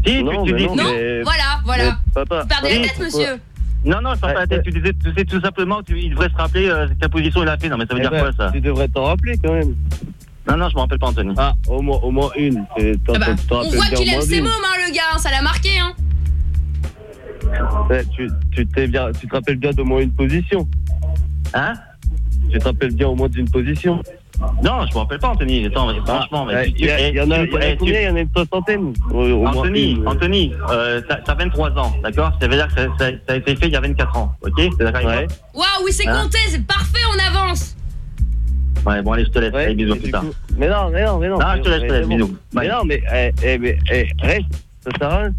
Si, Non, tu, tu mais dis. non, Non mais- Voilà, voilà mais papa, perdez la tête, monsieur Non, non, je sors pas la tête. Tu disais, tu sais tout simplement, tu, il devrait se rappeler euh, quelle position il a fait. Non, mais ça veut Eh dire ben, quoi ça? Tu devrais t'en rappeler quand même. Non, non, je me rappelle pas, Anthony. Ah, au moins, au moins une. T'en- Ah bah, t'en on rappelles voit bien qu'il au aime moins ses mômes, hein, le gars, hein, ça l'a marqué, hein. Ouais, tu, tu, t'es bien, tu te rappelles bien d'au moins une position. Hein? Tu te rappelles bien au moins d'une position. Non, je me rappelle pas, Anthony. Attends, mais franchement, mais Ouais, tu- Il y, a- il y en a, tu- il y en a eh, tu- combien? Il y en a une soixantaine. Au- au moins Anthony, une. Anthony, euh, t'as t'as 23 ans, d'accord? Ça veut dire que ça, ça- ça a été fait il y a 24 ans, ok? T'es d'accord avec Waouh, oui, c'est Hein? compté, c'est parfait, on avance. Ouais, bon, allez, je te laisse. Allez, bisous, plus tard. Mais non, mais non, mais non. Non, je te laisse, je te laisse, bon. bisous. Mais non, mais, eh, eh, mais eh, reste, ça sert à rien.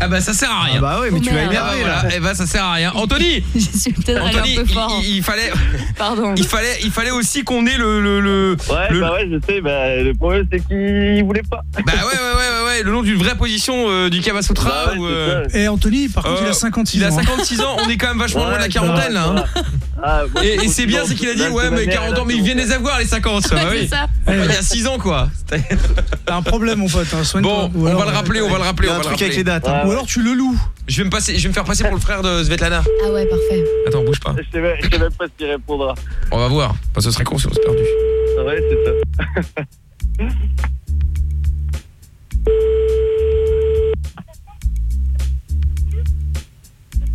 Ah bah ça sert à rien. Ah bah ouais, mais tu Oh, vas énerver Ah, là. Eh ben ça sert à rien. Anthony [laughs] Je suis peut-être allé un peu fort. il, fallait [laughs] Pardon. [laughs] il fallait il fallait aussi qu'on ait le le, le Ouais, le- bah ouais, je sais, bah, le problème c'est qu'il voulait pas. bah ouais ouais ouais ouais, ouais, le nom d'une vraie position euh, du Kama Sutra Bah ouais, ou, euh, Et Anthony, par contre, Euh, il a 56 il a ans. hein. 56 ans, on est quand même vachement loin de la Ouais, quarantaine là. hein. Ah, Et, c'est bien, c'est qu'il a dit ouais mais 40 ans mais il vient de les avoir les 50 bah C'est oui. ça. Il y a 6 ans quoi. T'as un problème, mon pote. hein, soigne-toi. Bon, Ou on va le rappeler, on va le rappeler, un va le truc avec rappeler. les dates. hein. Ou alors tu le loues. Je vais me passer, je vais me faire passer pour le frère de Svetlana. Ah ouais, parfait. Attends, bouge pas. Je sais même, je sais même pas ce qu'il répondra. On va voir. Enfin, ce serait con si on s'est perdu. Ouais, c'est ça. [laughs] [laughs]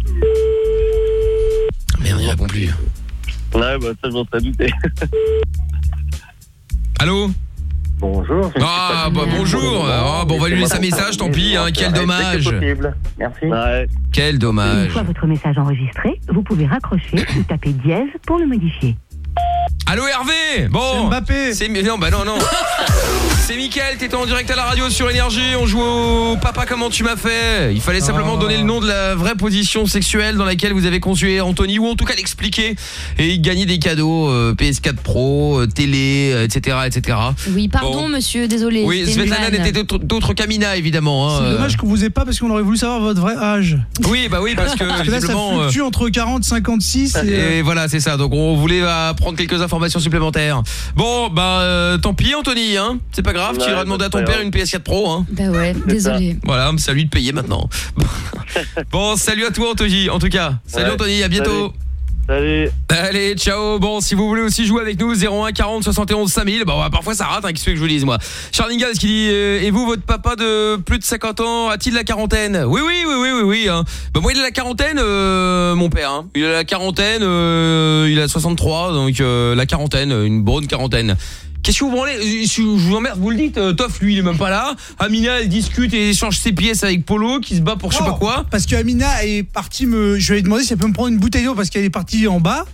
[laughs] Il répond plus. Ouais, bah ça, je m'en serais douté. [laughs] Allô Bonjour. Ah bah bonjour. Ah, bon, on va lui laisser un message, tant pis. Hein, quel dommage. Merci. Ouais. Quel Une dommage. fois votre message enregistré, vous pouvez raccrocher ou [coughs] taper dièse pour le modifier. Allô Hervé Bon C'est Mbappé. C'est non bah non non. [laughs] C'est Mickaël, t'étais en direct à la radio sur énergie, on joue au papa comment tu m'as fait? Il fallait simplement Oh. donner le nom de la vraie position sexuelle dans laquelle vous avez conçu Anthony ou en tout cas l'expliquer et gagner des cadeaux euh, PS4 Pro, euh, télé, euh, etc etc. Oui, pardon, Bon. monsieur, désolé. Oui, Svetlana n'était d'autre- d'autre qu'Amina évidemment. hein, C'est dommage qu'on vous ait pas parce qu'on aurait voulu savoir votre vrai âge. Oui bah oui parce que Parce que là, ça fluctue entre 40, 56 et. Et voilà, c'est ça. Donc on voulait prendre quelques informations supplémentaires. Bon, bah euh, tant pis Anthony, hein. C'est pas grave, tu iras demander à ton père pas une PS4 Pro, hein. Bah ouais, désolé. Voilà, c'est à lui de payer maintenant. [laughs] bon, salut à toi Anthony, en tout cas. Salut Ouais, Anthony, à bientôt. Salut. Allez, ciao. Bon, si vous voulez aussi jouer avec nous, 01 40 71 5000. Bon, bah, parfois ça rate, hein, qu'est-ce que je vous dise, moi? Charlingas qui dit euh, Et vous, votre papa de plus de 50 ans, a-t-il la quarantaine? Oui, oui, oui, oui, oui, oui. Hein. Bah, moi, il a la quarantaine, euh, mon père. Hein. Il a la quarantaine, euh, il a 63, donc euh, la quarantaine, une bonne quarantaine. Qu'est-ce que vous branlez Euh, je vous emmerde, vous le dites. euh, Toff, lui, il est même pas là. Amina, elle discute et échange ses pièces avec Polo, qui se bat pour je sais pas quoi. Parce que Amina est partie me. Je lui ai demandé si elle peut me prendre une bouteille d'eau parce qu'elle est partie en bas.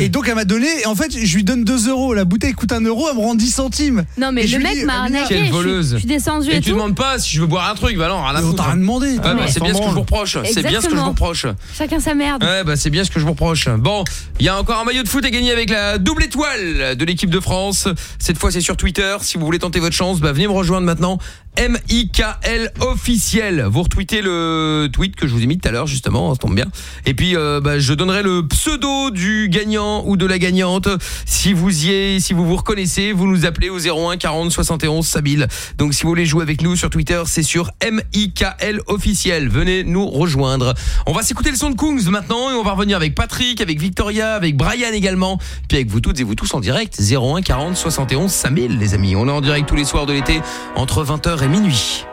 Et donc elle m'a donné, et en fait je lui donne 2 euros, la bouteille coûte 1 euro, elle me rend 10 centimes. Non, mais Et je le mec m'a Amina, arnaqué. Quelle je suis- voleuse. Je suis descendue Et et tu tout. demandes pas si je veux boire un truc, bah non, rien à On foutre. t'a rien demandé. Ouais, bah, Mais- c'est bien ce que je vous reproche. C'est bien ce que je vous reproche. Chacun sa merde. Ouais, bah c'est bien ce que je vous reproche. Bon, il y a encore un maillot de foot à gagner avec la double étoile de l'équipe de France. Cette fois, c'est sur Twitter. Si vous voulez tenter votre chance, bah venez me rejoindre maintenant. M-I-K-L officiel. Vous retweetez le tweet que je vous ai mis tout à l'heure, justement, ça tombe bien. Et puis, euh, bah, je donnerai le pseudo du gagnant ou de la gagnante. Si vous y êtes, si vous vous reconnaissez, vous nous appelez au 01 40 71 5000. Donc, si vous voulez jouer avec nous sur Twitter, c'est sur M-I-K-L officiel. Venez nous rejoindre. On va s'écouter le son de Kungs maintenant et on va revenir avec Patrick, avec Victoria, avec Brian également. Puis avec vous toutes et vous tous en direct. 01 40 71 5000, les amis. On est en direct tous les soirs de l'été entre 20h et minuit.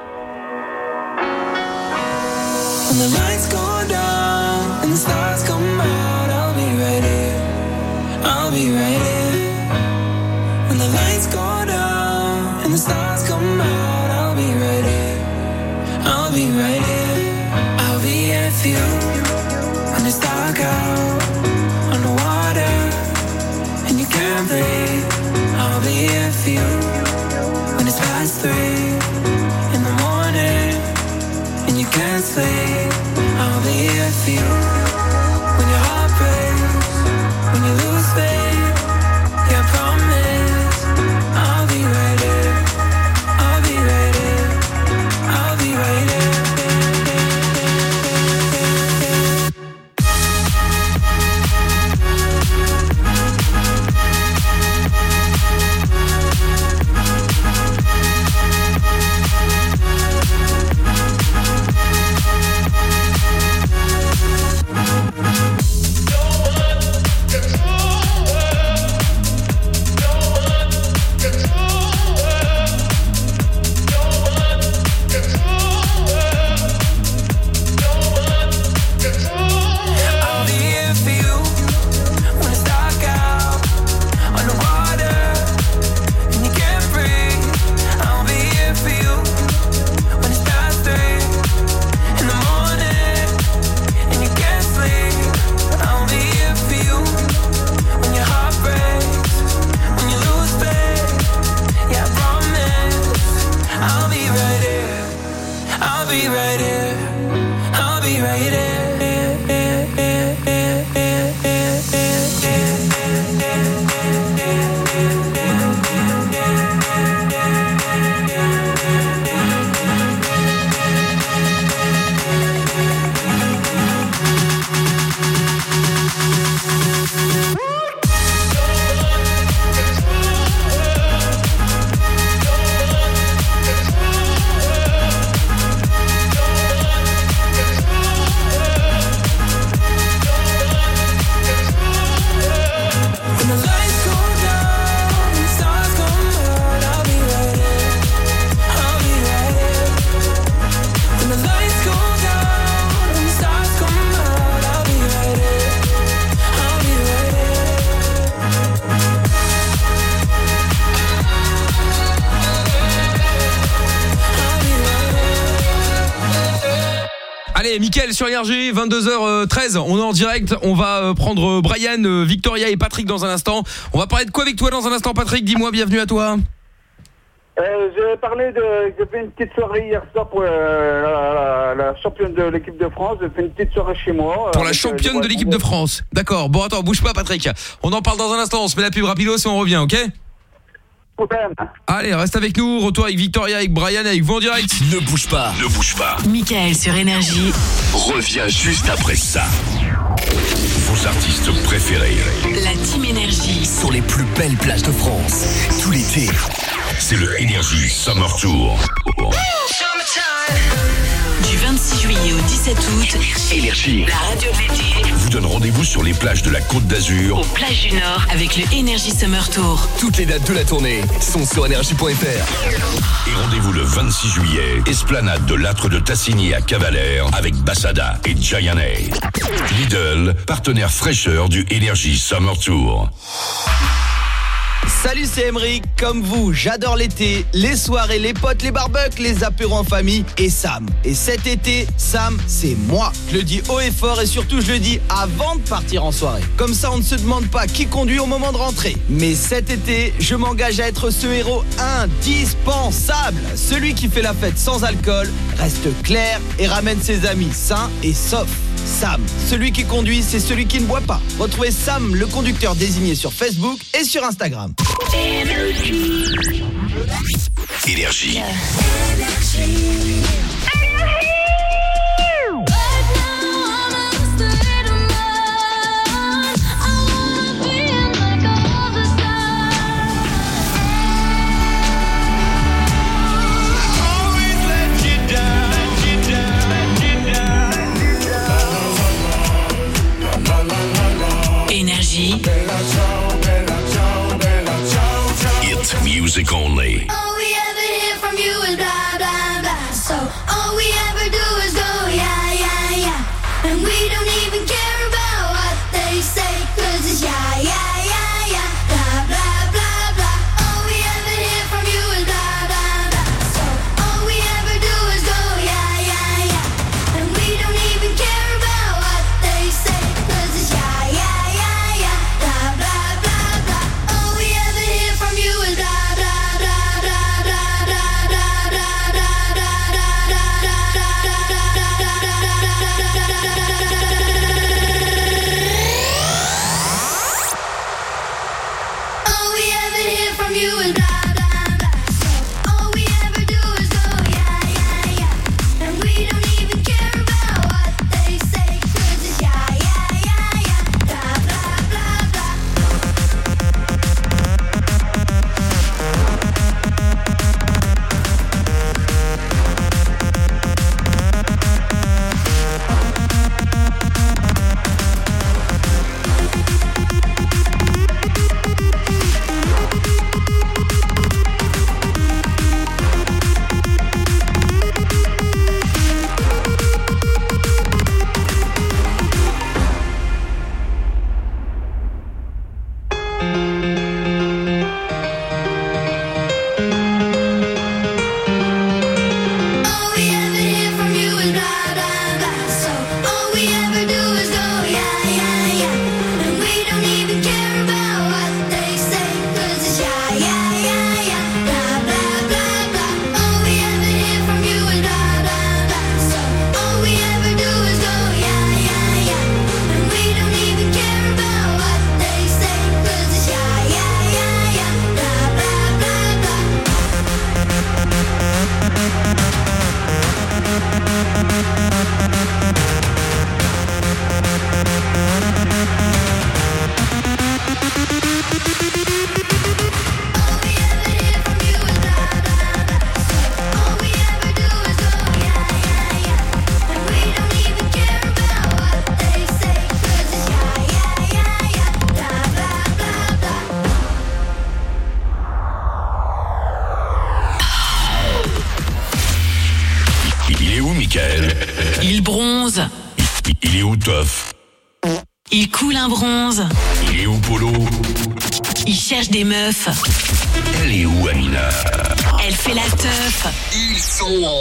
play on the airfield. Mickaël sur Énergie, 22h13, on est en direct, on va euh, prendre euh, Brian, euh, Victoria et Patrick dans un instant. On va parler de quoi avec toi dans un instant Patrick? Dis-moi, bienvenue à toi. Euh, J'ai parlé de. J'ai fait une petite soirée hier soir pour euh, la, championne de l'équipe de France. J'ai fait une petite soirée chez moi. Pour la euh, championne de l'équipe de France. D'accord, bon attends, bouge pas Patrick. On en parle dans un instant, on se met la pub rapido et on revient, ok? Allez, reste avec nous, retour avec Victoria, avec Brian, avec vous en direct. Ne bouge pas. Ne bouge pas. Michael sur Énergie. Reviens juste après ça. Vos artistes préférés. La Team Énergie. Sur les plus belles plages de France. Tout l'été. C'est le Energy Summer Tour. Du 26 juillet au 17 août. Énergie. La radio de l'été. Vous donne rendez-vous sur les plages de la Côte d'Azur. Aux plages du Nord avec le Énergie Summer Tour. Toutes les dates de la tournée sont sur énergie.fr. Et rendez-vous le 26 juillet, esplanade de l'âtre de Tassigny à Cavalère avec Bassada et Giant Lidl, partenaire fraîcheur du Energy Summer Tour. Salut, c'est Emeric. Comme vous, j'adore l'été, les soirées, les potes, les barbecues, les apéros en famille et Sam. Et cet été, Sam, c'est moi. Je le dis haut et fort et surtout, je le dis avant de partir en soirée. Comme ça, on ne se demande pas qui conduit au moment de rentrer. Mais cet été, je m'engage à être ce héros indispensable. Celui qui fait la fête sans alcool, reste clair et ramène ses amis sains et saufs. Sam, celui qui conduit, c'est celui qui ne boit pas. Retrouvez Sam, le conducteur désigné sur Facebook et sur Instagram. Énergie. Énergie. It's music only.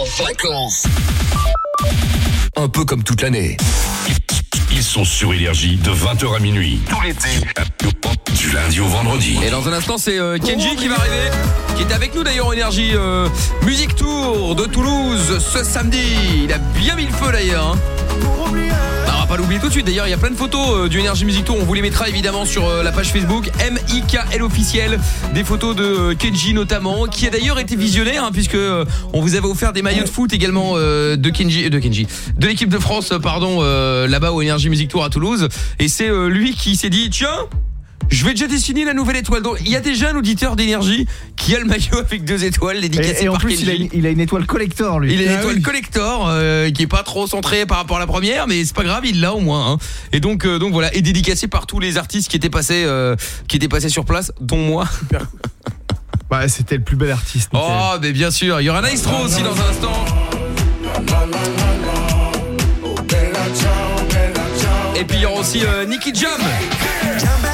En vacances. un peu comme toute l'année. Ils sont sur Énergie de 20h à minuit. Tout l'été. Du lundi au vendredi. Et dans un instant, c'est euh, Kenji qui va arriver, qui était avec nous d'ailleurs au Énergie euh, Music Tour de Toulouse ce samedi. Il a bien mis le feu d'ailleurs. hein. Pas l'oublier tout de suite. D'ailleurs, il y a plein de photos euh, du Energy Music Tour. On vous les mettra évidemment sur euh, la page Facebook MIKL officiel. Des photos de euh, Kenji notamment, qui a d'ailleurs été visionnaire hein, puisque on vous avait offert des maillots de foot également de Kenji, de Kenji, de l'équipe de France, pardon, là-bas au Energy Music Tour à Toulouse. Et c'est lui qui s'est dit tiens. Je vais déjà dessiner la nouvelle étoile. Donc, il y a déjà un auditeur d'énergie qui a le maillot avec deux étoiles dédicacé Et, et en par plus, il a, une, il a une étoile collector, lui. Il a une Ah étoile oui. collector euh, qui est pas trop centrée par rapport à la première, mais c'est pas grave, il l'a au moins. hein. Et donc, euh, donc voilà, et dédicacé par tous les artistes qui étaient passés, euh, qui étaient passés sur place, dont moi. [laughs] Bah, c'était le plus bel artiste. Oh, mais bien sûr, il y aura Maestro aussi dans un instant. Et puis il y aura aussi euh, Nicky Jam.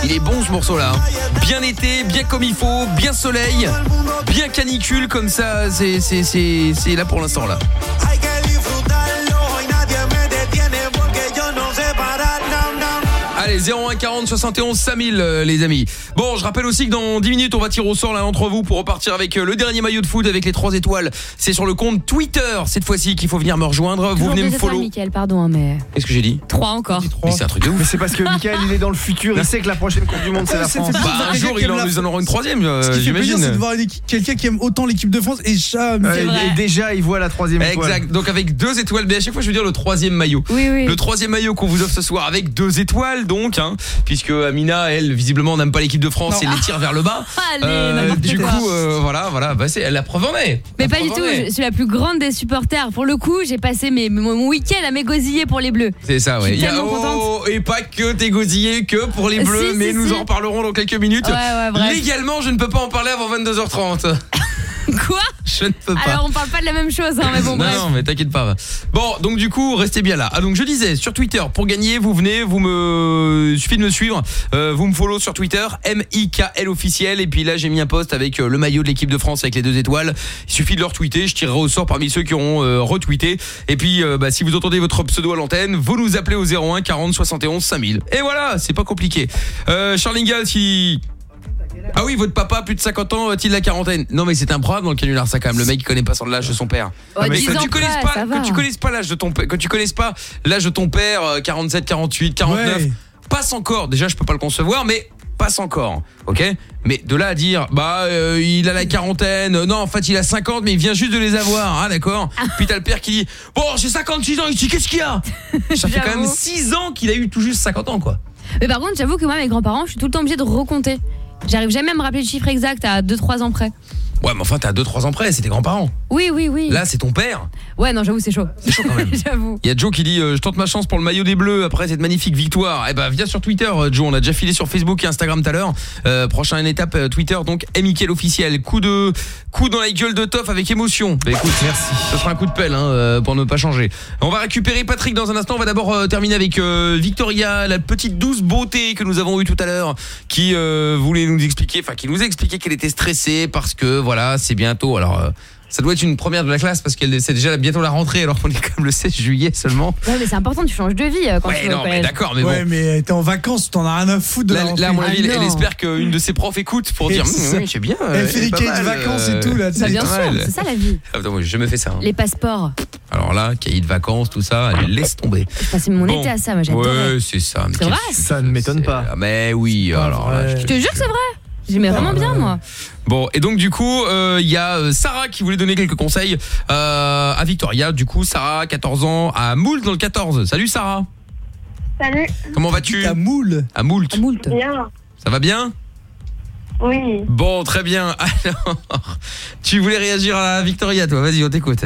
Il est bon ce morceau là. Bien été, bien comme il faut, bien soleil, bien canicule comme ça. C'est là pour l'instant là. Allez, 01 40 71 5000 euh, les amis. Bon, je rappelle aussi que dans 10 minutes, on va tirer au sort l'un d'entre vous pour repartir avec euh, le dernier maillot de foot avec les 3 étoiles. C'est sur le compte Twitter cette fois-ci qu'il faut venir me rejoindre. Vous Toujours venez deux me étoiles, follow. Mickaël, pardon, hein, mais Qu'est-ce que j'ai dit? 3 encore. Mais c'est un truc de ouf. Mais c'est parce que Michael, il est dans le futur. Il sait que la prochaine Coupe du Monde, c'est la France. Bah, un jour, il en, nous en aura une troisième, euh, Ce qui fait plaisir, c'est de j'imagine. voir une équipe- quelqu'un qui aime autant l'équipe de France et ça. Ouais, et- et déjà, il voit la troisième étoile. Exact. Donc avec deux étoiles, mais à chaque fois je veux dire le troisième maillot. Oui, oui. Le troisième maillot qu'on vous offre ce soir avec deux étoiles donc, hein, puisque Amina, elle, visiblement n'aime pas l'équipe de France et les tire vers le bas. [laughs] Allez, n'importe du coup, euh, voilà, voilà, bah, c'est la preuve en est. Mais pas du tout, je suis la plus grande des supporters. Pour le coup, j'ai passé mes, mon week-end à m'égosiller pour les Bleus. C'est ça, ouais. Y a- oh, et pas que t'es gosillé que pour les bleus, si, mais nous si. en reparlerons dans quelques minutes. Ouais. Légalement, je ne peux pas en parler avant 22h30. [laughs] Quoi Je ne peux pas. Alors on parle pas de la même chose, hein, mais bon, bref. non, mais t'inquiète pas. Bon, donc du coup, restez bien là. Ah, donc je disais, sur Twitter, pour gagner, vous venez, vous me... Il suffit de me suivre, euh, vous me follow sur Twitter, M-I-K-L officiel, et puis là, j'ai mis un post avec euh, le maillot de l'équipe de France avec les deux étoiles. Il suffit de le retweeter, je tirerai au sort parmi ceux qui auront euh, retweeté. Et puis, euh, bah, si vous entendez votre pseudo à l'antenne, vous nous appelez au 01 40 71 5000. Et voilà, c'est pas compliqué. Euh, Charlingal, si... Ah oui, votre papa, plus de 50 ans, a-t-il la quarantaine? Non mais c'est un problème dans le canular, ça quand même. Le mec, il connaît pas son l'âge de son père. Oh, Ah, mais 10 que tu connaisses près, pas, ça va. que tu connaisses pas l'âge de ton père, que tu connaisses pas l'âge de ton père, euh, 47, 48, 49, Ouais. passe encore. Déjà, je peux pas le concevoir, mais passe encore, ok? Mais de là à dire, bah, euh, il a la quarantaine, euh, non, en fait, il a 50, mais il vient juste de les avoir, ah d'accord? Puis t'as le père qui dit, bon, j'ai 56 ans ici, qu'est-ce qu'il y a? [laughs] Ça fait quand même J'avoue. 6 ans qu'il a eu tout juste 50 ans, quoi. Mais par contre, j'avoue que moi, mes grands-parents, je suis tout le temps obligée de recompter. J'arrive jamais à me rappeler le chiffre exact à 2-3 ans près. Ouais, mais enfin, t'as 2-3 ans près, c'est tes grands-parents. Oui, oui, oui. Là, c'est ton père. Ouais, non, j'avoue, c'est chaud. C'est chaud quand même. [laughs] j'avoue. Il y a Joe qui dit euh, je tente ma chance pour le maillot des Bleus après cette magnifique victoire. Eh ben viens sur Twitter euh, Joe, on a déjà filé sur Facebook et Instagram tout à l'heure. Euh, prochaine étape euh, Twitter donc Michael officiel. Coup de coup dans la gueule de Toff avec émotion. Bah écoute, merci. Ce sera un coup de pelle hein, euh, pour ne pas changer. On va récupérer Patrick dans un instant. On va d'abord euh, terminer avec euh, Victoria, la petite douce beauté que nous avons eue tout à l'heure qui euh, voulait nous expliquer enfin qui nous a expliqué qu'elle était stressée parce que voilà, c'est bientôt alors euh, ça doit être une première de la classe parce qu'elle c'est déjà bientôt la rentrée alors qu'on est comme le 16 juillet seulement. Ouais, mais c'est important, tu changes de vie euh, quand Ouais, tu non, mais d'accord, mais ouais, bon. mais t'es en vacances, t'en as rien à foutre de Là, la rentrée. là, à mon avis, Ah, elle non. espère qu'une de ses profs écoute pour Et dire c'est Hum, oui, c'est bien. Elle fait des cahiers de vacances euh, et tout, là, tu Bah, bien sûr, c'est ça la vie. Ah, attends, moi, j'ai jamais fait ça. hein. Les passeports. Alors là, cahier de vacances, tout ça, laisse tomber. Je passais mon Bon. été à ça, moi j'adorais. Ouais, c'est ça. mais C'est vrai Ça ne m'étonne pas. Ah, Mais oui, alors là, je te Je te jure que c'est vrai. J'aimais vraiment bien, moi. Bon, et donc du coup, euh, il y a euh, Sarah qui voulait donner quelques conseils euh, à Victoria. Du coup, Sarah, 14 ans, à Moult dans le 14. Salut Sarah. Salut. Comment vas-tu À Moule. À Moult. Moult. Bien. Ça va bien? Oui. Bon, très bien. [laughs] Alors, tu voulais réagir à Victoria, toi Vas-y, on t'écoute.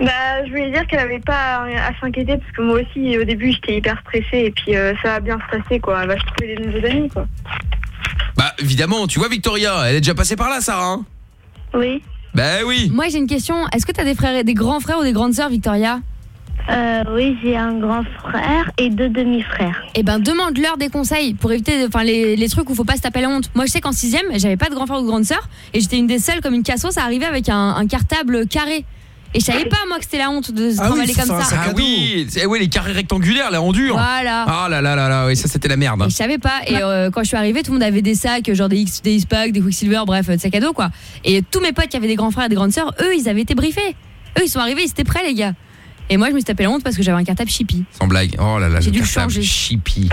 Bah, je voulais dire qu'elle avait pas à s'inquiéter parce que moi aussi, au début, j'étais hyper stressée et puis euh, ça va bien se passer, quoi. Elle va se trouver des nouveaux amis, quoi. Bah, évidemment, tu vois Victoria, elle est déjà passée par là, Sarah. hein Oui. bah oui. Moi j'ai une question. Est-ce que t'as des frères, et- des grands frères ou des grandes sœurs, Victoria? Euh, oui, j'ai un grand frère et deux demi-frères. Eh ben demande-leur des conseils pour éviter enfin les, les trucs où faut pas se taper la honte. Moi je sais qu'en sixième j'avais pas de grand frère ou de grande sœur et j'étais une des seules comme une cassos à arriver avec un, un cartable carré. Et je savais pas moi que c'était la honte de se trimballer comme ça. Ah oui, c'est- ouais, les carrés rectangulaires là en dur. Voilà. Ah là là là là, oui, ça c'était la merde. Et je savais pas. Et euh, quand je suis arrivée, tout le monde avait des sacs, genre des X, des X-Pack, des Quicksilver, bref, euh, des sacs à dos, quoi. Et tous mes potes qui avaient des grands frères et des grandes sœurs, eux, ils avaient été briefés. Eux, ils sont arrivés, ils étaient prêts, les gars. Et moi, je me suis tapé la honte parce que j'avais un cartable Chippy. Sans blague. Oh là là, J'ai le dû le cartable changer. Chippy.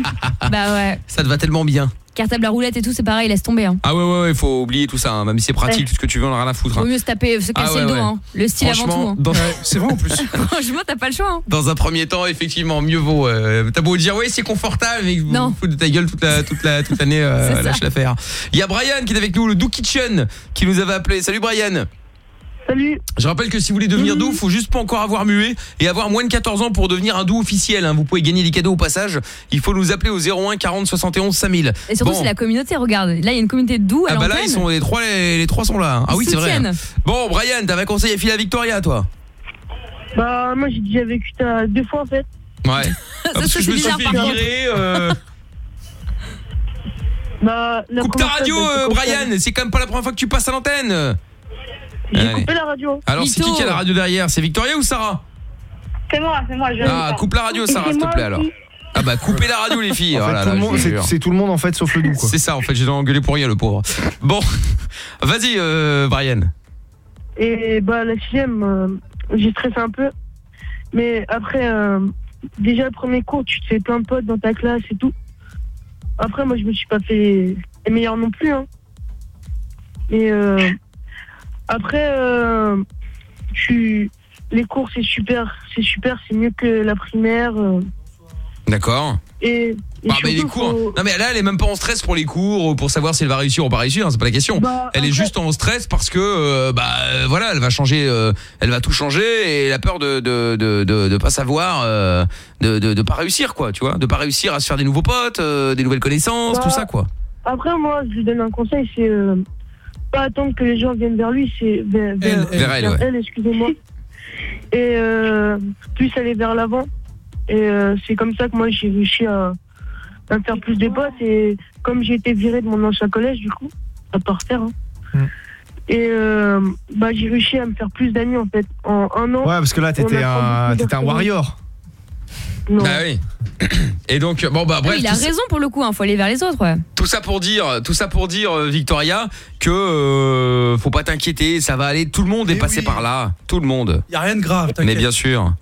[laughs] bah ouais. Ça te va tellement bien. Cartable à roulette et tout, c'est pareil, laisse tomber. Hein. Ah ouais ouais ouais, faut oublier tout ça, hein. même si c'est pratique, Ouais. tout ce que tu veux, on a rien à foutre. hein. Vaut mieux se taper, se Ah casser ouais, le dos, ouais. hein. Le style avant tout. Hein. dans- C'est vrai en plus. [laughs] Franchement, t'as pas le choix. Hein. Dans un premier temps, effectivement, mieux vaut. euh, T'as beau dire, ouais, c'est confortable, mais vous Non. vous foutez de ta gueule toute la toute la toute l'année, [laughs] euh, lâche l'affaire. Il y a Brian qui est avec nous, le Do Kitchen, qui nous avait appelé. Salut Brian. Salut. Je rappelle que si vous voulez devenir doux, faut juste pas encore avoir mué et avoir moins de 14 ans pour devenir un doux officiel. hein. Vous pouvez gagner des cadeaux au passage. Il faut nous appeler au 01 40 71 5000. Et surtout, Bon. c'est la communauté, regarde. Là, il y a une communauté de doux à Ah bah là ils sont les trois les, les trois sont là. hein. Ah Ils oui c'est vrai. Bon Brian, t'avais conseillé à filer à Victoria toi? Bah, moi, j'ai déjà vécu ça deux fois, en fait. Ouais. [laughs] Ah, parce que je me suis fait virer. euh, Bah, la Coupe ta radio, bah, euh, ça. Brian. C'est quand même pas la première fois que tu passes à l'antenne. J'ai coupé la radio. Alors c'est qui qui a la radio derrière C'est Victoria ou Sarah C'est moi, c'est moi. Je Ah coupe la radio Sarah s'il te plaît alors. Ah bah coupez la radio les filles. En fait, Oh c'est- tout le monde en fait sauf le doux quoi. C'est ça en fait, j'ai engueulé pour rien le pauvre. Bon, [laughs] vas-y euh, Brian. Et bah, la sixième, euh, j'ai stressé un peu. Mais après, euh, déjà, le premier cours, tu te fais plein de potes dans ta classe et tout. Après, moi, je me suis pas fait les meilleurs non plus. Hein. Mais euh, après, euh, tu, les cours, c'est super. C'est super, c'est mieux que la primaire. euh, D'accord. et, et Ah mais les surtout, cours. faut- Non mais là elle est même pas en stress pour les cours pour savoir si elle va réussir ou pas réussir, hein, c'est pas la question. Bah, elle est juste en stress parce que euh, bah euh, voilà, elle va changer euh, elle va tout changer et elle a peur de de de de, de pas savoir euh, de, de de pas réussir quoi, tu vois, de pas réussir à se faire des nouveaux potes, euh, des nouvelles connaissances, Bah, tout ça quoi. Après, moi, je lui donne un conseil, c'est euh, pas attendre que les gens viennent vers lui, c'est vers, vers, Elle, vers elle, ouais. excusez-moi. Et euh, plus aller vers l'avant. Et euh, c'est comme ça que moi, j'ai réussi à, à me faire plus de potes. Et comme j'ai été viré de mon ancien collège, du coup, à part faire. hein. Et euh, bah, j'ai réussi à me faire plus d'amis, en fait. En un an. Ouais parce que là t'étais un un warrior. Non. Bah oui. [clears throat] Et donc bon bah bref Oui, il a raison pour le coup, hein, faut aller vers les autres, ouais. Tout ça pour dire, tout ça pour dire, euh, Victoria, que euh, faut pas t'inquiéter, ça va aller. Tout le monde est passé par là, tout le monde. Y a rien de grave, Mais bien sûr.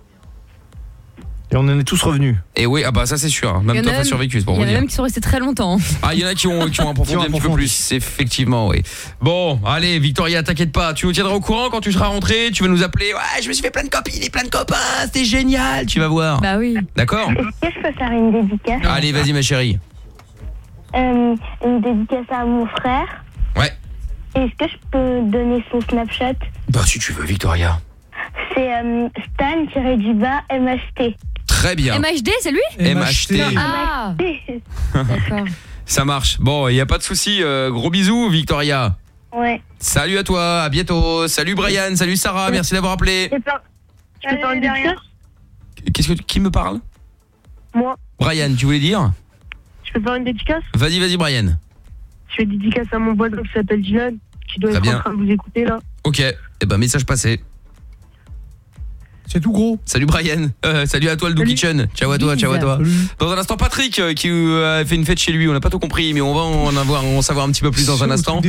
Et on en est tous revenus. Et oui, ah bah ça c'est sûr. hein. Même en toi a t'as survécu, c'est pour Il y en a même qui sont restés très longtemps. Ah, il y en a qui ont, qui ont [laughs] approfondi un petit peu plus, effectivement, oui. Bon, allez, Victoria, t'inquiète pas, tu nous tiendras au courant quand tu seras rentré, tu vas nous appeler. Ouais, je me suis fait plein de copines et plein de copains, c'était génial, tu vas voir. Bah oui. D'accord Est-ce que je peux faire une dédicace Allez, vas-y, ma chérie. Euh, Une dédicace à mon frère. Ouais. Est-ce que je peux donner son Snapchat? Bah, si tu veux, Victoria. C'est euh, Stan-du-bas MHT. Très bien. MHD, c'est lui MHT. Ah [laughs] D'accord. Ça marche. Bon, il y a pas de souci. euh, gros bisous, Victoria. Ouais. Salut à toi, à bientôt. Salut Brian, salut Sarah, merci d'avoir appelé. Je peux une Qu'est-ce que tu- qui me parle Moi, Brian, tu voulais dire je peux faire une dédicace Vas-y, vas-y Brian. Je fais dédicace à mon voisin qui s'appelle Dylan, qui doit Très être bien. en train de vous écouter là. OK. Eh ben message passé. C'est tout gros. Salut Brian. Euh, salut à toi le Do Kitchen. Ciao à toi, ciao à toi. Dans un instant Patrick euh, qui euh, a fait une fête chez lui, on n'a pas tout compris mais on va en avoir en savoir un petit peu plus dans un instant.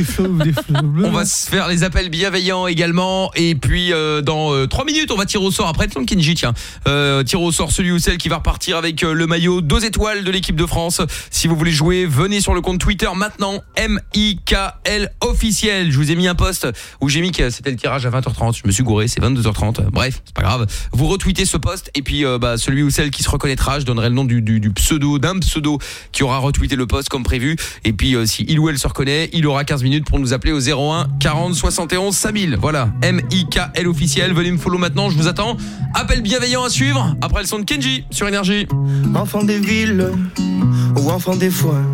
On va se faire les appels bienveillants également et puis euh, dans euh, 3 minutes on va tirer au sort après de Kenji tiens. Euh, tirer au sort celui ou celle qui va repartir avec euh, le maillot 2 étoiles de l'équipe de France. Si vous voulez jouer, venez sur le compte Twitter maintenant M I K L officiel. Je vous ai mis un post où j'ai mis que c'était le tirage à 20h30. Je me suis gouré, c'est 22h30. Bref, c'est pas grave. Vous retweetez ce post et puis euh, bah, celui ou celle qui se reconnaîtra, je donnerai le nom du, pseudo d'un pseudo qui aura retweeté le post comme prévu et puis euh, si il ou elle se reconnaît, il aura 15 minutes pour nous appeler au 01 40 71 5000. Voilà, M I K L officiel. Venez me follow maintenant, je vous attends. Appel bienveillant à suivre après le son de Kenji sur énergie. Enfant des villes ou enfant des foins,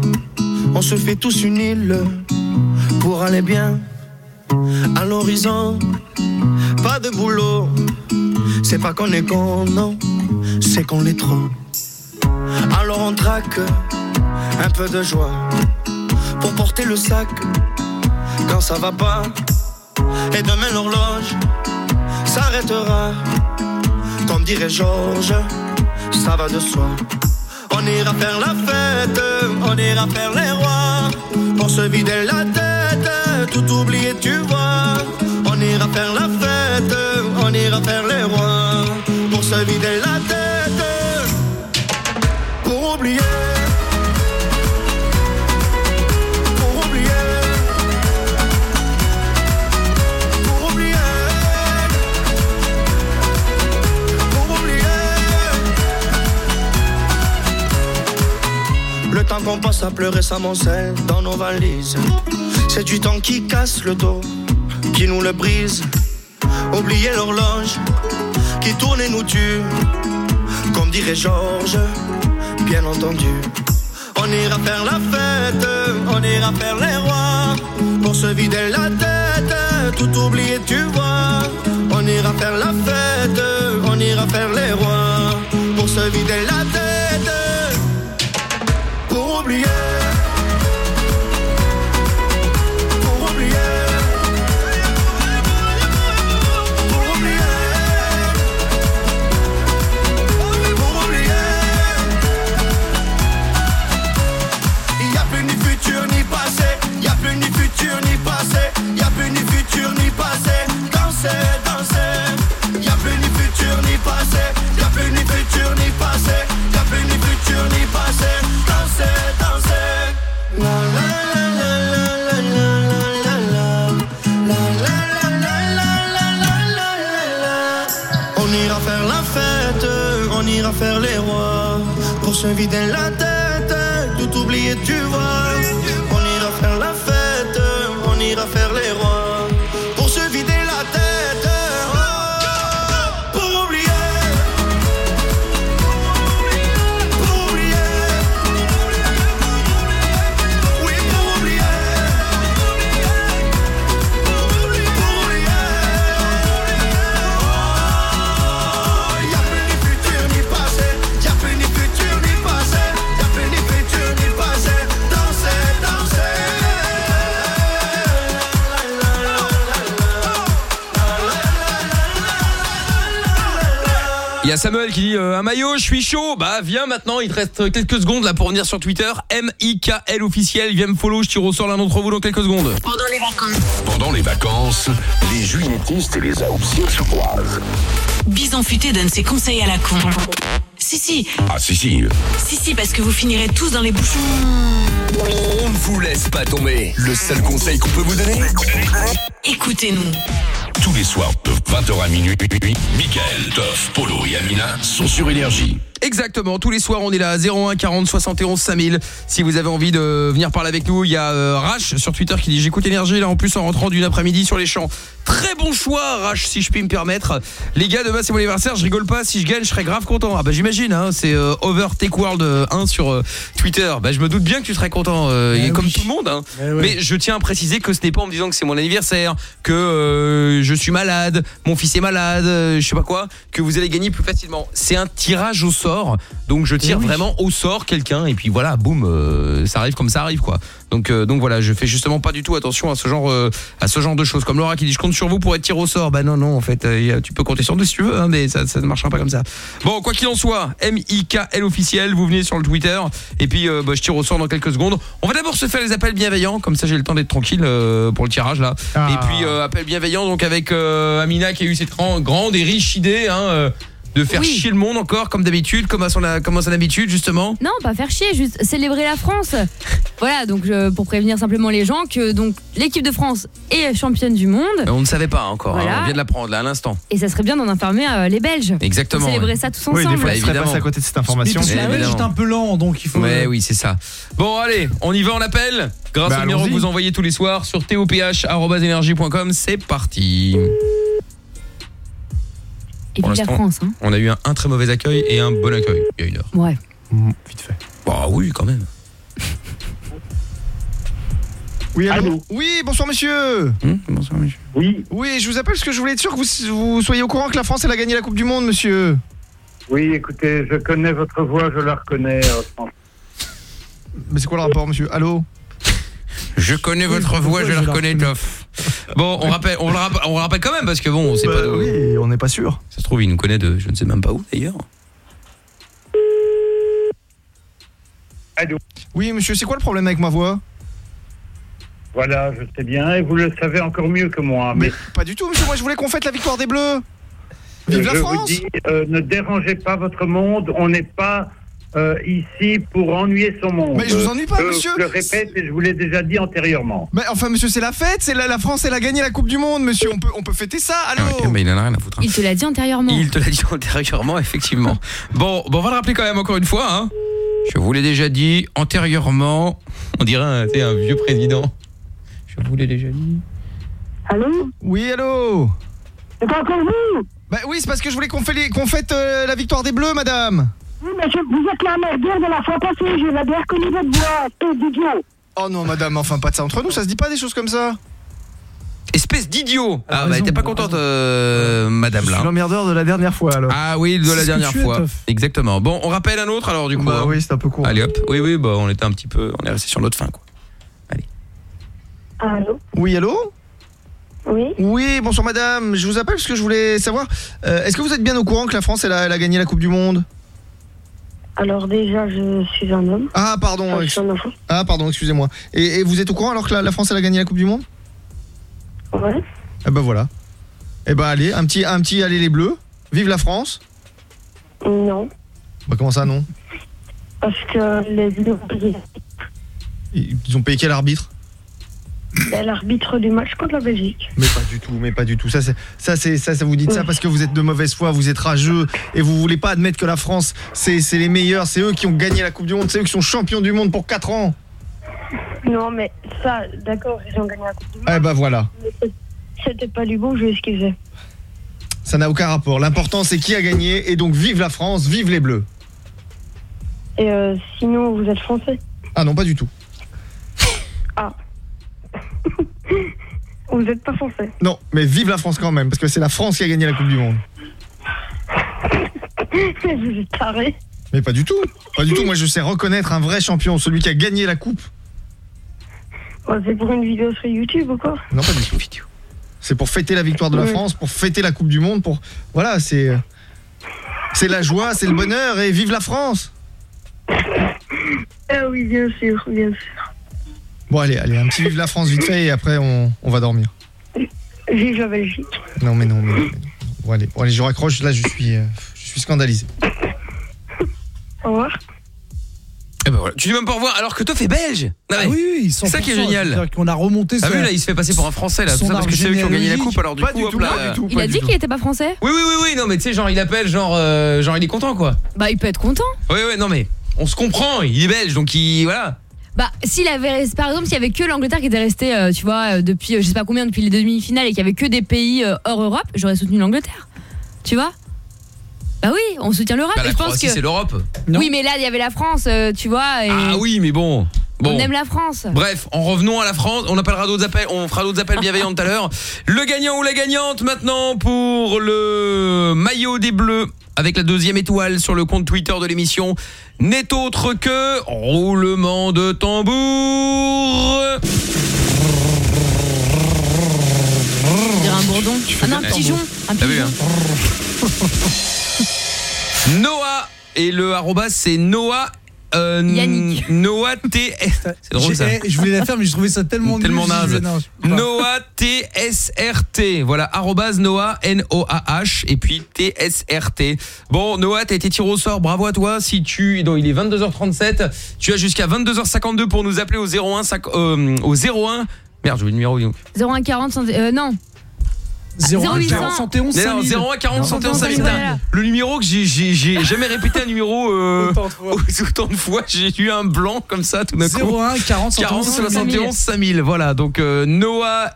on se fait tous une île pour aller bien à l'horizon. Pas de boulot, c'est pas qu'on est con, non, c'est qu'on l'est trop. Alors on traque un peu de joie pour porter le sac quand ça va pas. Et demain l'horloge s'arrêtera. Comme dirait Georges, ça va de soi. On ira faire la fête, on ira faire les rois. Pour se vider la tête, tout oublier, tu vois. On ira faire la fête, on ira faire les rois. Pour se vider la tête, pour oublier. Le temps qu'on passe à pleurer s'amoncelle dans nos valises. C'est du temps qui casse le dos, qui nous le brise. Oublier l'horloge qui tourne et nous tue. Comme dirait Georges, bien entendu. On ira faire la fête, on ira faire les rois. Pour se vider la tête, tout oublier, tu vois. On ira faire la fête, on ira faire les rois. Pour se vider la tête, oublier. Pour oublier. Pour oublier. Pour oublier. Il n'y a plus ni futur ni passé, il n'y a plus ni futur ni passé, il n'y a plus ni futur ni passé. Danser, danser. Il n'y a plus ni futur ni passé, il n'y a plus ni futur ni passé, il n'y a plus ni futur ni passé. Se vider la tête, tout oublier, tu vois. Samuel qui dit euh, un maillot, je suis chaud. Bah viens maintenant, il te reste quelques secondes là pour venir sur Twitter. M I K L officiel, viens me follow, je tire au sort l'un d'entre vous dans quelques secondes. Pendant les vacances. Pendant les vacances, les juilletistes et les aopsiens se croisent. Bison futé donne ses conseils à la con. Si, si, Ah si si, si, si, parce que vous finirez tous dans les bouchons. On ne vous laisse pas tomber. Le seul conseil qu'on peut vous donner Écoutez-nous. Tous les soirs de 20h à minuit, Michael, Toff, Polo et Amina sont sur Énergie. Exactement, tous les soirs on est là 01 40 71 5000. Si vous avez envie de venir parler avec nous, il y a euh, Rash sur Twitter qui dit j'écoute énergie là en plus en rentrant d'une après-midi sur les champs. Très bon choix Rash si je puis me permettre. Les gars demain c'est mon anniversaire, je rigole pas, si je gagne je serais grave content. Ah bah j'imagine hein, c'est euh, Over Take World euh, 1 sur euh, Twitter. Bah je me doute bien que tu serais content euh, et comme tout le monde hein. Mais je tiens à préciser que ce n'est pas en me disant que c'est mon anniversaire, que euh, je suis malade, mon fils est malade, euh, je sais pas quoi, que vous allez gagner plus facilement. C'est un tirage au sort. Donc je tire vraiment au sort quelqu'un et puis voilà, boum, euh, ça arrive comme ça arrive quoi. Donc euh, donc voilà, je fais justement pas du tout attention à ce genre euh, à ce genre de choses. Comme Laura qui dit je compte sur vous pour être tiré au sort. Bah non non, en fait, euh, tu peux compter sur nous si tu veux hein, mais ça ça ne marchera pas comme ça. Bon, quoi qu'il en soit, M I K L officiel, vous venez sur le Twitter et puis bah, je tire au sort dans quelques secondes. On va d'abord se faire les appels bienveillants comme ça j'ai le temps d'être tranquille pour le tirage là. Ah. Et puis appel bienveillant donc avec Amina qui a eu cette grand- grande et riche idée hein, de faire chier le monde encore comme d'habitude, comme à son comme à son habitude justement. Non, pas faire chier, juste célébrer la France. Voilà, donc euh, pour prévenir simplement les gens que donc l'équipe de France est championne du monde Euh, On ne savait pas encore, hein, Voilà. on vient de l'apprendre là à l'instant. et ça serait bien d'en informer euh, les Belges. Exactement, Pour célébrer ouais. ça tous Oui, ensemble. des fois, Bah, serais évidemment. passé à côté de cette Mais information. la est Évidemment. un peu lent, donc il faut. Ouais, oui, c'est ça. Bon, allez, on y va, on appelle. Grâce Bah, au numéro que vous envoyez tous les soirs sur toph.energie.com, c'est parti. Et vive la France, hein. On a eu un, un très mauvais accueil et un bon accueil il y a une heure. Ouais. Vite fait. Bah oui, quand même. Oui, allô Oui, bonsoir monsieur. bonsoir monsieur. Oui. Oui, je vous appelle parce que je voulais être sûr que vous, vous soyez au courant que la France elle a gagné la Coupe du Monde, monsieur. Oui, écoutez, je connais votre voix, je la reconnais. euh, franchement. Mais c'est quoi le rapport, monsieur? Allô? Je connais votre voix, je la reconnais, Toff. Bon, on rappelle, on le rappelle, on le rappelle quand même parce que bon, on sait Bah pas oui, on n'est pas sûr. Ça se trouve, il nous connaît de, je ne sais même pas où d'ailleurs. Allô Oui, monsieur, c'est quoi le problème avec ma voix? Voilà, je sais bien, et vous le savez encore mieux que moi. Mais, Pas du tout, monsieur. Moi, je voulais qu'on fête la victoire des Bleus. Vive la je France vous dis, euh, ne dérangez pas votre monde. On n'est pas euh, ici pour ennuyer son monde. Mais je vous ennuie pas, Je monsieur. Je le répète et je vous l'ai déjà dit antérieurement. Mais enfin, monsieur, c'est la fête. C'est la, la France, elle a gagné la Coupe du Monde, monsieur. On peut, on peut fêter ça. Allô Ah mais il en a rien à foutre. hein. Il te l'a dit antérieurement. Il te l'a dit antérieurement, effectivement. [laughs] Bon, bon, on va le rappeler quand même encore une fois. Hein. Je vous l'ai déjà dit antérieurement. On dirait un, un vieux président. Je vous l'ai déjà dit. Allô Oui, allô C'est pas encore vous Bah oui, c'est parce que je voulais qu'on fête euh, la victoire des Bleus, madame. Oui, monsieur, vous êtes la merde de la fois passée, je l'ai bien reconnu votre voix, espèce d'idiot. Oh non, madame, enfin pas de ça entre nous, ça se dit pas des choses comme ça. Espèce d'idiot. Ah, bah, t'es pas contente, euh, madame là. l'emmerdeur de la dernière fois alors. Ah oui, de C'est la ce que dernière tu es, fois. Toff. Exactement. Bon, on rappelle un autre alors du coup. Bah hein. oui, c'est un peu court. Allez hop. Oui, oui, bah on était un petit peu, on est resté sur notre fin quoi. Allô? Oui, allô? Oui Oui, bonsoir madame. Je vous appelle parce que je voulais savoir, euh, est-ce que vous êtes bien au courant que la France, elle a, elle a gagné la Coupe du Monde? Alors déjà, je suis un homme. Ah, pardon. Enfin, je ex- suis un enfant. Ah, pardon, excusez-moi. Et, et vous êtes au courant alors que la, la France, elle a gagné la Coupe du Monde? Ouais. Eh ben voilà. Eh ben allez, un petit, un petit allez les bleus. Vive la France. Non, Bah comment ça non? Parce que les Bleus ont payé Ils ils ont payé quel arbitre? L'arbitre du match contre la Belgique. Mais pas du tout, mais pas du tout. Ça, ça, ça, ça vous dites ça parce que vous êtes de mauvaise foi, vous êtes rageux et vous voulez pas admettre que la France, c'est, les meilleurs, c'est eux qui ont gagné la Coupe du Monde, c'est eux qui sont champions du monde pour 4 ans. Non, mais ça, d'accord, ils ont gagné la Coupe du Monde. Eh ben voilà, C'était pas du bon jeu, ce qu'ils faisaient. ça n'a aucun rapport. L'important, c'est qui a gagné et donc vive la France, vive les Bleus. Et euh, sinon, vous êtes français? Ah non, pas du tout. Ah. Vous êtes pas français. Non, mais vive la France quand même parce que c'est la France qui a gagné la Coupe du Monde. [laughs] vous êtes taré. Mais pas du tout, pas du tout. Moi, je sais reconnaître un vrai champion, celui qui a gagné la Coupe. Oh, c'est pour une vidéo sur YouTube ou quoi? Non, pas du tout. C'est pour fêter la victoire de la. France, pour fêter la Coupe du Monde, pour voilà, c'est c'est la joie, c'est le bonheur et vive la France. Ah oui, bien sûr, bien sûr. Bon allez, allez, un petit vive la France vite fait et après on, on va dormir. Vive la Belgique. Non mais non, mais, mais non. Bon allez, bon allez, je raccroche. Là, je suis euh, je suis scandalisé. Au revoir. Eh ben voilà. Tu dis même pas au revoir alors que toi fais belge. Non, Ah oui, oui, c'est ça qui est 100%, génial. c'est-à-dire qu'on a remonté Ah vu là, il se fait passer pour un français là, tout ça parce que c'est eux qui ont gagné la coupe alors du Pas coup du hop tout, là. pas du tout. Il a dit qu'il était pas français? Oui oui oui oui, non mais tu sais genre il appelle genre euh, genre il est content quoi. Bah, il peut être content. Oui oui, non mais on se comprend, il est belge donc il voilà. Bah, s'il avait, par exemple, s'il y avait que l'Angleterre qui était restée, euh, tu vois, euh, depuis, euh, je sais pas combien, depuis les demi-finales et qu'il y avait que des pays euh, hors Europe, j'aurais soutenu l'Angleterre. Tu vois? Bah oui, on soutient l'Europe. Bah, la je pense que. c'est l'Europe. Oui, mais là, il y avait la France, euh, tu vois. Et Ah oui, mais bon. Bon. On aime la France. Bref, en revenons à la France, on appellera d'autres appels, on fera d'autres appels bienveillants tout à l'heure. Le gagnant ou la gagnante maintenant pour le maillot des Bleus avec la deuxième étoile sur le compte Twitter de l'émission n'est autre que roulement de tambour. On dirait un bourdon. Ah non, un pigeon. Un T'as vu, pigeon. hein [laughs] Noah et le arrobas c'est Noah euh, Yannick. Noah T C'est drôle ça. Eh, Je voulais la faire, mais je trouvais ça tellement nul, Tellement naze. je. Noah T-S-R-T. Voilà, arrobase Noah N-O-A-H et puis T-S-R-T. Bon, Noah, t'as été tiré au sort. Bravo à toi. Si tu, donc il est 22h37. Tu as jusqu'à 22h52 pour nous appeler au 01, cinq- euh, au 01. Merde, j'ai oublié le numéro. 01 40 cent- euh, non. 0800. 71 Non, 5000. 01 40 71 5000. Voilà. Le numéro que j'ai j'ai j'ai jamais répété un numéro euh, autant de fois. [laughs] J'ai eu un blanc comme ça tout d'un coup. 01 40 40 71 71 5000. Voilà, donc euh, Noah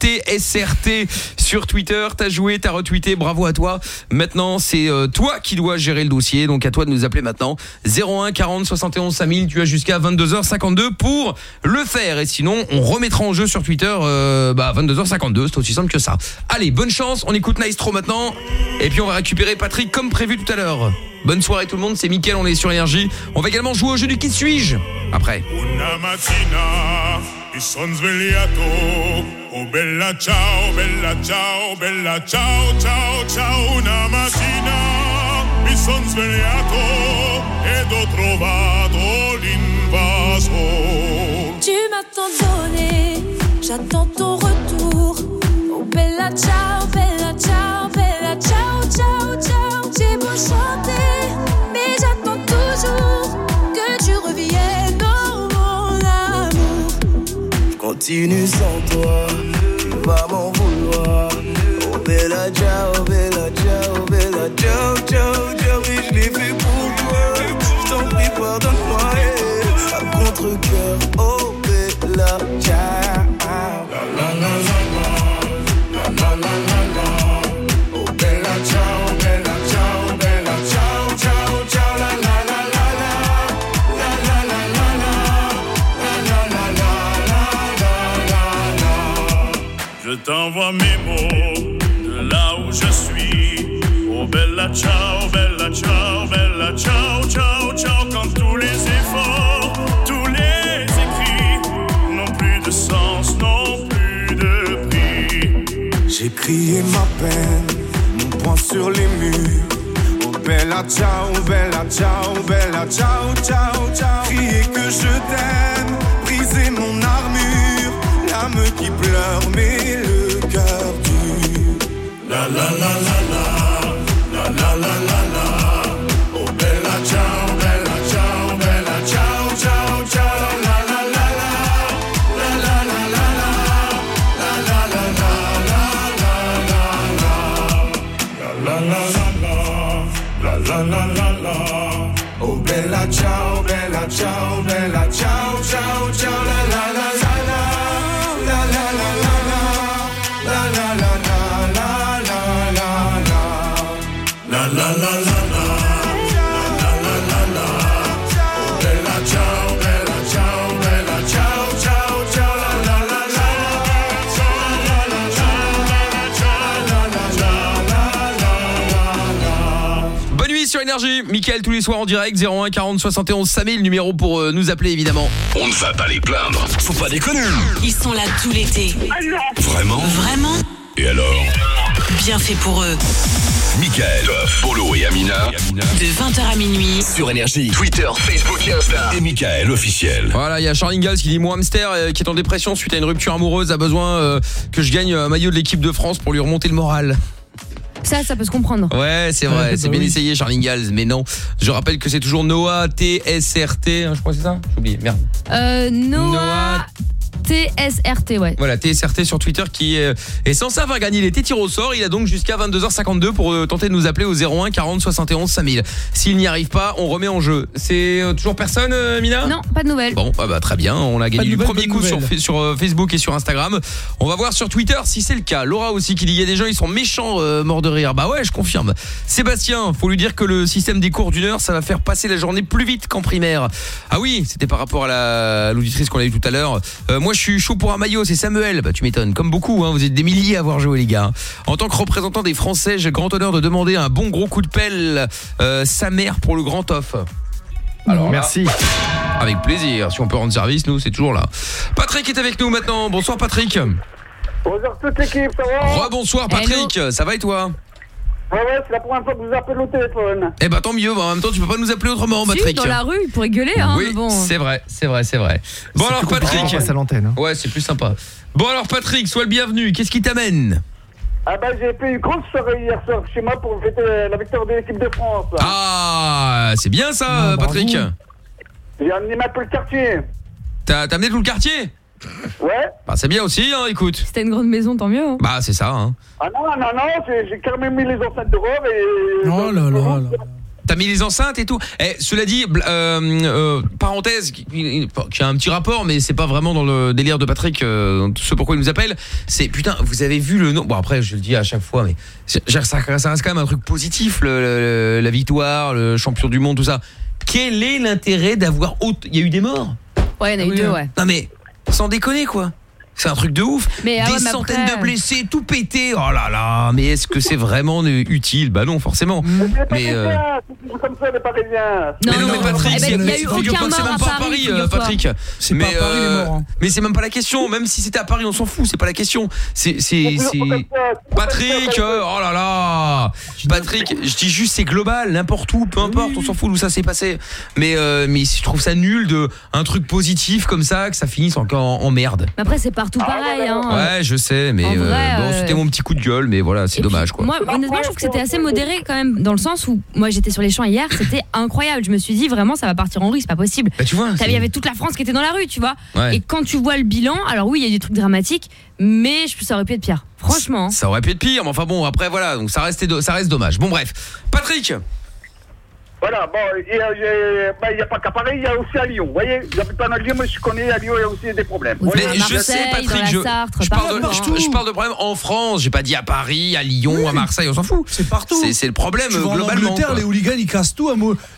TSRT sur Twitter, t'as joué, t'as retweeté, bravo à toi. Maintenant, c'est euh, toi qui dois gérer le dossier, donc à toi de nous appeler maintenant. 01 40 71 5000, tu as jusqu'à 22h52 pour le faire. Et sinon, on remettra en jeu sur Twitter euh, bah, 22h52, c'est aussi simple que ça. Allez, bonne chance, on écoute Maestro maintenant. Et puis on va récupérer Patrick comme prévu tout à l'heure. Bonne soirée tout le monde, c'est Mickaël, on est sur Énergie. On va également jouer au jeu du qui suis-je Après. Oh bella ciao, bella ciao, bella ciao, ciao, ciao. L'invaso. Tu m'as j'attends ton retour. Oh bella ciao, bella ciao, bella ciao, ciao, ciao. J'ai beau chanter, mais j'attends toujours continue sans toi, tu vas m'en vouloir. Oh bella ciao, bella ciao, bella ciao, ciao, ciao. Oui, je l'ai fait pour toi. Je t'en prie, pardonne-moi. À contre-cœur, oh bella ciao. T'envoie mes mots de là où je suis. Oh bella ciao, bella ciao, bella ciao, ciao, ciao. Quand tous les efforts, tous les écrits n'ont plus de sens, n'ont plus de prix. J'ai crié ma peine, mon poing sur les murs. Oh bella ciao, bella ciao, bella ciao, ciao, ciao. Crier que je t'aime, briser mon armure. L'âme qui pleure, mais. La la la la Mickaël tous les soirs en direct 01 40 71 5000 numéro pour euh, nous appeler évidemment. On ne va pas les plaindre. Faut pas déconner. Ils sont là tout l'été. Vraiment Vraiment Et alors Bien fait pour eux. Michael, Polo et Amina. De 20h à minuit. Sur Énergie. Twitter, Facebook et Insta. Et Michael officiel. Voilà, il y a Charles Ingalls qui dit moi hamster euh, qui est en dépression suite à une rupture amoureuse a besoin euh, que je gagne un maillot de l'équipe de France pour lui remonter le moral. Ça, ça peut se comprendre. Ouais, c'est vrai, Ouais, c'est bah bien oui. essayé Charles Ingalls, mais non. Je rappelle que c'est toujours Noah TSRT, hein, je crois que c'est ça? J'ai oublié, merde. Euh, Noah, Noah. TSRT, ouais. Voilà, TSRT sur Twitter qui euh, est censé avoir gagné les tir au sort. Il a donc jusqu'à 22h52 pour euh, tenter de nous appeler au 01 40 71 5000. S'il n'y arrive pas, on remet en jeu. C'est euh, toujours personne, Mina? Non, pas de nouvelles. Bon, ah bah, très bien. On a gagné du premier coup sur, nouvelle. Fa- sur Facebook et sur Instagram. On va voir sur Twitter si c'est le cas. Laura aussi qui dit il y a des gens, ils sont méchants, euh, morts de rire. Bah ouais, je confirme. Sébastien, faut lui dire que le système des cours d'une heure, ça va faire passer la journée plus vite qu'en primaire. Ah oui, c'était par rapport à la- à l'auditrice qu'on a eu tout à l'heure. Euh, moi, je suis chaud pour un maillot, c'est Samuel. Bah tu m'étonnes, comme beaucoup. Hein, vous êtes des milliers à avoir joué, les gars. En tant que représentant des Français, j'ai le grand honneur de demander un bon gros coup de pelle, euh, sa mère pour le grand off. Alors, Merci. Avec plaisir. Si on peut rendre service, nous, c'est toujours là. Patrick est avec nous maintenant. Bonsoir, Patrick. Bonjour toute l'équipe, ça va? Rebonsoir, Patrick. Ça va et toi? Ouais, ouais, c'est la première fois que vous appelez au téléphone. Eh ben tant mieux. En même temps, tu peux pas nous appeler autrement, Si, Patrick. dans la rue, il pourrait gueuler, hein, oui, mais bon. c'est vrai, c'est vrai, c'est vrai. Bon alors, Patrick. on passe à l'antenne, hein. Ouais, c'est plus sympa. Bon alors, Patrick, sois le bienvenu. Qu'est-ce qui t'amène? Ah bah j'ai fait une grande soirée hier soir chez moi pour fêter la victoire de l'équipe de France. Ah, c'est bien ça, euh, Patrick. J'ai amené ma le quartier. T'as amené tout le quartier? Ouais Bah c'est bien aussi, hein. Écoute. C'était une grande maison, tant mieux. hein. Bah c'est ça. Hein. Ah non, non, non, j'ai j'ai carrément mis les enceintes dehors et... Oh là là là. T'as mis les enceintes et tout. Eh, cela dit, euh, euh, parenthèse, qui, a un petit rapport, mais c'est pas vraiment dans le délire de Patrick, euh, ce pourquoi il nous appelle. C'est putain, vous avez vu le nom. Bon après, je le dis à chaque fois, mais ça, ça reste quand même un truc positif, le- le- la victoire, le champion du monde, tout ça. Quel est l'intérêt d'avoir autant Il y a eu des morts? Ouais, il y en a eu deux, ouais. Non mais sans déconner quoi. C'est un truc de ouf. Mais, ah Des mais centaines après- de blessés, tout pété. Oh là là, mais est-ce que c'est vraiment euh, utile? Bah non, forcément. Mais euh, comme ça, les Parisiens. mais non, mais Patrick, Eh ben, c'est- il y a eu figure-toi aucun que c'est mort même à pas à Paris, euh. Patrick. C'est mais, pas à Paris, les morts, hein. mais c'est même pas la question. Même si c'était à Paris, on s'en fout. C'est pas la question. C'est. Patrick, euh, oh là là. Patrick, je dis juste c'est global, n'importe où, peu importe, on s'en fout d'où ça s'est passé. Mais, euh, mais je trouve ça nul de un truc positif comme ça que ça finisse encore en, en merde. Mais après, c'est partout pareil. Hein. Ouais, je sais, mais euh, vrai, bon, euh, c'était mon petit coup de gueule, mais voilà, c'est dommage quoi. Moi, honnêtement, je trouve que c'était assez modéré quand même, dans le sens où moi j'étais sur les champs hier, c'était [laughs] incroyable. Je me suis dit vraiment, ça va partir en russe, c'est pas possible. Bah, tu vois, Il y avait toute la France qui était dans la rue, tu vois. Ouais. Et quand tu vois le bilan, alors oui, il y a des trucs dramatiques, mais je- ça aurait pu être pire. Franchement. hein. Ça aurait pu être pire, mais enfin bon, après voilà, donc ça restait, ça reste dommage. Bon bref, Patrick. Voilà, bon, il n'y a, y a- pas qu'à Paris, il y a aussi à Lyon. Vous voyez, j'habite pas à Lyon, mais je connais à Lyon, il y a aussi des problèmes. Voilà. je sais, Patrick, je, je parle de, je, je parle de problème en France. J'ai pas dit à Paris, à Lyon, à Marseille, on s'en fout. C'est partout. C'est c'est le problème Tu vas en globalement. Angleterre, quoi. les hooligans ils cassent tout.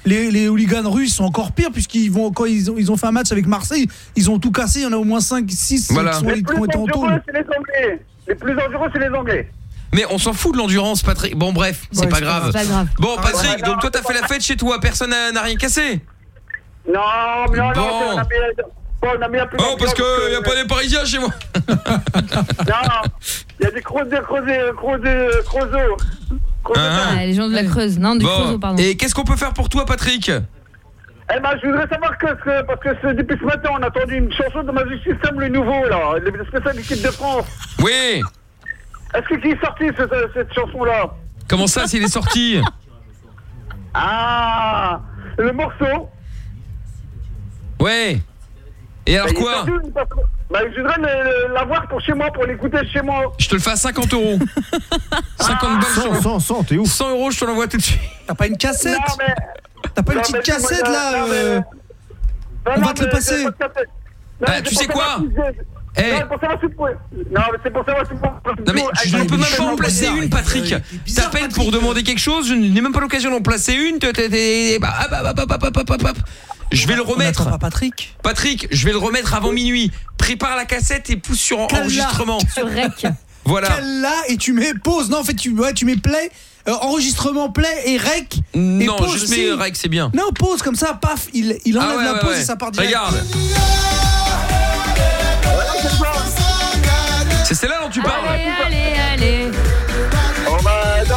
Les, les hooligans russes sont encore pires puisqu'ils vont quand ils ont, ils ont fait un match avec Marseille, ils ont tout cassé. Il y en a au moins 5 6 Voilà. qui, sont, Les qui plus ont été en dangereux, tôle. c'est les Anglais. Les plus dangereux, c'est les Anglais. Mais on s'en fout de l'endurance, Patrick. Bon bref, c'est Ouais, pas grave. pas grave. Bon Ah, Patrick, donc toi t'as fait la fête chez toi, personne n'a rien cassé. Non, mais non, Bon. non, on a mis, bon, on a mis un peu Oh parce que y a pas des Parisiens chez moi. [laughs] Non, il y a des creusés, creusés, creusés, creusés. Hein Ouais, les gens de la Creuse, non, du Bon. Creusot, pardon. Et qu'est-ce qu'on peut faire pour toi, Patrick Eh ben, je voudrais savoir que, que- parce que ce- depuis ce matin, on a entendu une chanson de Magic System, le nouveau, là, le spécial d'équipe de France. Oui. Est-ce que est sorti ce- ce- cette chanson-là Comment ça, s'il est sorti [laughs] Ah, le morceau. Ouais. Et alors Bah, il est quoi sorti, bah, je voudrais le- l'avoir pour chez moi, pour l'écouter chez moi. Je te le fais à 50 euros. [laughs] 50 balles. 100, 100, 100, t'es ouf. 100 euros, je te l'envoie tout de suite. T'as pas une cassette Non, mais. T'as pas une Non, petite mais c'est cassette moi, là non, mais- euh, Non, On non, va te le mais passer. c'est pas de cassette. Non, Bah, mais tu c'est sais pour quoi savoir Hey. Non, pour c'est pour savoir si Non, mais je ne peux même pas en placer une, Patrick. T'appelles pour demander quelque chose, je n'ai même pas l'occasion d'en placer une. Je vais le remettre. Pas Patrick. Patrick, je vais le remettre avant minuit. Prépare la cassette et pousse sur enregistrement. Sur rec. [laughs] Voilà. Là et tu mets pause. Non, en fait, tu, ouais, tu mets play. Euh, enregistrement play et rec Non, pause, juste mets rec, c'est bien. Non, pause comme ça, paf, il, il enlève ah la pause et ça part direct. Regarde. C'est celle-là dont tu parles Allez, allez, allez. Oh, bah, non,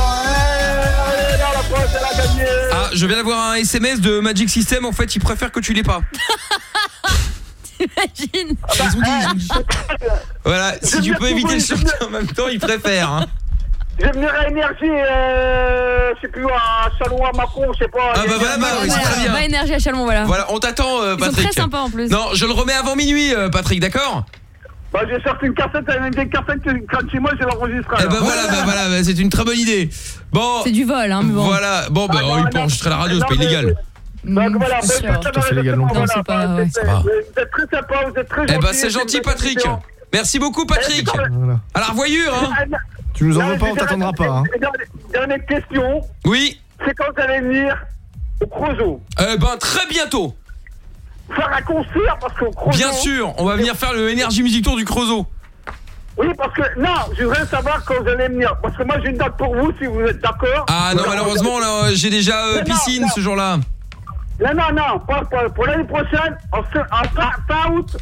allez, non, la France, elle a gagné. Ah je viens d'avoir un SMS de Magic System En fait il préfère que tu l'aies pas [laughs] T'imagines Voilà si tu peux éviter le short en même temps il préfère hein. Je vais venir à Énergie, euh, je sais plus, à Chalon, à Macron, je sais pas. Ah bah voilà, bah oui, c'est très bien. Va énergie à Chalon, voilà. Voilà, on t'attend, euh, Ils sont Patrick. très sympas, en plus. Non, je le remets avant minuit, euh, Patrick, d'accord? Bah, j'ai sorti une cassette, une des cassettes que je chez moi, je l'enregistre. Eh ben voilà, bah voilà, bah, c'est une très bonne idée. Bon. C'est du vol, hein, mais bon. Voilà, bon, bah, il peut enregistrer la radio, c'est pas illégal. Donc voilà, c'est légalement. Non, c'est pas- ouais. Vous êtes très sympa, vous êtes très Eh gentil. ben, c'est gentil, Patrick. Merci beaucoup, Patrick. À la revoyure, hein. Tu nous en Non, veux pas, on t'attendra pas. hein. Dernière- Dernière question, Oui. c'est quand vous allez venir au Creusot Eh ben, très bientôt. Faire un concert parce qu'au Creusot. Bien sûr, on va venir faire le Energy Music Tour du Creusot. Oui, parce que, non, je voudrais savoir quand vous allez venir. Parce que moi, j'ai une date pour vous, si vous êtes d'accord. Ah non, malheureusement, là, j'ai déjà euh, non, piscine non. ce jour-là. Non, non, non, pas- pour l'année prochaine, en, fin- en fin, fin août,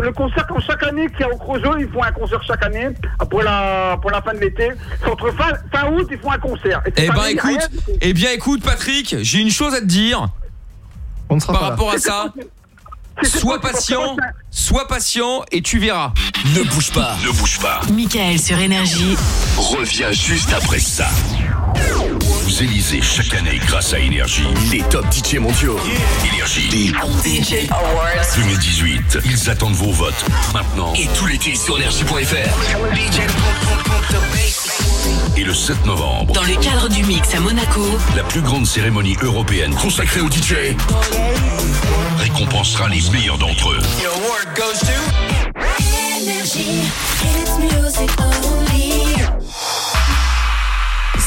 le concert comme chaque année qu'il y a au Creusot, ils font un concert chaque année pour la, pour la fin de l'été. C'est entre fin, fin août, ils font un concert. Et Eh ben écoute, rien eh bien écoute Patrick, j'ai une chose à te dire. On ne sera Par pas là. rapport à ça, [laughs] sois patient, sois patient et tu verras. Ne bouge pas. Ne bouge pas. Michael sur Énergie. Reviens juste après ça. Vous élisez chaque année grâce à Énergie Les top DJ mondiaux. Énergie DJ Awards. 2018. Ils attendent vos votes maintenant. Et tout l'été sur énergie.fr. Et le 7 novembre, Dans le cadre du mix à Monaco, la plus grande cérémonie européenne consacrée aux DJ récompensera les meilleurs d'entre eux.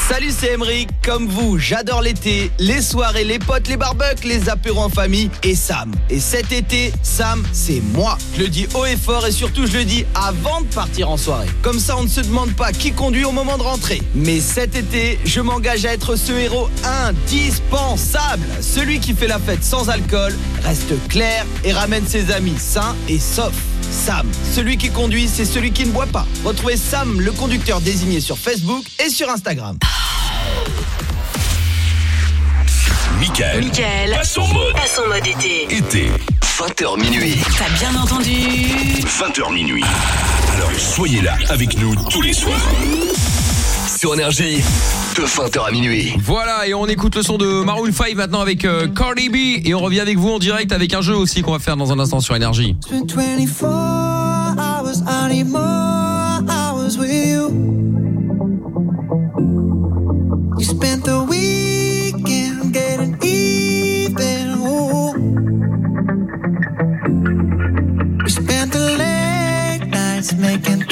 Salut, c'est Emeric. Comme vous, j'adore l'été, les soirées, les potes, les barbecues, les apéros en famille et Sam. Et cet été, Sam, c'est moi. Je le dis haut et fort et surtout, je le dis avant de partir en soirée. Comme ça, on ne se demande pas qui conduit au moment de rentrer. Mais cet été, je m'engage à être ce héros indispensable. Celui qui fait la fête sans alcool, reste clair et ramène ses amis sains et saufs. Sam, celui qui conduit, c'est celui qui ne boit pas. Retrouvez Sam, le conducteur désigné sur Facebook et sur Instagram. Michael. Michael. Passe en mode. Passe en mode été. Été. 20h minuit. T'as bien entendu 20h minuit. Alors soyez là avec nous tous les soirs. Sur Énergie. De 20h à minuit. Voilà, et on écoute le son de Maroon 5 maintenant avec euh, Cardi B. Et on revient avec vous en direct avec un jeu aussi qu'on va faire dans un instant sur Énergie. It's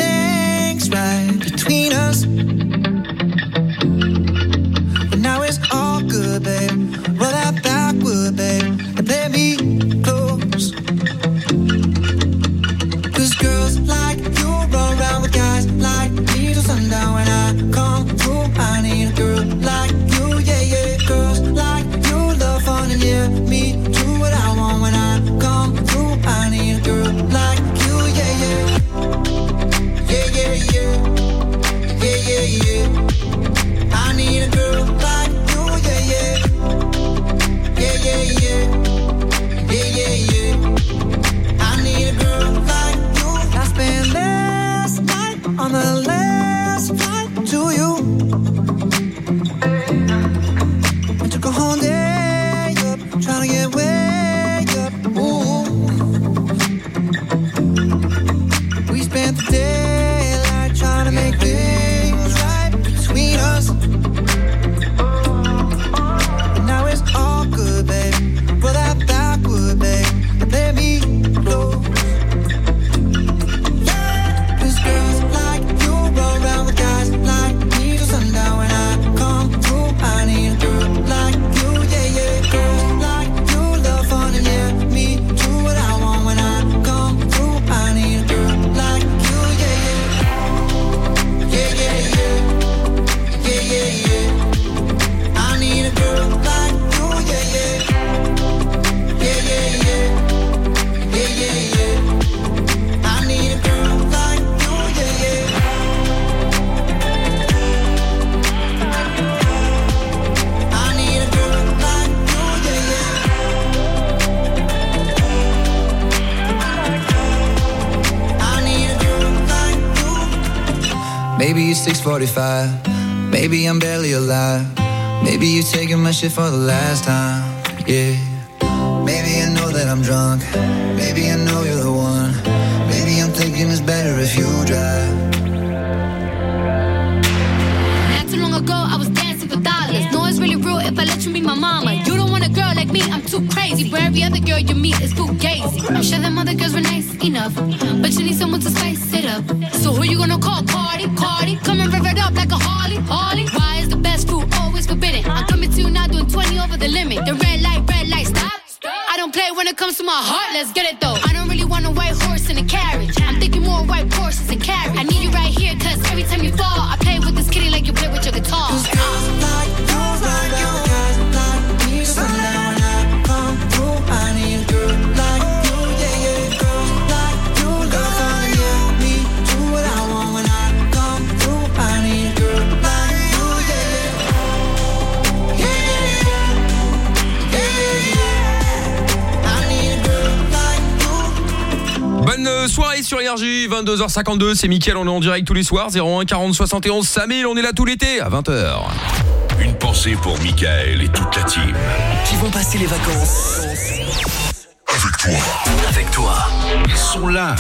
645. Maybe I'm barely alive. Maybe you're taking my shit for the last time. Yeah. Maybe I know that I'm drunk. I'm too crazy. Where every other girl you meet is fugazi. I'm sure them other girls were nice enough, but you need someone to spice it up. So who you gonna call? Cardi, Cardi. Come and rev it up like a Harley, Harley. Why is the best food always forbidden? I'm coming to you now doing 20 over the limit. The red light, red light, stop. I don't play when it comes to my heart, let's get it though. I don't euh, soirée sur Énergie, 22h52, c'est Mickaël, on est en direct tous les soirs, 01 40 71 5000, on est là tout l'été à 20h. Une pensée pour Michael et toute la team. Qui vont passer les vacances Avec toi. avec toi. Ils sont là.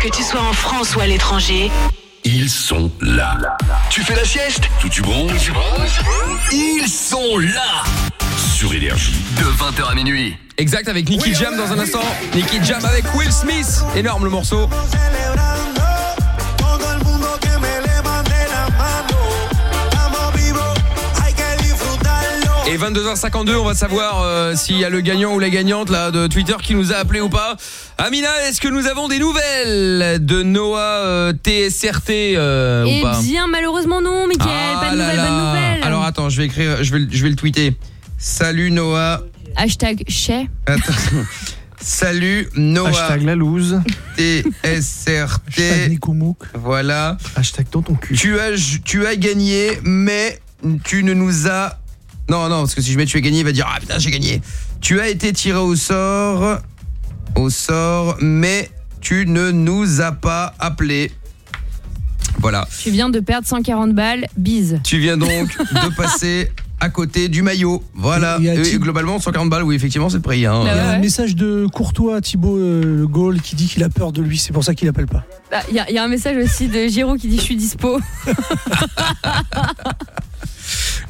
Que tu sois en France ou à l'étranger, Ils sont là. Tu fais la sieste Tout tu bronzes Ils sont là Sur Énergie. De 20h à minuit. Exact, avec Nicky Jam dans un instant. Nicky Jam avec Will Smith, énorme le morceau. Et 22h52, on va savoir euh, s'il y a le gagnant ou la gagnante là de Twitter qui nous a appelé ou pas. Amina, est-ce que nous avons des nouvelles de Noah euh, TSRT euh, Eh ou pas? bien, malheureusement non, Mickaël. pas de Ah nouvelles, bonnes là. nouvelles. Alors attends, je vais écrire, je vais, je vais le tweeter. Salut Noah. Hashtag chez. Attends. [laughs] Salut Noah. Hashtag la loose. TSRT. Voilà. Hashtag dans ton cul. Tu as, tu as gagné, mais tu ne nous as... Non, non, parce que si je mets tu as gagné, il va dire Ah putain, j'ai gagné. Tu as été tiré au sort, au sort, mais tu ne nous as pas appelé. Voilà. Tu viens de perdre 140 balles. Bise. Tu viens donc de passer [laughs] à côté du maillot. Voilà. Et- globalement, 140 balles, oui, effectivement, c'est le prix. hein. Il y a un message de Courtois à Thibaut euh, Le Gaulle qui dit qu'il a peur de lui, c'est pour ça qu'il appelle pas. Bah, Il y, a- il y a un message aussi de Giro qui dit je suis dispo. [laughs]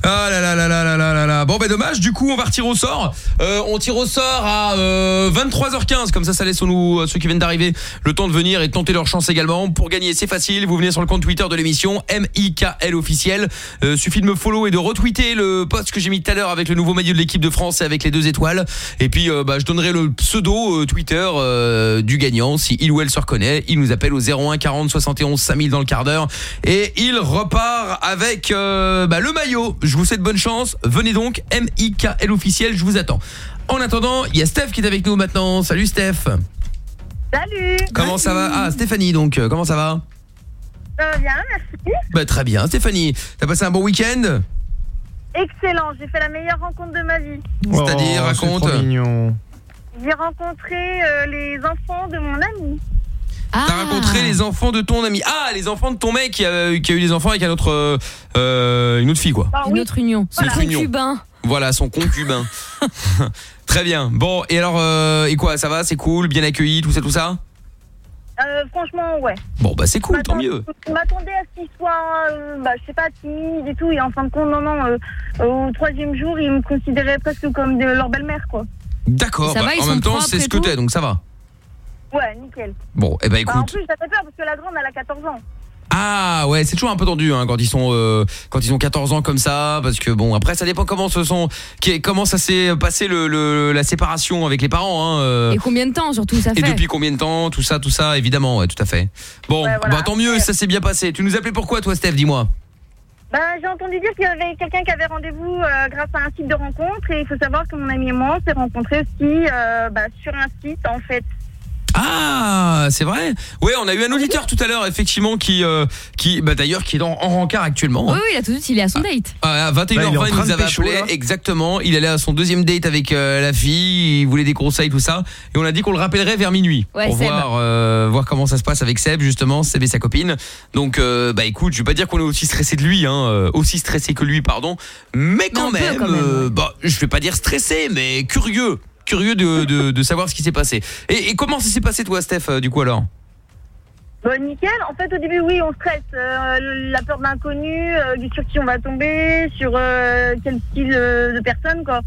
Ah là là là là là là là là. Bon bah dommage, du coup on va retirer au sort. Euh, on tire au sort à euh, 23h15, comme ça ça laisse nous, euh, ceux qui viennent d'arriver le temps de venir et de tenter leur chance également. Pour gagner c'est facile, vous venez sur le compte Twitter de l'émission, M-I-K-L officiel. Euh, suffit de me follow et de retweeter le post que j'ai mis tout à l'heure avec le nouveau maillot de l'équipe de France et avec les deux étoiles. Et puis euh, bah, je donnerai le pseudo euh, Twitter du gagnant. Si il ou elle se reconnaît, il nous appelle au 01 40 71 5000 dans le quart d'heure. Et il repart avec bah, le maillot. Je vous souhaite bonne chance. Venez donc, M-I-K-L officiel, je vous attends. En attendant, il y a Steph qui est avec nous maintenant. Salut Steph. Salut Comment ça va? Ah Stéphanie donc, euh, comment ça va? Ça va bien, merci. Bah très bien Stéphanie. T'as passé un bon week-end? Excellent, j'ai fait la meilleure rencontre de ma vie. C'est-à-dire, Oh, c'est raconte. trop mignon. J'ai rencontré euh, les enfants de mon ami. T'as rencontré les enfants de ton ami. Ah, les enfants de ton mec qui a, qui a eu des enfants avec un autre, euh, euh, une autre fille quoi. Une autre union. Son concubin. Voilà, son concubin. [laughs] Très bien. Bon, et alors, euh, et quoi, ça va, c'est cool, bien accueilli, tout ça, tout ça? Euh, franchement, ouais. Bon, bah c'est cool, tant mieux. Je m'attendais à ce qu'ils soient, euh, bah, je sais pas, timides et tout. Et en fin de compte, non, non, euh, au troisième jour, ils me considéraient presque comme de leur belle-mère, quoi. D'accord, bah, en même temps, c'est ce que t'es, donc ça va. Ouais, nickel. Bon, eh ben Bah, en écoute. plus, j'avais peur parce que la grande, elle a 14 ans. Ah ouais, c'est toujours un peu tendu hein, quand ils sont euh, quand ils ont 14 ans comme ça parce que bon après ça dépend comment se sont comment ça s'est passé le, le- la séparation avec les parents hein, euh, Et combien de temps surtout ça et fait depuis combien de temps tout ça tout ça évidemment ouais tout à fait. Bon, Ouais, voilà. bah tant mieux, ça s'est bien passé. Tu nous appelais pourquoi toi Steph, dis-moi? Bah, j'ai entendu dire qu'il y avait quelqu'un qui avait rendez-vous euh, grâce à un site de rencontre. Et il faut savoir que mon ami et moi, on s'est rencontrés aussi euh, bah, sur un site, en fait. Ah, c'est vrai. Ouais, on a eu un auditeur tout à l'heure effectivement qui euh, qui bah d'ailleurs qui est en, en rencard actuellement. hein. Oui, oui, là tout de suite, il est à son date. Ah, À Là, il est en 21h20, il train nous de avait pécho, appelé, là. exactement. Il allait à son deuxième date avec euh, la fille, il voulait des conseils, tout ça. Et on a dit qu'on le rappellerait vers minuit. Ouais, pour Seb. voir, euh, voir comment ça se passe avec Seb, justement, Seb et sa copine. Donc, euh, bah écoute, je vais pas dire qu'on est aussi stressé de lui, hein, euh, aussi stressé que lui, pardon. Mais quand un peu, même, quand même, euh, bah, je vais pas dire stressé, mais curieux. Curieux de, de, de savoir ce qui s'est passé. Et, et comment ça s'est passé, toi, Steph, euh, du coup, alors? Bon, nickel. En fait, au début, oui, on stresse. Euh, la peur de l'inconnu, euh, sur qui on va tomber, sur euh, quel style de personne, quoi.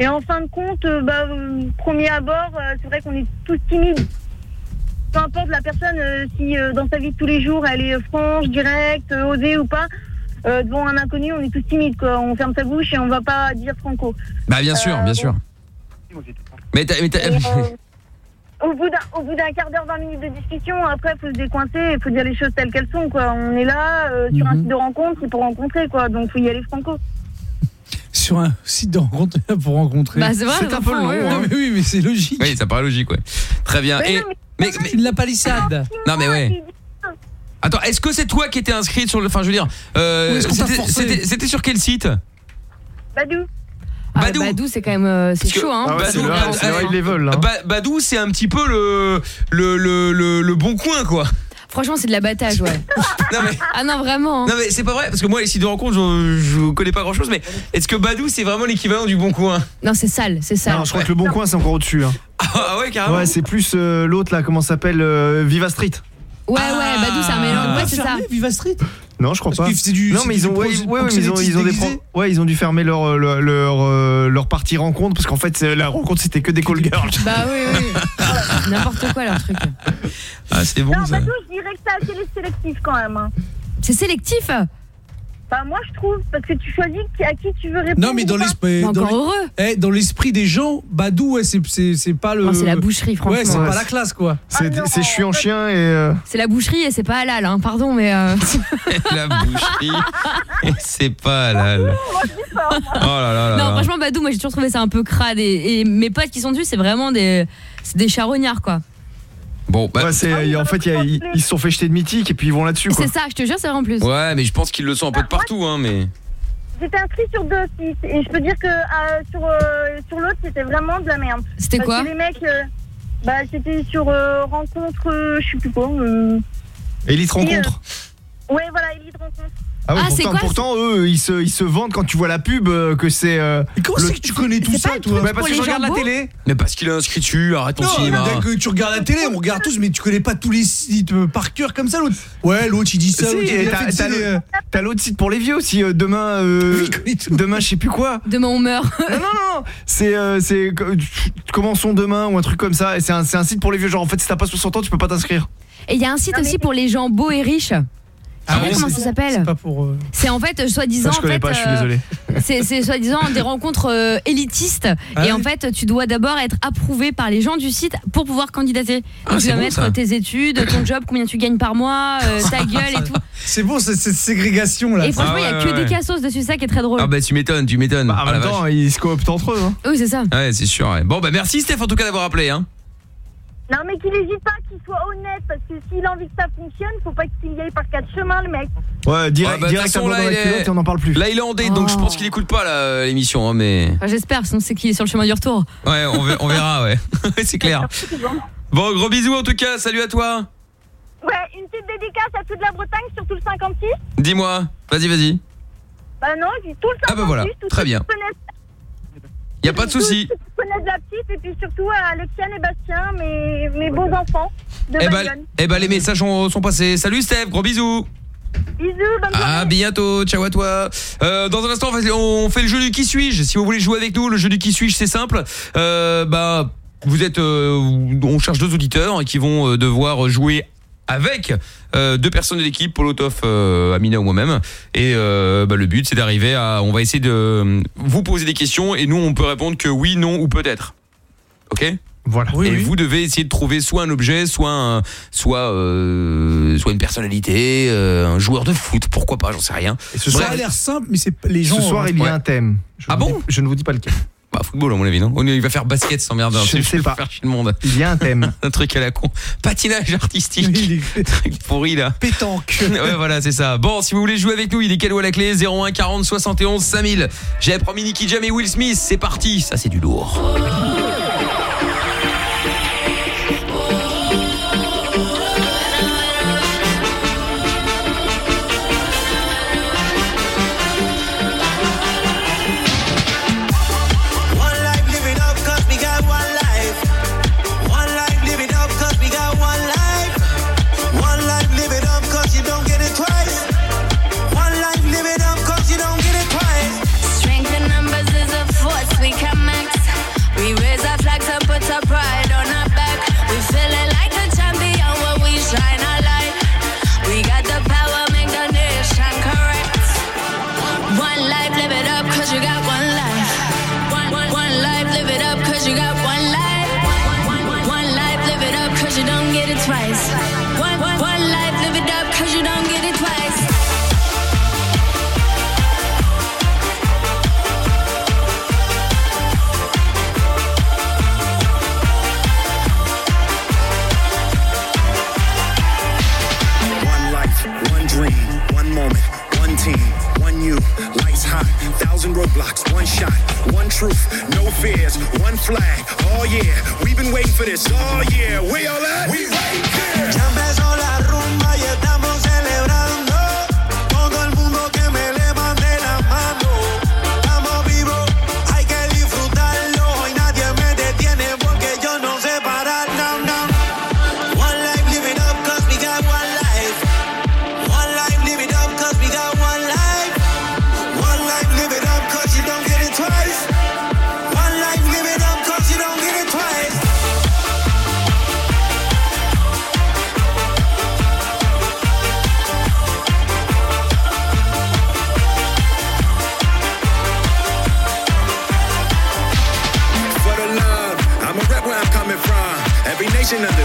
Et en fin de compte, bah, premier abord, c'est vrai qu'on est tous timides. Peu importe la personne, si dans sa vie de tous les jours, elle est franche, directe, osée ou pas, devant un inconnu, on est tous timides, quoi. On ferme sa bouche et on va pas dire franco. Bah, bien sûr, bien sûr. Mais t'as- mais t'as- Et, euh, [laughs] au bout d'un au bout d'un quart d'heure, 20 minutes de discussion, après, faut se décoincer, il faut dire les choses telles qu'elles sont, quoi. On est là euh, sur un site de rencontre, c'est pour rencontrer, quoi. Donc, faut y aller franco. [laughs] Sur un site de rencontre [laughs] pour rencontrer. Bah, c'est vrai, un peu long. ouais, hein. Mais oui, mais c'est logique. Oui, ça paraît logique, ouais. Très bien. Mais Et, non, mais, mais- C'est de la palissade. non, mais ouais. Attends, est-ce que c'est toi qui étais inscrite sur le. Enfin, je veux dire. euh, Ou est-ce qu'on t'a c'était- forcé C'était c'était sur quel site? Badou. Ah, Badou. Badou, c'est quand même euh, c'est chaud, hein. Badou, ah, c'est le ah, high level, hein. Ba- Badou, c'est un petit peu le le, le, le, le bon coin, quoi. Franchement, c'est de l'abattage, ouais. [laughs] Non, mais, Ah non, vraiment. non, mais c'est pas vrai, parce que moi, les sites de rencontre, je, je connais pas grand chose, mais est-ce que Badou, c'est vraiment l'équivalent du bon coin? Non, c'est sale, c'est sale. Non, je crois que le bon coin c'est encore au-dessus. hein. Ah ouais, carrément. Ouais, c'est plus euh, l'autre là, comment ça s'appelle euh, Viva Street. Ouais, ouais, Badou, c'est un mélange. Ouais, c'est ça. Viva Street? Non, je crois Parce pas. que du- non, mais ils ont, ouais, pro- ouais, ouais, mais ils ont, ils ont des pro- déguisé. ouais, ils ont dû fermer leur euh, leur leur, euh, leur partie rencontre parce qu'en fait la rencontre c'était que des call girls. Bah oui, oui. [laughs] N'importe quoi, leur truc. Ah, c'est bon Non, ça. Badou, je dirais que c'est assez sélectif, quand même. hein. C'est sélectif? Bah moi je trouve, parce que tu choisis qui- à qui tu veux répondre. Non mais dans ou pas. l'esprit dans les- Eh, dans l'esprit des gens, Badou ouais, c'est c'est c'est pas le c'est la boucherie, franchement. Ouais, c'est Ouais, pas la classe quoi. C'est c'est je suis en chien et euh, C'est la boucherie et c'est pas halal, hein, pardon, mais. euh, [laughs] La boucherie. Et c'est pas halal. Oh là là là. non, là. franchement, Badou, moi j'ai toujours trouvé ça un peu crade. Et, et mes potes qui sont dessus, c'est vraiment des, c'est des charognards, quoi. Bon, bah, ouais, c'est en fait il y a- ils ils se sont fait jeter de mythique et puis ils vont là-dessus quoi. C'est ça, je te jure, c'est vrai en plus. Ouais, mais je pense qu'ils le sont un peu de partout, hein, mais. J'étais inscrit sur deux sites et je peux dire que euh, sur, euh, sur l'autre c'était vraiment de la merde. C'était quoi que les mecs, euh, bah c'était sur euh, rencontre, euh, je sais plus quoi. Élite euh, rencontre. ouais voilà, Elite rencontre. Ah ouais, Ah, c'est pourtant, quoi, pourtant eux, ils se, ils se vendent quand tu vois la pub euh, que c'est. euh, comment le- c'est que tu connais tout ça toi Bah, parce que je regarde la télé. Mais parce qu'il est inscrit dessus, arrête ton Non, cinéma. dès que tu regardes la télé, on regarde tous, mais tu connais pas tous les sites euh, par cœur comme ça. L'autre, ouais, l'autre il dit ça. A t'as- l'autre site pour les vieux aussi. euh, demain, euh, [laughs] demain, je sais plus quoi. Demain on meurt. Non, non, non. C'est, euh, c'est co- commençons demain ou un truc comme ça. Et c'est un, c'est un site pour les vieux. Genre, en fait, si t'as pas 60 ans, tu peux pas t'inscrire. Et il y a un site aussi pour les gens beaux et riches. Ah sais bon, comment c'est- ça s'appelle C'est pas pour. euh, C'est en fait, euh, soi-disant, en connais fait, pas, je suis euh, [laughs] c'est c'est soi-disant des rencontres euh, élitistes. Ah et en fait, tu dois d'abord être approuvé par les gens du site pour pouvoir candidater. Ah, Donc, tu dois bon, mettre ça. tes études, ton job, combien tu gagnes par mois, euh, [laughs] ta gueule et tout. C'est bon, cette ségrégation là. Et franchement, il y Ah a ouais, que ouais. des cassos dessus, ça qui est très drôle. Ah bah tu m'étonnes, tu m'étonnes. Bah, en Ah, vache. ils se cooptent entre eux. hein. Oui, c'est ça. Ouais, c'est sûr. ouais. Bon bah merci Steph en tout cas d'avoir appelé hein. Non mais qu'il hésite pas, qu'il soit honnête, parce que s'il a envie que ça fonctionne, faut pas qu'il y aille par quatre chemins le mec. Ouais, direct, Ouais, bah, de direct toute à façon, doigt là, dans la il est- culotte et on n'en parle plus. Là il est en date donc je pense qu'il écoute pas là, l'émission hein, mais Enfin, J'espère, sinon c'est qu'il est sur le chemin du retour. ouais on verra, on verra ouais. [laughs] [laughs] c'est clair. Bon gros bisous en tout cas, salut à toi. Ouais, une petite dédicace à toute la Bretagne, surtout le 56. Dis-moi, vas-y vas-y. Bah non, je dis tout le 56. Ah bah voilà, tout très ceux bien. qui connaissent- Y a pas de souci. connaissent la petite et puis surtout à Alexiane et Bastien, mes, mes beaux enfants de Eh bah, Bayonne. eh bah les messages sont, sont passés. Salut Steph, gros bisous. Bisous, bonne. À bientôt, ciao à toi. Euh, dans un instant, on fait- on fait le jeu du qui suis-je. Si vous voulez jouer avec nous, le jeu du qui suis-je, c'est simple. Euh, bah, vous êtes, euh, on cherche deux auditeurs qui vont euh, devoir jouer avec euh, deux personnes de l'équipe, Polotov, euh, Amina ou moi-même. Et euh, bah, le but, c'est d'arriver à, on va essayer de vous poser des questions et nous, on peut répondre que oui, non ou peut-être. Ok? Voilà. et vous devez essayer de trouver soit un objet, soit un, soit euh, soit une personnalité, euh, un joueur de foot, pourquoi pas, j'en sais rien. Ça Bref. a l'air simple, mais c'est les gens. Ce soir, il y Ouais. a un thème. Je Ah bon? dis- Je ne vous dis pas lequel. Bah football à mon avis non. On- Il va faire basket sans merde. Je ne sais pas. Faire le monde. Il y a un thème. [laughs] un truc à la con. Patinage artistique. truc [laughs] pourri là. Pétanque. [laughs] ouais voilà c'est ça. Bon si vous voulez jouer avec nous, il est cadeau à la clé 01 40 71 5000. J'ai promis Nicky Jam et Will Smith. C'est parti. Ça c'est du lourd. Roadblocks, one shot, one truth, no fears, one flag. Oh yeah, we've been waiting for this. Oh yeah, we all at? We right here.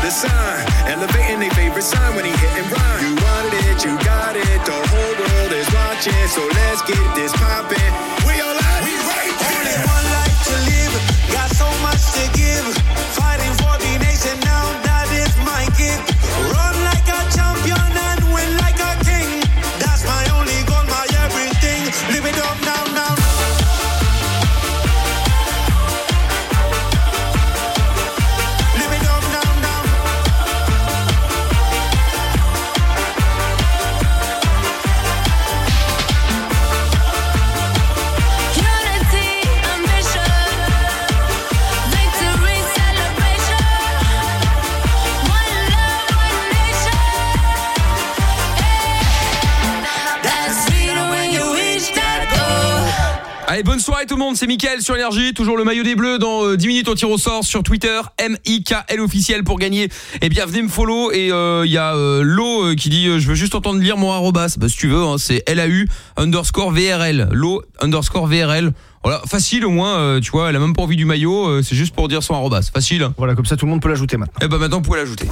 The sign. Elevating their favorite sign when he hit and rhyme. You wanted it, you got it. The whole world is watching, so let's get this poppin'. We all soirée tout le monde, c'est Mickaël sur Énergie, toujours le maillot des Bleus dans euh, 10 minutes on tire au sort sur Twitter, M-I-K-L officiel pour gagner. Et bien venez me follow et euh, il y a euh, Lo euh, qui dit euh, je veux juste entendre lire mon arrobas. Bah si tu veux, hein, c'est L-A-U underscore VRL, Lo underscore VRL. Voilà, facile au moins, euh, tu vois, elle a même pas envie du maillot, euh, c'est juste pour dire son arrobas. Facile. hein. Voilà, comme ça tout le monde peut l'ajouter maintenant. Et bah maintenant vous pouvez l'ajouter.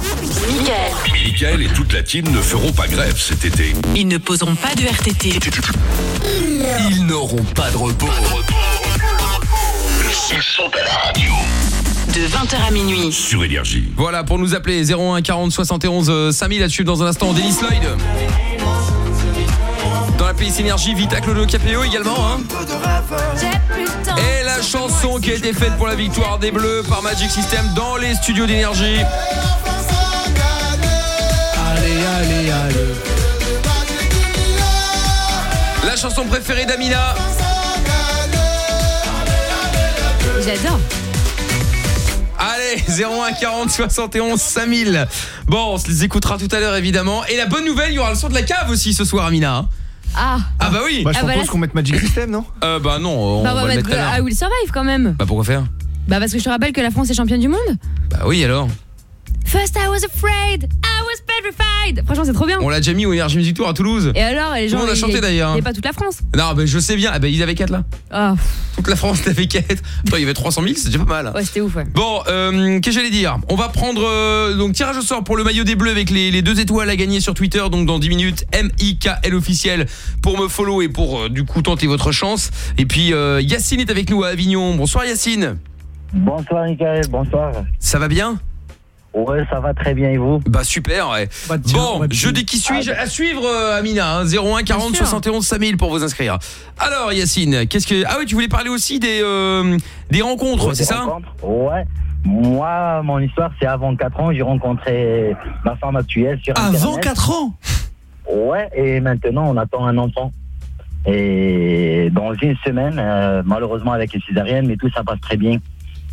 Michael et toute la team ne feront pas grève cet été. Ils ne poseront pas de RTT. Ils n'auront pas de repos. Ils sont à la radio. De 20h à minuit. Sur Énergie. Voilà, pour nous appeler 01 40 71 euh, 5000 là-dessus dans un instant, Daily Slide. Dans la playlist Énergie, Vita Clodo Capéo également. Hein. Et la chanson qui a été faite pour la victoire des Bleus par Magic System dans les studios d'énergie. Allez, allez, allez. La chanson préférée d'Amina. J'adore. Allez, 01 40 71 5000. Bon, on se les écoutera tout à l'heure évidemment. Et la bonne nouvelle, il y aura le son de la cave aussi ce soir, Amina. hein. Ah. Ah bah oui. Bah, je Ah, bah propose là, qu'on mette Magic System, non? Euh, bah non, on, Bah, va, le mettre l'heure. I Will Survive quand même. Bah pourquoi faire? Bah parce que je te rappelle que la France est championne du monde. Bah oui alors. First I was afraid, I was petrified. Franchement c'est trop bien. On l'a déjà mis au Energy Music Tour à Toulouse. Et alors les Tout gens le monde a chanté il- d'ailleurs. Il n'y a pas toute la France. Non, mais je sais bien. Ah bah ils avaient 4 là. Ah, Toute la France avait 4. Attends, il y avait 300 000, c'est déjà pas mal. ouais, c'était ouf ouais. Bon, euh, qu'est-ce que j'allais dire? On va prendre euh, donc tirage au sort pour le maillot des Bleus avec les, les deux étoiles à gagner sur Twitter donc dans 10 minutes M-I-K-L officiel pour me follow et pour euh, du coup tenter votre chance. Et puis euh, Yacine est avec nous à Avignon. Bonsoir Yacine. Bonsoir Michael, bonsoir. Ça va bien? Ouais, ça va très bien et vous? Bah super ouais. Bon, je dis qui suis-je à suivre euh, Amina hein, 01 40 71 5000 pour vous inscrire. Alors Yacine, qu'est-ce que Ah oui, tu voulais parler aussi des euh, des rencontres, Ouais, c'est des ça? rencontres. Ouais. Moi, mon histoire, c'est avant 4 ans, j'ai rencontré ma femme actuelle sur Avant Internet. 4 ans? Ouais, et maintenant, on attend un enfant. Et dans une semaine, euh, malheureusement avec une césarienne, mais tout ça passe très bien.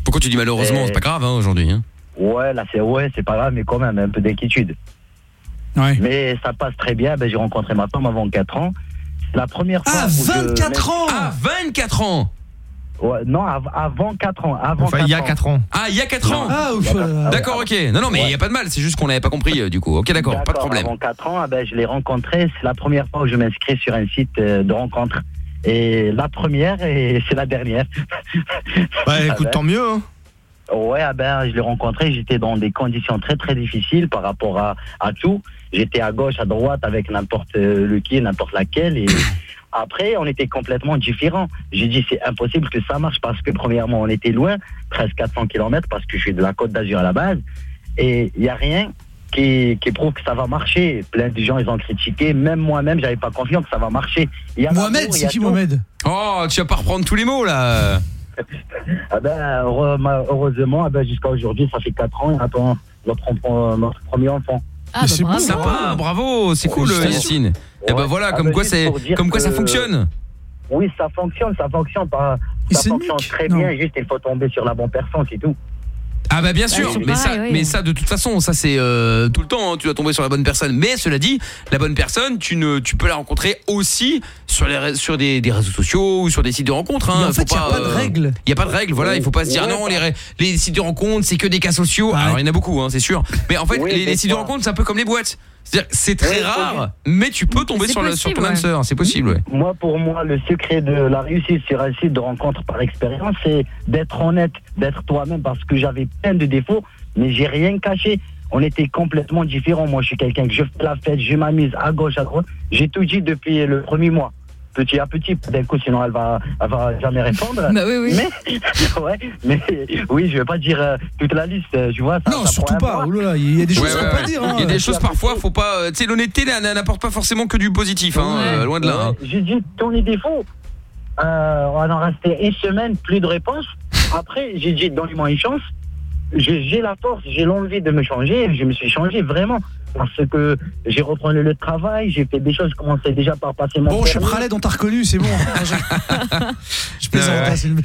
Pourquoi tu dis malheureusement, Et- c'est pas grave hein, aujourd'hui hein. Ouais, là, c'est ouais, c'est pas grave, mais quand même, un peu d'inquiétude. Mais ça passe très bien. Ben, j'ai rencontré ma femme avant 4 ans. C'est la première fois. Ah, où je 24 mets- ans Ah, 24 ans Ouais, non, av- avant 4 ans. Avant Enfin, il y a 4 ans. Ah, il y a 4 ans Ah, ouf, là. D'accord, OK. Non non, mais il y a pas de mal, c'est juste qu'on n'avait pas compris euh, du coup. OK, d'accord, pas de problème. Avant 4 ans, ah ben, je l'ai rencontré. C'est la première fois où je m'inscris sur un site euh, de rencontre. Et la première, et [laughs] c'est la dernière. Bah écoute, Ah ben. tant mieux. Hein. Ouais, ah ben, je l'ai rencontré. J'étais dans des conditions très très difficiles par rapport à, à tout. J'étais à gauche, à droite avec n'importe euh, lequel, n'importe laquelle. Et [coughs] après, on était complètement différents. J'ai dit c'est impossible que ça marche parce que premièrement, on était loin, presque 400 km parce que je suis de la Côte d'Azur à la base. Et il y a rien qui, qui prouve que ça va marcher. Plein de gens ils ont critiqué. Même moi-même, j'avais pas confiance que ça va marcher. Il y a Mohamed, c'est qui tout. Mohamed? Oh, tu vas pas reprendre tous les mots là. [laughs] Ah ben, heureusement, ah ben, jusqu'à aujourd'hui, ça fait 4 ans et on attend notre, enfant- notre premier enfant. Ah, bah, bravo. Sympa, bravo, c'est cool euh, Yacine. Et ben Ouais. voilà, Ah comme bah, quoi c'est comme quoi ça fonctionne. Oui, ça fonctionne, ça fonctionne pas. Il Ça fonctionne très Non. bien, juste il faut tomber sur la bonne personne, c'est tout. Ah bah bien sûr, c'est mais pareil, ça, oui. mais ça de toute façon, ça c'est euh, tout le temps. hein, tu dois tomber sur la bonne personne. Mais cela dit, la bonne personne, tu ne, tu peux la rencontrer aussi sur les, sur des, des réseaux sociaux ou sur des sites de rencontres. Hein, Mais en Faut fait, y a pas de euh, règle. Il y a pas de règle. Voilà, il faut pas se dire Ouais, non, bah. les, les sites de rencontres, c'est que des cas sociaux. Ouais. Alors il y en a beaucoup, hein, c'est sûr. Mais en fait, Oui, les, sites de rencontres, c'est un peu comme les boîtes. C'est très Ouais, rare, mais tu peux tomber sur, le, sur ton âme ouais. sœur. C'est possible. Ouais. Moi, pour moi, le secret de la réussite sur un site de rencontre par expérience, c'est d'être honnête, d'être toi-même, parce que j'avais plein de défauts, mais j'ai rien caché. on était complètement différents. Moi, je suis quelqu'un que je fais la fête, je m'amuse à gauche, à droite. J'ai tout dit depuis le premier mois. Petit à petit, d'un coup, sinon elle va, elle va jamais répondre. [laughs] Bah oui, oui. Mais, [laughs] ouais, mais oui, je vais pas dire euh, toute la liste, euh, tu vois. Ça, Non, ça surtout pas. mois. Oh là là, il y a des choses Ouais, qu'on ouais, pas dire. hein. Il y a des choses parfois, faut pas. euh, Tu sais, l'honnêteté n'a- n'apporte pas forcément que du positif, hein, euh, loin de là. hein. J'ai dit tous les défauts. Euh, on en restait une semaine, plus de réponses. Après, j'ai dit donnez-moi une chance. J'ai j'ai la force, j'ai l'envie de me changer. Je me suis changé vraiment. Parce que j'ai repris le, le travail, j'ai fait des choses, je commençais déjà par passer mon Bon, je suis permis. Khaled, on t'a reconnu, c'est bon. [laughs] [laughs] je plaisante, Ouais. hein, c'est une-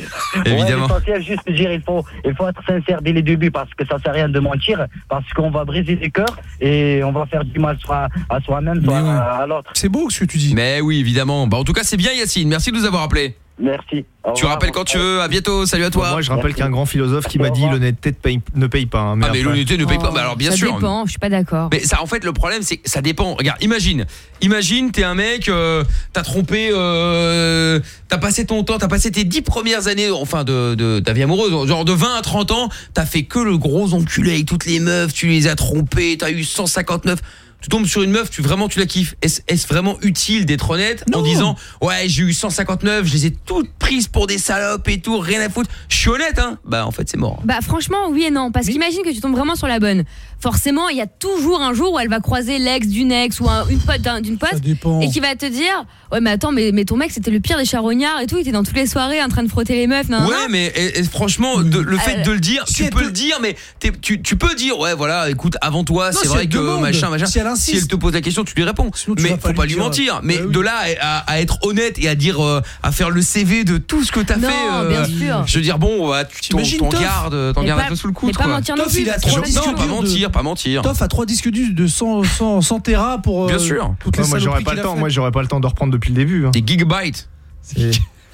Évidemment. Ouais, l'essentiel, juste dire, il faut, il faut être sincère dès le début parce que ça sert à rien de mentir, parce qu'on va briser les cœurs et on va faire du mal soit à soi-même, soit à, à l'autre. C'est beau ce que tu dis. Mais oui, évidemment. Bah, en tout cas, c'est bien, Yacine. Merci de nous avoir appelé. Merci. Au Tu revoir. rappelles quand tu veux. À bientôt. Salut à toi. Moi, je rappelle qu'il y a un grand philosophe qui m'a dit l'honnêteté ne paye, ne paye pas. hein, Ah mais l'honnêteté ne paye pas. Bah alors bien ça sûr. dépend, je suis pas d'accord. Mais ça, en fait, le problème, c'est que ça dépend. Regarde, imagine, imagine, t'es un mec, euh, t'as trompé, euh, t'as passé ton temps, t'as passé tes 10 premières années, enfin, de, de ta vie amoureuse, genre de 20 à 30 ans, t'as fait que le gros enculé avec toutes les meufs, tu les as trompées, t'as eu 159. Tu tombes sur une meuf, tu vraiment tu la kiffes. Est-ce vraiment utile d'être honnête en disant ouais j'ai eu 159, je les ai toutes prises pour des salopes et tout, rien à foutre. Je suis honnête hein. Bah en fait c'est mort. Bah franchement oui et non parce qu'imagine que tu tombes vraiment sur la bonne. Forcément il y a toujours un jour où elle va croiser l'ex d'une ex ou un- une pote d'un- d'une pote dépend. et qui va te dire ouais mais attends mais, mais ton mec c'était le pire des charognards et tout il était dans toutes les soirées en train de frotter les meufs nan, nan, Ouais, nan. mais et- et franchement, de- le fait Euh, de le dire, tu peux le dire, mais t'es- tu, tu peux dire, ouais, voilà, écoute, avant toi, c'est si vrai elle que demande, machin, machin. si elle insiste. te pose la question, tu lui réponds. tu mais vas faut pas pas lui dire. mentir. Mais Bah oui. de là à, à être honnête et à dire, euh, à faire le CV de tout ce que t'as Non, fait, euh, bien sûr. je veux dire, bon, ouais, tu t'en T'imagines t'en Toff gardes, t'en Mais gardes pas- un peu sous le coude, mais pas quoi. mentir non Toff, plus, il a parce trois que- disques Non, pas durs de- mentir, pas mentir. Toff a trois disques durs de 100, 100, 100 Tera pour euh, Bien sûr. toutes les moi, j'aurais pas le temps. fait. Moi, j'aurais pas le temps de reprendre depuis le début. hein. Des gigabytes. C'est-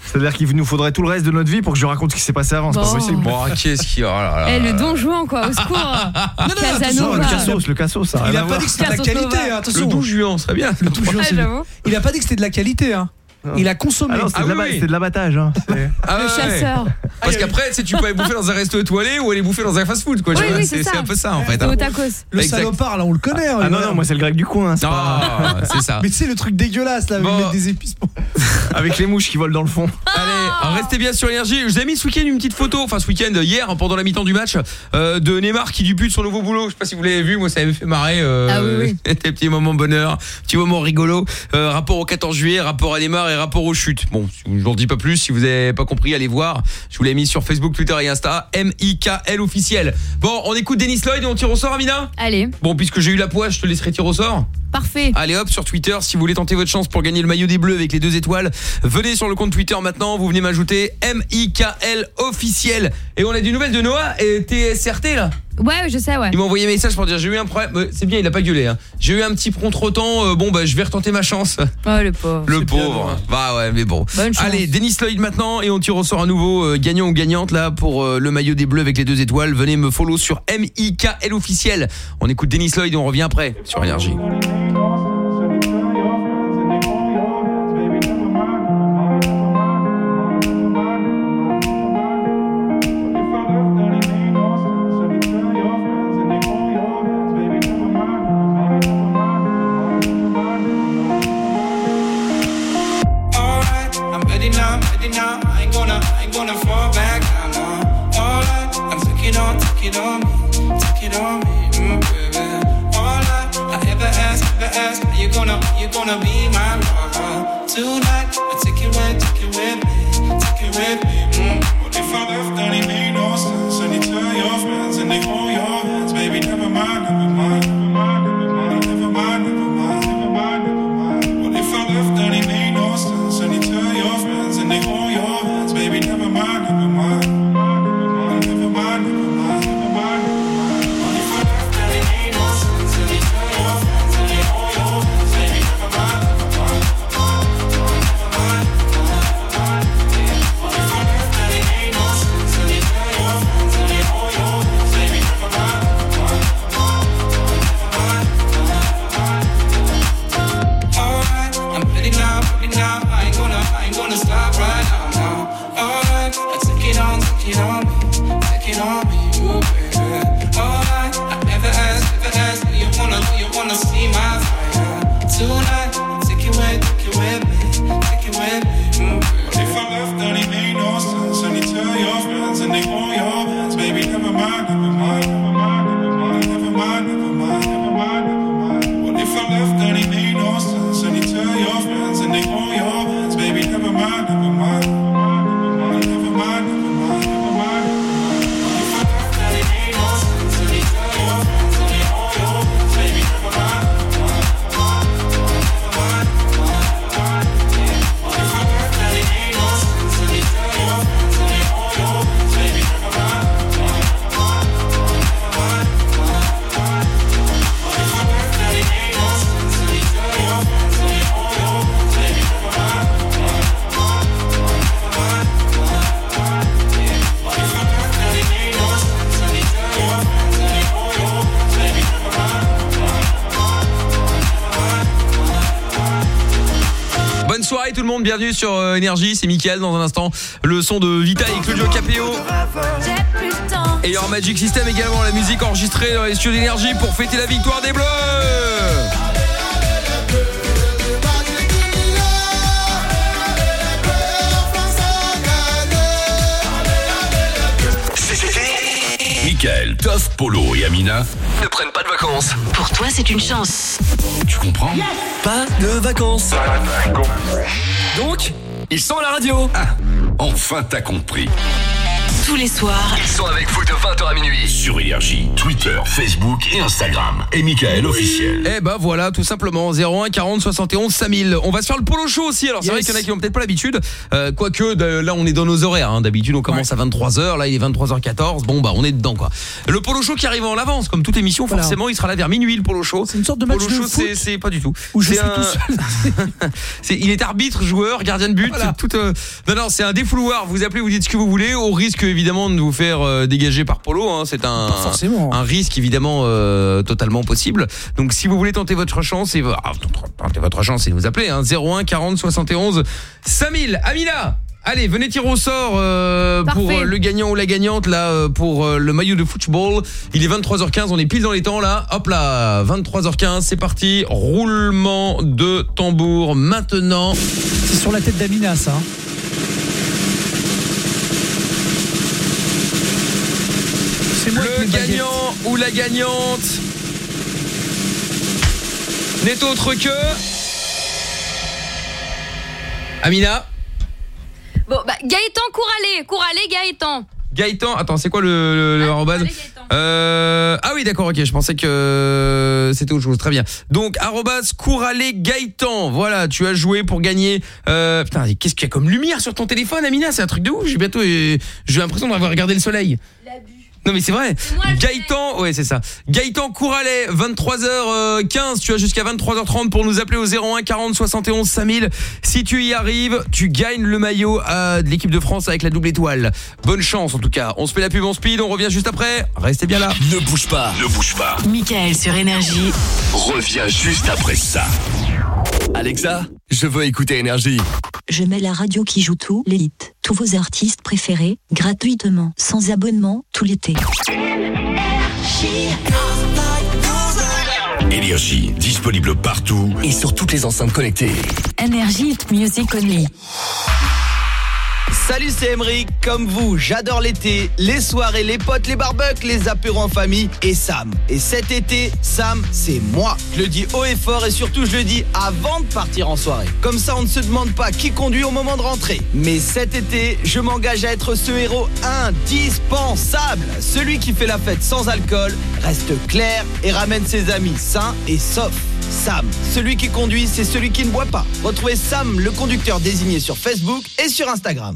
C'est-à-dire qu'il nous faudrait tout le reste de notre vie pour que je raconte ce qui s'est passé avant. C'est Bon. pas possible. Bon, qu'est-ce qu'il y a? Oh là là Eh, le don Juan quoi au secours non, Casanova Non, le cassos, le cassos, ça. Il a pas dit que c'était de la qualité, hein, Le attention. 12 juin, serait bien. Le 12 juin, Ouais, c'est- j'avoue. Il a pas dit que c'était de la qualité, hein. Il a consommé. Ah non, c'était Ah de oui, oui. de l'abattage. hein. [laughs] C'est- Ah le chasseur Parce qu'après, tu peux aller bouffer dans un resto étoilé ou aller bouffer dans un fast-food, quoi. Oui, c'est un peu ça, en fait. c'est hein. le Exact. salopard, là, on le connaît. hein, Ah non, voilà. non, moi c'est le grec du coin. hein, c'est Ah, ça. Mais tu sais, le truc dégueulasse, là, où Bon. des épices. pour- [laughs] Avec les mouches qui volent dans le fond. [laughs] Allez, restez bien sur l'énergie. Je vous ai mis ce week-end une petite photo, enfin ce week-end, hier, hein, pendant la mi-temps du match, euh, de Neymar qui débute son nouveau boulot. Je sais pas si vous l'avez vu, moi ça m'avait fait marrer. Euh, Ah oui, Des petits moments bonheur, petits moments rigolo. Euh, rapport au 14 juillet, rapport à Neymar et rapport aux chutes. Bon, je vous en dis pas plus. Si vous avez pas compris, allez voir. Je vous l'ai mis sur Facebook, Twitter et Insta. M-I-K-L officiel. Bon, on écoute Dennis Lloyd et on tire au sort, Amina? Allez Bon, puisque j'ai eu la poisse, je te laisserai tirer au sort. Parfait Allez hop sur Twitter si vous voulez tenter votre chance pour gagner le maillot des bleus avec les deux étoiles. Venez sur le compte Twitter maintenant, vous venez m'ajouter M-I-K-L officiel. Et on a des nouvelles de Noah et TSRT là. ouais je sais ouais Il m'a envoyé un message pour dire j'ai eu un problème. Euh, C'est bien, il a pas gueulé. Hein. J'ai eu un petit contretemps. euh, bon bah je vais retenter ma chance. oh le pauvre Le pauvre. Bah ouais, mais bon. Bonne. Allez, Denis Lloyd maintenant et on tire au sort à nouveau euh, gagnant ou gagnante là pour euh, le maillot des bleus avec les deux étoiles. Venez me follow sur M-I-K-L officiel. On écoute Denis Lloyd et on revient après sur Énergie. wanna be sur euh, Énergie, c'est Mickaël dans un instant. Le son de Vita et Claudio Capéo. Et il y aura Magic System également, la musique enregistrée dans les studios d'énergie pour fêter la victoire des Bleus. Michael, Toff, Polo et Amina Ne prennent pas vacances. Pour toi, c'est une chance. Tu comprends Pas de vacances. Donc, ils sont à la radio. Enfin t'as compris. Tous les soirs, Ils sont avec vous de 20h à minuit. Sur Énergie, Twitter, Facebook et Instagram. Et Michael officiel. Eh ben voilà, tout simplement 01 40 71 5000. On va se faire le polo show aussi. Alors c'est vrai qu'il y en a qui ont peut-être pas l'habitude. Euh, Quoique là on est dans nos horaires. hein. D'habitude on commence à 23h. Là il est 23h14. Bon bah on est dedans quoi. Le polo show qui arrive en avance comme toute émission. Voilà. Forcément il sera là vers minuit le polo show. C'est une sorte de match polo de show foot c'est pas du tout. où je suis tout seul. [laughs] il est arbitre, joueur, gardien de but, Voilà. tout euh, Non non, c'est un défouloir, vous appelez, vous dites ce que vous voulez au risque évidemment de vous faire euh, dégager par Polo hein. c'est un Pas forcément. un risque évidemment euh, totalement possible. Donc si vous voulez tenter votre chance et ah, tenter votre chance et vous appelez hein, 01 40 71 5000. Amina Allez, venez tirer au sort euh, pour euh, le gagnant ou la gagnante là euh, pour euh, le maillot de football. Il est 23h15, on est pile dans les temps là. Hop là, 23h15, c'est parti. Roulement de tambour maintenant. C'est sur la tête d'Amina, ça. hein. Le gagnant ou la gagnante n'est autre que Amina Bon, bah, Gaëtan, cours aller, cours aller, Gaëtan. Gaëtan, attends, c'est quoi le, le, le arrobase euh, Ah oui, d'accord, ok, je pensais que c'était autre chose, très bien. Donc, arrobase Couralet Gaëtan, voilà, tu as joué pour gagner... Euh, putain, qu'est-ce qu'il y a comme lumière sur ton téléphone, Amina? C'est un truc de ouf, j'ai bientôt... euh, J'ai l'impression d'avoir regardé le soleil. Non mais c'est vrai. Gaëtan, ouais c'est ça. Gaëtan Couralet, 23h15, tu as jusqu'à 23h30 pour nous appeler au 01 40 71 5000. Si tu y arrives, tu gagnes le maillot euh, de l'équipe de France avec la double étoile. Bonne chance en tout cas. On se fait la pub en speed, on revient juste après. Restez bien là. Ne bouge pas. Ne bouge pas. Michael sur Énergie. Reviens juste après ça. Alexa, je veux écouter Énergie. Je mets la radio qui joue tout, l'élite, tous vos artistes préférés, gratuitement, sans abonnement, tout l'été. Énergie, disponible partout. Et sur toutes les enceintes connectées. Energy Hit Music Only. Salut, c'est Emeric. Comme vous, j'adore l'été, les soirées, les potes, les barbecues, les apéros en famille et Sam. Et cet été, Sam, c'est moi. Je le dis haut et fort et surtout, je le dis avant de partir en soirée. Comme ça, on ne se demande pas qui conduit au moment de rentrer. Mais cet été, je m'engage à être ce héros indispensable. Celui qui fait la fête sans alcool, reste clair et ramène ses amis sains et saufs. Sam, celui qui conduit, c'est celui qui ne boit pas. Retrouvez Sam, le conducteur désigné sur Facebook et sur Instagram.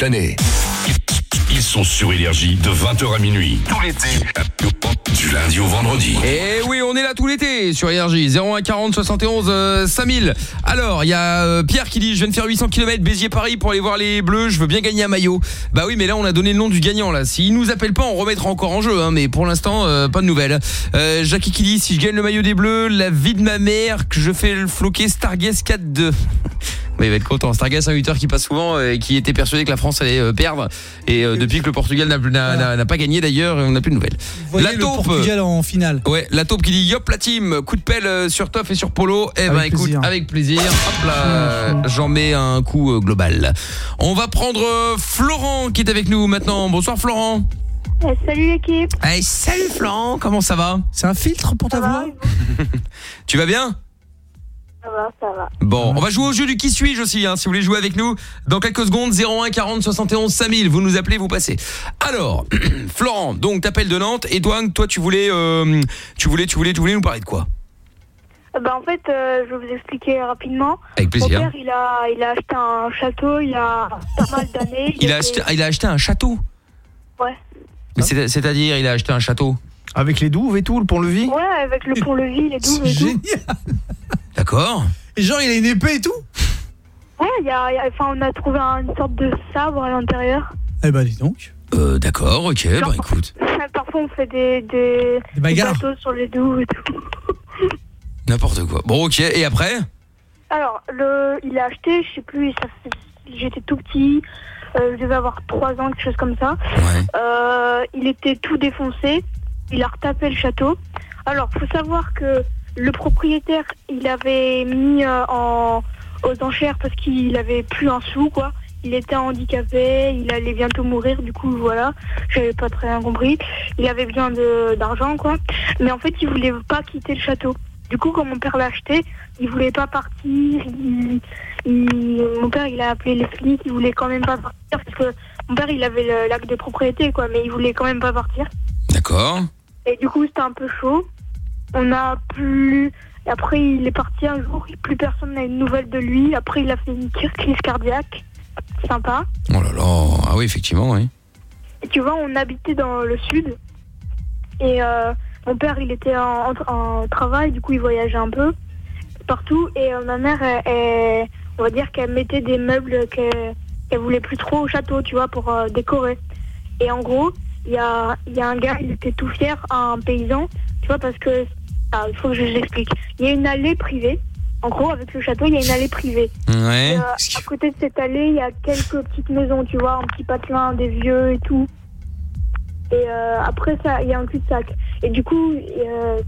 toute l'année. Ils sont sur Énergie de 20h à minuit. Tout l'été. Du lundi au vendredi. Et oui, on est là tout l'été sur Énergie 01 40 71 euh, 5000. Alors, il y a euh, Pierre qui dit je viens de faire 800 km Béziers Paris pour aller voir les Bleus, je veux bien gagner un maillot. Bah oui, mais là on a donné le nom du gagnant là. S'il nous appelle pas, on remettra encore en jeu hein, mais pour l'instant euh, pas de nouvelles. Euh, Jackie qui dit si je gagne le maillot des Bleus, la vie de ma mère que je fais le floquer Stargaze 4-2. Mais il va être content. Stargaze, un 8 heures qui passe souvent euh, et qui était persuadé que la France allait euh, perdre. Et euh, depuis que le Portugal n'a- pas gagné d'ailleurs, on n'a plus de nouvelles. Voyez la le taupe. Portugal en finale. Ouais, la taupe qui dit Yop la team, coup de pelle sur Toff et sur Polo. Eh ben Avec écoute, plaisir. avec plaisir. Hop là, j'en mets un coup euh, global. On va prendre Florent qui est avec nous maintenant. Bonsoir Florent. salut l'équipe. Hey, salut Florent, comment ça va? C'est un filtre pour ta voix? [laughs] Tu vas bien? Ça va, ça va. Bon, on va jouer au jeu du qui suis-je aussi, hein, si vous voulez jouer avec nous. Dans quelques secondes, 01 40 71 5000, vous nous appelez, vous passez. Alors, [clears throat] Florent, donc t'appelles de Nantes, et toi, toi tu voulais, euh, tu voulais, tu voulais, tu voulais nous parler de quoi? Euh, Bah, en fait, euh, je vais vous expliquer rapidement. Avec plaisir. Mon père, il a, il a acheté un château il y a pas mal d'années. [laughs] il a, était- acheté, il a acheté un château? Ouais. Mais c'est- C'est-à-dire, il a acheté un château? Avec les douves et tout, le pont-levis? Ouais, avec le pont-levis, les douves et tout. Génial. [laughs] D'accord. Et genre, il a une épée et tout Ouais, il y a, il y a- enfin, on a trouvé un- une sorte de sabre à l'intérieur. Eh bah dis donc. Euh, d'accord, ok, bah écoute. [laughs] Parfois, on fait des, des, Des bagarres. bateaux sur les douves et tout. [laughs] N'importe quoi. Bon, ok, et après Alors, le, il a acheté, je sais plus, ça fait- j'étais tout petit, euh, je devais avoir 3 ans, quelque chose comme ça. Euh, il était tout défoncé, il a retapé le château. Alors, faut savoir que le propriétaire, il avait mis euh, en, aux enchères parce qu'il avait plus un sou, quoi. Il était handicapé, il allait bientôt mourir, du coup, voilà, j'avais pas très bien compris. Il avait besoin de- d'argent, quoi. Mais en fait, il voulait pas quitter le château. Du coup, quand mon père l'a acheté, il voulait pas partir. il- il- mon père, il a appelé les flics, il voulait quand même pas partir parce que mon père, il avait le- l'acte de propriété, quoi, mais il voulait quand même pas partir. D'accord. Et du coup, c'était un peu chaud. On a plus. Après, il est parti un jour, plus personne n'a une nouvelle de lui. Après, il a fait une crise cardiaque. Sympa. Oh là là, ah oui, effectivement, oui. Et tu vois, on habitait dans le sud. Et euh, mon père, il était en, en- en travail, du coup, il voyageait un peu partout. Et euh, ma mère, elle- elle- on va dire qu'elle mettait des meubles qu'elle voulait plus trop au château, tu vois, pour euh, décorer. Et en gros, il y a, il y a un gars, il était tout fier, un paysan, tu vois, parce que. Ah, Il faut que je l'explique. Il y a une allée privée. En gros, avec le château, il y a une allée privée. Ouais. Et, euh, à côté de cette allée, il y a quelques petites maisons, tu vois, un petit patelin, des vieux et tout. Et euh, après ça, il y a un cul-de-sac. Et du coup, euh,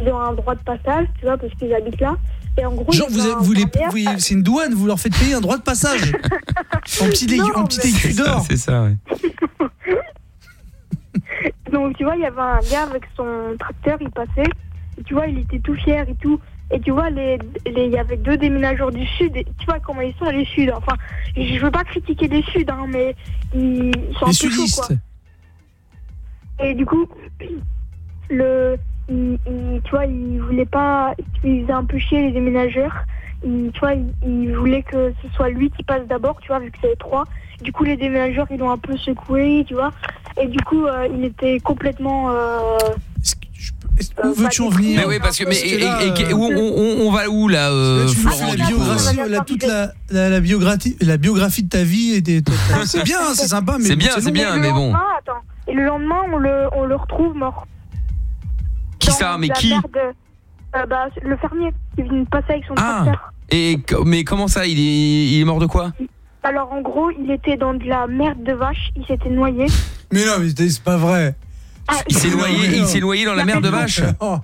ils ont un droit de passage, tu vois, parce qu'ils habitent là. Et en gros, Genre, vous, a avez- vous les, vous- c'est une douane, vous leur faites payer un droit de passage. [laughs] en petit, en petit écu d'or. C'est ça, ouais. [laughs] Donc, tu vois, il y avait un gars avec son tracteur, il passait. Tu vois, il était tout fier et tout. Et tu vois, les, les- il y avait deux déménageurs du Sud. Et tu vois comment ils sont, les Suds. Enfin, je veux pas critiquer les Suds, hein, mais ils sont un Les peu chauds, quoi. Et du coup, le, il, il- tu vois, il voulait pas, il faisait un peu chier les déménageurs. Il, tu vois, il, il voulait que ce soit lui qui passe d'abord, tu vois, vu que c'est trois. Du coup, les déménageurs, ils l'ont un peu secoué, tu vois. Et du coup, euh, il était complètement. Euh, Où veux-tu en venir Mais oui, parce que mais et, là, et- et- euh, où- on, on- on va où là, euh, tu Florent la biographie, la, toute la, la, la biographie, la biographie de ta vie. et des- [laughs] C'est bien, c'est sympa, mais C'est bien, c'est bien, mais bon. attends. Et le lendemain, on le, on le retrouve mort. Qui Dans ça Mais qui euh, bah, Le fermier qui vient de passer avec son Ah tracteur. Et mais comment ça Il est, il est mort de quoi Alors en gros, il était dans de la merde de vache, il s'était noyé. Mais non, mais c'est pas vrai. Ah, Il s'est noyé, il s'est noyé dans la mer de vache. Oh,